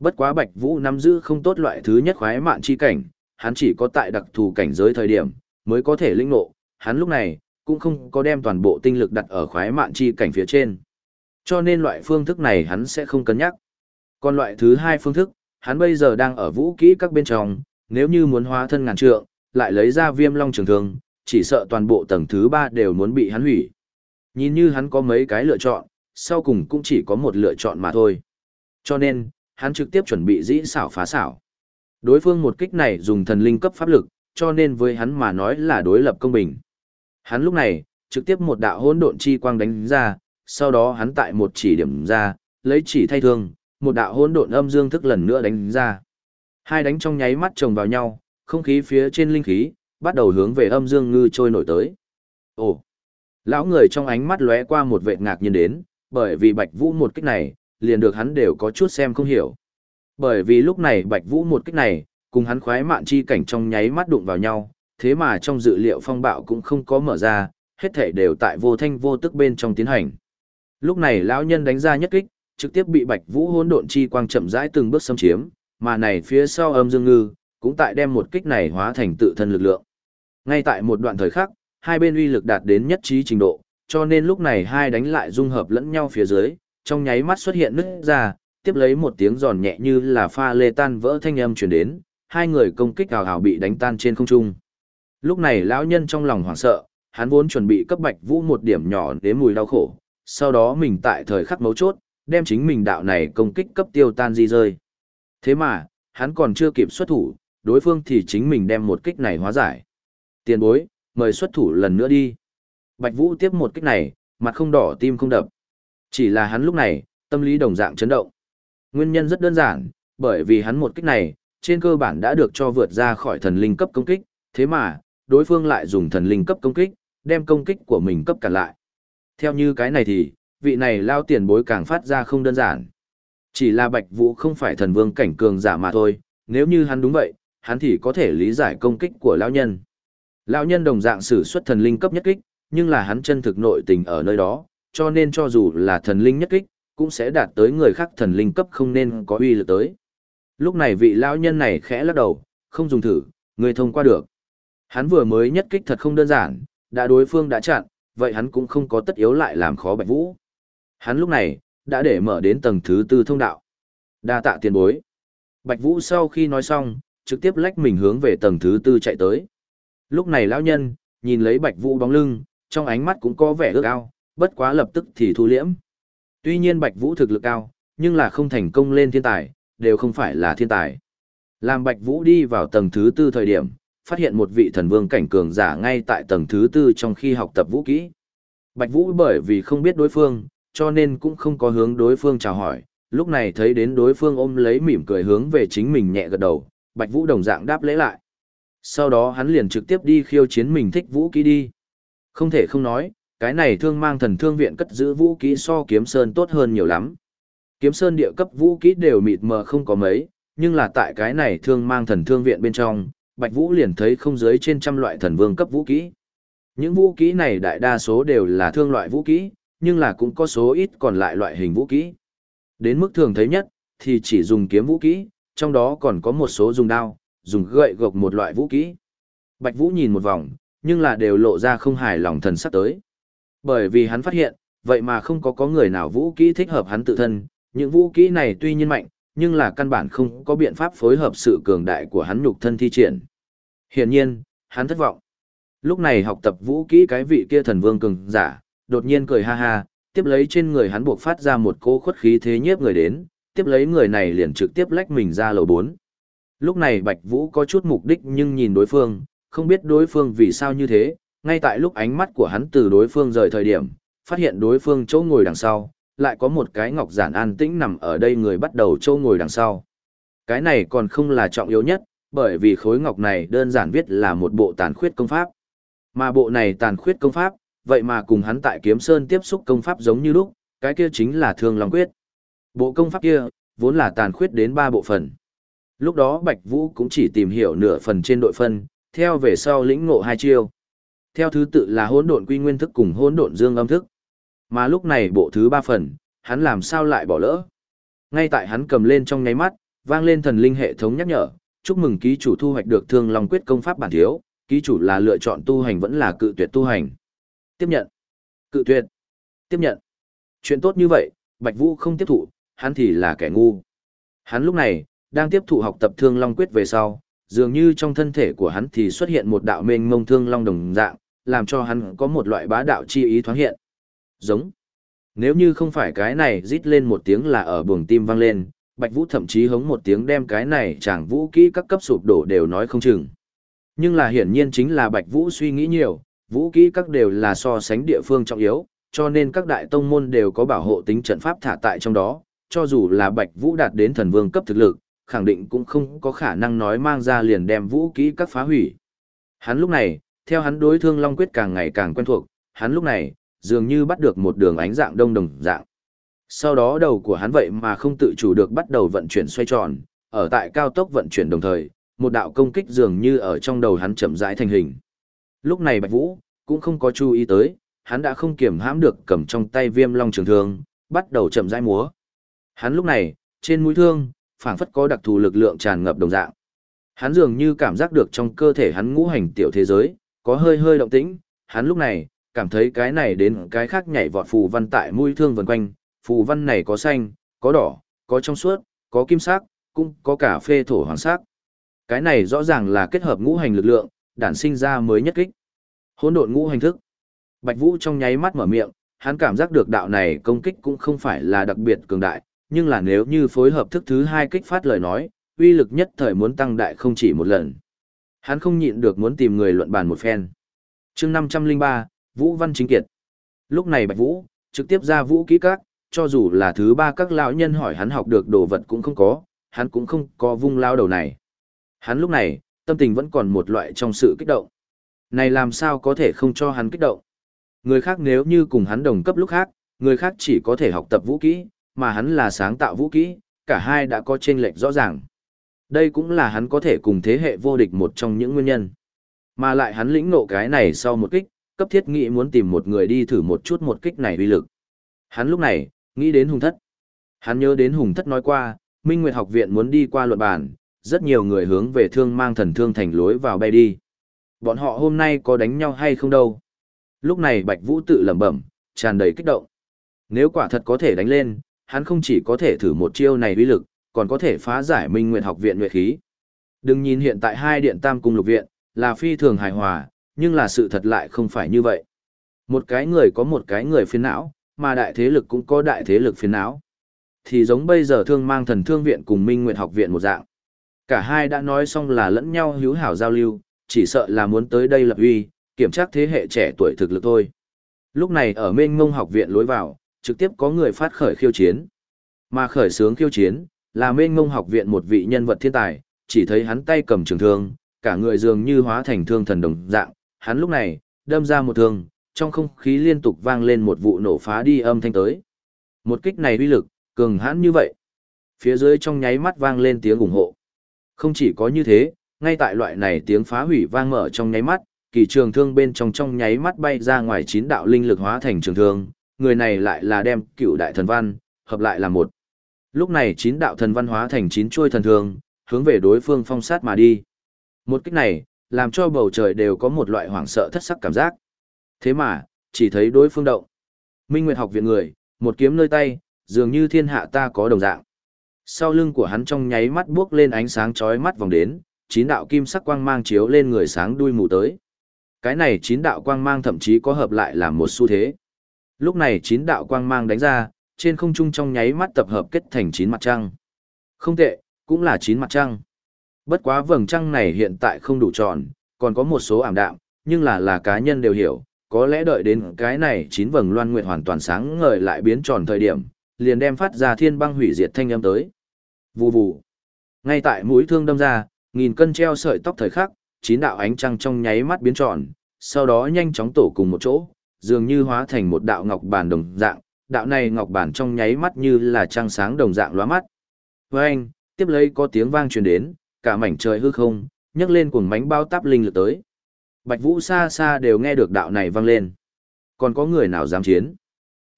Bất quá Bạch Vũ nắm giữ không tốt loại thứ nhất khoái mạn chi cảnh, hắn chỉ có tại đặc thù cảnh giới thời điểm mới có thể linh ngộ, hắn lúc này cũng không có đem toàn bộ tinh lực đặt ở khoái mạn chi cảnh phía trên. Cho nên loại phương thức này hắn sẽ không cân nhắc. Còn loại thứ hai phương thức, hắn bây giờ đang ở vũ kỹ các bên trong, nếu như muốn hóa thân ngàn trượng, lại lấy ra viêm long trường thương, chỉ sợ toàn bộ tầng thứ ba đều muốn bị hắn hủy. Nhìn như hắn có mấy cái lựa chọn, sau cùng cũng chỉ có một lựa chọn mà thôi. Cho nên, hắn trực tiếp chuẩn bị dĩ xảo phá xảo. Đối phương một kích này dùng thần linh cấp pháp lực, cho nên với hắn mà nói là đối lập công bình. Hắn lúc này, trực tiếp một đạo hỗn độn chi quang đánh ra, sau đó hắn tại một chỉ điểm ra, lấy chỉ thay thương, một đạo hỗn độn âm dương thức lần nữa đánh ra. Hai đánh trong nháy mắt chồng vào nhau, không khí phía trên linh khí bắt đầu hướng về âm dương ngư trôi nổi tới. Ồ! Lão người trong ánh mắt lóe qua một vệt ngạc nhiên đến, bởi vì Bạch Vũ một kích này, liền được hắn đều có chút xem không hiểu. Bởi vì lúc này Bạch Vũ một kích này, cùng hắn khoái mạn chi cảnh trong nháy mắt đụng vào nhau, thế mà trong dự liệu phong bạo cũng không có mở ra, hết thảy đều tại vô thanh vô tức bên trong tiến hành. Lúc này lão nhân đánh ra nhất kích, trực tiếp bị Bạch Vũ hỗn độn chi quang chậm rãi từng bước xâm chiếm, mà này phía sau âm dương ngư, cũng tại đem một kích này hóa thành tự thân lực lượng. Ngay tại một đoạn thời khắc, hai bên uy lực đạt đến nhất trí trình độ, cho nên lúc này hai đánh lại dung hợp lẫn nhau phía dưới, trong nháy mắt xuất hiện nứt ra, tiếp lấy một tiếng giòn nhẹ như là pha lê tan vỡ thanh âm truyền đến, hai người công kích hào hào bị đánh tan trên không trung. Lúc này lão nhân trong lòng hoảng sợ, hắn vốn chuẩn bị cấp Bạch Vũ một điểm nhỏ đến mùi đau khổ, sau đó mình tại thời khắc mấu chốt, đem chính mình đạo này công kích cấp tiêu tan di rơi. Thế mà, hắn còn chưa kịp xuất thủ, đối phương thì chính mình đem một kích này hóa giải. Tiền bối, mời xuất thủ lần nữa đi. Bạch Vũ tiếp một kích này, mặt không đỏ tim không đập. Chỉ là hắn lúc này, tâm lý đồng dạng chấn động. Nguyên nhân rất đơn giản, bởi vì hắn một kích này, trên cơ bản đã được cho vượt ra khỏi thần linh cấp công kích, thế mà, đối phương lại dùng thần linh cấp công kích, đem công kích của mình cấp cả lại. Theo như cái này thì, vị này lao tiền bối càng phát ra không đơn giản. Chỉ là Bạch Vũ không phải thần vương cảnh cường giả mà thôi, nếu như hắn đúng vậy, hắn thì có thể lý giải công kích của lão nhân. Lão nhân đồng dạng sử xuất thần linh cấp nhất kích, nhưng là hắn chân thực nội tình ở nơi đó, cho nên cho dù là thần linh nhất kích, cũng sẽ đạt tới người khác thần linh cấp không nên có uy lực tới. Lúc này vị lão nhân này khẽ lắc đầu, không dùng thử, người thông qua được. Hắn vừa mới nhất kích thật không đơn giản, đã đối phương đã chặn, vậy hắn cũng không có tất yếu lại làm khó Bạch Vũ. Hắn lúc này, đã để mở đến tầng thứ tư thông đạo. Đa tạ tiền bối. Bạch Vũ sau khi nói xong, trực tiếp lách mình hướng về tầng thứ tư chạy tới. Lúc này lão nhân, nhìn lấy Bạch Vũ bóng lưng, trong ánh mắt cũng có vẻ ước ao, bất quá lập tức thì thu liễm. Tuy nhiên Bạch Vũ thực lực cao, nhưng là không thành công lên thiên tài, đều không phải là thiên tài. Làm Bạch Vũ đi vào tầng thứ tư thời điểm, phát hiện một vị thần vương cảnh cường giả ngay tại tầng thứ tư trong khi học tập vũ kỹ. Bạch Vũ bởi vì không biết đối phương, cho nên cũng không có hướng đối phương chào hỏi, lúc này thấy đến đối phương ôm lấy mỉm cười hướng về chính mình nhẹ gật đầu, Bạch Vũ đồng dạng đáp lễ lại. Sau đó hắn liền trực tiếp đi khiêu chiến mình thích vũ kỹ đi. Không thể không nói, cái này thương mang thần thương viện cất giữ vũ kỹ so kiếm sơn tốt hơn nhiều lắm. Kiếm sơn địa cấp vũ kỹ đều mịt mờ không có mấy, nhưng là tại cái này thương mang thần thương viện bên trong, Bạch Vũ liền thấy không dưới trên trăm loại thần vương cấp vũ kỹ. Những vũ kỹ này đại đa số đều là thương loại vũ kỹ, nhưng là cũng có số ít còn lại loại hình vũ kỹ. Đến mức thường thấy nhất, thì chỉ dùng kiếm vũ kỹ, trong đó còn có một số dùng đao, dùng gậy gộc một loại vũ kỹ. Bạch Vũ nhìn một vòng, nhưng là đều lộ ra không hài lòng thần sắc tới. Bởi vì hắn phát hiện, vậy mà không có có người nào vũ kỹ thích hợp hắn tự thân, những vũ kỹ này tuy nhiên mạnh, nhưng là căn bản không có biện pháp phối hợp sự cường đại của hắn nhục thân thi triển. Hiển nhiên, hắn thất vọng. Lúc này học tập vũ kỹ cái vị kia thần vương cường giả, đột nhiên cười ha ha, tiếp lấy trên người hắn buộc phát ra một cô khuất khí thế nhiếp người đến, tiếp lấy người này liền trực tiếp lách mình ra lầu 4. Lúc này Bạch Vũ có chút mục đích nhưng nhìn đối phương, không biết đối phương vì sao như thế, ngay tại lúc ánh mắt của hắn từ đối phương rời thời điểm, phát hiện đối phương chỗ ngồi đằng sau, lại có một cái ngọc giản an tĩnh nằm ở đây người bắt đầu chỗ ngồi đằng sau. Cái này còn không là trọng yếu nhất, bởi vì khối ngọc này đơn giản viết là một bộ tàn khuyết công pháp. Mà bộ này tàn khuyết công pháp, vậy mà cùng hắn tại Kiếm Sơn tiếp xúc công pháp giống như lúc, cái kia chính là Thương Long Quyết. Bộ công pháp kia, vốn là tàn khuyết đến ba bộ phận. Lúc đó Bạch Vũ cũng chỉ tìm hiểu nửa phần trên đội phân, theo về sau lĩnh ngộ hai chiêu. Theo thứ tự là hỗn độn quy nguyên thức cùng hỗn độn dương âm thức. Mà lúc này bộ thứ ba phần, hắn làm sao lại bỏ lỡ. Ngay tại hắn cầm lên trong nháy mắt, vang lên thần linh hệ thống nhắc nhở, chúc mừng ký chủ thu hoạch được thương long quyết công pháp bản thiếu, ký chủ là lựa chọn tu hành vẫn là cự tuyệt tu hành. Tiếp nhận. Cự tuyệt. Tiếp nhận. Chuyện tốt như vậy, Bạch Vũ không tiếp thụ, hắn thì là kẻ ngu. Hắn lúc này, đang tiếp thụ học tập thương long quyết về sau, dường như trong thân thể của hắn thì xuất hiện một đạo mênh mông thương long đồng dạng, làm cho hắn có một loại bá đạo chi ý thoáng hiện. Giống. Nếu như không phải cái này rít lên một tiếng là ở buồng tim vang lên, Bạch Vũ thậm chí hống một tiếng đem cái này chàng vũ kỹ các cấp sụp đổ đều nói không chừng. Nhưng là hiển nhiên chính là Bạch Vũ suy nghĩ nhiều, vũ kỹ các đều là so sánh địa phương trọng yếu, cho nên các đại tông môn đều có bảo hộ tính trận pháp thả tại trong đó, cho dù là Bạch Vũ đạt đến thần vương cấp thực lực, khẳng định cũng không có khả năng nói mang ra liền đem vũ kỹ các phá hủy. Hắn lúc này, theo hắn đối thương Long Quyết càng ngày càng quen thuộc, hắn lúc này, dường như bắt được một đường ánh dạng đông đồng dạng. Sau đó đầu của hắn vậy mà không tự chủ được bắt đầu vận chuyển xoay tròn, ở tại cao tốc vận chuyển đồng thời, một đạo công kích dường như ở trong đầu hắn chậm rãi thành hình. Lúc này Bạch Vũ cũng không có chú ý tới, hắn đã không kiểm hãm được cầm trong tay Viêm Long trường thương, bắt đầu chậm rãi múa. Hắn lúc này, trên mũi thương, phảng phất có đặc thù lực lượng tràn ngập đồng dạng. Hắn dường như cảm giác được trong cơ thể hắn ngũ hành tiểu thế giới, có hơi hơi động tĩnh, hắn lúc này, cảm thấy cái này đến cái khác nhảy vọt phù văn tại mũi thương vần quanh, phù văn này có xanh, có đỏ, có trong suốt, có kim sắc, cũng có cả phê thổ hoàng sắc. Cái này rõ ràng là kết hợp ngũ hành lực lượng, đản sinh ra mới nhất kích. Hỗn độn ngũ hành thức. Bạch Vũ trong nháy mắt mở miệng, hắn cảm giác được đạo này công kích cũng không phải là đặc biệt cường đại, nhưng là nếu như phối hợp thức thứ hai kích phát lời nói, uy lực nhất thời muốn tăng đại không chỉ một lần. Hắn không nhịn được muốn tìm người luận bàn một phen. chương 503, Vũ Văn Chính Kiệt. Lúc này Bạch Vũ, trực tiếp ra vũ kỹ các, cho dù là thứ ba các lão nhân hỏi hắn học được đồ vật cũng không có, hắn cũng không có vung lao đầu này. Hắn lúc này, tâm tình vẫn còn một loại trong sự kích động. Này làm sao có thể không cho hắn kích động? Người khác nếu như cùng hắn đồng cấp lúc khác, người khác chỉ có thể học tập vũ kỹ, mà hắn là sáng tạo vũ kỹ, cả hai đã có chênh lệch rõ ràng. Đây cũng là hắn có thể cùng thế hệ vô địch một trong những nguyên nhân. Mà lại hắn lĩnh ngộ cái này sau một kích, cấp thiết nghĩ muốn tìm một người đi thử một chút một kích này uy lực. Hắn lúc này, nghĩ đến hùng thất. Hắn nhớ đến hùng thất nói qua, Minh Nguyệt học viện muốn đi qua luận bàn, rất nhiều người hướng về thương mang thần thương thành lối vào bay đi. Bọn họ hôm nay có đánh nhau hay không đâu. Lúc này Bạch Vũ tự lẩm bẩm, tràn đầy kích động. Nếu quả thật có thể đánh lên, hắn không chỉ có thể thử một chiêu này uy lực, còn có thể phá giải Minh Nguyệt học viện Nguyệt khí. Đừng nhìn hiện tại hai điện tam cung lục viện, là phi thường hài hòa, nhưng là sự thật lại không phải như vậy. Một cái người có một cái người phiền não, mà đại thế lực cũng có đại thế lực phiền não. Thì giống bây giờ thương mang thần thương viện cùng Minh Nguyệt học viện một dạng. Cả hai đã nói xong là lẫn nhau hữu hảo giao lưu, chỉ sợ là muốn tới đây lập uy, kiểm tra thế hệ trẻ tuổi thực lực thôi. Lúc này ở mênh ngông học viện lối vào, trực tiếp có người phát khởi khiêu chiến. Mà khởi sướng khiêu chiến, là mênh ngông học viện một vị nhân vật thiên tài, chỉ thấy hắn tay cầm trường thương, cả người dường như hóa thành thương thần đồng dạng, hắn lúc này, đâm ra một thương, trong không khí liên tục vang lên một vụ nổ phá đi âm thanh tới. Một kích này uy lực, cường hãn như vậy. Phía dưới trong nháy mắt vang lên tiếng ủng hộ. Không chỉ có như thế, ngay tại loại này tiếng phá hủy vang mở trong nháy mắt, kỳ trường thương bên trong trong nháy mắt bay ra ngoài chín đạo linh lực hóa thành trường thương, người này lại là đem cựu đại thần văn, hợp lại là một. Lúc này chín đạo thần văn hóa thành chín chuôi thần thường hướng về đối phương phong sát mà đi. Một kích này, làm cho bầu trời đều có một loại hoảng sợ thất sắc cảm giác. Thế mà, chỉ thấy đối phương động. Minh Nguyệt học viện người, một kiếm nơi tay, dường như thiên hạ ta có đồng dạng. Sau lưng của hắn trong nháy mắt bước lên ánh sáng chói mắt vòng đến, chín đạo kim sắc quang mang chiếu lên người sáng đuôi mù tới. Cái này chín đạo quang mang thậm chí có hợp lại làm một xu thế. Lúc này chín đạo quang mang đánh ra, trên không trung trong nháy mắt tập hợp kết thành chín mặt trăng. Không tệ, cũng là chín mặt trăng. Bất quá vầng trăng này hiện tại không đủ tròn, còn có một số ảm đạm, nhưng là là cá nhân đều hiểu, có lẽ đợi đến cái này chín vầng loan nguyện hoàn toàn sáng ngời lại biến tròn thời điểm, liền đem phát ra thiên băng hủy diệt thanh âm tới. Vù vù. Ngay tại mũi thương đâm ra, nghìn cân treo sợi tóc thời khắc, chín đạo ánh trăng trong nháy mắt biến tròn, sau đó nhanh chóng tổ cùng một chỗ, dường như hóa thành một đạo ngọc bản đồng dạng, đạo này ngọc bản trong nháy mắt như là trăng sáng đồng dạng lóa mắt. Với anh, tiếp lấy có tiếng vang truyền đến, cả mảnh trời hư không, nhấc lên cuồng mánh bao táp linh lực tới. Bạch Vũ xa xa đều nghe được đạo này vang lên. Còn có người nào dám chiến?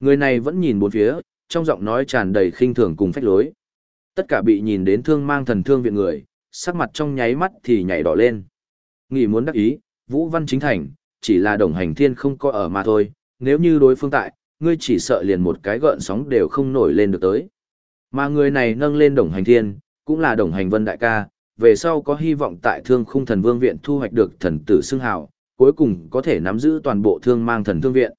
Người này vẫn nhìn bốn phía, trong giọng nói tràn đầy khinh thường cùng phách lối. Tất cả bị nhìn đến thương mang thần thương viện người, sắc mặt trong nháy mắt thì nhảy đỏ lên. Nghĩ muốn đắc ý, Vũ Văn chính thành, chỉ là đồng hành thiên không có ở mà thôi, nếu như đối phương tại, ngươi chỉ sợ liền một cái gợn sóng đều không nổi lên được tới. Mà người này nâng lên đồng hành thiên, cũng là đồng hành vân đại ca, về sau có hy vọng tại thương khung thần vương viện thu hoạch được thần tử xưng hào, cuối cùng có thể nắm giữ toàn bộ thương mang thần thương viện.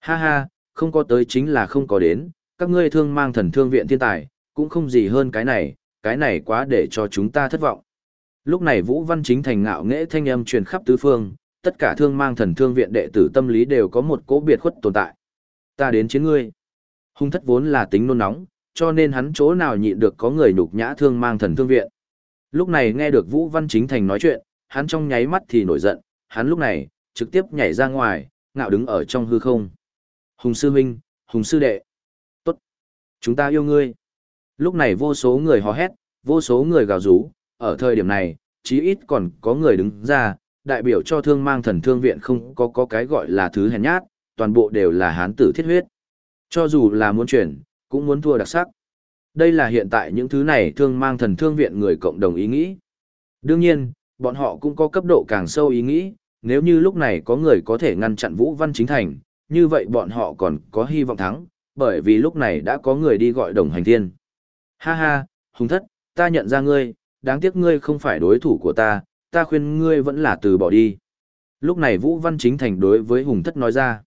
Ha ha, không có tới chính là không có đến, các ngươi thương mang thần thương viện thiên tài, cũng không gì hơn cái này, cái này quá để cho chúng ta thất vọng. Lúc này Vũ Văn Chính thành ngạo nghễ thanh âm truyền khắp tứ phương, tất cả thương mang thần thương viện đệ tử tâm lý đều có một cố biệt khuất tồn tại. Ta đến chiến ngươi. Hung thất vốn là tính nôn nóng, cho nên hắn chỗ nào nhịn được có người nhục nhã thương mang thần thương viện. Lúc này nghe được Vũ Văn Chính Thành nói chuyện, hắn trong nháy mắt thì nổi giận, hắn lúc này, trực tiếp nhảy ra ngoài, ngạo đứng ở trong hư không. Hùng sư huynh, hùng sư đệ. Tốt. Chúng ta yêu ngươi. Lúc này vô số người hò hét, vô số người gào rú, ở thời điểm này, chí ít còn có người đứng ra, đại biểu cho thương mang thần thương viện không có có cái gọi là thứ hèn nhát, toàn bộ đều là hán tử thiết huyết. Cho dù là muốn chuyển, cũng muốn thua đặc sắc. Đây là hiện tại những thứ này thương mang thần thương viện người cộng đồng ý nghĩ. Đương nhiên, bọn họ cũng có cấp độ càng sâu ý nghĩ, nếu như lúc này có người có thể ngăn chặn Vũ Văn Chính Thành, như vậy bọn họ còn có hy vọng thắng, bởi vì lúc này đã có người đi gọi đồng hành thiên. Ha ha, hùng thất, ta nhận ra ngươi, đáng tiếc ngươi không phải đối thủ của ta, ta khuyên ngươi vẫn là từ bỏ đi. Lúc này Vũ Văn Chính Thành đối với hùng thất nói ra.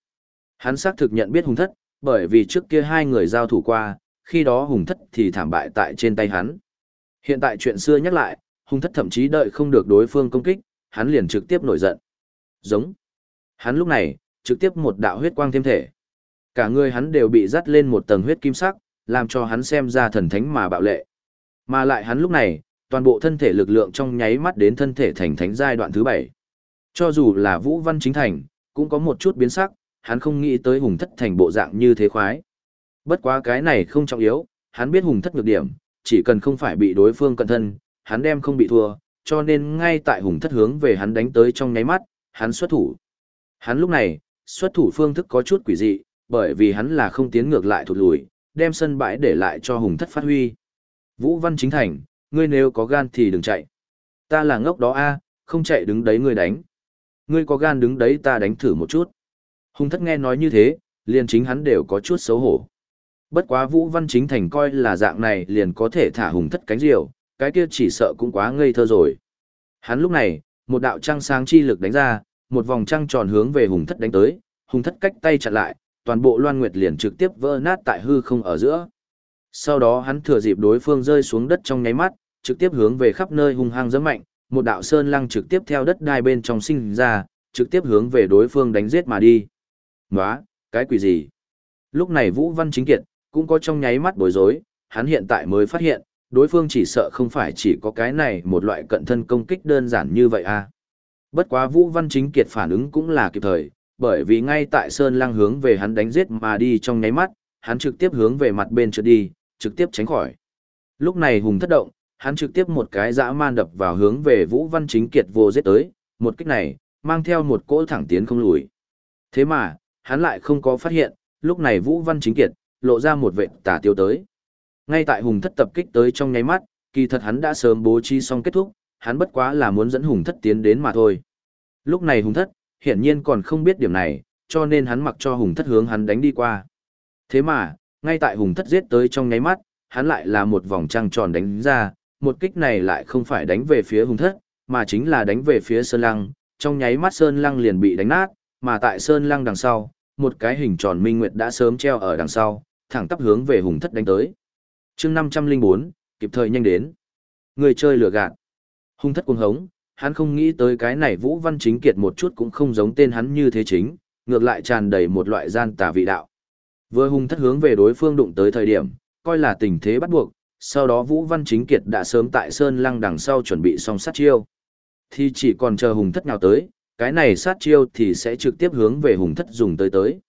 Hắn xác thực nhận biết hùng thất, bởi vì trước kia hai người giao thủ qua, khi đó hùng thất thì thảm bại tại trên tay hắn. Hiện tại chuyện xưa nhắc lại, hùng thất thậm chí đợi không được đối phương công kích, hắn liền trực tiếp nổi giận. Giống. Hắn lúc này, trực tiếp một đạo huyết quang thêm thể. Cả người hắn đều bị dắt lên một tầng huyết kim sắc, làm cho hắn xem ra thần thánh mà bạo lệ. Mà lại hắn lúc này, toàn bộ thân thể lực lượng trong nháy mắt đến thân thể thành thánh giai đoạn thứ bảy. Cho dù là Vũ Văn Chính Thành, cũng có một chút biến sắc, hắn không nghĩ tới hùng thất thành bộ dạng như thế khoái. Bất quá cái này không trọng yếu, hắn biết hùng thất nhược điểm, chỉ cần không phải bị đối phương cận thân, hắn đem không bị thua, cho nên ngay tại hùng thất hướng về hắn đánh tới trong nháy mắt, hắn xuất thủ. Hắn lúc này, xuất thủ phương thức có chút quỷ dị, bởi vì hắn là không tiến ngược lại thụt lùi, đem sân bãi để lại cho hùng thất phát huy. Vũ Văn Chính Thành, ngươi nếu có gan thì đừng chạy. Ta là ngốc đó a, không chạy đứng đấy ngươi đánh. Ngươi có gan đứng đấy ta đánh thử một chút. Hùng thất nghe nói như thế, liền chính hắn đều có chút xấu hổ. Bất quá Vũ Văn Chính Thành coi là dạng này liền có thể thả hùng thất cánh diều, cái kia chỉ sợ cũng quá ngây thơ rồi. Hắn lúc này, một đạo trăng sáng chi lực đánh ra, một vòng trăng tròn hướng về hùng thất đánh tới, hùng thất cách tay chặn lại, toàn bộ loan nguyệt liền trực tiếp vỡ nát tại hư không ở giữa. Sau đó hắn thừa dịp đối phương rơi xuống đất trong nháy mắt, trực tiếp hướng về khắp nơi hung hăng dẫm mạnh, một đạo sơn lăng trực tiếp theo đất đai bên trong sinh ra, trực tiếp hướng về đối phương đánh giết mà đi. Nóa, cái quỷ gì? Lúc này Vũ Văn Chính Kiệt, cũng có trong nháy mắt bối rối, hắn hiện tại mới phát hiện, đối phương chỉ sợ không phải chỉ có cái này một loại cận thân công kích đơn giản như vậy à. Bất quá Vũ Văn Chính Kiệt phản ứng cũng là kịp thời, bởi vì ngay tại Sơn Lăng hướng về hắn đánh giết mà đi trong nháy mắt, hắn trực tiếp hướng về mặt bên trượt đi, trực tiếp tránh khỏi. Lúc này Hùng thất động, hắn trực tiếp một cái dã man đập vào hướng về Vũ Văn Chính Kiệt vô giết tới, một kích này, mang theo một cỗ thẳng tiến không lùi. Thế mà, hắn lại không có phát hiện, lúc này Vũ Văn Chính Kiệt, lộ ra một vệ tả tiêu tới. Ngay tại Hùng thất tập kích tới trong nháy mắt, kỳ thật hắn đã sớm bố trí xong kết thúc, hắn bất quá là muốn dẫn Hùng thất tiến đến mà thôi. Lúc này Hùng thất, hiển nhiên còn không biết điểm này, cho nên hắn mặc cho Hùng thất hướng hắn đánh đi qua. Thế mà, ngay tại Hùng thất giết tới trong nháy mắt, hắn lại là một vòng trăng tròn đánh ra, một kích này lại không phải đánh về phía Hùng thất, mà chính là đánh về phía Sơn Lăng, trong nháy mắt Sơn Lăng liền bị đánh nát, mà tại Sơn Lăng đằng sau, một cái hình tròn minh nguyệt đã sớm treo ở đằng sau, thẳng tắp hướng về Hùng thất đánh tới. chương 504, kịp thời nhanh đến. Người chơi lừa gạt. Hùng thất cuồng hống, hắn không nghĩ tới cái này Vũ Văn Chính Kiệt một chút cũng không giống tên hắn như thế chính, ngược lại tràn đầy một loại gian tà vị đạo. Vừa hung thất hướng về đối phương đụng tới thời điểm, coi là tình thế bắt buộc, sau đó Vũ Văn Chính Kiệt đã sớm tại Sơn Lăng đằng sau chuẩn bị xong sát chiêu. Thì chỉ còn chờ hùng thất nào tới, cái này sát chiêu thì sẽ trực tiếp hướng về hùng thất dùng tới tới.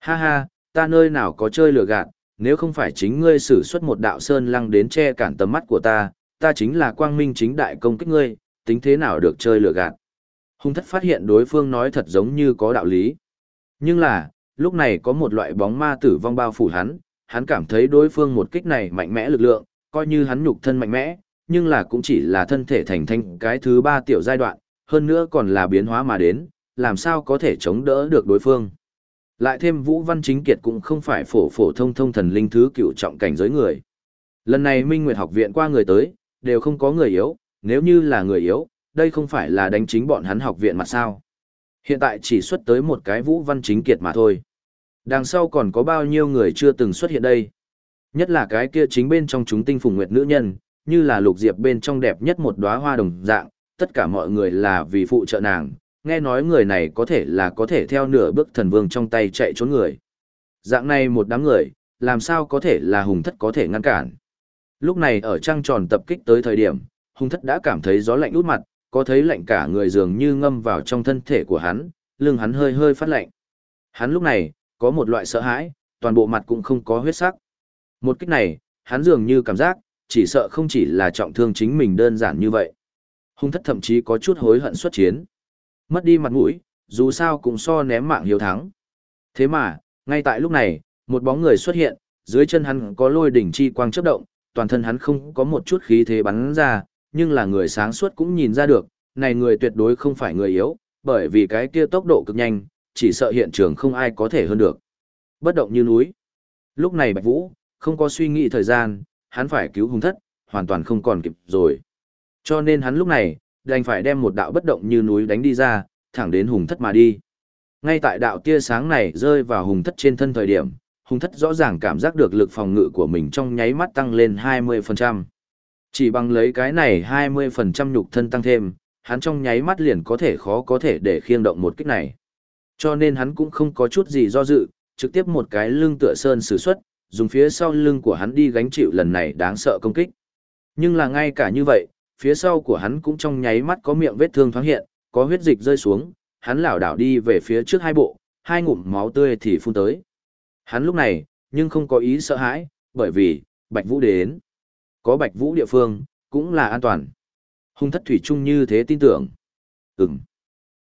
Ha ha, ta nơi nào có chơi lừa gạt, nếu không phải chính ngươi sử xuất một đạo Sơn Lăng đến che cản tầm mắt của ta, ta chính là quang minh chính đại công kích ngươi, tính thế nào được chơi lừa gạt. Hùng thất phát hiện đối phương nói thật giống như có đạo lý. Nhưng là, lúc này có một loại bóng ma tử vong bao phủ hắn, hắn cảm thấy đối phương một kích này mạnh mẽ lực lượng, coi như hắn nhục thân mạnh mẽ, nhưng là cũng chỉ là thân thể thành thanh cái thứ ba tiểu giai đoạn, hơn nữa còn là biến hóa mà đến, làm sao có thể chống đỡ được đối phương. Lại thêm Vũ Văn Chính Kiệt cũng không phải phổ phổ thông thông thần linh thứ cựu trọng cảnh giới người. Lần này Minh Nguyệt học viện qua người tới, đều không có người yếu, nếu như là người yếu, đây không phải là đánh chính bọn hắn học viện mà sao. Hiện tại chỉ xuất tới một cái Vũ Văn Chính Kiệt mà thôi. Đằng sau còn có bao nhiêu người chưa từng xuất hiện đây. Nhất là cái kia chính bên trong chúng tinh phùng nguyệt nữ nhân, như là lục diệp bên trong đẹp nhất một đóa hoa đồng dạng, tất cả mọi người là vì phụ trợ nàng, nghe nói người này có thể là có thể theo nửa bước thần vương trong tay chạy trốn người. Dạng này một đám người, làm sao có thể là hùng thất có thể ngăn cản. Lúc này ở trăng tròn tập kích tới thời điểm, hùng thất đã cảm thấy gió lạnh út mặt, có thấy lạnh cả người dường như ngâm vào trong thân thể của hắn, lưng hắn hơi hơi phát lạnh. Hắn lúc này, có một loại sợ hãi, toàn bộ mặt cũng không có huyết sắc. Một kích này, hắn dường như cảm giác, chỉ sợ không chỉ là trọng thương chính mình đơn giản như vậy. Hung thất thậm chí có chút hối hận xuất chiến. Mất đi mặt mũi, dù sao cũng so ném mạng hiếu thắng. Thế mà, ngay tại lúc này, một bóng người xuất hiện, dưới chân hắn có lôi đỉnh chi quang chớp động, toàn thân hắn không có một chút khí thế bắn ra, nhưng là người sáng suốt cũng nhìn ra được, này người tuyệt đối không phải người yếu, bởi vì cái kia tốc độ cực nhanh, chỉ sợ hiện trường không ai có thể hơn được. Bất động như núi. Lúc này Bạch Vũ, không có suy nghĩ thời gian, hắn phải cứu hùng thất, hoàn toàn không còn kịp rồi. Cho nên hắn lúc này, đành phải đem một đạo bất động như núi đánh đi ra, thẳng đến hùng thất mà đi. Ngay tại đạo tia sáng này rơi vào hùng thất trên thân thời điểm, hùng thất rõ ràng cảm giác được lực phòng ngự của mình trong nháy mắt tăng lên 20%. Chỉ bằng lấy cái này 20% nhục thân tăng thêm, hắn trong nháy mắt liền có thể khó có thể để khiêng động một kích này. Cho nên hắn cũng không có chút gì do dự, trực tiếp một cái lưng tựa sơn sử xuất, dùng phía sau lưng của hắn đi gánh chịu lần này đáng sợ công kích. Nhưng là ngay cả như vậy, phía sau của hắn cũng trong nháy mắt có miệng vết thương thoáng hiện, có huyết dịch rơi xuống, hắn lảo đảo đi về phía trước hai bộ, hai ngụm máu tươi thì phun tới. Hắn lúc này, nhưng không có ý sợ hãi, bởi vì, Bạch Vũ đến. Có Bạch Vũ địa phương, cũng là an toàn. Hung thất thủy chung như thế tin tưởng. Ừm.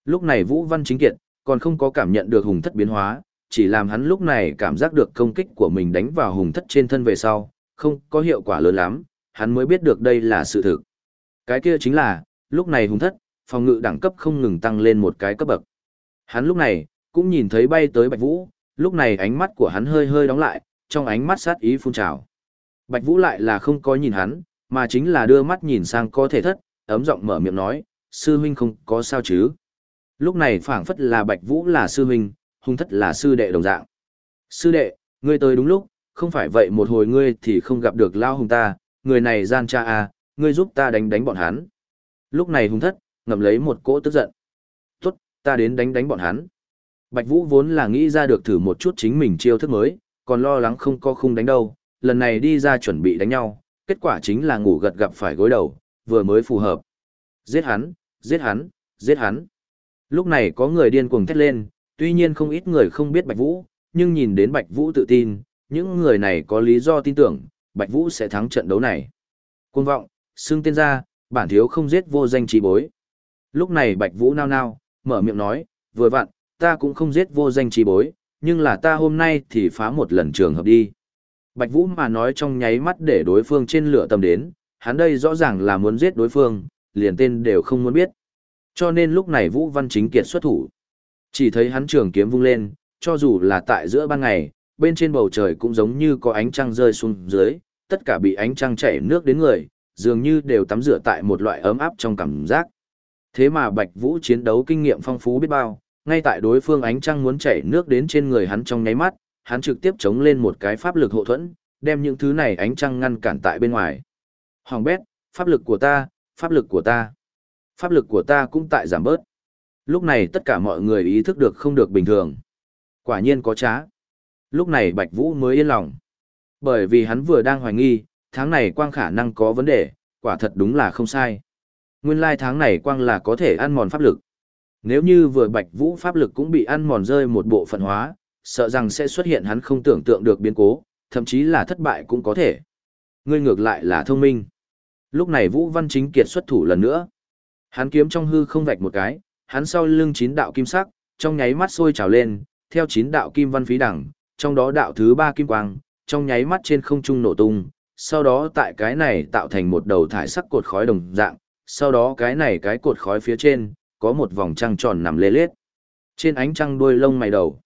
Lúc này Vũ Văn Chính Kiệt, còn không có cảm nhận được hùng thất biến hóa, chỉ làm hắn lúc này cảm giác được công kích của mình đánh vào hùng thất trên thân về sau, không có hiệu quả lớn lắm, hắn mới biết được đây là sự thực. Cái kia chính là, lúc này hùng thất, phòng ngự đẳng cấp không ngừng tăng lên một cái cấp bậc. Hắn lúc này, cũng nhìn thấy bay tới Bạch Vũ, lúc này ánh mắt của hắn hơi hơi đóng lại, trong ánh mắt sát ý phun trào. Bạch Vũ lại là không có nhìn hắn, mà chính là đưa mắt nhìn sang có thể thất, ấm giọng mở miệng nói, sư huynh không có sao chứ. Lúc này phảng phất là Bạch Vũ là sư huynh, hung thất là sư đệ đồng dạng. Sư đệ, ngươi tới đúng lúc, không phải vậy một hồi ngươi thì không gặp được lao hùng ta, người này gian cha à, ngươi giúp ta đánh đánh bọn hắn. Lúc này hung thất, ngậm lấy một cỗ tức giận. Tốt, ta đến đánh đánh bọn hắn. Bạch Vũ vốn là nghĩ ra được thử một chút chính mình chiêu thức mới, còn lo lắng không có khung đánh đâu, lần này đi ra chuẩn bị đánh nhau, kết quả chính là ngủ gật gặp phải gối đầu, vừa mới phù hợp. Giết hắn, giết hắn, giết hắn. Lúc này có người điên cuồng thét lên, tuy nhiên không ít người không biết Bạch Vũ, nhưng nhìn đến Bạch Vũ tự tin, những người này có lý do tin tưởng, Bạch Vũ sẽ thắng trận đấu này. Cuồng vọng, xưng tên ra, bản thiếu không giết vô danh trí bối. Lúc này Bạch Vũ nao nao, mở miệng nói, vừa vặn, ta cũng không giết vô danh trí bối, nhưng là ta hôm nay thì phá một lần trường hợp đi. Bạch Vũ mà nói trong nháy mắt để đối phương trên lửa tầm đến, hắn đây rõ ràng là muốn giết đối phương, liền tên đều không muốn biết. Cho nên lúc này Vũ Văn Chính Kiệt xuất thủ. Chỉ thấy hắn trường kiếm vung lên, cho dù là tại giữa ban ngày, bên trên bầu trời cũng giống như có ánh trăng rơi xuống dưới, tất cả bị ánh trăng chảy nước đến người, dường như đều tắm rửa tại một loại ấm áp trong cảm giác. Thế mà Bạch Vũ chiến đấu kinh nghiệm phong phú biết bao, ngay tại đối phương ánh trăng muốn chảy nước đến trên người hắn trong nháy mắt, hắn trực tiếp chống lên một cái pháp lực hộ thuẫn, đem những thứ này ánh trăng ngăn cản tại bên ngoài. Hoàng bét, pháp lực của ta, pháp lực của ta. Pháp lực của ta cũng tại giảm bớt. Lúc này tất cả mọi người ý thức được không được bình thường. Quả nhiên có trá. Lúc này Bạch Vũ mới yên lòng. Bởi vì hắn vừa đang hoài nghi, tháng này quang khả năng có vấn đề, quả thật đúng là không sai. Nguyên lai tháng này quang là có thể ăn mòn pháp lực. Nếu như vừa Bạch Vũ pháp lực cũng bị ăn mòn rơi một bộ phận hóa, sợ rằng sẽ xuất hiện hắn không tưởng tượng được biến cố, thậm chí là thất bại cũng có thể. Ngươi ngược lại là thông minh. Lúc này Vũ Văn Chính kiệt xuất thủ lần nữa. Hắn kiếm trong hư không vạch một cái, hắn sau lưng chín đạo kim sắc, trong nháy mắt sôi trào lên, theo chín đạo kim văn phí đẳng, trong đó đạo thứ ba kim quang, trong nháy mắt trên không trung nổ tung, sau đó tại cái này tạo thành một đầu thải sắc cột khói đồng dạng, sau đó cái này cái cột khói phía trên, có một vòng trăng tròn nằm lê lết. Trên ánh trăng đuôi lông mày đầu.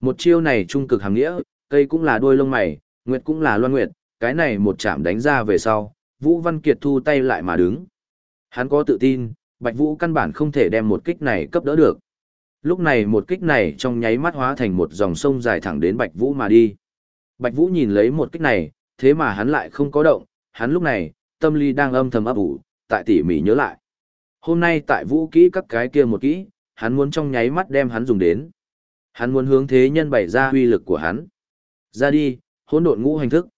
Một chiêu này trung cực hàng nghĩa, cây cũng là đuôi lông mày, nguyệt cũng là loan nguyệt, cái này một chạm đánh ra về sau, Vũ Văn Kiệt thu tay lại mà đứng. Hắn có tự tin, Bạch Vũ căn bản không thể đem một kích này cấp đỡ được. Lúc này một kích này trong nháy mắt hóa thành một dòng sông dài thẳng đến Bạch Vũ mà đi. Bạch Vũ nhìn lấy một kích này, thế mà hắn lại không có động, hắn lúc này, tâm lý đang âm thầm ấp ủ, tại tỉ mỉ nhớ lại. Hôm nay tại vũ kỹ các cái kia một kỹ, hắn muốn trong nháy mắt đem hắn dùng đến. Hắn muốn hướng thế nhân bày ra uy lực của hắn. Ra đi, hỗn độn ngũ hành thức.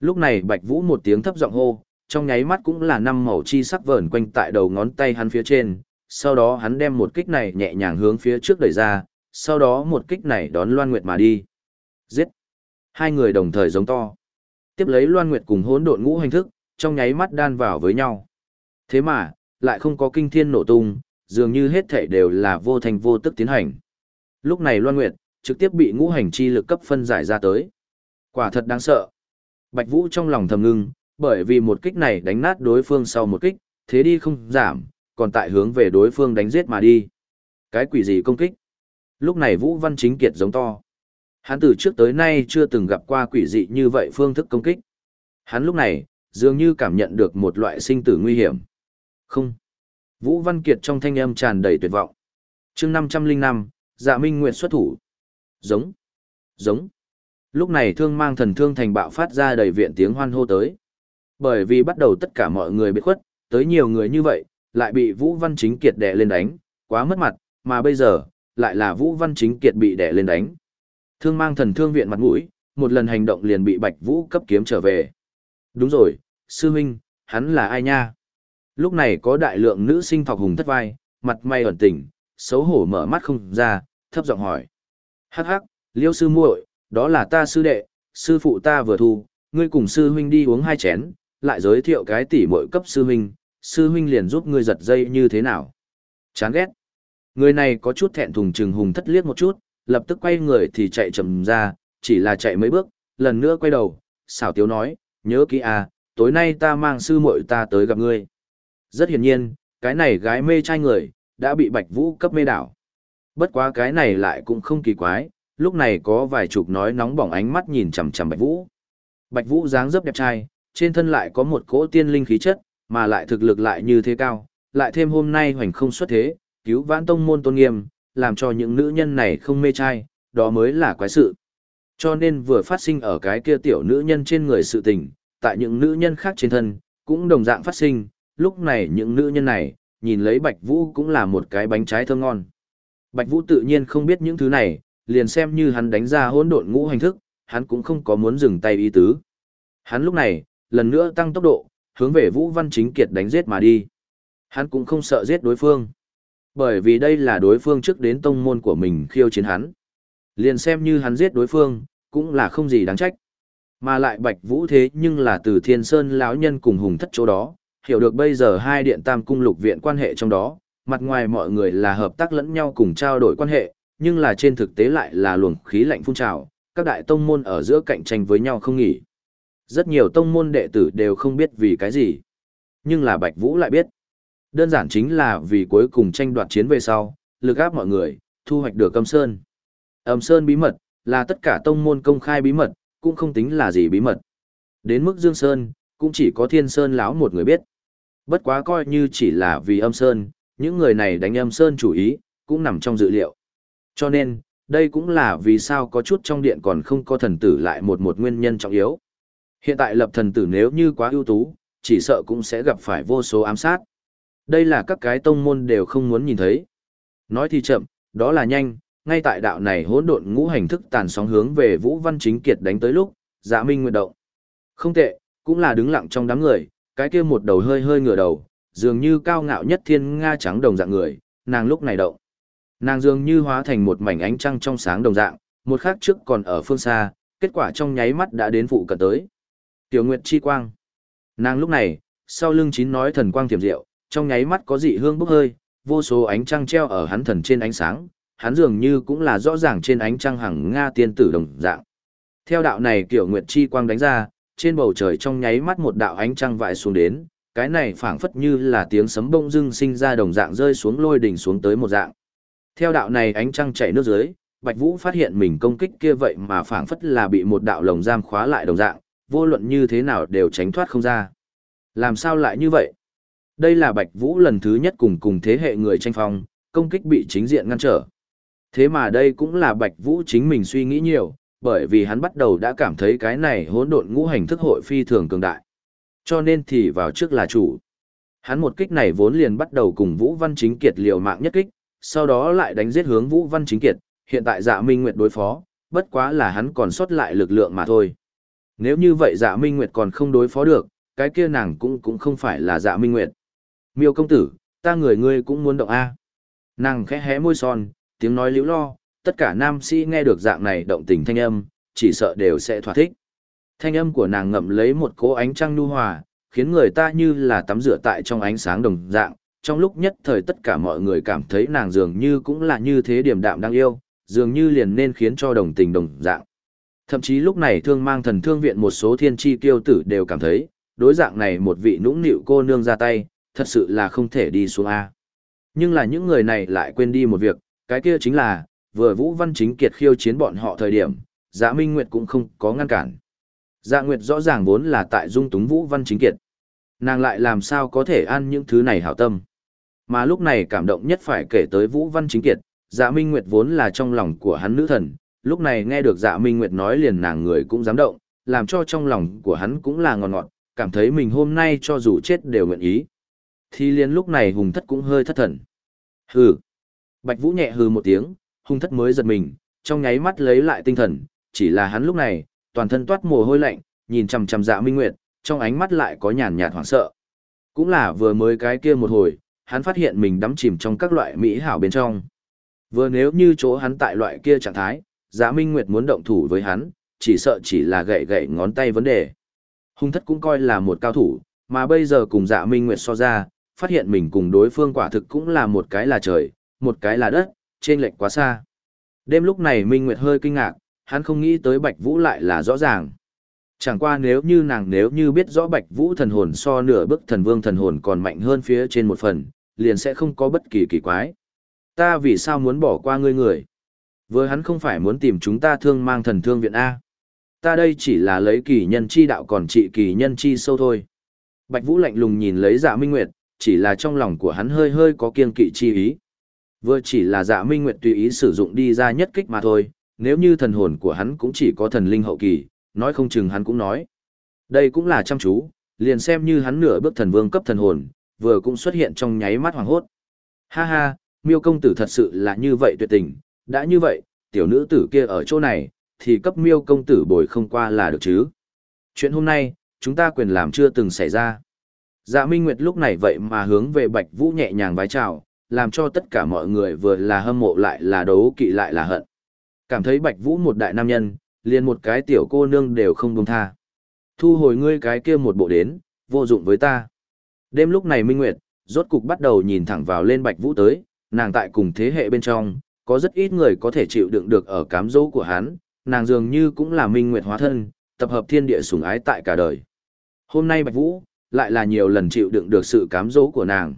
Lúc này Bạch Vũ một tiếng thấp giọng hô, trong nháy mắt cũng là năm màu chi sắc vờn quanh tại đầu ngón tay hắn phía trên, sau đó hắn đem một kích này nhẹ nhàng hướng phía trước đẩy ra, sau đó một kích này đón Loan Nguyệt mà đi. Giết! Hai người đồng thời giống to. Tiếp lấy Loan Nguyệt cùng hỗn độn ngũ hành thức, trong nháy mắt đan vào với nhau. Thế mà, lại không có kinh thiên nổ tung, dường như hết thảy đều là vô thành vô tức tiến hành. Lúc này Loan Nguyệt, trực tiếp bị ngũ hành chi lực cấp phân giải ra tới. Quả thật đáng sợ. Bạch Vũ trong lòng thầm ngưng, bởi vì một kích này đánh nát đối phương sau một kích, thế đi không giảm, còn tại hướng về đối phương đánh giết mà đi. Cái quỷ gì công kích? Lúc này Vũ Văn Chính Kiệt giống to. Hắn từ trước tới nay chưa từng gặp qua quỷ dị như vậy phương thức công kích. Hắn lúc này, dường như cảm nhận được một loại sinh tử nguy hiểm. Không. Vũ Văn Kiệt trong thanh âm tràn đầy tuyệt vọng. chương 505, dạ minh nguyện xuất thủ. Giống. Giống. Lúc này thương mang thần thương thành bạo phát ra đầy viện tiếng hoan hô tới. Bởi vì bắt đầu tất cả mọi người bị khuất, tới nhiều người như vậy, lại bị Vũ Văn Chính Kiệt đè lên đánh, quá mất mặt, mà bây giờ, lại là Vũ Văn Chính Kiệt bị đè lên đánh. Thương mang thần thương viện mặt mũi, một lần hành động liền bị Bạch Vũ cấp kiếm trở về. Đúng rồi, sư huynh, hắn là ai nha? Lúc này có đại lượng nữ sinh thọc hùng thất vai, mặt mày ẩn tỉnh, xấu hổ mở mắt không ra, thấp giọng hỏi. Hắc hắc, liêu sư muội, đó là ta sư đệ, sư phụ ta vừa thu, ngươi cùng sư huynh đi uống hai chén, lại giới thiệu cái tỷ muội cấp sư huynh, sư huynh liền giúp ngươi giật dây như thế nào. Chán ghét. Người này có chút thẹn thùng trừng hùng thất liếc một chút, lập tức quay người thì chạy chậm ra, chỉ là chạy mấy bước, lần nữa quay đầu, xảo tiếu nói, nhớ kỹ à, tối nay ta mang sư muội ta tới gặp ngươi. Rất hiển nhiên, cái này gái mê trai người, đã bị Bạch Vũ cấp mê đảo. Bất quá cái này lại cũng không kỳ quái, lúc này có vài chục nói nóng bỏng ánh mắt nhìn chằm chằm Bạch Vũ. Bạch Vũ dáng dấp đẹp trai, trên thân lại có một cỗ tiên linh khí chất, mà lại thực lực lại như thế cao, lại thêm hôm nay hoành không xuất thế, cứu vãn tông môn tôn nghiêm, làm cho những nữ nhân này không mê trai, đó mới là quái sự. Cho nên vừa phát sinh ở cái kia tiểu nữ nhân trên người sự tình, tại những nữ nhân khác trên thân, cũng đồng dạng phát sinh, lúc này những nữ nhân này, nhìn lấy Bạch Vũ cũng là một cái bánh trái thơm ngon. Bạch Vũ tự nhiên không biết những thứ này, liền xem như hắn đánh ra hỗn độn ngũ hành thức, hắn cũng không có muốn dừng tay ý tứ. Hắn lúc này, lần nữa tăng tốc độ, hướng về Vũ Văn Chính Kiệt đánh giết mà đi. Hắn cũng không sợ giết đối phương. Bởi vì đây là đối phương trước đến tông môn của mình khiêu chiến hắn. Liền xem như hắn giết đối phương, cũng là không gì đáng trách. Mà lại Bạch Vũ thế nhưng là từ Thiên Sơn lão nhân cùng hùng thất chỗ đó, hiểu được bây giờ hai điện tam cung lục viện quan hệ trong đó, mặt ngoài mọi người là hợp tác lẫn nhau cùng trao đổi quan hệ, nhưng là trên thực tế lại là luồng khí lạnh phun trào, các đại tông môn ở giữa cạnh tranh với nhau không nghỉ. Rất nhiều tông môn đệ tử đều không biết vì cái gì, nhưng là Bạch Vũ lại biết. Đơn giản chính là vì cuối cùng tranh đoạt chiến về sau, lực áp mọi người, thu hoạch được âm sơn. Âm sơn bí mật, là tất cả tông môn công khai bí mật, cũng không tính là gì bí mật. Đến mức Dương Sơn, cũng chỉ có Thiên Sơn lão một người biết. Bất quá coi như chỉ là vì âm sơn, những người này đánh âm sơn chủ ý, cũng nằm trong dự liệu. Cho nên, đây cũng là vì sao có chút trong điện còn không có thần tử lại một một nguyên nhân trọng yếu. Hiện tại lập thần tử nếu như quá ưu tú, chỉ sợ cũng sẽ gặp phải vô số ám sát. Đây là các cái tông môn đều không muốn nhìn thấy. Nói thì chậm, đó là nhanh, ngay tại đạo này hỗn độn ngũ hành thức tàn sóng hướng về Vũ Văn Chính Kiệt đánh tới lúc, Dạ Minh nguyện động. Không tệ, cũng là đứng lặng trong đám người, cái kia một đầu hơi hơi ngửa đầu, dường như cao ngạo nhất thiên nga trắng đồng dạng người, nàng lúc này động. Nàng dường như hóa thành một mảnh ánh trăng trong sáng đồng dạng, một khắc trước còn ở phương xa, kết quả trong nháy mắt đã đến phụ cận tới. Tiểu Nguyệt chi quang. Nàng lúc này, sau lưng chín nói thần quang tiềm diệu, trong nháy mắt có dị hương bốc hơi, vô số ánh trăng treo ở hắn thần trên ánh sáng, hắn dường như cũng là rõ ràng trên ánh trăng hằng nga tiên tử đồng dạng. Theo đạo này kiểu nguyệt chi quang đánh ra, trên bầu trời trong nháy mắt một đạo ánh trăng vãi xuống đến, cái này phảng phất như là tiếng sấm bông dưng sinh ra đồng dạng rơi xuống lôi đỉnh xuống tới một dạng. Theo đạo này ánh trăng chảy nước dưới, Bạch Vũ phát hiện mình công kích kia vậy mà phảng phất là bị một đạo lồng giam khóa lại đồng dạng, vô luận như thế nào đều tránh thoát không ra. Làm sao lại như vậy? Đây là Bạch Vũ lần thứ nhất cùng cùng thế hệ người tranh phong, công kích bị chính diện ngăn trở. Thế mà đây cũng là Bạch Vũ chính mình suy nghĩ nhiều, bởi vì hắn bắt đầu đã cảm thấy cái này hỗn độn ngũ hành thức hội phi thường cường đại. Cho nên thì vào trước là chủ. Hắn một kích này vốn liền bắt đầu cùng Vũ Văn Chính Kiệt liều mạng nhất kích, sau đó lại đánh giết hướng Vũ Văn Chính Kiệt, hiện tại Dạ Minh Nguyệt đối phó, bất quá là hắn còn sót lại lực lượng mà thôi. Nếu như vậy Dạ Minh Nguyệt còn không đối phó được, cái kia nàng cũng cũng không phải là Dạ Minh Nguyệt. Miêu công tử, ta người ngươi cũng muốn động a. Nàng khẽ hé môi son, tiếng nói liễu lo, tất cả nam sĩ nghe được dạng này động tình thanh âm, chỉ sợ đều sẽ thỏa thích. Thanh âm của nàng ngậm lấy một cỗ ánh trăng nu hòa, khiến người ta như là tắm rửa tại trong ánh sáng đồng dạng. Trong lúc nhất thời tất cả mọi người cảm thấy nàng dường như cũng là như thế điểm đạm đang yêu, dường như liền nên khiến cho đồng tình đồng dạng. Thậm chí lúc này thương mang thần thương viện một số thiên tri tiêu tử đều cảm thấy, đối dạng này một vị nũng nịu cô nương ra tay, thật sự là không thể đi xuống A. Nhưng là những người này lại quên đi một việc, cái kia chính là, vừa Vũ Văn Chính Kiệt khiêu chiến bọn họ thời điểm, Dạ Minh Nguyệt cũng không có ngăn cản. Dạ Nguyệt rõ ràng vốn là tại dung túng Vũ Văn Chính Kiệt. Nàng lại làm sao có thể ăn những thứ này hảo tâm. Mà lúc này cảm động nhất phải kể tới Vũ Văn Chính Kiệt, Dạ Minh Nguyệt vốn là trong lòng của hắn nữ thần, lúc này nghe được Dạ Minh Nguyệt nói liền nàng người cũng dám động, làm cho trong lòng của hắn cũng là ngọt ngọt, cảm thấy mình hôm nay cho dù chết đều nguyện ý. Thì liền lúc này hùng thất cũng hơi thất thần. Hừ. Bạch Vũ nhẹ hừ một tiếng, hung thất mới giật mình, trong nháy mắt lấy lại tinh thần, chỉ là hắn lúc này, toàn thân toát mồ hôi lạnh, nhìn chằm chằm Dạ Minh Nguyệt, trong ánh mắt lại có nhàn nhạt hoảng sợ. Cũng là vừa mới cái kia một hồi, hắn phát hiện mình đắm chìm trong các loại mỹ hảo bên trong. Vừa nếu như chỗ hắn tại loại kia trạng thái, Dạ Minh Nguyệt muốn động thủ với hắn, chỉ sợ chỉ là gậy gậy ngón tay vấn đề. Hung thất cũng coi là một cao thủ, mà bây giờ cùng Dạ Minh Nguyệt so ra, phát hiện mình cùng đối phương quả thực cũng là một cái là trời, một cái là đất, trên lệch quá xa. Đêm lúc này Minh Nguyệt hơi kinh ngạc, hắn không nghĩ tới Bạch Vũ lại là rõ ràng. Chẳng qua nếu như nàng nếu như biết rõ Bạch Vũ thần hồn so nửa bước thần vương thần hồn còn mạnh hơn phía trên một phần, liền sẽ không có bất kỳ kỳ quái. Ta vì sao muốn bỏ qua ngươi người? Vừa hắn không phải muốn tìm chúng ta thương mang thần thương viện A. Ta đây chỉ là lấy kỳ nhân chi đạo còn trị kỳ nhân chi sâu thôi. Bạch Vũ lạnh lùng nhìn lấy dạ minh nguyệt, chỉ là trong lòng của hắn hơi hơi có kiên kỵ chi ý. Vừa chỉ là dạ minh nguyệt tùy ý sử dụng đi ra nhất kích mà thôi, nếu như thần hồn của hắn cũng chỉ có thần linh hậu kỳ, nói không chừng hắn cũng nói. Đây cũng là chăm chú, liền xem như hắn nửa bước thần vương cấp thần hồn, vừa cũng xuất hiện trong nháy mắt hoàng hốt. Ha ha, miêu công tử thật sự là như vậy tuyệt tình, đã như vậy, tiểu nữ tử kia ở chỗ này, thì cấp miêu công tử bồi không qua là được chứ. Chuyện hôm nay, chúng ta quyền làm chưa từng xảy ra. Dạ Minh Nguyệt lúc này vậy mà hướng về Bạch Vũ nhẹ nhàng vái chào, làm cho tất cả mọi người vừa là hâm mộ lại là đấu kỵ lại là hận. Cảm thấy Bạch Vũ một đại nam nhân, liền một cái tiểu cô nương đều không buông tha. Thu hồi ngươi cái kia một bộ đến, vô dụng với ta. Đêm lúc này Minh Nguyệt, rốt cục bắt đầu nhìn thẳng vào lên Bạch Vũ tới, nàng tại cùng thế hệ bên trong, có rất ít người có thể chịu đựng được ở cám dỗ của hắn, nàng dường như cũng là Minh Nguyệt hóa thân, tập hợp thiên địa sủng ái tại cả đời. Hôm nay Bạch Vũ, lại là nhiều lần chịu đựng được sự cám dỗ của nàng.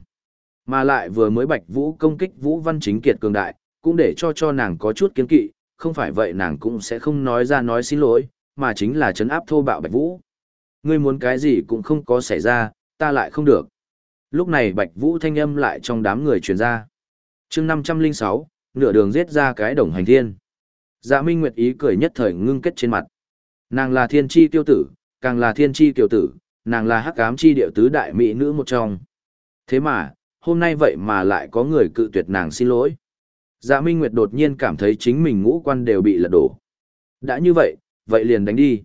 Mà lại vừa mới Bạch Vũ công kích Vũ Văn Chính Kiệt cường đại, cũng để cho cho nàng có chút kiến kỵ, không phải vậy nàng cũng sẽ không nói ra nói xin lỗi, mà chính là chấn áp thô bạo Bạch Vũ. Ngươi muốn cái gì cũng không có xảy ra, ta lại không được. Lúc này Bạch Vũ thanh âm lại trong đám người truyền ra. chương 506, nửa đường giết ra cái đồng hành thiên. Dạ Minh Nguyệt ý cười nhất thời ngưng kết trên mặt. Nàng là thiên chi tiêu tử, càng là thiên chi kiều tử, nàng là hắc ám chi điệu tứ đại mỹ nữ một trong. Thế mà, hôm nay vậy mà lại có người cự tuyệt nàng xin lỗi. Dạ Minh Nguyệt đột nhiên cảm thấy chính mình ngũ quan đều bị lật đổ. Đã như vậy, vậy liền đánh đi.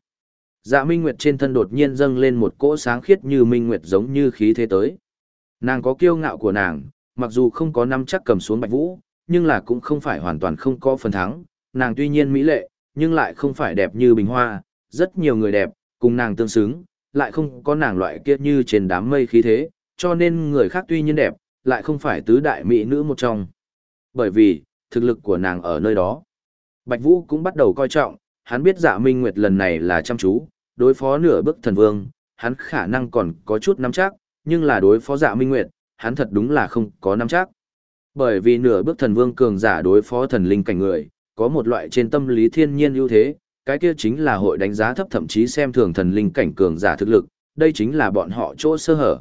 Dạ Minh Nguyệt trên thân đột nhiên dâng lên một cỗ sáng khiết như Minh Nguyệt giống như khí thế tới. Nàng có kiêu ngạo của nàng, mặc dù không có năm chắc cầm xuống Bạch Vũ, nhưng là cũng không phải hoàn toàn không có phần thắng. Nàng tuy nhiên mỹ lệ, nhưng lại không phải đẹp như bình hoa, rất nhiều người đẹp, cùng nàng tương xứng, lại không có nàng loại kia như trên đám mây khí thế, cho nên người khác tuy nhiên đẹp, lại không phải tứ đại mỹ nữ một trong. Bởi vì, thực lực của nàng ở nơi đó. Bạch Vũ cũng bắt đầu coi trọng, hắn biết dạ minh nguyệt lần này là chăm chú, đối phó nửa bức thần vương, hắn khả năng còn có chút nắm chắc, nhưng là đối phó dạ minh nguyệt, hắn thật đúng là không có nắm chắc. Bởi vì nửa bước thần vương cường giả đối phó thần linh cảnh người, có một loại trên tâm lý thiên nhiên ưu thế, cái kia chính là hội đánh giá thấp thậm chí xem thường thần linh cảnh cường giả thực lực, đây chính là bọn họ chỗ sơ hở.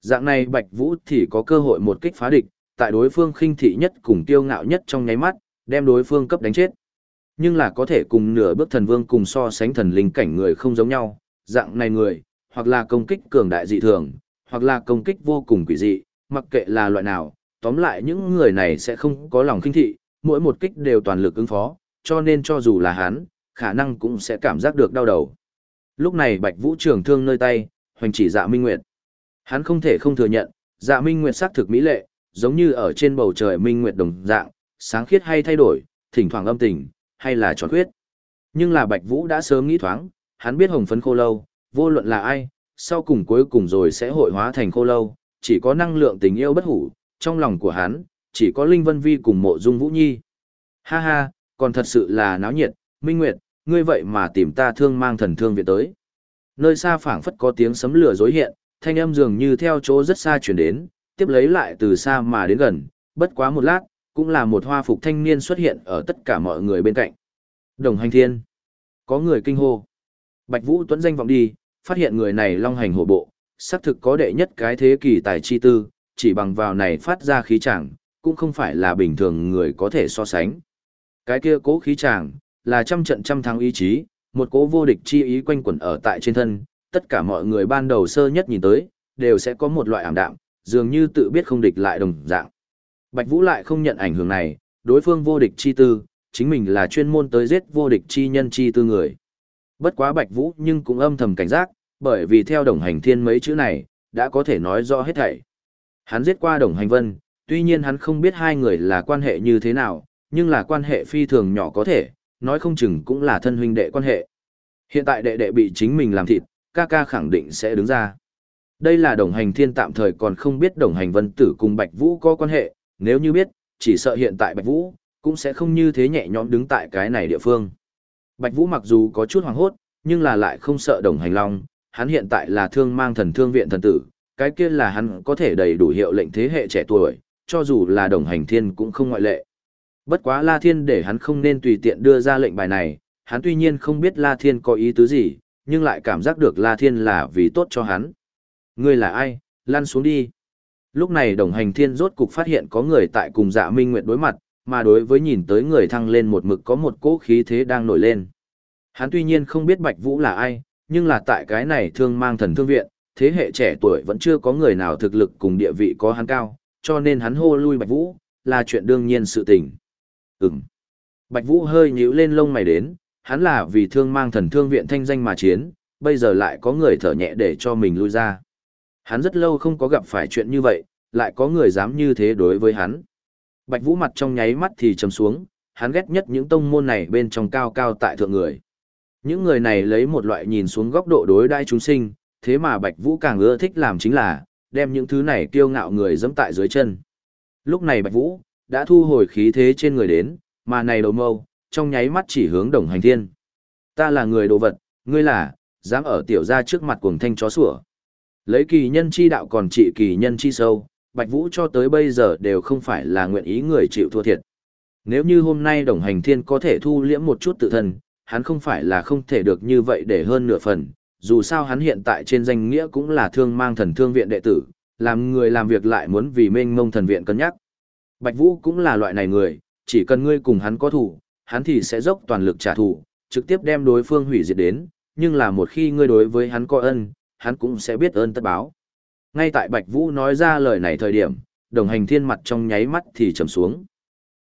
Dạng này Bạch Vũ thì có cơ hội một kích phá địch, tại đối phương khinh thị nhất cùng tiêu ngạo nhất trong nháy mắt, đem đối phương cấp đánh chết. Nhưng là có thể cùng nửa bước thần vương cùng so sánh thần linh cảnh người không giống nhau, dạng này người, hoặc là công kích cường đại dị thường, hoặc là công kích vô cùng quỷ dị, mặc kệ là loại nào, tóm lại những người này sẽ không có lòng khinh thị, mỗi một kích đều toàn lực ứng phó, cho nên cho dù là hắn, khả năng cũng sẽ cảm giác được đau đầu. Lúc này Bạch Vũ trường thương nơi tay, hoành chỉ Dạ Minh Nguyệt. Hắn không thể không thừa nhận, Dạ Minh Nguyệt sắc thực mỹ lệ, giống như ở trên bầu trời Minh Nguyệt đồng dạng, sáng khiết hay thay đổi, thỉnh thoảng âm tình, hay là tròn khuyết. Nhưng là Bạch Vũ đã sớm nghĩ thoáng, hắn biết hồng phấn khô lâu, vô luận là ai, sau cùng cuối cùng rồi sẽ hội hóa thành khô lâu, chỉ có năng lượng tình yêu bất hủ, trong lòng của hắn, chỉ có Linh Vân Vi cùng mộ dung Vũ Nhi. Ha ha, còn thật sự là náo nhiệt, Minh Nguyệt, ngươi vậy mà tìm ta thương mang thần thương viện tới. Nơi xa phảng phất có tiếng sấm lửa dối hiện, thanh âm dường như theo chỗ rất xa chuyển đến, tiếp lấy lại từ xa mà đến gần, bất quá một lát, cũng là một hoa phục thanh niên xuất hiện ở tất cả mọi người bên cạnh. Đồng hành thiên. Có người kinh hô. Bạch Vũ tuấn danh vọng đi, phát hiện người này long hành hổ bộ, xác thực có đệ nhất cái thế kỷ tài chi tư, chỉ bằng vào này phát ra khí chàng, cũng không phải là bình thường người có thể so sánh. Cái kia cố khí chàng, là trăm trận trăm thắng ý chí, một cố vô địch chi ý quanh quẩn ở tại trên thân, tất cả mọi người ban đầu sơ nhất nhìn tới, đều sẽ có một loại ảm đạm, dường như tự biết không địch lại đồng dạng. Bạch Vũ lại không nhận ảnh hưởng này, đối phương vô địch chi tư, chính mình là chuyên môn tới giết vô địch chi nhân chi tư người. Bất quá Bạch Vũ nhưng cũng âm thầm cảnh giác, bởi vì theo đồng hành thiên mấy chữ này, đã có thể nói rõ hết thảy. Hắn giết qua đồng hành vân, tuy nhiên hắn không biết hai người là quan hệ như thế nào, nhưng là quan hệ phi thường nhỏ có thể, nói không chừng cũng là thân huynh đệ quan hệ. Hiện tại đệ đệ bị chính mình làm thịt, ca ca khẳng định sẽ đứng ra. Đây là đồng hành thiên tạm thời còn không biết đồng hành vân tử cùng Bạch Vũ có quan hệ, nếu như biết, chỉ sợ hiện tại Bạch Vũ, cũng sẽ không như thế nhẹ nhõm đứng tại cái này địa phương. Bạch Vũ mặc dù có chút hoàng hốt, nhưng là lại không sợ đồng hành long, hắn hiện tại là thương mang thần thương viện thần tử, cái kia là hắn có thể đầy đủ hiệu lệnh thế hệ trẻ tuổi, cho dù là đồng hành thiên cũng không ngoại lệ. Bất quá La Thiên để hắn không nên tùy tiện đưa ra lệnh bài này, hắn tuy nhiên không biết La Thiên có ý tứ gì, nhưng lại cảm giác được La Thiên là vì tốt cho hắn. Ngươi là ai? Lăn xuống đi. Lúc này đồng hành thiên rốt cục phát hiện có người tại cùng dạ minh nguyệt đối mặt, mà đối với nhìn tới người thăng lên một mực có một cỗ khí thế đang nổi lên. Hắn tuy nhiên không biết Bạch Vũ là ai, nhưng là tại cái này thương mang thần thương viện, thế hệ trẻ tuổi vẫn chưa có người nào thực lực cùng địa vị có hắn cao, cho nên hắn hô lui Bạch Vũ, là chuyện đương nhiên sự tình. Ừm. Bạch Vũ hơi nhíu lên lông mày đến, hắn là vì thương mang thần thương viện thanh danh mà chiến, bây giờ lại có người thở nhẹ để cho mình lui ra. Hắn rất lâu không có gặp phải chuyện như vậy, lại có người dám như thế đối với hắn. Bạch Vũ mặt trong nháy mắt thì trầm xuống, hắn ghét nhất những tông môn này bên trong cao cao tại thượng người. Những người này lấy một loại nhìn xuống góc độ đối đãi chúng sinh, thế mà Bạch Vũ càng ưa thích làm chính là, đem những thứ này kiêu ngạo người dẫm tại dưới chân. Lúc này Bạch Vũ, đã thu hồi khí thế trên người đến, mà này đầu mâu, trong nháy mắt chỉ hướng đồng hành thiên. Ta là người đồ vật, ngươi là, dám ở tiểu gia trước mặt cuồng thanh chó sủa. Lấy kỳ nhân chi đạo còn trị kỳ nhân chi sâu, Bạch Vũ cho tới bây giờ đều không phải là nguyện ý người chịu thua thiệt. Nếu như hôm nay đồng hành thiên có thể thu liễm một chút tự thân, hắn không phải là không thể được như vậy để hơn nửa phần, dù sao hắn hiện tại trên danh nghĩa cũng là thương mang thần thương viện đệ tử, làm người làm việc lại muốn vì mênh mông thần viện cân nhắc. Bạch Vũ cũng là loại này người, chỉ cần ngươi cùng hắn có thủ, hắn thì sẽ dốc toàn lực trả thù, trực tiếp đem đối phương hủy diệt đến, nhưng là một khi ngươi đối với hắn có ân, hắn cũng sẽ biết ơn tất báo. Ngay tại Bạch Vũ nói ra lời này thời điểm, đồng hành thiên mặt trong nháy mắt thì trầm xuống.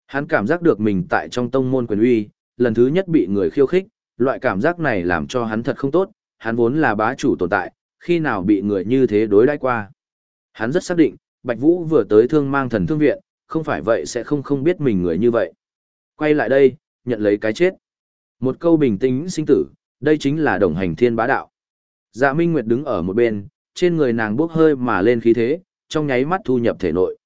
Hắn cảm giác được mình tại trong tông môn quyền uy, lần thứ nhất bị người khiêu khích, loại cảm giác này làm cho hắn thật không tốt, hắn vốn là bá chủ tồn tại, khi nào bị người như thế đối đãi qua. Hắn rất xác định, Bạch Vũ vừa tới thương mang thần thương viện, không phải vậy sẽ không không biết mình người như vậy. Quay lại đây, nhận lấy cái chết. Một câu bình tĩnh sinh tử, đây chính là đồng hành thiên bá đạo. Dạ Minh Nguyệt đứng ở một bên, trên người nàng bốc hơi mà lên khí thế, trong nháy mắt thu nhập thể nội.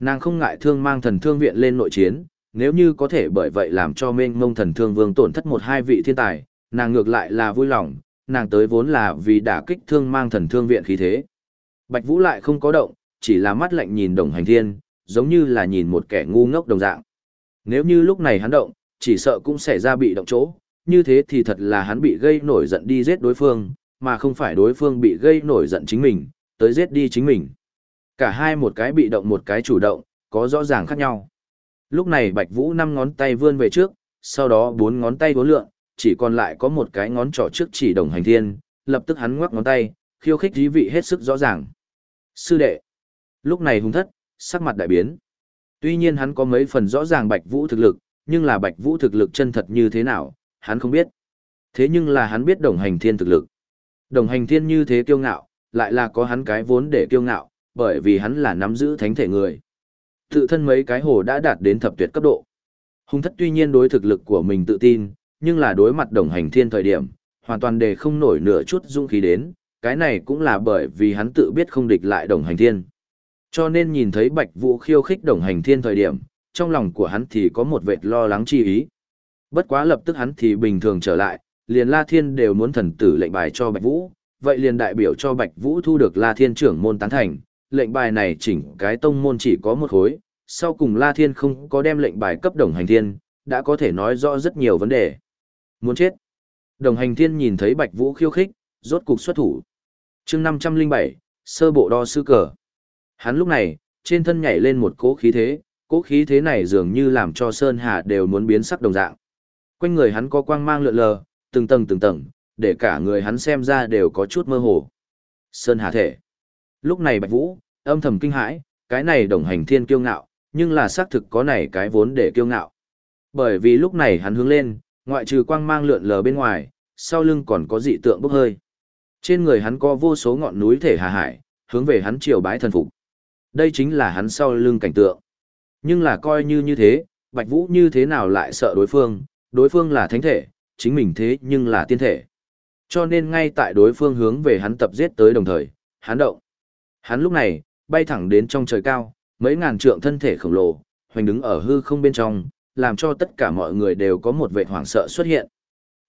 Nàng không ngại thương mang thần thương viện lên nội chiến, nếu như có thể bởi vậy làm cho mênh mông thần thương vương tổn thất một hai vị thiên tài, nàng ngược lại là vui lòng, nàng tới vốn là vì đả kích thương mang thần thương viện khí thế. Bạch Vũ lại không có động, chỉ là mắt lạnh nhìn đồng hành thiên, giống như là nhìn một kẻ ngu ngốc đồng dạng. Nếu như lúc này hắn động, chỉ sợ cũng sẽ ra bị động chỗ, như thế thì thật là hắn bị gây nổi giận đi giết đối phương, mà không phải đối phương bị gây nổi giận chính mình, tới giết đi chính mình. Cả hai một cái bị động một cái chủ động, có rõ ràng khác nhau. Lúc này Bạch Vũ năm ngón tay vươn về trước, sau đó bốn ngón tay vốn lượng, chỉ còn lại có một cái ngón trỏ trước chỉ đồng hành thiên, lập tức hắn ngoắc ngón tay, khiêu khích dí vị hết sức rõ ràng. Sư đệ. Lúc này hung thất, sắc mặt đại biến. Tuy nhiên hắn có mấy phần rõ ràng Bạch Vũ thực lực, nhưng là Bạch Vũ thực lực chân thật như thế nào, hắn không biết. Thế nhưng là hắn biết đồng hành thiên thực lực. Đồng hành thiên như thế kiêu ngạo, lại là có hắn cái vốn để kiêu ngạo, bởi vì hắn là nắm giữ thánh thể người. Tự thân mấy cái hồ đã đạt đến thập tuyệt cấp độ. Hung thất tuy nhiên đối thực lực của mình tự tin, nhưng là đối mặt đồng hành thiên thời điểm, hoàn toàn đề không nổi nửa chút dung khí đến, cái này cũng là bởi vì hắn tự biết không địch lại đồng hành thiên. Cho nên nhìn thấy Bạch Vũ khiêu khích đồng hành thiên thời điểm, trong lòng của hắn thì có một vệt lo lắng chi ý. Bất quá lập tức hắn thì bình thường trở lại, liền La Thiên đều muốn thần tử lệnh bài cho Bạch Vũ, vậy liền đại biểu cho Bạch Vũ thu được La Thiên trưởng môn tán thành, lệnh bài này chỉnh cái tông môn chỉ có một khối, sau cùng La Thiên không có đem lệnh bài cấp đồng hành thiên, đã có thể nói rõ rất nhiều vấn đề. Muốn chết. Đồng hành thiên nhìn thấy Bạch Vũ khiêu khích, rốt cục xuất thủ. chương 507, sơ bộ đo sư cờ. Hắn lúc này, trên thân nhảy lên một cỗ khí thế, cỗ khí thế này dường như làm cho Sơn Hà đều muốn biến sắc đồng dạng. Quanh người hắn có quang mang lượn lờ, từng tầng từng tầng, để cả người hắn xem ra đều có chút mơ hồ. Sơn Hà thể. Lúc này Bạch Vũ, âm thầm kinh hãi, cái này đồng hành thiên kiêu ngạo, nhưng là xác thực có này cái vốn để kiêu ngạo. Bởi vì lúc này hắn hướng lên, ngoại trừ quang mang lượn lờ bên ngoài, sau lưng còn có dị tượng bốc hơi. Trên người hắn có vô số ngọn núi thể hà hải, hướng về hắn triều bái thần phục. Đây chính là hắn sau lưng cảnh tượng. Nhưng là coi như như thế, Bạch Vũ như thế nào lại sợ đối phương, đối phương là thánh thể, chính mình thế nhưng là tiên thể. Cho nên ngay tại đối phương hướng về hắn tập giết tới đồng thời, hắn động. Hắn lúc này, bay thẳng đến trong trời cao, mấy ngàn trượng thân thể khổng lồ, hoành đứng ở hư không bên trong, làm cho tất cả mọi người đều có một vẻ hoảng sợ xuất hiện.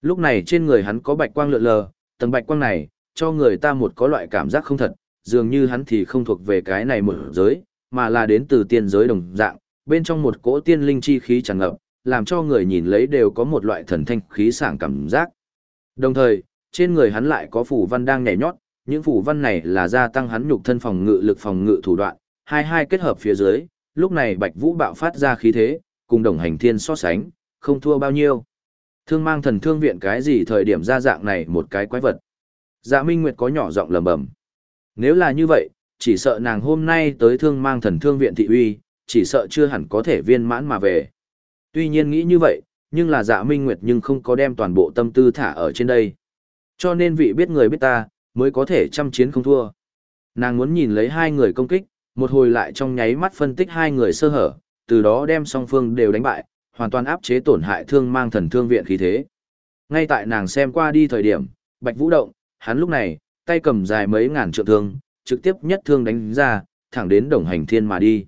Lúc này trên người hắn có bạch quang lượn lờ, tầng bạch quang này, cho người ta một có loại cảm giác không thật, dường như hắn thì không thuộc về cái này một giới, mà là đến từ tiên giới đồng dạng, bên trong một cỗ tiên linh chi khí tràn ngập, làm cho người nhìn lấy đều có một loại thần thanh khí sảng cảm giác. Đồng thời, trên người hắn lại có phủ văn đang nhảy nhót, những phủ văn này là gia tăng hắn nhục thân phòng ngự lực phòng ngự thủ đoạn, hai hai kết hợp phía dưới, lúc này Bạch Vũ bạo phát ra khí thế, cùng đồng hành thiên so sánh, không thua bao nhiêu. Thương mang thần thương viện cái gì thời điểm ra dạng này một cái quái vật. Dạ Minh Nguyệt có nhỏ giọng lầm bầm. Nếu là như vậy, chỉ sợ nàng hôm nay tới thương mang thần thương viện thị uy, chỉ sợ chưa hẳn có thể viên mãn mà về. Tuy nhiên nghĩ như vậy, nhưng là dạ minh nguyệt nhưng không có đem toàn bộ tâm tư thả ở trên đây. Cho nên vị biết người biết ta, mới có thể chăm chiến không thua. Nàng muốn nhìn lấy hai người công kích, một hồi lại trong nháy mắt phân tích hai người sơ hở, từ đó đem song phương đều đánh bại, hoàn toàn áp chế tổn hại thương mang thần thương viện khí thế. Ngay tại nàng xem qua đi thời điểm, Bạch Vũ động, hắn lúc này, tay cầm dài mấy ngàn trượng thương, trực tiếp nhất thương đánh ra, thẳng đến đồng hành thiên mà đi.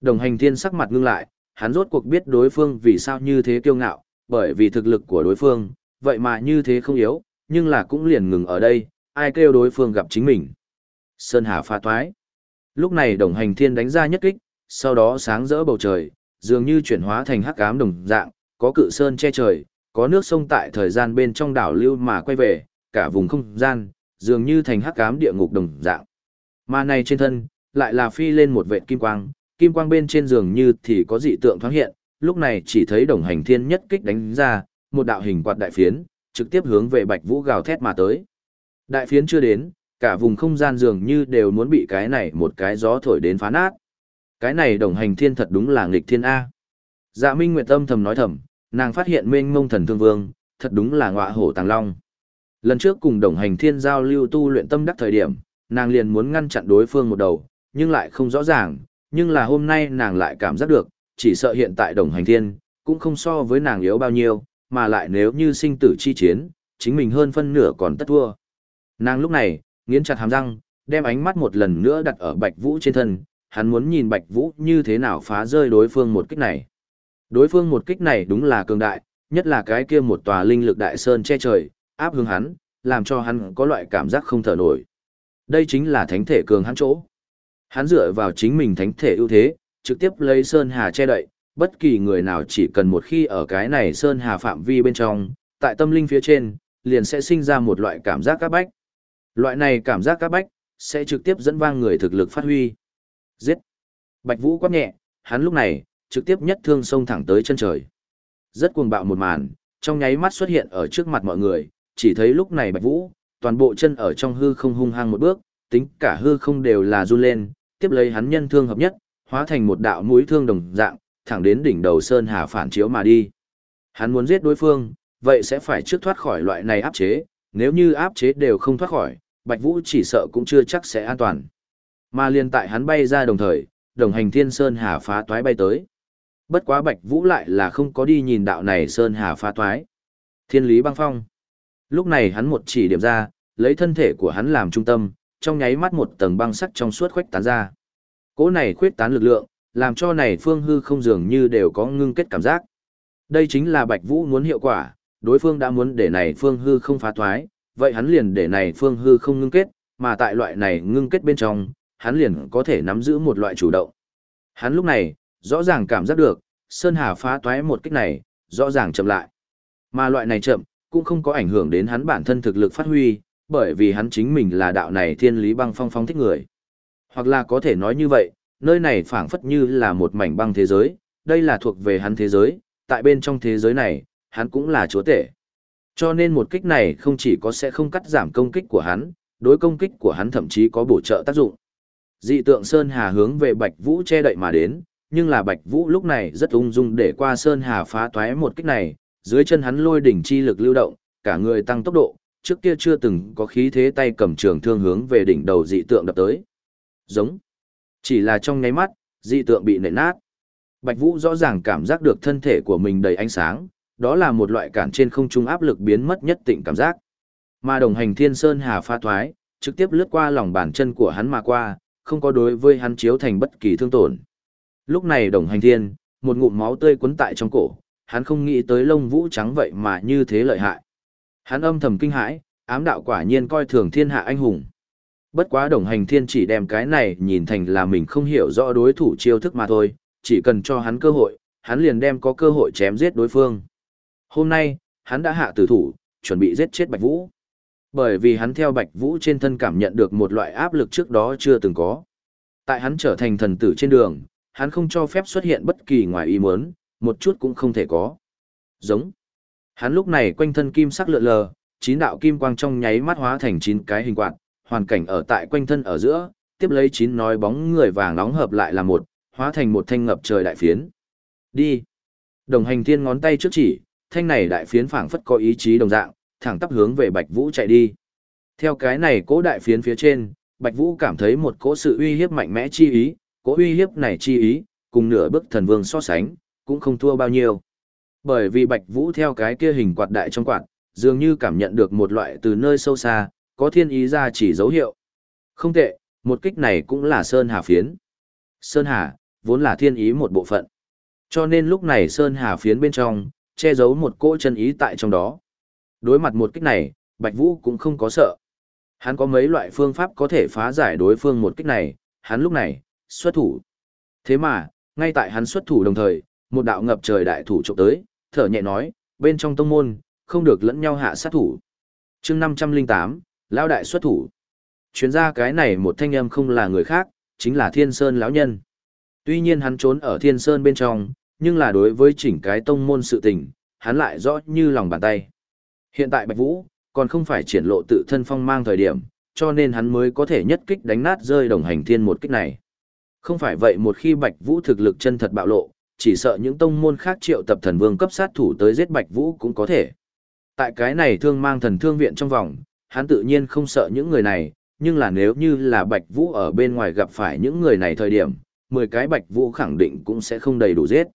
Đồng hành thiên sắc mặt ngưng lại, hắn rốt cuộc biết đối phương vì sao như thế kiêu ngạo, bởi vì thực lực của đối phương, vậy mà như thế không yếu, nhưng là cũng liền ngừng ở đây, ai kêu đối phương gặp chính mình. Sơn Hà pha toái. Lúc này đồng hành thiên đánh ra nhất kích, sau đó sáng rỡ bầu trời, dường như chuyển hóa thành hắc ám đồng dạng, có cự sơn che trời, có nước sông tại thời gian bên trong đảo lưu mà quay về, cả vùng không gian, dường như thành hắc ám địa ngục đồng dạng. Mà này trên thân, lại là phi lên một vệt kim quang, kim quang bên trên giường như thì có dị tượng thoáng hiện, lúc này chỉ thấy đồng hành thiên nhất kích đánh ra, một đạo hình quạt đại phiến, trực tiếp hướng về Bạch Vũ gào thét mà tới. Đại phiến chưa đến, cả vùng không gian dường như đều muốn bị cái này một cái gió thổi đến phá nát. Cái này đồng hành thiên thật đúng là nghịch thiên A. Dạ Minh Nguyệt Tâm thầm nói thầm, nàng phát hiện mênh mông thần thương vương, thật đúng là ngọa hổ tàng long. Lần trước cùng đồng hành thiên giao lưu tu luyện tâm đắc thời điểm, nàng liền muốn ngăn chặn đối phương một đầu, nhưng lại không rõ ràng, nhưng là hôm nay nàng lại cảm giác được, chỉ sợ hiện tại đồng hành thiên, cũng không so với nàng yếu bao nhiêu, mà lại nếu như sinh tử chi chiến, chính mình hơn phân nửa còn tất thua. Nàng lúc này, nghiến chặt hàm răng, đem ánh mắt một lần nữa đặt ở Bạch Vũ trên thân, hắn muốn nhìn Bạch Vũ như thế nào phá rơi đối phương một kích này. Đối phương một kích này đúng là cường đại, nhất là cái kia một tòa linh lực đại sơn che trời, áp hướng hắn, làm cho hắn có loại cảm giác không thở nổi. Đây chính là thánh thể cường hắn chỗ. Hắn dựa vào chính mình thánh thể ưu thế, trực tiếp lấy sơn hà che đậy, bất kỳ người nào chỉ cần một khi ở cái này sơn hà phạm vi bên trong, tại tâm linh phía trên, liền sẽ sinh ra một loại cảm giác các bách. Loại này cảm giác các bách, sẽ trực tiếp dẫn vang người thực lực phát huy. Giết! Bạch Vũ quát nhẹ, hắn lúc này, trực tiếp nhất thương xông thẳng tới chân trời. Rất cuồng bạo một màn, trong nháy mắt xuất hiện ở trước mặt mọi người, chỉ thấy lúc này Bạch Vũ, toàn bộ chân ở trong hư không hung hăng một bước, tính cả hư không đều là run lên, tiếp lấy hắn nhân thương hợp nhất, hóa thành một đạo mũi thương đồng dạng, thẳng đến đỉnh đầu sơn hà phản chiếu mà đi. Hắn muốn giết đối phương, vậy sẽ phải trước thoát khỏi loại này áp chế, nếu như áp chế đều không thoát khỏi, Bạch Vũ chỉ sợ cũng chưa chắc sẽ an toàn. Mà liên tại hắn bay ra đồng thời, đồng hành thiên sơn hà phá toái bay tới. Bất quá Bạch Vũ lại là không có đi nhìn đạo này sơn hà phá toái. Thiên lý băng phong. Lúc này hắn một chỉ điểm ra, lấy thân thể của hắn làm trung tâm, trong nháy mắt một tầng băng sắc trong suốt khuếch tán ra. Cỗ này khuếch tán lực lượng, làm cho này phương hư không dường như đều có ngưng kết cảm giác. Đây chính là Bạch Vũ muốn hiệu quả, đối phương đã muốn để này phương hư không phá thoái, vậy hắn liền để này phương hư không ngưng kết, mà tại loại này ngưng kết bên trong, hắn liền có thể nắm giữ một loại chủ động. Hắn lúc này, rõ ràng cảm giác được, Sơn Hà phá toái một kích này, rõ ràng chậm lại. Mà loại này chậm, cũng không có ảnh hưởng đến hắn bản thân thực lực phát huy, bởi vì hắn chính mình là đạo này thiên lý băng phong phong thích người. Hoặc là có thể nói như vậy, nơi này phảng phất như là một mảnh băng thế giới, đây là thuộc về hắn thế giới, tại bên trong thế giới này, hắn cũng là chúa tể. Cho nên một kích này không chỉ có sẽ không cắt giảm công kích của hắn, đối công kích của hắn thậm chí có bổ trợ tác dụng. Dị tượng Sơn Hà hướng về Bạch Vũ che đậy mà đến, nhưng là Bạch Vũ lúc này rất ung dung để qua Sơn Hà phá toái một kích này, dưới chân hắn lôi đỉnh chi lực lưu động, cả người tăng tốc độ, trước kia chưa từng có khí thế tay cầm trường thương hướng về đỉnh đầu dị tượng đập tới. Giống. Chỉ là trong nháy mắt, dị tượng bị nện nát. Bạch Vũ rõ ràng cảm giác được thân thể của mình đầy ánh sáng, đó là một loại cản trên không trung áp lực biến mất nhất tịnh cảm giác. Mà đồng hành thiên sơn hà pha thoái, trực tiếp lướt qua lòng bàn chân của hắn mà qua, không có đối với hắn chiếu thành bất kỳ thương tổn. Lúc này đồng hành thiên, một ngụm máu tươi cuốn tại trong cổ, hắn không nghĩ tới lông vũ trắng vậy mà như thế lợi hại. Hắn âm thầm kinh hãi, ám đạo quả nhiên coi thường thiên hạ anh hùng. Bất quá đồng hành thiên chỉ đem cái này nhìn thành là mình không hiểu rõ đối thủ chiêu thức mà thôi, chỉ cần cho hắn cơ hội, hắn liền đem có cơ hội chém giết đối phương. Hôm nay, hắn đã hạ tử thủ, chuẩn bị giết chết Bạch Vũ. Bởi vì hắn theo Bạch Vũ trên thân cảm nhận được một loại áp lực trước đó chưa từng có. Tại hắn trở thành thần tử trên đường, hắn không cho phép xuất hiện bất kỳ ngoài ý muốn, một chút cũng không thể có. Giống. Hắn lúc này quanh thân kim sắc lượn lờ, chín đạo kim quang trong nháy mắt hóa thành chín cái hình quạt, hoàn cảnh ở tại quanh thân ở giữa, tiếp lấy chín nói bóng người vàng nóng hợp lại là một, hóa thành một thanh ngập trời đại phiến. Đi. Đồng hành thiên ngón tay trước chỉ, thanh này đại phiến phảng phất có ý chí đồng dạng, thẳng tắp hướng về Bạch Vũ chạy đi. Theo cái này cố đại phiến phía trên, Bạch Vũ cảm thấy một cỗ sự uy hiếp mạnh mẽ chi ý, cỗ uy hiếp này chi ý, cùng nửa bức thần vương so sánh, cũng không thua bao nhiêu. Bởi vì Bạch Vũ theo cái kia hình quạt đại trong quạt, dường như cảm nhận được một loại từ nơi sâu xa, có thiên ý ra chỉ dấu hiệu. Không tệ, một kích này cũng là Sơn Hà phiến. Sơn Hà, vốn là thiên ý một bộ phận. Cho nên lúc này Sơn Hà phiến bên trong, che giấu một cỗ chân ý tại trong đó. Đối mặt một kích này, Bạch Vũ cũng không có sợ. Hắn có mấy loại phương pháp có thể phá giải đối phương một kích này, hắn lúc này, xuất thủ. Thế mà, ngay tại hắn xuất thủ đồng thời, một đạo ngập trời đại thủ trộm tới, thở nhẹ nói, bên trong tông môn, không được lẫn nhau hạ sát thủ. chương 508, Lão đại xuất thủ. Chuyến ra cái này một thanh âm không là người khác, chính là Thiên Sơn lão nhân. Tuy nhiên hắn trốn ở Thiên Sơn bên trong, nhưng là đối với chỉnh cái tông môn sự tình, hắn lại rõ như lòng bàn tay. Hiện tại Bạch Vũ, còn không phải triển lộ tự thân phong mang thời điểm, cho nên hắn mới có thể nhất kích đánh nát rơi đồng hành thiên một kích này. Không phải vậy một khi Bạch Vũ thực lực chân thật bạo lộ, chỉ sợ những tông môn khác triệu tập thần vương cấp sát thủ tới giết Bạch Vũ cũng có thể. Tại cái này thương mang thần thương viện trong vòng, hắn tự nhiên không sợ những người này, nhưng là nếu như là Bạch Vũ ở bên ngoài gặp phải những người này thời điểm, 10 cái Bạch Vũ khẳng định cũng sẽ không đầy đủ giết.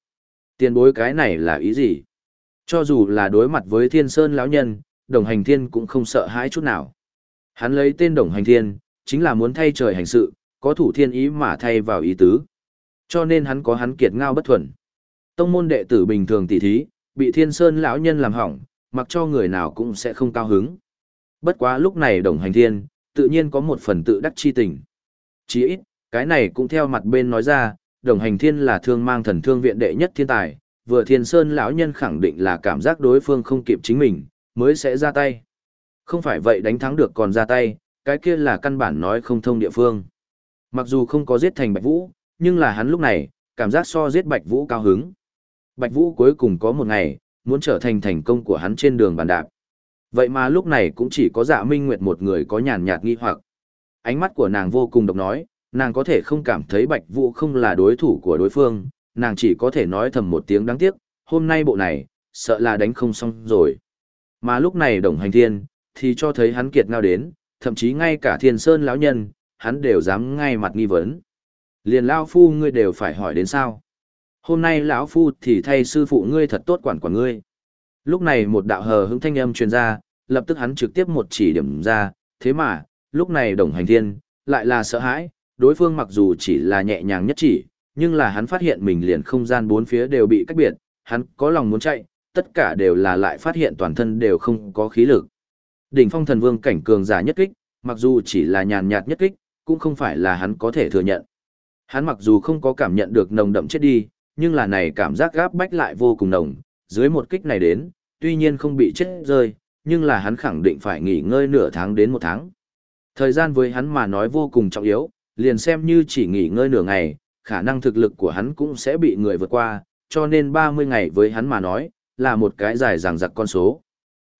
Tiền bối cái này là ý gì? Cho dù là đối mặt với Thiên Sơn lão nhân, Đồng Hành Thiên cũng không sợ hãi chút nào. Hắn lấy tên Đồng Hành Thiên, chính là muốn thay trời hành sự, có thủ thiên ý mà thay vào ý tứ. Cho nên hắn có hắn kiệt ngao bất thuần. Tông môn đệ tử bình thường tỷ thí, bị Thiên Sơn lão nhân làm hỏng, mặc cho người nào cũng sẽ không cao hứng. Bất quá lúc này Đồng Hành Thiên, tự nhiên có một phần tự đắc chi tình. Chỉ ít, cái này cũng theo mặt bên nói ra, Đồng Hành Thiên là thương mang thần thương viện đệ nhất thiên tài, vừa Thiên Sơn lão nhân khẳng định là cảm giác đối phương không kịp chính mình, mới sẽ ra tay. Không phải vậy đánh thắng được còn ra tay, cái kia là căn bản nói không thông địa phương. Mặc dù không có giết thành Bạch Vũ, nhưng là hắn lúc này, cảm giác so giết Bạch Vũ cao hứng. Bạch Vũ cuối cùng có một ngày, muốn trở thành thành công của hắn trên đường bàn đạp. Vậy mà lúc này cũng chỉ có dạ minh nguyệt một người có nhàn nhạt nghi hoặc. Ánh mắt của nàng vô cùng độc nói, nàng có thể không cảm thấy Bạch Vũ không là đối thủ của đối phương, nàng chỉ có thể nói thầm một tiếng đáng tiếc, hôm nay bộ này, sợ là đánh không xong rồi. Mà lúc này đồng hành thiên, thì cho thấy hắn kiệt ngao đến, thậm chí ngay cả thiên sơn lão nhân, hắn đều dám ngay mặt nghi vấn. Liền lão phu ngươi đều phải hỏi đến sao? Hôm nay lão phu thì thay sư phụ ngươi thật tốt quản quản ngươi. Lúc này một đạo hờ hững thanh âm truyền ra, lập tức hắn trực tiếp một chỉ điểm ra, thế mà, lúc này đồng hành thiên, lại là sợ hãi, đối phương mặc dù chỉ là nhẹ nhàng nhất chỉ, nhưng là hắn phát hiện mình liền không gian bốn phía đều bị cách biệt, hắn có lòng muốn chạy, tất cả đều là lại phát hiện toàn thân đều không có khí lực. Đỉnh phong thần vương cảnh cường giả nhất kích, mặc dù chỉ là nhàn nhạt nhất kích, cũng không phải là hắn có thể thừa nhận. Hắn mặc dù không có cảm nhận được nồng đậm chết đi, nhưng là này cảm giác gáp bách lại vô cùng nồng, dưới một kích này đến, tuy nhiên không bị chết rơi, nhưng là hắn khẳng định phải nghỉ ngơi nửa tháng đến một tháng. Thời gian với hắn mà nói vô cùng trọng yếu, liền xem như chỉ nghỉ ngơi nửa ngày, khả năng thực lực của hắn cũng sẽ bị người vượt qua, cho nên 30 ngày với hắn mà nói, là một cái dài dằng dặc con số.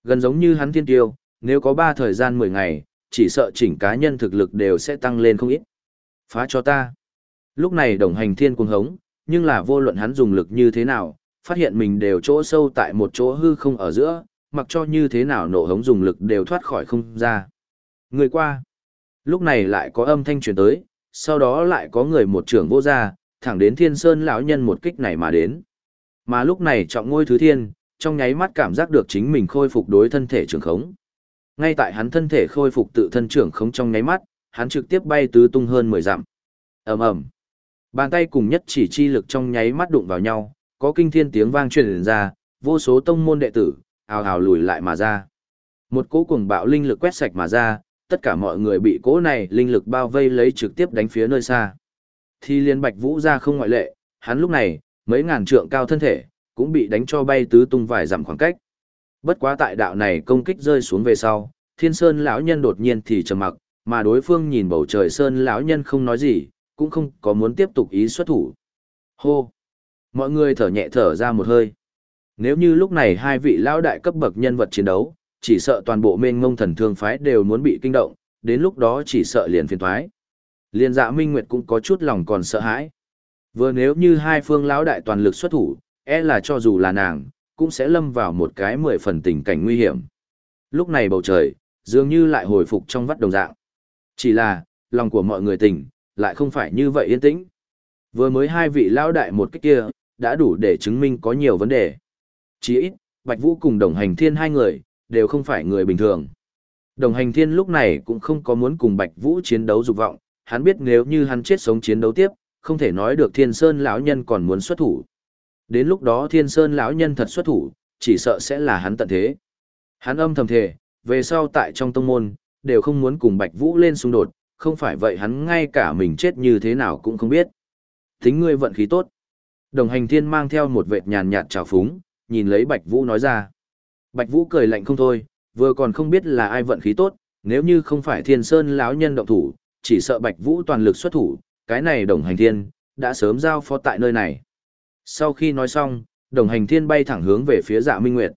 Gần giống như hắn thiên tiêu, nếu có 3 thời gian 10 ngày, chỉ sợ chỉnh cá nhân thực lực đều sẽ tăng lên không ít. Phá cho ta. Lúc này đồng hành thiên cuồng hống, nhưng là vô luận hắn dùng lực như thế nào, phát hiện mình đều chỗ sâu tại một chỗ hư không ở giữa, mặc cho như thế nào nổ hống dùng lực đều thoát khỏi không ra. Người qua. Lúc này lại có âm thanh truyền tới, sau đó lại có người một trưởng vô gia thẳng đến thiên sơn lão nhân một kích này mà đến. Mà lúc này trọng ngôi thứ thiên, trong nháy mắt cảm giác được chính mình khôi phục đối thân thể trường khống. Ngay tại hắn thân thể khôi phục tự thân trưởng khống trong nháy mắt, hắn trực tiếp bay tứ tung hơn 10 dặm. ầm ầm, Bàn tay cùng nhất chỉ chi lực trong nháy mắt đụng vào nhau, có kinh thiên tiếng vang truyền ra, vô số tông môn đệ tử, ào ào lùi lại mà ra. Một cỗ cuồng bạo linh lực quét sạch mà ra, tất cả mọi người bị cỗ này linh lực bao vây lấy trực tiếp đánh phía nơi xa. Thì liên bạch vũ ra không ngoại lệ, hắn lúc này, mấy ngàn trượng cao thân thể, cũng bị đánh cho bay tứ tung vài dặm khoảng cách. Bất quá tại đạo này công kích rơi xuống về sau, thiên sơn lão nhân đột nhiên thì trầm mặc, mà đối phương nhìn bầu trời sơn lão nhân không nói gì, cũng không có muốn tiếp tục ý xuất thủ. Hô! Mọi người thở nhẹ thở ra một hơi. Nếu như lúc này hai vị lão đại cấp bậc nhân vật chiến đấu, chỉ sợ toàn bộ mênh ngông thần thương phái đều muốn bị kinh động, đến lúc đó chỉ sợ liền phiền thoái. Liên dạ Minh Nguyệt cũng có chút lòng còn sợ hãi. Vừa nếu như hai phương lão đại toàn lực xuất thủ, e là cho dù là nàng, cũng sẽ lâm vào một cái mười phần tình cảnh nguy hiểm. Lúc này bầu trời, dường như lại hồi phục trong vắt đồng dạng. Chỉ là, lòng của mọi người tỉnh, lại không phải như vậy yên tĩnh. Vừa mới hai vị lão đại một cách kia, đã đủ để chứng minh có nhiều vấn đề. Chỉ ít, Bạch Vũ cùng đồng hành thiên hai người, đều không phải người bình thường. Đồng hành thiên lúc này cũng không có muốn cùng Bạch Vũ chiến đấu dục vọng, hắn biết nếu như hắn chết sống chiến đấu tiếp, không thể nói được Thiên Sơn lão nhân còn muốn xuất thủ. Đến lúc đó Thiên Sơn lão nhân thật xuất thủ, chỉ sợ sẽ là hắn tận thế. Hắn âm thầm thề, về sau tại trong tông môn, đều không muốn cùng Bạch Vũ lên xung đột, không phải vậy hắn ngay cả mình chết như thế nào cũng không biết. Tính ngươi vận khí tốt. Đồng hành thiên mang theo một vệt nhàn nhạt trào phúng, nhìn lấy Bạch Vũ nói ra. Bạch Vũ cười lạnh không thôi, vừa còn không biết là ai vận khí tốt, nếu như không phải Thiên Sơn lão nhân động thủ, chỉ sợ Bạch Vũ toàn lực xuất thủ, cái này đồng hành thiên, đã sớm giao phó tại nơi này. Sau khi nói xong, đồng hành thiên bay thẳng hướng về phía dạ minh nguyệt.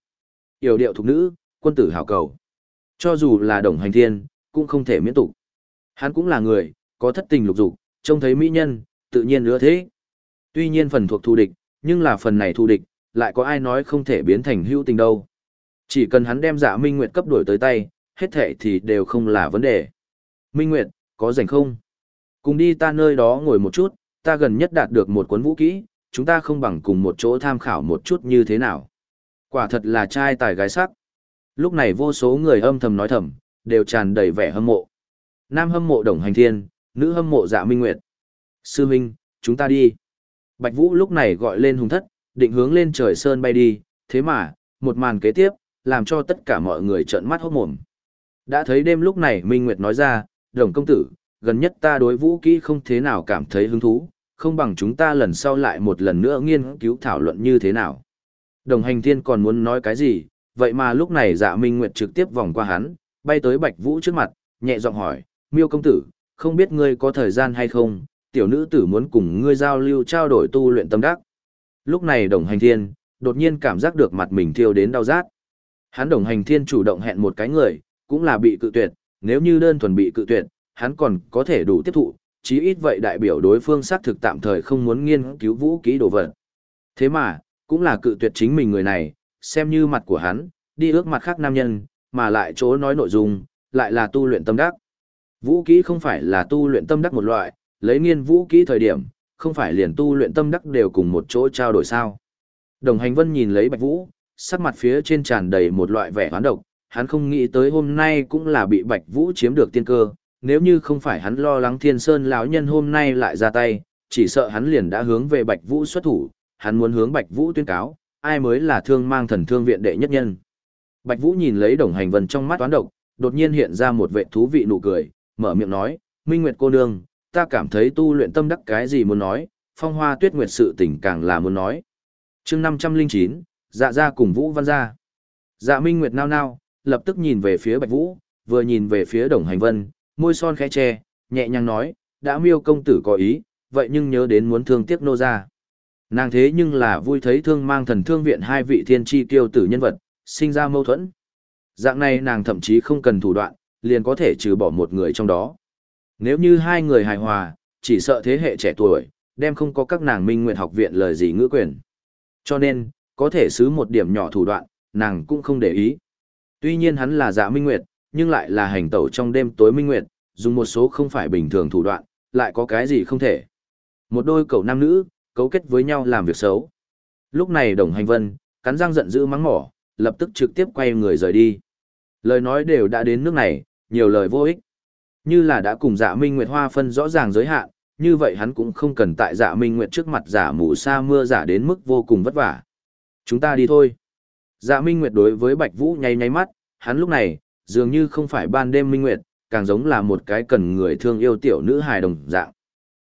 Yểu điệu thục nữ, quân tử hảo cầu. Cho dù là đồng hành thiên, cũng không thể miễn tục. Hắn cũng là người, có thất tình lục dục, trông thấy mỹ nhân, tự nhiên nữa thế. Tuy nhiên phần thuộc thù địch, nhưng là phần này thù địch, lại có ai nói không thể biến thành hữu tình đâu. Chỉ cần hắn đem dạ Minh Nguyệt cấp đổi tới tay, hết thệ thì đều không là vấn đề. Minh Nguyệt, có rảnh không? Cùng đi ta nơi đó ngồi một chút, ta gần nhất đạt được một cuốn vũ kỹ, chúng ta không bằng cùng một chỗ tham khảo một chút như thế nào. Quả thật là trai tài gái sắc. Lúc này vô số người âm thầm nói thầm, đều tràn đầy vẻ hâm mộ. Nam hâm mộ đồng hành thiên, nữ hâm mộ dạ minh nguyệt. Sư Minh, chúng ta đi. Bạch Vũ lúc này gọi lên hùng thất, định hướng lên trời sơn bay đi, thế mà, một màn kế tiếp, làm cho tất cả mọi người trợn mắt hốt mồm. Đã thấy đêm lúc này Minh Nguyệt nói ra, đồng công tử, gần nhất ta đối vũ kỹ không thế nào cảm thấy hứng thú, không bằng chúng ta lần sau lại một lần nữa nghiên cứu thảo luận như thế nào. Đồng hành thiên còn muốn nói cái gì, vậy mà lúc này dạ Minh Nguyệt trực tiếp vòng qua hắn, bay tới Bạch Vũ trước mặt, nhẹ giọng hỏi, miêu công tử, không biết ngươi có thời gian hay không, tiểu nữ tử muốn cùng ngươi giao lưu trao đổi tu luyện tâm đắc. Lúc này đồng hành thiên, đột nhiên cảm giác được mặt mình thiêu đến đau rát. Hắn đồng hành thiên chủ động hẹn một cái người, cũng là bị cự tuyệt, nếu như đơn thuần bị cự tuyệt, hắn còn có thể đủ tiếp thụ, chí ít vậy đại biểu đối phương xác thực tạm thời không muốn nghiên cứu vũ kỹ đồ vật. Thế mà, cũng là cự tuyệt chính mình người này, xem như mặt của hắn, đi ước mặt khác nam nhân, mà lại chỗ nói nội dung, lại là tu luyện tâm đắc. Vũ kỹ không phải là tu luyện tâm đắc một loại, lấy nghiên vũ kỹ thời điểm, không phải liền tu luyện tâm đắc đều cùng một chỗ trao đổi sao. Đồng hành vân nhìn lấy Bạch Vũ, sắc mặt phía trên tràn đầy một loại vẻ hoán độc, hắn không nghĩ tới hôm nay cũng là bị Bạch Vũ chiếm được tiên cơ, nếu như không phải hắn lo lắng Thiên Sơn lão nhân hôm nay lại ra tay, chỉ sợ hắn liền đã hướng về Bạch Vũ xuất thủ, hắn muốn hướng Bạch Vũ tuyên cáo, ai mới là thương mang thần thương viện đệ nhất nhân. Bạch Vũ nhìn lấy Đồng Hành Vân trong mắt toán độc, đột nhiên hiện ra một vẻ thú vị nụ cười, mở miệng nói, "Minh Nguyệt cô nương, ta cảm thấy tu luyện tâm đắc cái gì muốn nói, Phong Hoa Tuyết Nguyệt sự tình càng là muốn nói." Chương 509, Dạ gia cùng Vũ Văn gia. Dạ Minh Nguyệt nao nao, lập tức nhìn về phía Bạch Vũ, vừa nhìn về phía Đồng Hành Vân, môi son khẽ che, nhẹ nhàng nói, đã miêu công tử có ý, vậy nhưng nhớ đến muốn thương tiếc nô ra. Nàng thế nhưng là vui thấy thương mang thần thương viện hai vị thiên tri tiêu tử nhân vật, sinh ra mâu thuẫn. Dạng này nàng thậm chí không cần thủ đoạn, liền có thể trừ bỏ một người trong đó. Nếu như hai người hài hòa, chỉ sợ thế hệ trẻ tuổi, đem không có các nàng minh nguyện học viện lời gì ngữ quyền. Cho nên, có thể xứ một điểm nhỏ thủ đoạn, nàng cũng không để ý. Tuy nhiên hắn là dạ minh nguyệt, nhưng lại là hành tẩu trong đêm tối minh nguyệt, dùng một số không phải bình thường thủ đoạn, lại có cái gì không thể. Một đôi cậu nam nữ, cấu kết với nhau làm việc xấu. Lúc này đồng hành vân, cắn răng giận dữ mắng mỏ, lập tức trực tiếp quay người rời đi. Lời nói đều đã đến nước này, nhiều lời vô ích. Như là đã cùng dạ minh nguyệt hoa phân rõ ràng giới hạn, như vậy hắn cũng không cần tại dạ minh nguyệt trước mặt giả mù sa mưa giả đến mức vô cùng vất vả. Chúng ta đi thôi. Dạ minh nguyệt đối với bạch vũ nháy nháy mắt, hắn lúc này, dường như không phải ban đêm minh nguyệt, càng giống là một cái cần người thương yêu tiểu nữ hài đồng dạng.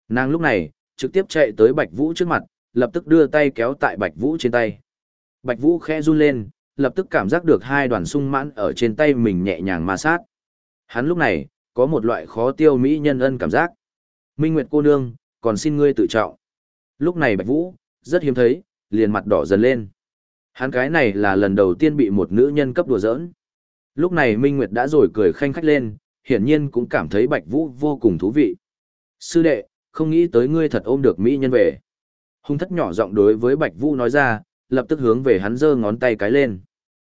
Nàng lúc này, trực tiếp chạy tới Bạch Vũ trước mặt, lập tức đưa tay kéo tại Bạch Vũ trên tay. Bạch Vũ khẽ run lên, lập tức cảm giác được hai đoàn sung mãn ở trên tay mình nhẹ nhàng ma sát. Hắn lúc này, có một loại khó tiêu mỹ nhân ân cảm giác. Minh Nguyệt cô nương, còn xin ngươi tự trọng. Lúc này Bạch Vũ, rất hiếm thấy, liền mặt đỏ dần lên. Hắn cái này là lần đầu tiên bị một nữ nhân cấp đùa giỡn. Lúc này Minh Nguyệt đã rồi cười khanh khách lên, hiển nhiên cũng cảm thấy Bạch Vũ vô cùng thú vị. Sư đệ, không nghĩ tới ngươi thật ôm được mỹ nhân về. Hung thất nhỏ giọng đối với Bạch Vũ nói ra, lập tức hướng về hắn giơ ngón tay cái lên.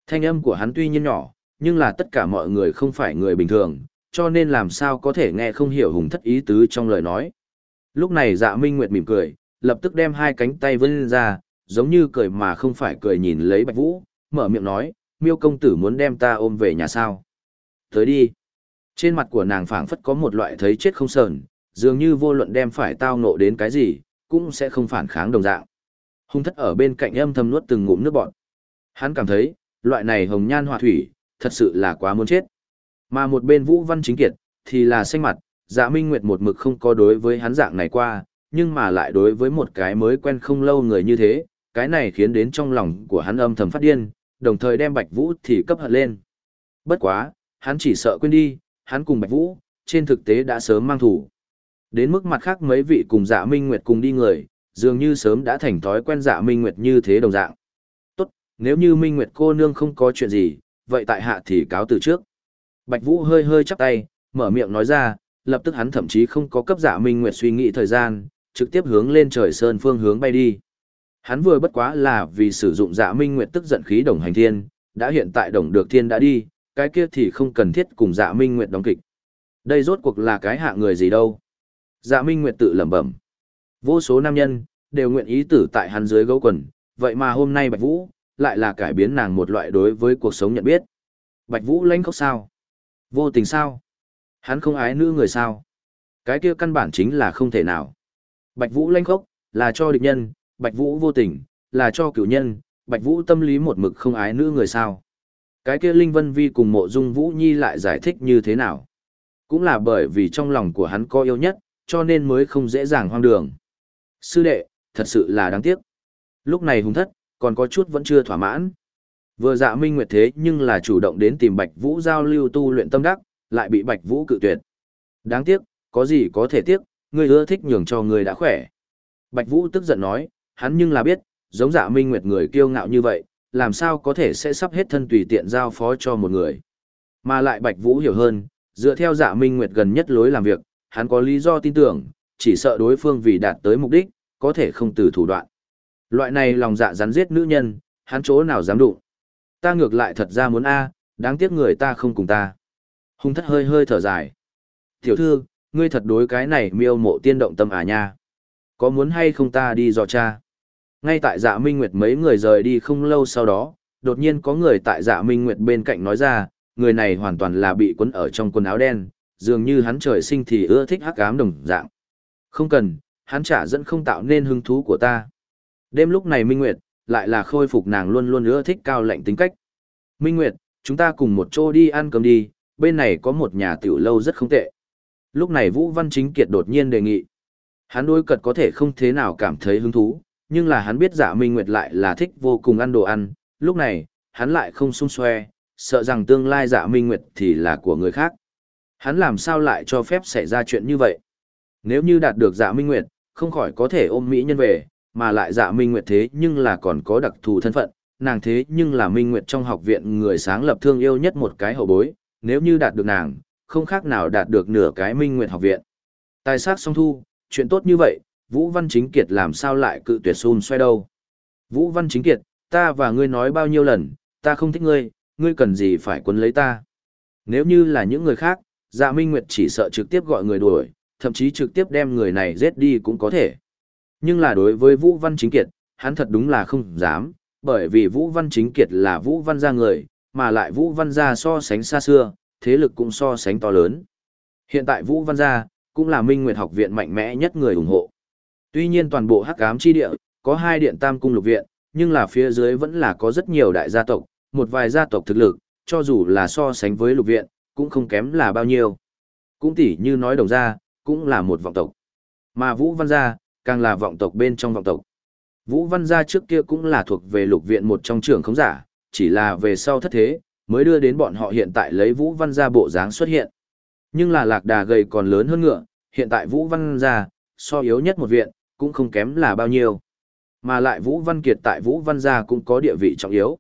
Thanh âm của hắn tuy nhiên nhỏ, nhưng là tất cả mọi người không phải người bình thường, cho nên làm sao có thể nghe không hiểu hùng thất ý tứ trong lời nói. Lúc này dạ minh nguyệt mỉm cười, lập tức đem hai cánh tay vươn ra, giống như cười mà không phải cười nhìn lấy Bạch Vũ, mở miệng nói, miêu công tử muốn đem ta ôm về nhà sao. Tới đi. Trên mặt của nàng phảng phất có một loại thấy chết không sờn, dường như vô luận đem phải tao nộ đến cái gì, cũng sẽ không phản kháng đồng dạng. Hung thất ở bên cạnh âm thầm nuốt từng ngụm nước bọt. Hắn cảm thấy, loại này hồng nhan họa thủy, thật sự là quá muốn chết. Mà một bên Vũ Văn Chính Kiệt, thì là xanh mặt, dạ minh nguyệt một mực không có đối với hắn dạng này qua, nhưng mà lại đối với một cái mới quen không lâu người như thế, cái này khiến đến trong lòng của hắn âm thầm phát điên, đồng thời đem Bạch Vũ thì cấp hận lên. Bất quá, hắn chỉ sợ quên đi, hắn cùng Bạch Vũ, trên thực tế đã sớm mang thủ. Đến mức mặt khác mấy vị cùng dạ minh nguyệt cùng đi người, dường như sớm đã thành thói quen dạ minh nguyệt như thế đồng dạng. Tốt, nếu như minh nguyệt cô nương không có chuyện gì, vậy tại hạ thì cáo từ trước. Bạch Vũ hơi hơi chắp tay, mở miệng nói ra, lập tức hắn thậm chí không có cấp dạ minh nguyệt suy nghĩ thời gian, trực tiếp hướng lên trời sơn phương hướng bay đi. Hắn vừa bất quá là vì sử dụng dạ minh nguyệt tức giận khí đồng hành thiên, đã hiện tại đồng được thiên đã đi, cái kia thì không cần thiết cùng dạ minh nguyệt đóng kịch. Đây rốt cuộc là cái hạ người gì đâu. Dạ minh nguyệt tự lẩm bẩm. Vô số nam nhân, đều nguyện ý tử tại hắn dưới gấu quần, vậy mà hôm nay Bạch Vũ, lại là cải biến nàng một loại đối với cuộc sống nhận biết. Bạch Vũ lãnh khóc sao? Vô tình sao? Hắn không ái nữ người sao? Cái kia căn bản chính là không thể nào. Bạch Vũ lãnh khóc, là cho địch nhân, Bạch Vũ vô tình, là cho cửu nhân, Bạch Vũ tâm lý một mực không ái nữ người sao? Cái kia Linh Vân Vi cùng mộ dung Vũ Nhi lại giải thích như thế nào? Cũng là bởi vì trong lòng của hắn có yêu nhất, cho nên mới không dễ dàng hoang đường. Sư đệ, thật sự là đáng tiếc. Lúc này hùng thất, còn có chút vẫn chưa thỏa mãn. Vừa dạ minh nguyệt thế nhưng là chủ động đến tìm Bạch Vũ giao lưu tu luyện tâm đắc, lại bị Bạch Vũ cự tuyệt. Đáng tiếc, có gì có thể tiếc, ngươi ưa thích nhường cho ngươi đã khỏe. Bạch Vũ tức giận nói, hắn nhưng là biết, giống dạ minh nguyệt người kiêu ngạo như vậy, làm sao có thể sẽ sắp hết thân tùy tiện giao phó cho một người. Mà lại Bạch Vũ hiểu hơn, dựa theo dạ minh nguyệt gần nhất lối làm việc, hắn có lý do tin tưởng, chỉ sợ đối phương vì đạt tới mục đích, có thể không từ thủ đoạn. Loại này lòng dạ rắn giết nữ nhân, hắn chỗ nào dám đụng. Ta ngược lại thật ra muốn A, đáng tiếc người ta không cùng ta. Hung thất hơi hơi thở dài. Tiểu thư, ngươi thật đối cái này miêu mộ tiên động tâm à nha. Có muốn hay không ta đi dò cha? Ngay tại dạ minh nguyệt mấy người rời đi không lâu sau đó, đột nhiên có người tại dạ minh nguyệt bên cạnh nói ra, người này hoàn toàn là bị quấn ở trong quần áo đen, dường như hắn trời sinh thì ưa thích hắc ám đồng dạng. Không cần, hắn trả dẫn không tạo nên hứng thú của ta. Đêm lúc này Minh Nguyệt, lại là khôi phục nàng luôn luôn ưa thích cao lạnh tính cách. Minh Nguyệt, chúng ta cùng một chỗ đi ăn cơm đi, bên này có một nhà tiểu lâu rất không tệ. Lúc này Vũ Văn Chính Kiệt đột nhiên đề nghị. Hắn đối cật có thể không thế nào cảm thấy hứng thú, nhưng là hắn biết dạ Minh Nguyệt lại là thích vô cùng ăn đồ ăn, lúc này, hắn lại không sung xoe, sợ rằng tương lai dạ Minh Nguyệt thì là của người khác. Hắn làm sao lại cho phép xảy ra chuyện như vậy? Nếu như đạt được dạ Minh Nguyệt, không khỏi có thể ôm Mỹ nhân về, mà lại dạ Minh Nguyệt thế nhưng là còn có đặc thù thân phận, nàng thế nhưng là Minh Nguyệt trong học viện người sáng lập thương yêu nhất một cái hậu bối, nếu như đạt được nàng, không khác nào đạt được nửa cái Minh Nguyệt học viện. Tài sát song thu, chuyện tốt như vậy, Vũ Văn Chính Kiệt làm sao lại cự tuyệt xun xoay đâu. Vũ Văn Chính Kiệt, ta và ngươi nói bao nhiêu lần, ta không thích ngươi, ngươi cần gì phải quấn lấy ta. Nếu như là những người khác, dạ Minh Nguyệt chỉ sợ trực tiếp gọi người đuổi, thậm chí trực tiếp đem người này giết đi cũng có thể. Nhưng là đối với Vũ Văn Chính Kiệt, hắn thật đúng là không dám, bởi vì Vũ Văn Chính Kiệt là Vũ Văn gia người, mà lại Vũ Văn gia so sánh xa xưa, thế lực cũng so sánh to lớn. Hiện tại Vũ Văn gia cũng là Minh Nguyệt học viện mạnh mẽ nhất người ủng hộ. Tuy nhiên toàn bộ Hắc Ám chi địa có hai điện Tam cung lục viện, nhưng là phía dưới vẫn là có rất nhiều đại gia tộc, một vài gia tộc thực lực, cho dù là so sánh với lục viện, cũng không kém là bao nhiêu. Cũng tỉ như nói đồng gia, cũng là một vọng tộc. Mà Vũ Văn gia, càng là vọng tộc bên trong vọng tộc. Vũ Văn gia trước kia cũng là thuộc về lục viện một trong trưởng khống giả, chỉ là về sau thất thế, mới đưa đến bọn họ hiện tại lấy Vũ Văn gia bộ dáng xuất hiện. Nhưng là lạc đà gầy còn lớn hơn ngựa, hiện tại Vũ Văn gia, so yếu nhất một viện, cũng không kém là bao nhiêu. Mà lại Vũ Văn Kiệt tại Vũ Văn gia cũng có địa vị trọng yếu.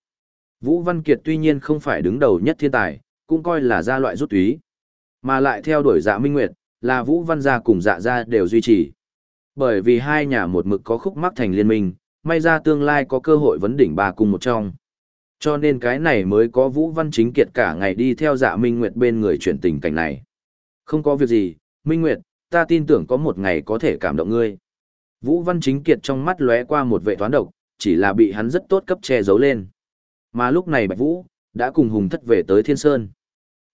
Vũ Văn Kiệt tuy nhiên không phải đứng đầu nhất thiên tài, cũng coi là gia loại rút túy. Mà lại theo đuổi dạ minh nguyệt, là Vũ Văn gia cùng dạ gia đều duy trì. Bởi vì hai nhà một mực có khúc mắc thành liên minh, may ra tương lai có cơ hội vấn đỉnh ba cùng một trong. Cho nên cái này mới có Vũ Văn Chính Kiệt cả ngày đi theo dạ Minh Nguyệt bên người chuyển tình cảnh này. Không có việc gì, Minh Nguyệt, ta tin tưởng có một ngày có thể cảm động ngươi. Vũ Văn Chính Kiệt trong mắt lóe qua một vệ toán độc, chỉ là bị hắn rất tốt cấp che giấu lên. Mà lúc này Bạch Vũ, đã cùng Hùng Thất về tới Thiên Sơn.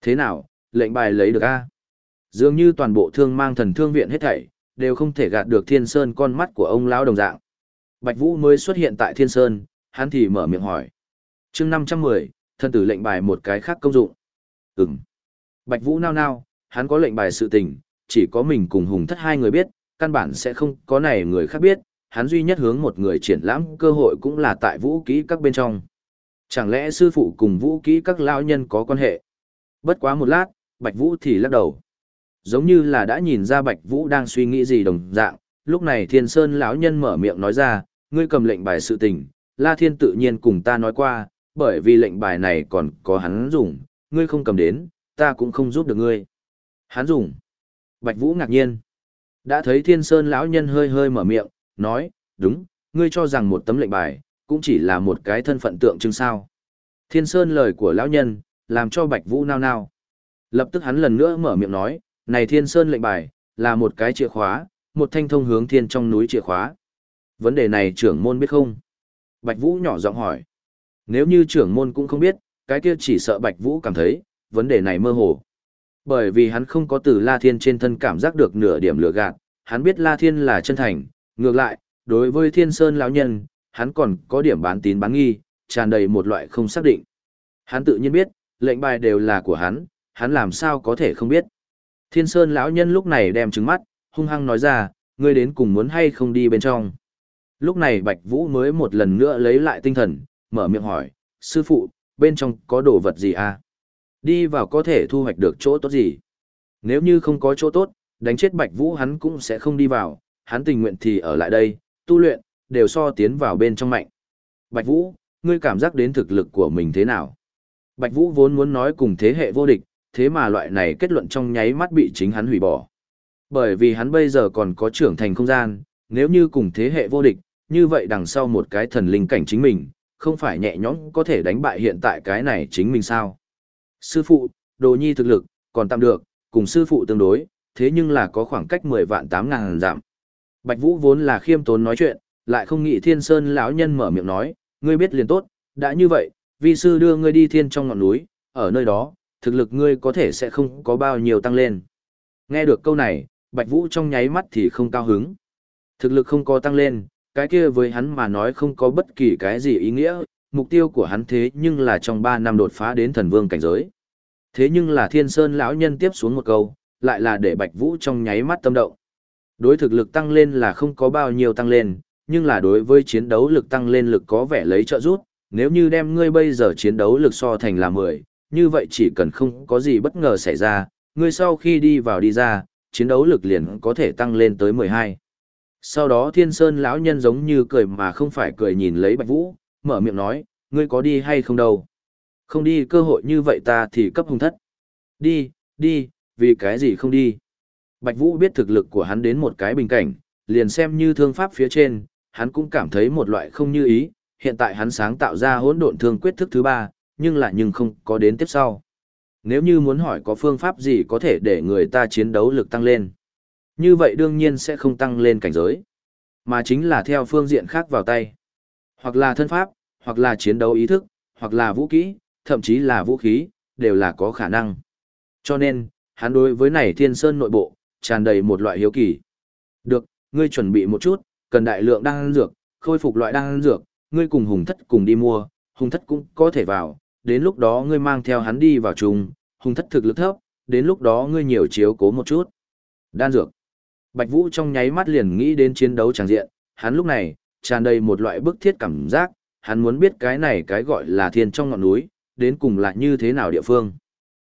Thế nào, lệnh bài lấy được a? Dường như toàn bộ thương mang thần thương viện hết thảy, đều không thể gạt được Thiên Sơn con mắt của ông lão đồng dạng. Bạch Vũ mới xuất hiện tại Thiên Sơn, hắn thì mở miệng hỏi. chương 510, thân tử lệnh bài một cái khác công dụng. Ừm. Bạch Vũ nao nao, hắn có lệnh bài sự tình, chỉ có mình cùng Hùng Thất hai người biết, căn bản sẽ không có này người khác biết, hắn duy nhất hướng một người triển lãm cơ hội cũng là tại vũ kỹ các bên trong. Chẳng lẽ sư phụ cùng vũ kỹ các lão nhân có quan hệ? Bất quá một lát, Bạch Vũ thì lắc đầu. Giống như là đã nhìn ra Bạch Vũ đang suy nghĩ gì đồng dạng, lúc này Thiên Sơn lão nhân mở miệng nói ra, ngươi cầm lệnh bài sự tình, La Thiên tự nhiên cùng ta nói qua, bởi vì lệnh bài này còn có hắn dùng, ngươi không cầm đến, ta cũng không giúp được ngươi. Hắn dùng. Bạch Vũ ngạc nhiên. Đã thấy Thiên Sơn lão nhân hơi hơi mở miệng, nói, đúng, ngươi cho rằng một tấm lệnh bài, cũng chỉ là một cái thân phận tượng trưng sao. Thiên Sơn lời của lão nhân, làm cho Bạch Vũ nao nao. Lập tức hắn lần nữa mở miệng nói, này Thiên Sơn lệnh bài, là một cái chìa khóa, một thanh thông hướng thiên trong núi chìa khóa. Vấn đề này trưởng môn biết không? Bạch Vũ nhỏ giọng hỏi. Nếu như trưởng môn cũng không biết, cái kia chỉ sợ Bạch Vũ cảm thấy, vấn đề này mơ hồ. Bởi vì hắn không có từ La Thiên trên thân cảm giác được nửa điểm lửa gạt, hắn biết La Thiên là chân thành, ngược lại, đối với Thiên Sơn lão nhân, hắn còn có điểm bán tín bán nghi, tràn đầy một loại không xác định. Hắn tự nhiên biết, lệnh bài đều là của hắn, hắn làm sao có thể không biết. Thiên Sơn lão nhân lúc này đem trứng mắt, hung hăng nói ra, ngươi đến cùng muốn hay không đi bên trong. Lúc này Bạch Vũ mới một lần nữa lấy lại tinh thần, mở miệng hỏi, sư phụ, bên trong có đồ vật gì à? Đi vào có thể thu hoạch được chỗ tốt gì? Nếu như không có chỗ tốt, đánh chết Bạch Vũ hắn cũng sẽ không đi vào, hắn tình nguyện thì ở lại đây, tu luyện, đều so tiến vào bên trong mạnh. Bạch Vũ, ngươi cảm giác đến thực lực của mình thế nào? Bạch Vũ vốn muốn nói cùng thế hệ vô địch, thế mà loại này kết luận trong nháy mắt bị chính hắn hủy bỏ. Bởi vì hắn bây giờ còn có trưởng thành không gian, nếu như cùng thế hệ vô địch, như vậy đằng sau một cái thần linh cảnh chính mình, không phải nhẹ nhõm có thể đánh bại hiện tại cái này chính mình sao. Sư phụ, đồ nhi thực lực, còn tạm được, cùng sư phụ tương đối, thế nhưng là có khoảng cách 10 vạn 8 ngàn giảm. Bạch Vũ vốn là khiêm tốn nói chuyện, lại không nghĩ Thiên Sơn lão nhân mở miệng nói, ngươi biết liền tốt, đã như vậy, vi sư đưa ngươi đi thiên trong ngọn núi, ở nơi đó, thực lực ngươi có thể sẽ không có bao nhiêu tăng lên. Nghe được câu này, Bạch Vũ trong nháy mắt thì không cao hứng. Thực lực không có tăng lên, cái kia với hắn mà nói không có bất kỳ cái gì ý nghĩa, mục tiêu của hắn thế nhưng là trong 3 năm đột phá đến thần vương cảnh giới. Thế nhưng là Thiên Sơn lão nhân tiếp xuống một câu, lại là để Bạch Vũ trong nháy mắt tâm động. Đối thực lực tăng lên là không có bao nhiêu tăng lên, nhưng là đối với chiến đấu lực tăng lên lực có vẻ lấy trợ rút, nếu như đem ngươi bây giờ chiến đấu lực so thành là 10, như vậy chỉ cần không có gì bất ngờ xảy ra, ngươi sau khi đi vào đi ra, chiến đấu lực liền có thể tăng lên tới 12. Sau đó Thiên Sơn lão nhân giống như cười mà không phải cười nhìn lấy Bạch Vũ, mở miệng nói, ngươi có đi hay không đâu? Không đi cơ hội như vậy ta thì cấp hung thất. Đi, đi, vì cái gì không đi? Bạch Vũ biết thực lực của hắn đến một cái bình cảnh, liền xem như thương pháp phía trên, hắn cũng cảm thấy một loại không như ý, hiện tại hắn sáng tạo ra hỗn độn thương quyết thức thứ ba, nhưng lại nhưng không có đến tiếp sau. Nếu như muốn hỏi có phương pháp gì có thể để người ta chiến đấu lực tăng lên, như vậy đương nhiên sẽ không tăng lên cảnh giới, mà chính là theo phương diện khác vào tay. Hoặc là thân pháp, hoặc là chiến đấu ý thức, hoặc là vũ kỹ, thậm chí là vũ khí, đều là có khả năng. Cho nên, hắn đối với này thiên sơn nội bộ, tràn đầy một loại hiếu kỳ. Được, ngươi chuẩn bị một chút, cần đại lượng đan dược, khôi phục loại đan dược, ngươi cùng hùng thất cùng đi mua, hùng thất cũng có thể vào, đến lúc đó ngươi mang theo hắn đi vào chung, hùng thất thực lực thấp, đến lúc đó ngươi nhiều chiếu cố một chút. Đan dược. Bạch Vũ trong nháy mắt liền nghĩ đến chiến đấu tràng diện, hắn lúc này, tràn đầy một loại bức thiết cảm giác, hắn muốn biết cái này cái gọi là thiên trong ngọn núi, đến cùng là như thế nào địa phương.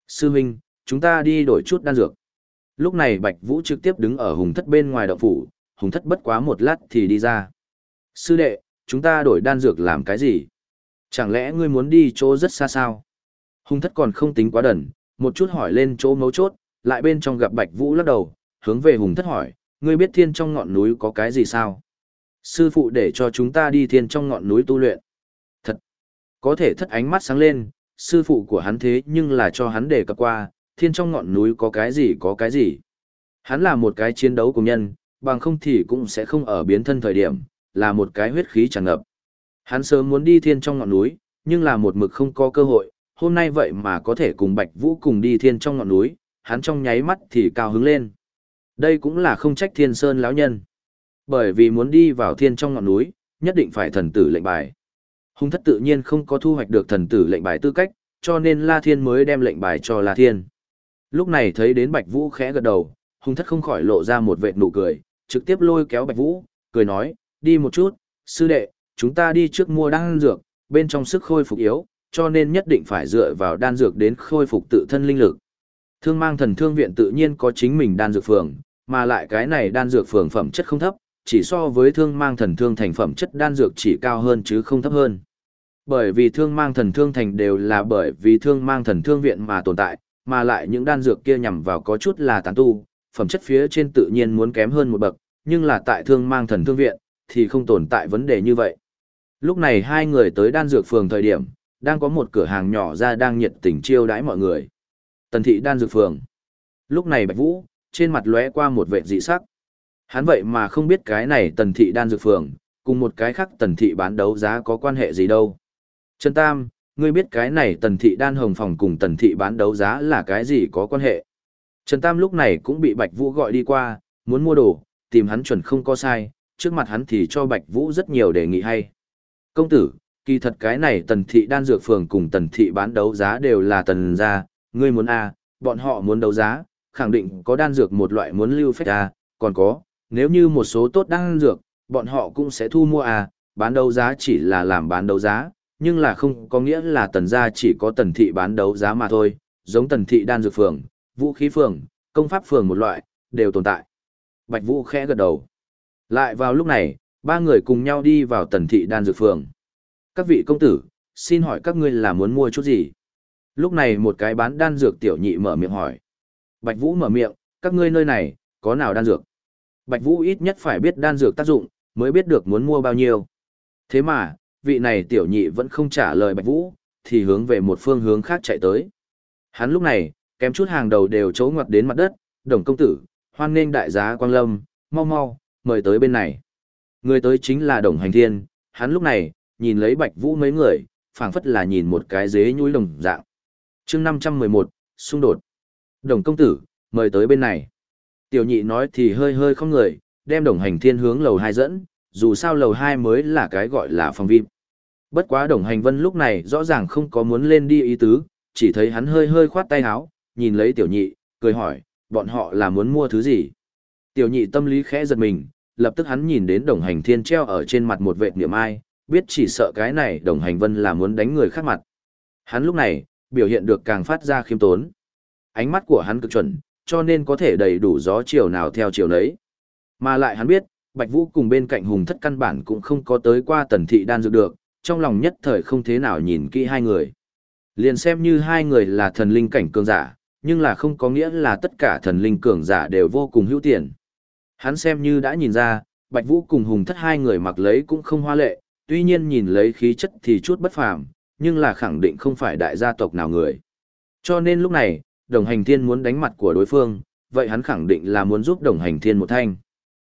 Sư Minh, chúng ta đi đổi chút đan dược. Lúc này Bạch Vũ trực tiếp đứng ở hùng thất bên ngoài động phủ, hùng thất bất quá một lát thì đi ra. Sư đệ, chúng ta đổi đan dược làm cái gì? Chẳng lẽ ngươi muốn đi chỗ rất xa sao? Hùng thất còn không tính quá đần, một chút hỏi lên chỗ mấu chốt, lại bên trong gặp Bạch Vũ lắc đầu, hướng về Hùng Thất hỏi, ngươi biết thiên trong ngọn núi có cái gì sao? Sư phụ để cho chúng ta đi thiên trong ngọn núi tu luyện. Thật! Có thể thất ánh mắt sáng lên, sư phụ của hắn thế nhưng là cho hắn đề cập qua, thiên trong ngọn núi có cái gì có cái gì. Hắn là một cái chiến đấu cùng nhân, bằng không thì cũng sẽ không ở biến thân thời điểm, là một cái huyết khí tràn ngập. Hắn sớm muốn đi thiên trong ngọn núi, nhưng là một mực không có cơ hội, hôm nay vậy mà có thể cùng Bạch Vũ cùng đi thiên trong ngọn núi, hắn trong nháy mắt thì cao hứng lên. Đây cũng là không trách thiên sơn lão nhân. Bởi vì muốn đi vào thiên trong ngọn núi, nhất định phải thần tử lệnh bài. Hung thất tự nhiên không có thu hoạch được thần tử lệnh bài tư cách, cho nên La Thiên mới đem lệnh bài cho La Thiên. Lúc này thấy đến Bạch Vũ khẽ gật đầu, hung thất không khỏi lộ ra một vệt nụ cười, trực tiếp lôi kéo Bạch Vũ, cười nói, đi một chút, sư đệ, chúng ta đi trước mua đan dược, bên trong sức khôi phục yếu, cho nên nhất định phải dựa vào đan dược đến khôi phục tự thân linh lực. Thương mang thần thương viện tự nhiên có chính mình đan dược phường, mà lại cái này đan dược phường phẩm chất không thấp, chỉ so với thương mang thần thương thành phẩm chất đan dược chỉ cao hơn chứ không thấp hơn. Bởi vì thương mang thần thương thành đều là bởi vì thương mang thần thương viện mà tồn tại, mà lại những đan dược kia nhằm vào có chút là tán tu, phẩm chất phía trên tự nhiên muốn kém hơn một bậc, nhưng là tại thương mang thần thương viện, thì không tồn tại vấn đề như vậy. Lúc này hai người tới đan dược phường thời điểm, đang có một cửa hàng nhỏ ra đang nhiệt tình chiêu đãi mọi người. Tần thị đan dược phường. Lúc này Bạch Vũ, trên mặt lóe qua một vệ dị sắc. Hắn vậy mà không biết cái này tần thị đan dược phường, cùng một cái khác tần thị bán đấu giá có quan hệ gì đâu. Trần Tam, ngươi biết cái này tần thị đan hồng phòng cùng tần thị bán đấu giá là cái gì có quan hệ. Trần Tam lúc này cũng bị Bạch Vũ gọi đi qua, muốn mua đồ, tìm hắn chuẩn không có sai, trước mặt hắn thì cho Bạch Vũ rất nhiều đề nghị hay. Công tử, kỳ thật cái này tần thị đan dược phường cùng tần thị bán đấu giá đều là tần gia, ngươi muốn A, bọn họ muốn đấu giá, khẳng định có đan dược một loại muốn lưu phách A, còn có, nếu như một số tốt đan dược, bọn họ cũng sẽ thu mua à, bán đấu giá chỉ là làm bán đấu giá, nhưng là không có nghĩa là tần gia chỉ có tần thị bán đấu giá mà thôi, giống tần thị đan dược phường, vũ khí phường, công pháp phường một loại, đều tồn tại. Bạch Vũ khẽ gật đầu. Lại vào lúc này, ba người cùng nhau đi vào tần thị đan dược phường. Các vị công tử, xin hỏi các ngươi là muốn mua chút gì? Lúc này một cái bán đan dược tiểu nhị mở miệng hỏi. Bạch Vũ mở miệng, các ngươi nơi này, có nào đan dược? Bạch Vũ ít nhất phải biết đan dược tác dụng, mới biết được muốn mua bao nhiêu. Thế mà, vị này tiểu nhị vẫn không trả lời Bạch Vũ, thì hướng về một phương hướng khác chạy tới. Hắn lúc này, kém chút hàng đầu đều trố ngoặt đến mặt đất, đồng công tử, hoan nghênh đại giá Quang Lâm, mau mau, mời tới bên này. Người tới chính là đồng hành thiên, hắn lúc này, nhìn lấy Bạch Vũ mấy người, phảng phất là nhìn một cái dế nhúi đồng dạng. chương 511, xung đột. Đồng công tử, mời tới bên này. Tiểu nhị nói thì hơi hơi không người, đem đồng hành thiên hướng lầu 2 dẫn, dù sao lầu 2 mới là cái gọi là phòng VIP. Bất quá đồng hành vân lúc này rõ ràng không có muốn lên đi ý tứ, chỉ thấy hắn hơi hơi khoát tay áo, nhìn lấy tiểu nhị, cười hỏi, bọn họ là muốn mua thứ gì? Tiểu nhị tâm lý khẽ giật mình, lập tức hắn nhìn đến đồng hành thiên treo ở trên mặt một vệ niệm ai, biết chỉ sợ cái này đồng hành vân là muốn đánh người khác mặt. Hắn lúc này, biểu hiện được càng phát ra khiêm tốn. Ánh mắt của hắn cực chuẩn, cho nên có thể đầy đủ gió chiều nào theo chiều nấy. Mà lại hắn biết, Bạch Vũ cùng bên cạnh hùng thất căn bản cũng không có tới qua tần thị đan dược được, trong lòng nhất thời không thế nào nhìn kỹ hai người. Liền xem như hai người là thần linh cảnh cường giả, nhưng là không có nghĩa là tất cả thần linh cường giả đều vô cùng hữu tiền. Hắn xem như đã nhìn ra, Bạch Vũ cùng hùng thất hai người mặc lấy cũng không hoa lệ, tuy nhiên nhìn lấy khí chất thì chút bất phàm, nhưng là khẳng định không phải đại gia tộc nào người. Cho nên lúc này, đồng hành thiên muốn đánh mặt của đối phương, vậy hắn khẳng định là muốn giúp đồng hành thiên một thanh.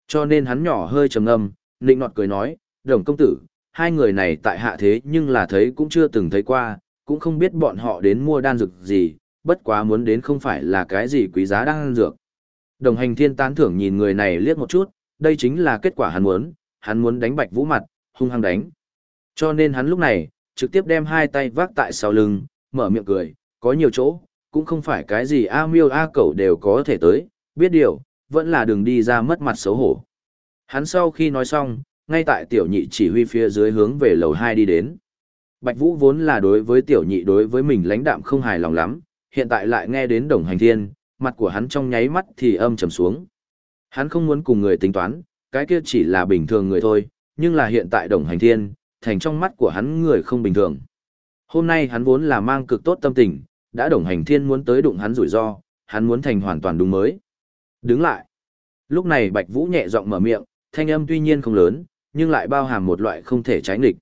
Cho nên hắn nhỏ hơi trầm ngâm, nịnh nọt cười nói, đồng công tử, hai người này tại hạ thế nhưng là thấy cũng chưa từng thấy qua, cũng không biết bọn họ đến mua đan dược gì, bất quá muốn đến không phải là cái gì quý giá đan dược. Đồng hành thiên tán thưởng nhìn người này liếc một chút, đây chính là kết quả hắn muốn, hắn muốn đánh bạch vũ mặt, hung hăng đánh. Cho nên hắn lúc này, trực tiếp đem hai tay vác tại sau lưng, mở miệng cười, có nhiều chỗ, cũng không phải cái gì A miêu A cẩu đều có thể tới, biết điều, vẫn là đừng đi ra mất mặt xấu hổ. Hắn sau khi nói xong, ngay tại tiểu nhị chỉ huy phía dưới hướng về lầu 2 đi đến. Bạch Vũ vốn là đối với tiểu nhị đối với mình lãnh đạm không hài lòng lắm, hiện tại lại nghe đến đồng hành thiên, mặt của hắn trong nháy mắt thì âm trầm xuống. Hắn không muốn cùng người tính toán, cái kia chỉ là bình thường người thôi, nhưng là hiện tại đồng hành thiên, thành trong mắt của hắn người không bình thường. Hôm nay hắn vốn là mang cực tốt tâm tình, đã đồng hành thiên muốn tới đụng hắn rủi ro, hắn muốn thành hoàn toàn đúng mới. Đứng lại. Lúc này Bạch Vũ nhẹ giọng mở miệng, thanh âm tuy nhiên không lớn, nhưng lại bao hàm một loại không thể tránh nghịch.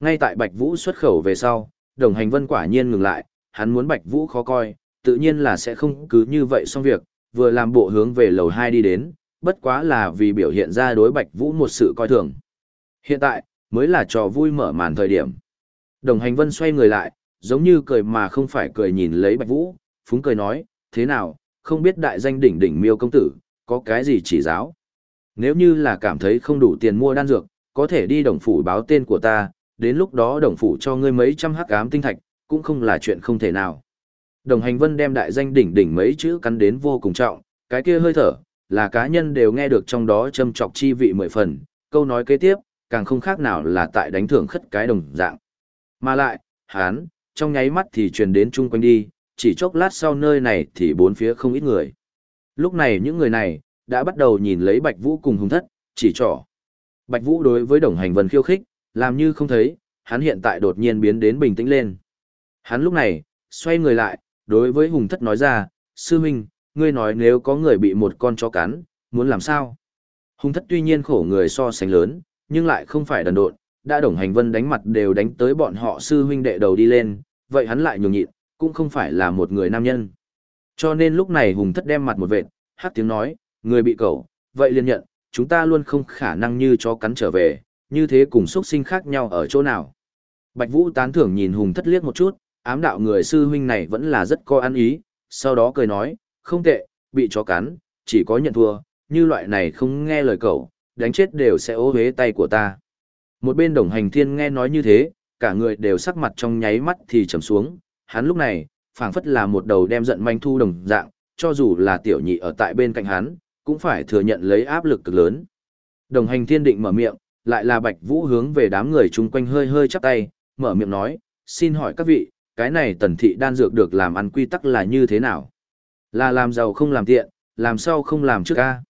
Ngay tại Bạch Vũ xuất khẩu về sau, đồng hành vân quả nhiên ngừng lại, hắn muốn Bạch Vũ khó coi, tự nhiên là sẽ không cứ như vậy xong việc, vừa làm bộ hướng về lầu 2 đi đến, bất quá là vì biểu hiện ra đối Bạch Vũ một sự coi thường. Hiện tại, mới là trò vui mở màn thời điểm. Đồng hành vân xoay người lại, giống như cười mà không phải cười nhìn lấy Bạch Vũ, phúng cười nói, thế nào, không biết đại danh đỉnh đỉnh miêu công tử, có cái gì chỉ giáo. Nếu như là cảm thấy không đủ tiền mua đan dược, có thể đi đồng phủ báo tên của ta, đến lúc đó đồng phủ cho ngươi mấy trăm hắc ám tinh thạch, cũng không là chuyện không thể nào. Đồng hành vân đem đại danh đỉnh đỉnh mấy chữ cắn đến vô cùng trọng, cái kia hơi thở, là cá nhân đều nghe được trong đó châm trọc chi vị mười phần, câu nói kế tiếp, càng không khác nào là tại đánh thưởng khất cái đồng dạng. Mà lại, hán, trong nháy mắt thì truyền đến chung quanh đi, chỉ chốc lát sau nơi này thì bốn phía không ít người. Lúc này những người này, đã bắt đầu nhìn lấy Bạch Vũ cùng hùng thất, chỉ trỏ. Bạch Vũ đối với đồng hành vân khiêu khích, làm như không thấy, hắn hiện tại đột nhiên biến đến bình tĩnh lên. Hắn lúc này, xoay người lại, đối với hùng thất nói ra, sư minh, ngươi nói nếu có người bị một con chó cắn, muốn làm sao? Hùng thất tuy nhiên khổ người so sánh lớn, nhưng lại không phải đần độn, đã đồng hành vân đánh mặt đều đánh tới bọn họ sư huynh đệ đầu đi lên, vậy hắn lại nhường nhịn, cũng không phải là một người nam nhân. Cho nên lúc này hùng thất đem mặt một vệt, hát tiếng nói, người bị cẩu, vậy liền nhận, chúng ta luôn không khả năng như chó cắn trở về, như thế cùng xuất sinh khác nhau ở chỗ nào. Bạch Vũ tán thưởng nhìn hùng thất liếc một chút, ám đạo người sư huynh này vẫn là rất có ăn ý, sau đó cười nói, không tệ, bị chó cắn, chỉ có nhận thua, như loại này không nghe lời cậu, đánh chết đều sẽ ố hế tay của ta. Một bên đồng hành thiên nghe nói như thế, cả người đều sắc mặt trong nháy mắt thì trầm xuống, hắn lúc này, phảng phất là một đầu đem giận manh thu đồng dạng, cho dù là tiểu nhị ở tại bên cạnh hắn, cũng phải thừa nhận lấy áp lực cực lớn. Đồng hành thiên định mở miệng, lại là Bạch Vũ hướng về đám người chung quanh hơi hơi chắp tay, mở miệng nói, xin hỏi các vị, cái này tần thị đan dược được làm ăn quy tắc là như thế nào? Là làm giàu không làm tiện, làm sao không làm trước ca?